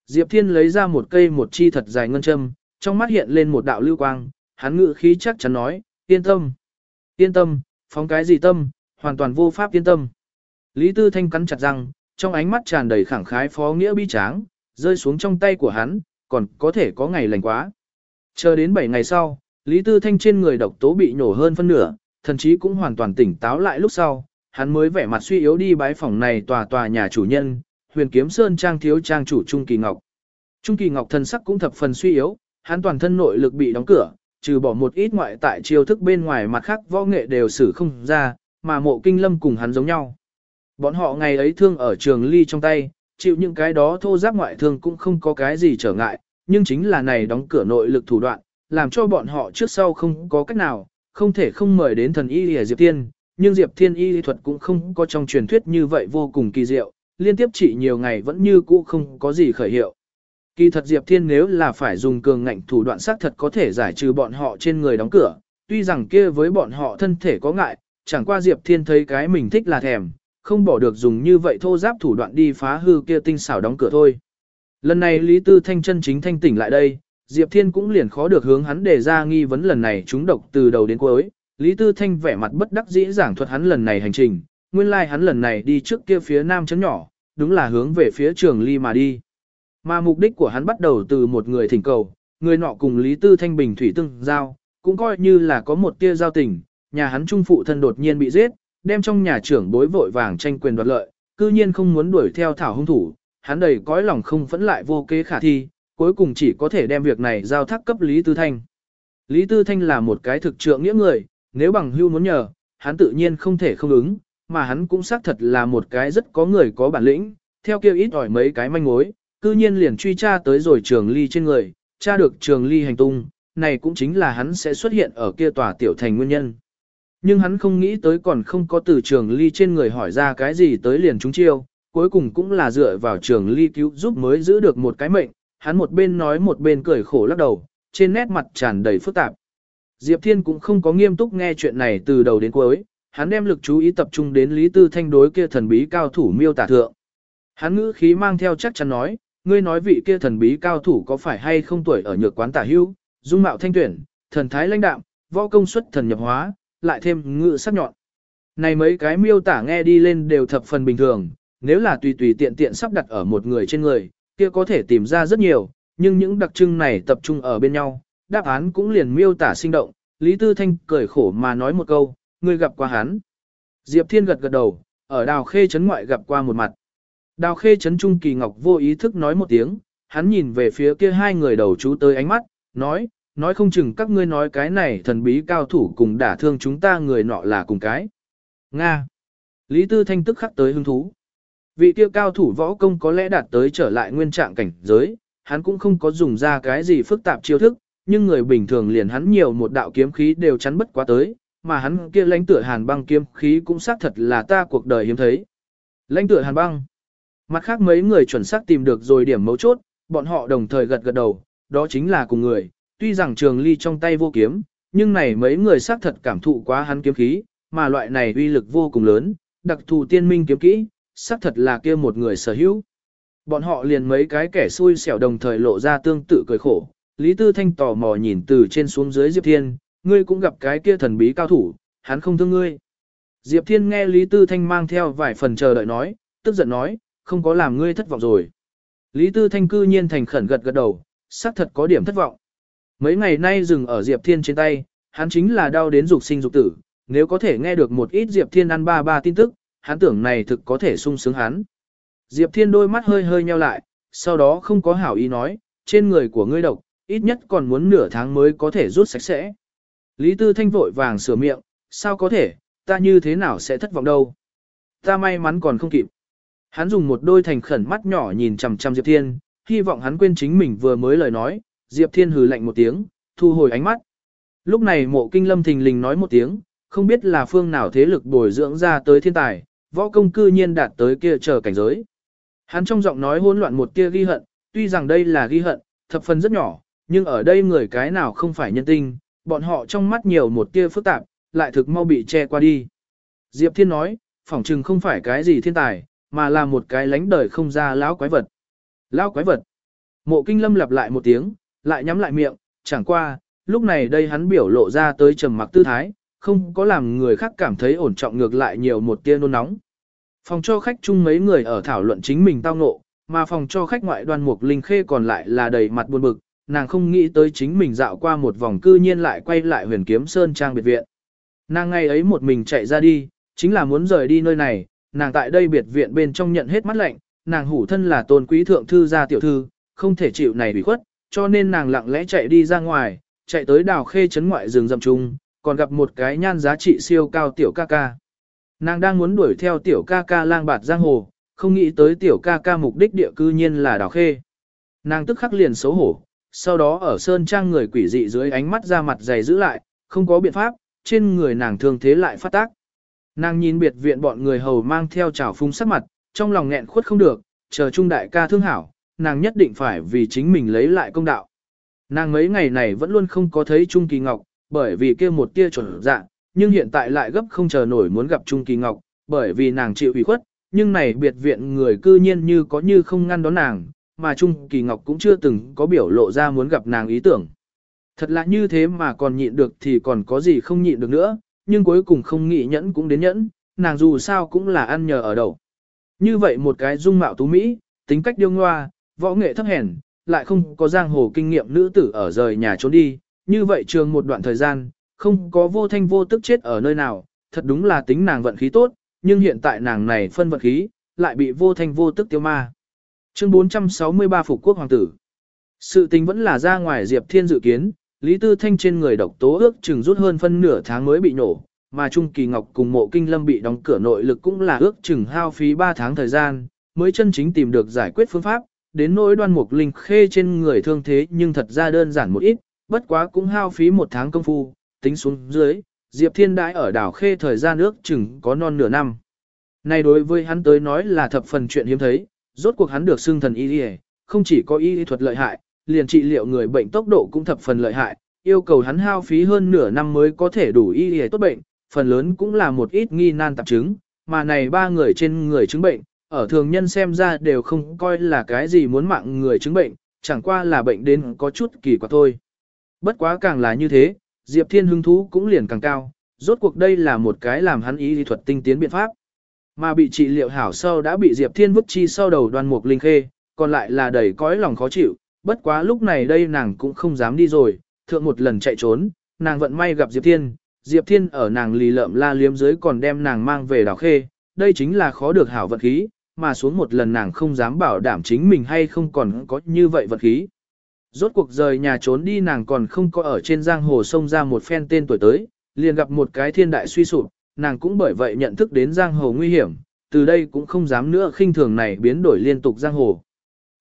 Diệp Thiên lấy ra một cây một chi thật dài ngân châm, trong mắt hiện lên một đạo lưu quang, hắn ngự khí chắc chắn nói, yên tâm, yên tâm, phóng cái gì tâm, hoàn toàn vô pháp yên tâm. Lý Tư Thanh cắn chặt răng, trong ánh mắt tràn đầy khẳng khái phó nghĩa bi tráng, rơi xuống trong tay của hắn, còn có thể có ngày lành quá. Chờ đến 7 ngày sau, Lý Tư Thanh trên người độc tố bị nổ hơn phân nửa, thần chí cũng hoàn toàn tỉnh táo lại lúc sau, hắn mới vẻ mặt suy yếu đi bái phòng này tòa tòa nhà chủ nhân, huyền kiếm sơn trang thiếu trang chủ Trung Kỳ Ngọc. Trung Kỳ Ngọc thần sắc cũng thập phần suy yếu, hắn toàn thân nội lực bị đóng cửa, trừ bỏ một ít ngoại tại chiêu thức bên ngoài mặt khác võ nghệ đều xử không ra, mà mộ kinh lâm cùng hắn giống nhau. Bọn họ ngày ấy thương ở trường ly trong tay, chịu những cái đó thô giáp ngoại thương cũng không có cái gì trở ngại, nhưng chính là này đóng cửa nội lực thủ đoạn, làm cho bọn họ trước sau không có cách nào, không thể không mời đến thần y lìa Diệp Tiên, nhưng Diệp Thiên y lý thuật cũng không có trong truyền thuyết như vậy vô cùng kỳ diệu, liên tiếp trị nhiều ngày vẫn như cũ không có gì khởi hiệu. Kỳ thật Diệp Thiên nếu là phải dùng cường ngạnh thủ đoạn xác thật có thể giải trừ bọn họ trên người đóng cửa, tuy rằng kia với bọn họ thân thể có ngại, chẳng qua Diệp Thiên thấy cái mình thích là thèm, không bỏ được dùng như vậy thô giáp thủ đoạn đi phá hư kia tinh xảo đóng cửa thôi. Lần này Lý Tư Thanh chân chính thanh tỉnh lại đây, Diệp Thiên cũng liền khó được hướng hắn đề ra nghi vấn lần này chúng độc từ đầu đến cuối. Lý Tư Thanh vẻ mặt bất đắc dĩ giảng thuật hắn lần này hành trình, nguyên lai like hắn lần này đi trước kia phía nam chấn nhỏ, đúng là hướng về phía trường ly mà đi. Mà mục đích của hắn bắt đầu từ một người thỉnh cầu, người nọ cùng Lý Tư Thanh bình thủy tương giao, cũng coi như là có một tia giao tình, nhà hắn trung phụ thân đột nhiên bị giết, đem trong nhà trưởng bối vội vàng tranh quyền đoạt lợi, cư nhiên không muốn đuổi theo thảo hung thủ, hắn đầy cõi lòng không phẫn lại vô kế khả thi, cuối cùng chỉ có thể đem việc này giao thác cấp Lý Tư Thanh. Lý Tư Thanh là một cái thực trượng nghĩa người, nếu bằng hưu muốn nhờ, hắn tự nhiên không thể không ứng, mà hắn cũng xác thật là một cái rất có người có bản lĩnh, theo kêu ít ỏi mấy cái manh mối, cư nhiên liền truy tra tới rồi trường ly trên người, tra được trường ly hành tung, này cũng chính là hắn sẽ xuất hiện ở kia tòa tiểu thành nguyên nhân. Nhưng hắn không nghĩ tới còn không có từ trường ly trên người hỏi ra cái gì tới liền chúng chiêu, cuối cùng cũng là dựa vào trường ly cứu giúp mới giữ được một cái mệnh, hắn một bên nói một bên cười khổ lắc đầu, trên nét mặt tràn đầy phức tạp. Diệp Thiên cũng không có nghiêm túc nghe chuyện này từ đầu đến cuối, hắn đem lực chú ý tập trung đến Lý Tư Thanh đối kia thần bí cao thủ miêu tả thượng. Hắn ngữ khí mang theo chắc chắn nói, ngươi nói vị kia thần bí cao thủ có phải hay không tuổi ở nhược quán tả hưu, dung mạo thanh tuyển, thần thái lãnh đạm, võ công suất thần nhập hóa, lại thêm ngữ sắc nhọn. Này mấy cái miêu tả nghe đi lên đều thập phần bình thường, nếu là tùy tùy tiện tiện sắp đặt ở một người trên người, kia có thể tìm ra rất nhiều, nhưng những đặc trưng này tập trung ở bên nhau, đáp án cũng liền miêu tả sinh động. Lý Tư Thanh cười khổ mà nói một câu, ngươi gặp qua hắn. Diệp Thiên gật gật đầu, ở đào khê trấn ngoại gặp qua một mặt. Đào khê trấn trung kỳ ngọc vô ý thức nói một tiếng, hắn nhìn về phía kia hai người đầu chú tới ánh mắt, nói, nói không chừng các ngươi nói cái này thần bí cao thủ cùng đả thương chúng ta người nọ là cùng cái. Nga. Lý Tư Thanh tức khắc tới hứng thú. Vị kia cao thủ võ công có lẽ đạt tới trở lại nguyên trạng cảnh giới, hắn cũng không có dùng ra cái gì phức tạp chiêu thức, nhưng người bình thường liền hắn nhiều một đạo kiếm khí đều chắn bất quá tới, mà hắn kia lãnh tựa hàn băng kiếm khí cũng xác thật là ta cuộc đời hiếm thấy. Lãnh tựa hàn băng. Mặt khác mấy người chuẩn xác tìm được rồi điểm mấu chốt, bọn họ đồng thời gật gật đầu, đó chính là cùng người, tuy rằng trường ly trong tay vô kiếm, nhưng này mấy người xác thật cảm thụ quá hắn kiếm khí, mà loại này uy lực vô cùng lớn, đặc thù tiên minh kiếm kỹ, xác thật là kia một người sở hữu. Bọn họ liền mấy cái kẻ xui xẻo đồng thời lộ ra tương tự cười khổ. Lý Tư Thanh tò mò nhìn từ trên xuống dưới Diệp Thiên, ngươi cũng gặp cái kia thần bí cao thủ, hắn không thương ngươi. Diệp Thiên nghe Lý Tư Thanh mang theo vài phần chờ đợi nói, tức giận nói, không có làm ngươi thất vọng rồi. Lý Tư Thanh cư nhiên thành khẩn gật gật đầu, xác thật có điểm thất vọng. Mấy ngày nay dừng ở Diệp Thiên trên tay, hắn chính là đau đến dục sinh dục tử, nếu có thể nghe được một ít Diệp Thiên ăn ba ba tin tức, hắn tưởng này thực có thể sung sướng hắn. Diệp Thiên đôi mắt hơi hơi nheo lại, sau đó không có hảo ý nói, trên người của ngươi độc, ít nhất còn muốn nửa tháng mới có thể rút sạch sẽ. Lý Tư Thanh vội vàng sửa miệng, sao có thể, ta như thế nào sẽ thất vọng đâu. Ta may mắn còn không kịp. Hắn dùng một đôi thành khẩn mắt nhỏ nhìn chằm chằm Diệp Thiên, hy vọng hắn quên chính mình vừa mới lời nói, Diệp Thiên hừ lạnh một tiếng, thu hồi ánh mắt. Lúc này mộ kinh lâm thình lình nói một tiếng, không biết là phương nào thế lực bồi dưỡng ra tới thiên tài, võ công cư nhiên đạt tới kia chờ cảnh giới. Hắn trong giọng nói hỗn loạn một tia ghi hận, tuy rằng đây là ghi hận, thập phần rất nhỏ, nhưng ở đây người cái nào không phải nhân tinh, bọn họ trong mắt nhiều một tia phức tạp, lại thực mau bị che qua đi. Diệp Thiên nói, phỏng chừng không phải cái gì thiên tài, mà là một cái lánh đời không ra lão quái vật. Lão quái vật. Mộ kinh lâm lặp lại một tiếng, lại nhắm lại miệng, chẳng qua, lúc này đây hắn biểu lộ ra tới trầm mặc tư thái, không có làm người khác cảm thấy ổn trọng ngược lại nhiều một tia nôn nóng. Phòng cho khách chung mấy người ở thảo luận chính mình tao ngộ, mà phòng cho khách ngoại đoan mục linh khê còn lại là đầy mặt buồn bực, nàng không nghĩ tới chính mình dạo qua một vòng cư nhiên lại quay lại huyền kiếm sơn trang biệt viện. Nàng ngày ấy một mình chạy ra đi, chính là muốn rời đi nơi này, nàng tại đây biệt viện bên trong nhận hết mắt lạnh, nàng hủ thân là tôn quý thượng thư gia tiểu thư, không thể chịu này bị khuất, cho nên nàng lặng lẽ chạy đi ra ngoài, chạy tới đào khê trấn ngoại rừng rậm trung, còn gặp một cái nhan giá trị siêu cao tiểu ca ca. Nàng đang muốn đuổi theo tiểu ca ca lang bạt giang hồ, không nghĩ tới tiểu ca ca mục đích địa cư nhiên là đào khê. Nàng tức khắc liền xấu hổ, sau đó ở sơn trang người quỷ dị dưới ánh mắt ra mặt dày giữ lại, không có biện pháp, trên người nàng thương thế lại phát tác. Nàng nhìn biệt viện bọn người hầu mang theo trào phung sắc mặt, trong lòng nghẹn khuất không được, chờ trung đại ca thương hảo, nàng nhất định phải vì chính mình lấy lại công đạo. Nàng mấy ngày này vẫn luôn không có thấy Trung Kỳ Ngọc, bởi vì kia một tia chuẩn dạng, nhưng hiện tại lại gấp không chờ nổi muốn gặp Trung Kỳ Ngọc, bởi vì nàng chịu ủy khuất, nhưng này biệt viện người cư nhiên như có như không ngăn đón nàng, mà Trung Kỳ Ngọc cũng chưa từng có biểu lộ ra muốn gặp nàng ý tưởng. Thật là như thế mà còn nhịn được thì còn có gì không nhịn được nữa, nhưng cuối cùng không nghĩ nhẫn cũng đến nhẫn, nàng dù sao cũng là ăn nhờ ở đầu. Như vậy một cái dung mạo tú Mỹ, tính cách điêu ngoa, võ nghệ thấp hèn, lại không có giang hồ kinh nghiệm nữ tử ở rời nhà trốn đi, như vậy trường một đoạn thời gian, không có vô thanh vô tức chết ở nơi nào, thật đúng là tính nàng vận khí tốt, nhưng hiện tại nàng này phân vận khí, lại bị vô thanh vô tức tiêu ma. Chương 463 Phục Quốc Hoàng tử Sự tình vẫn là ra ngoài Diệp Thiên dự kiến, Lý Tư Thanh trên người độc tố ước chừng rút hơn phân nửa tháng mới bị nổ, mà Trung Kỳ Ngọc cùng mộ kinh lâm bị đóng cửa nội lực cũng là ước chừng hao phí 3 tháng thời gian, mới chân chính tìm được giải quyết phương pháp, đến nỗi đoan mục linh khê trên người thương thế nhưng thật ra đơn giản một ít, bất quá cũng hao phí một tháng công phu, tính xuống dưới, Diệp Thiên đãi ở đảo khê thời gian ước chừng có non nửa năm. Này đối với hắn tới nói là thập phần chuyện hiếm thấy, rốt cuộc hắn được xưng thần y không chỉ có y thuật lợi hại, liền trị liệu người bệnh tốc độ cũng thập phần lợi hại, yêu cầu hắn hao phí hơn nửa năm mới có thể đủ y y tốt bệnh, phần lớn cũng là một ít nghi nan tạp chứng, mà này ba người trên người chứng bệnh, ở thường nhân xem ra đều không coi là cái gì muốn mạng người chứng bệnh, chẳng qua là bệnh đến có chút kỳ quặc thôi. Bất quá càng là như thế, Diệp Thiên hứng thú cũng liền càng cao, rốt cuộc đây là một cái làm hắn ý lý thuật tinh tiến biện pháp. Mà bị trị liệu hảo sau đã bị Diệp Thiên vứt chi sau đầu đoan mục linh khê, còn lại là đầy cõi lòng khó chịu, bất quá lúc này đây nàng cũng không dám đi rồi, thượng một lần chạy trốn, nàng vận may gặp Diệp Thiên, Diệp Thiên ở nàng lì lợm la liếm dưới còn đem nàng mang về đảo khê, đây chính là khó được hảo vật khí, mà xuống một lần nàng không dám bảo đảm chính mình hay không còn có như vậy vật khí. Rốt cuộc rời nhà trốn đi nàng còn không có ở trên giang hồ sông ra một phen tên tuổi tới, liền gặp một cái thiên đại suy sụp, nàng cũng bởi vậy nhận thức đến giang hồ nguy hiểm, từ đây cũng không dám nữa khinh thường này biến đổi liên tục giang hồ.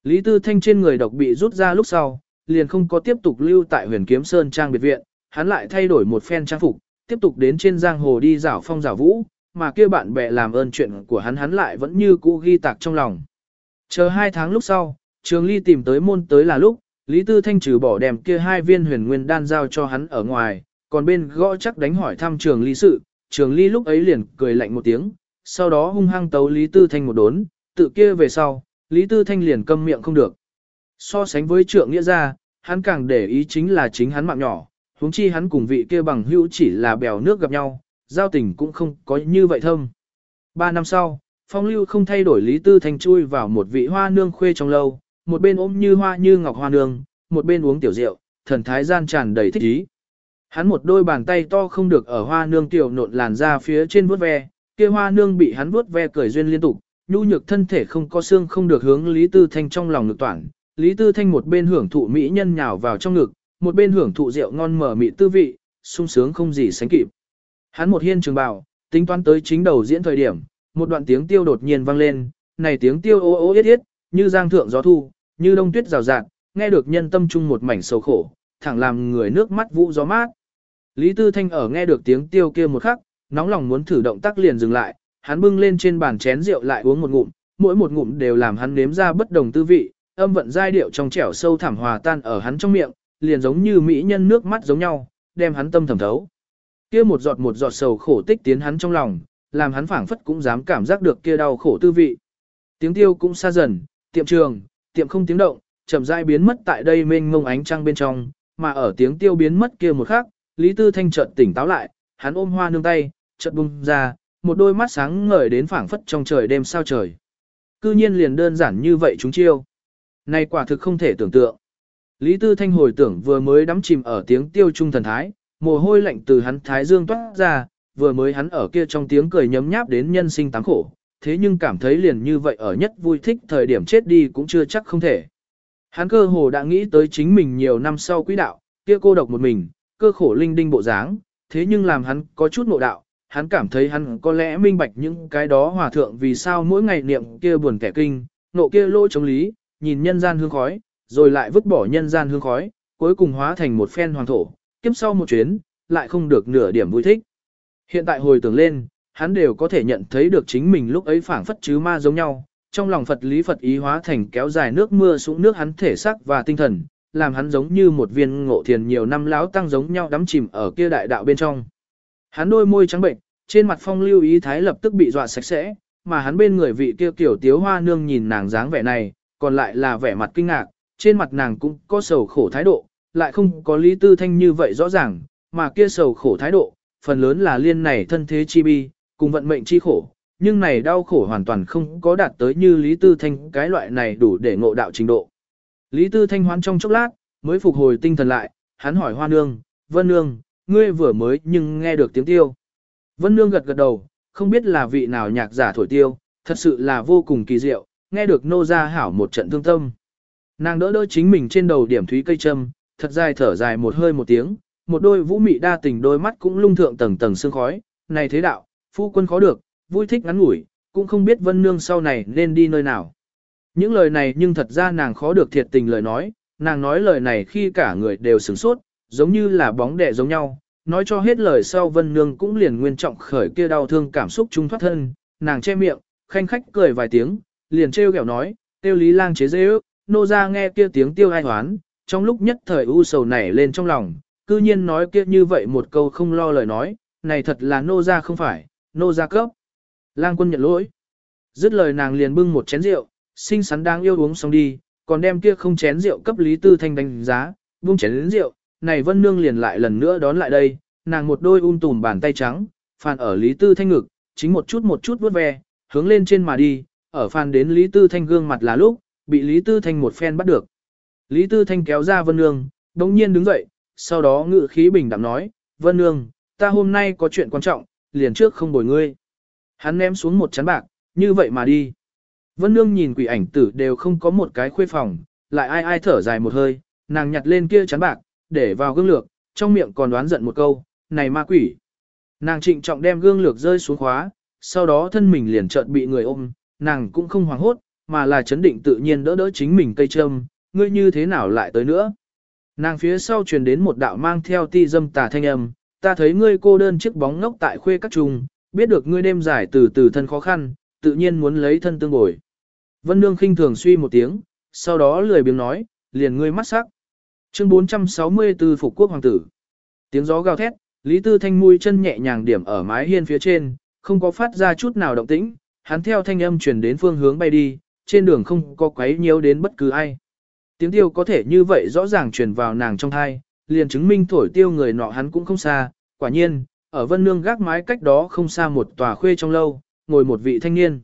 Lý Tư Thanh trên người độc bị rút ra lúc sau, liền không có tiếp tục lưu tại huyền kiếm sơn trang biệt viện, hắn lại thay đổi một phen trang phục, tiếp tục đến trên giang hồ đi rảo phong rảo vũ, mà kia bạn bè làm ơn chuyện của hắn hắn lại vẫn như cũ ghi tạc trong lòng. Chờ hai tháng lúc sau, Trường Ly tìm tới môn tới là lúc, Lý Tư Thanh trừ bỏ đem kia hai viên huyền nguyên đan giao cho hắn ở ngoài, còn bên gõ chắc đánh hỏi thăm Trường Ly sự, Trường Ly lúc ấy liền cười lạnh một tiếng, sau đó hung hăng tấu Lý Tư Thanh một đốn, tự kia về sau, Lý Tư Thanh liền câm miệng không được. So sánh với trượng nghĩa ra, hắn càng để ý chính là chính hắn mạng nhỏ, huống chi hắn cùng vị kia bằng hữu chỉ là bèo nước gặp nhau, giao tình cũng không có như vậy thâm. Ba năm sau, phong lưu không thay đổi Lý Tư Thanh chui vào một vị hoa nương khuê trong lâu, một bên ôm như hoa như ngọc hoa nương, một bên uống tiểu rượu, thần thái gian tràn đầy thích ý. Hắn một đôi bàn tay to không được ở hoa nương tiểu nộn làn ra phía trên vuốt ve, kia hoa nương bị hắn vuốt ve cười duyên liên tục, nhu nhược thân thể không có xương không được hướng Lý Tư Thanh trong lòng ngực toàn. Lý Tư Thanh một bên hưởng thụ mỹ nhân nhào vào trong ngực, một bên hưởng thụ rượu ngon mở mị tư vị, sung sướng không gì sánh kịp. Hắn một hiên trường bào, tính toán tới chính đầu diễn thời điểm, một đoạn tiếng tiêu đột nhiên vang lên, này tiếng tiêu ô ô yết yết, như giang thượng gió thu, như đông tuyết rào rạt, nghe được nhân tâm trung một mảnh sầu khổ, thẳng làm người nước mắt vũ gió mát. Lý Tư Thanh ở nghe được tiếng tiêu kia một khắc, nóng lòng muốn thử động tác liền dừng lại, hắn bưng lên trên bàn chén rượu lại uống một ngụm, mỗi một ngụm đều làm hắn nếm ra bất đồng tư vị, âm vận giai điệu trong trẻo sâu thẳm hòa tan ở hắn trong miệng, liền giống như mỹ nhân nước mắt giống nhau, đem hắn tâm thẩm thấu. Kia một giọt một giọt sầu khổ tích tiến hắn trong lòng, làm hắn phảng phất cũng dám cảm giác được kia đau khổ tư vị. Tiếng tiêu cũng xa dần, tiệm trường, tiệm không tiếng động, chậm rãi biến mất tại đây mênh mông ánh trăng bên trong, mà ở tiếng tiêu biến mất kia một khắc, Lý Tư Thanh chợt tỉnh táo lại, hắn ôm hoa nương tay, chợt bung ra, một đôi mắt sáng ngời đến phảng phất trong trời đêm sao trời. Cư nhiên liền đơn giản như vậy chúng chiêu. Này quả thực không thể tưởng tượng. Lý Tư Thanh hồi tưởng vừa mới đắm chìm ở tiếng tiêu trung thần thái, mồ hôi lạnh từ hắn thái dương toát ra, vừa mới hắn ở kia trong tiếng cười nhấm nháp đến nhân sinh tám khổ, thế nhưng cảm thấy liền như vậy ở nhất vui thích thời điểm chết đi cũng chưa chắc không thể. Hắn cơ hồ đã nghĩ tới chính mình nhiều năm sau quỹ đạo, kia cô độc một mình, cơ khổ linh đinh bộ dáng, thế nhưng làm hắn có chút ngộ đạo, hắn cảm thấy hắn có lẽ minh bạch những cái đó hòa thượng vì sao mỗi ngày niệm kia buồn kẻ kinh, nộ kia lỗ chống lý, nhìn nhân gian hương khói, rồi lại vứt bỏ nhân gian hương khói, cuối cùng hóa thành một phen hoàng thổ, kiếp sau một chuyến, lại không được nửa điểm vui thích. Hiện tại hồi tưởng lên, hắn đều có thể nhận thấy được chính mình lúc ấy phảng phất chứ ma giống nhau, trong lòng Phật lý Phật ý hóa thành kéo dài nước mưa xuống nước hắn thể xác và tinh thần, làm hắn giống như một viên ngộ thiền nhiều năm láo tăng giống nhau đắm chìm ở kia đại đạo bên trong. Hắn đôi môi trắng bệnh, trên mặt phong lưu ý thái lập tức bị dọa sạch sẽ, mà hắn bên người vị kia tiểu tiếu hoa nương nhìn nàng dáng vẻ này, còn lại là vẻ mặt kinh ngạc, trên mặt nàng cũng có sầu khổ thái độ, lại không có lý tư thanh như vậy rõ ràng, mà kia sầu khổ thái độ, phần lớn là liên này thân thế chi bi, cùng vận mệnh chi khổ, nhưng này đau khổ hoàn toàn không có đạt tới như Lý Tư Thanh cái loại này đủ để ngộ đạo trình độ. Lý Tư Thanh hoán trong chốc lát, mới phục hồi tinh thần lại, hắn hỏi Hoa Nương, Vân Nương, ngươi vừa mới nhưng nghe được tiếng tiêu. Vân Nương gật gật đầu, không biết là vị nào nhạc giả thổi tiêu, thật sự là vô cùng kỳ diệu, nghe được nô ra hảo một trận thương tâm. Nàng đỡ đỡ chính mình trên đầu điểm thúy cây châm, thật dài thở dài một hơi một tiếng, một đôi vũ mị đa tình đôi mắt cũng lung thượng tầng tầng sương khói, này thế đạo, phu quân khó được, vui thích ngắn ngủi, cũng không biết vân nương sau này nên đi nơi nào. Những lời này nhưng thật ra nàng khó được thiệt tình lời nói, nàng nói lời này khi cả người đều sửng sốt, giống như là bóng đẻ giống nhau, nói cho hết lời sau vân nương cũng liền nguyên trọng khởi kia đau thương cảm xúc trung thoát thân, nàng che miệng, khanh khách cười vài tiếng, liền trêu ghẹo nói, tiêu lý lang chế dễ ước, nô ra nghe kia tiếng tiêu ai hoán, trong lúc nhất thời u sầu nảy lên trong lòng, cư nhiên nói kia như vậy một câu không lo lời nói, này thật là nô ra không phải, nô gia cấp. Lang quân nhận lỗi. Dứt lời nàng liền bưng một chén rượu, xinh xắn đang yêu uống xong đi, còn đem kia không chén rượu cấp Lý Tư Thanh đánh giá, buông chén đến rượu, này Vân Nương liền lại lần nữa đón lại đây, nàng một đôi un um tùm bàn tay trắng, phàn ở Lý Tư Thanh ngực, chính một chút một chút vuốt ve, hướng lên trên mà đi, ở phàn đến Lý Tư Thanh gương mặt là lúc, bị Lý Tư Thanh một phen bắt được. Lý Tư Thanh kéo ra Vân Nương, đồng nhiên đứng dậy, sau đó ngự khí bình đạm nói, Vân Nương, ta hôm nay có chuyện quan trọng, liền trước không bồi ngươi. Hắn ném xuống một chán bạc, như vậy mà đi. Vân Nương nhìn quỷ ảnh tử đều không có một cái khuê phòng, lại ai ai thở dài một hơi, nàng nhặt lên kia chán bạc, để vào gương lược, trong miệng còn đoán giận một câu, này ma quỷ. Nàng trịnh trọng đem gương lược rơi xuống khóa, sau đó thân mình liền chợt bị người ôm, nàng cũng không hoảng hốt, mà là chấn định tự nhiên đỡ đỡ chính mình cây châm, ngươi như thế nào lại tới nữa. Nàng phía sau truyền đến một đạo mang theo ti dâm tà thanh âm, ta thấy ngươi cô đơn chiếc bóng ngốc tại khuê các trùng, biết được ngươi đêm dài từ từ thân khó khăn, tự nhiên muốn lấy thân tương bồi. Vân Nương khinh thường suy một tiếng, sau đó lười biếng nói, liền ngươi mắt sắc. Chương 464 Phục Quốc Hoàng tử. Tiếng gió gào thét, Lý Tư Thanh mũi chân nhẹ nhàng điểm ở mái hiên phía trên, không có phát ra chút nào động tĩnh, hắn theo thanh âm truyền đến phương hướng bay đi, trên đường không có quấy nhiễu đến bất cứ ai. Tiếng tiêu có thể như vậy rõ ràng truyền vào nàng trong thai, liền chứng minh thổi tiêu người nọ hắn cũng không xa, quả nhiên, ở vân nương gác mái cách đó không xa một tòa khuê trong lâu, ngồi một vị thanh niên.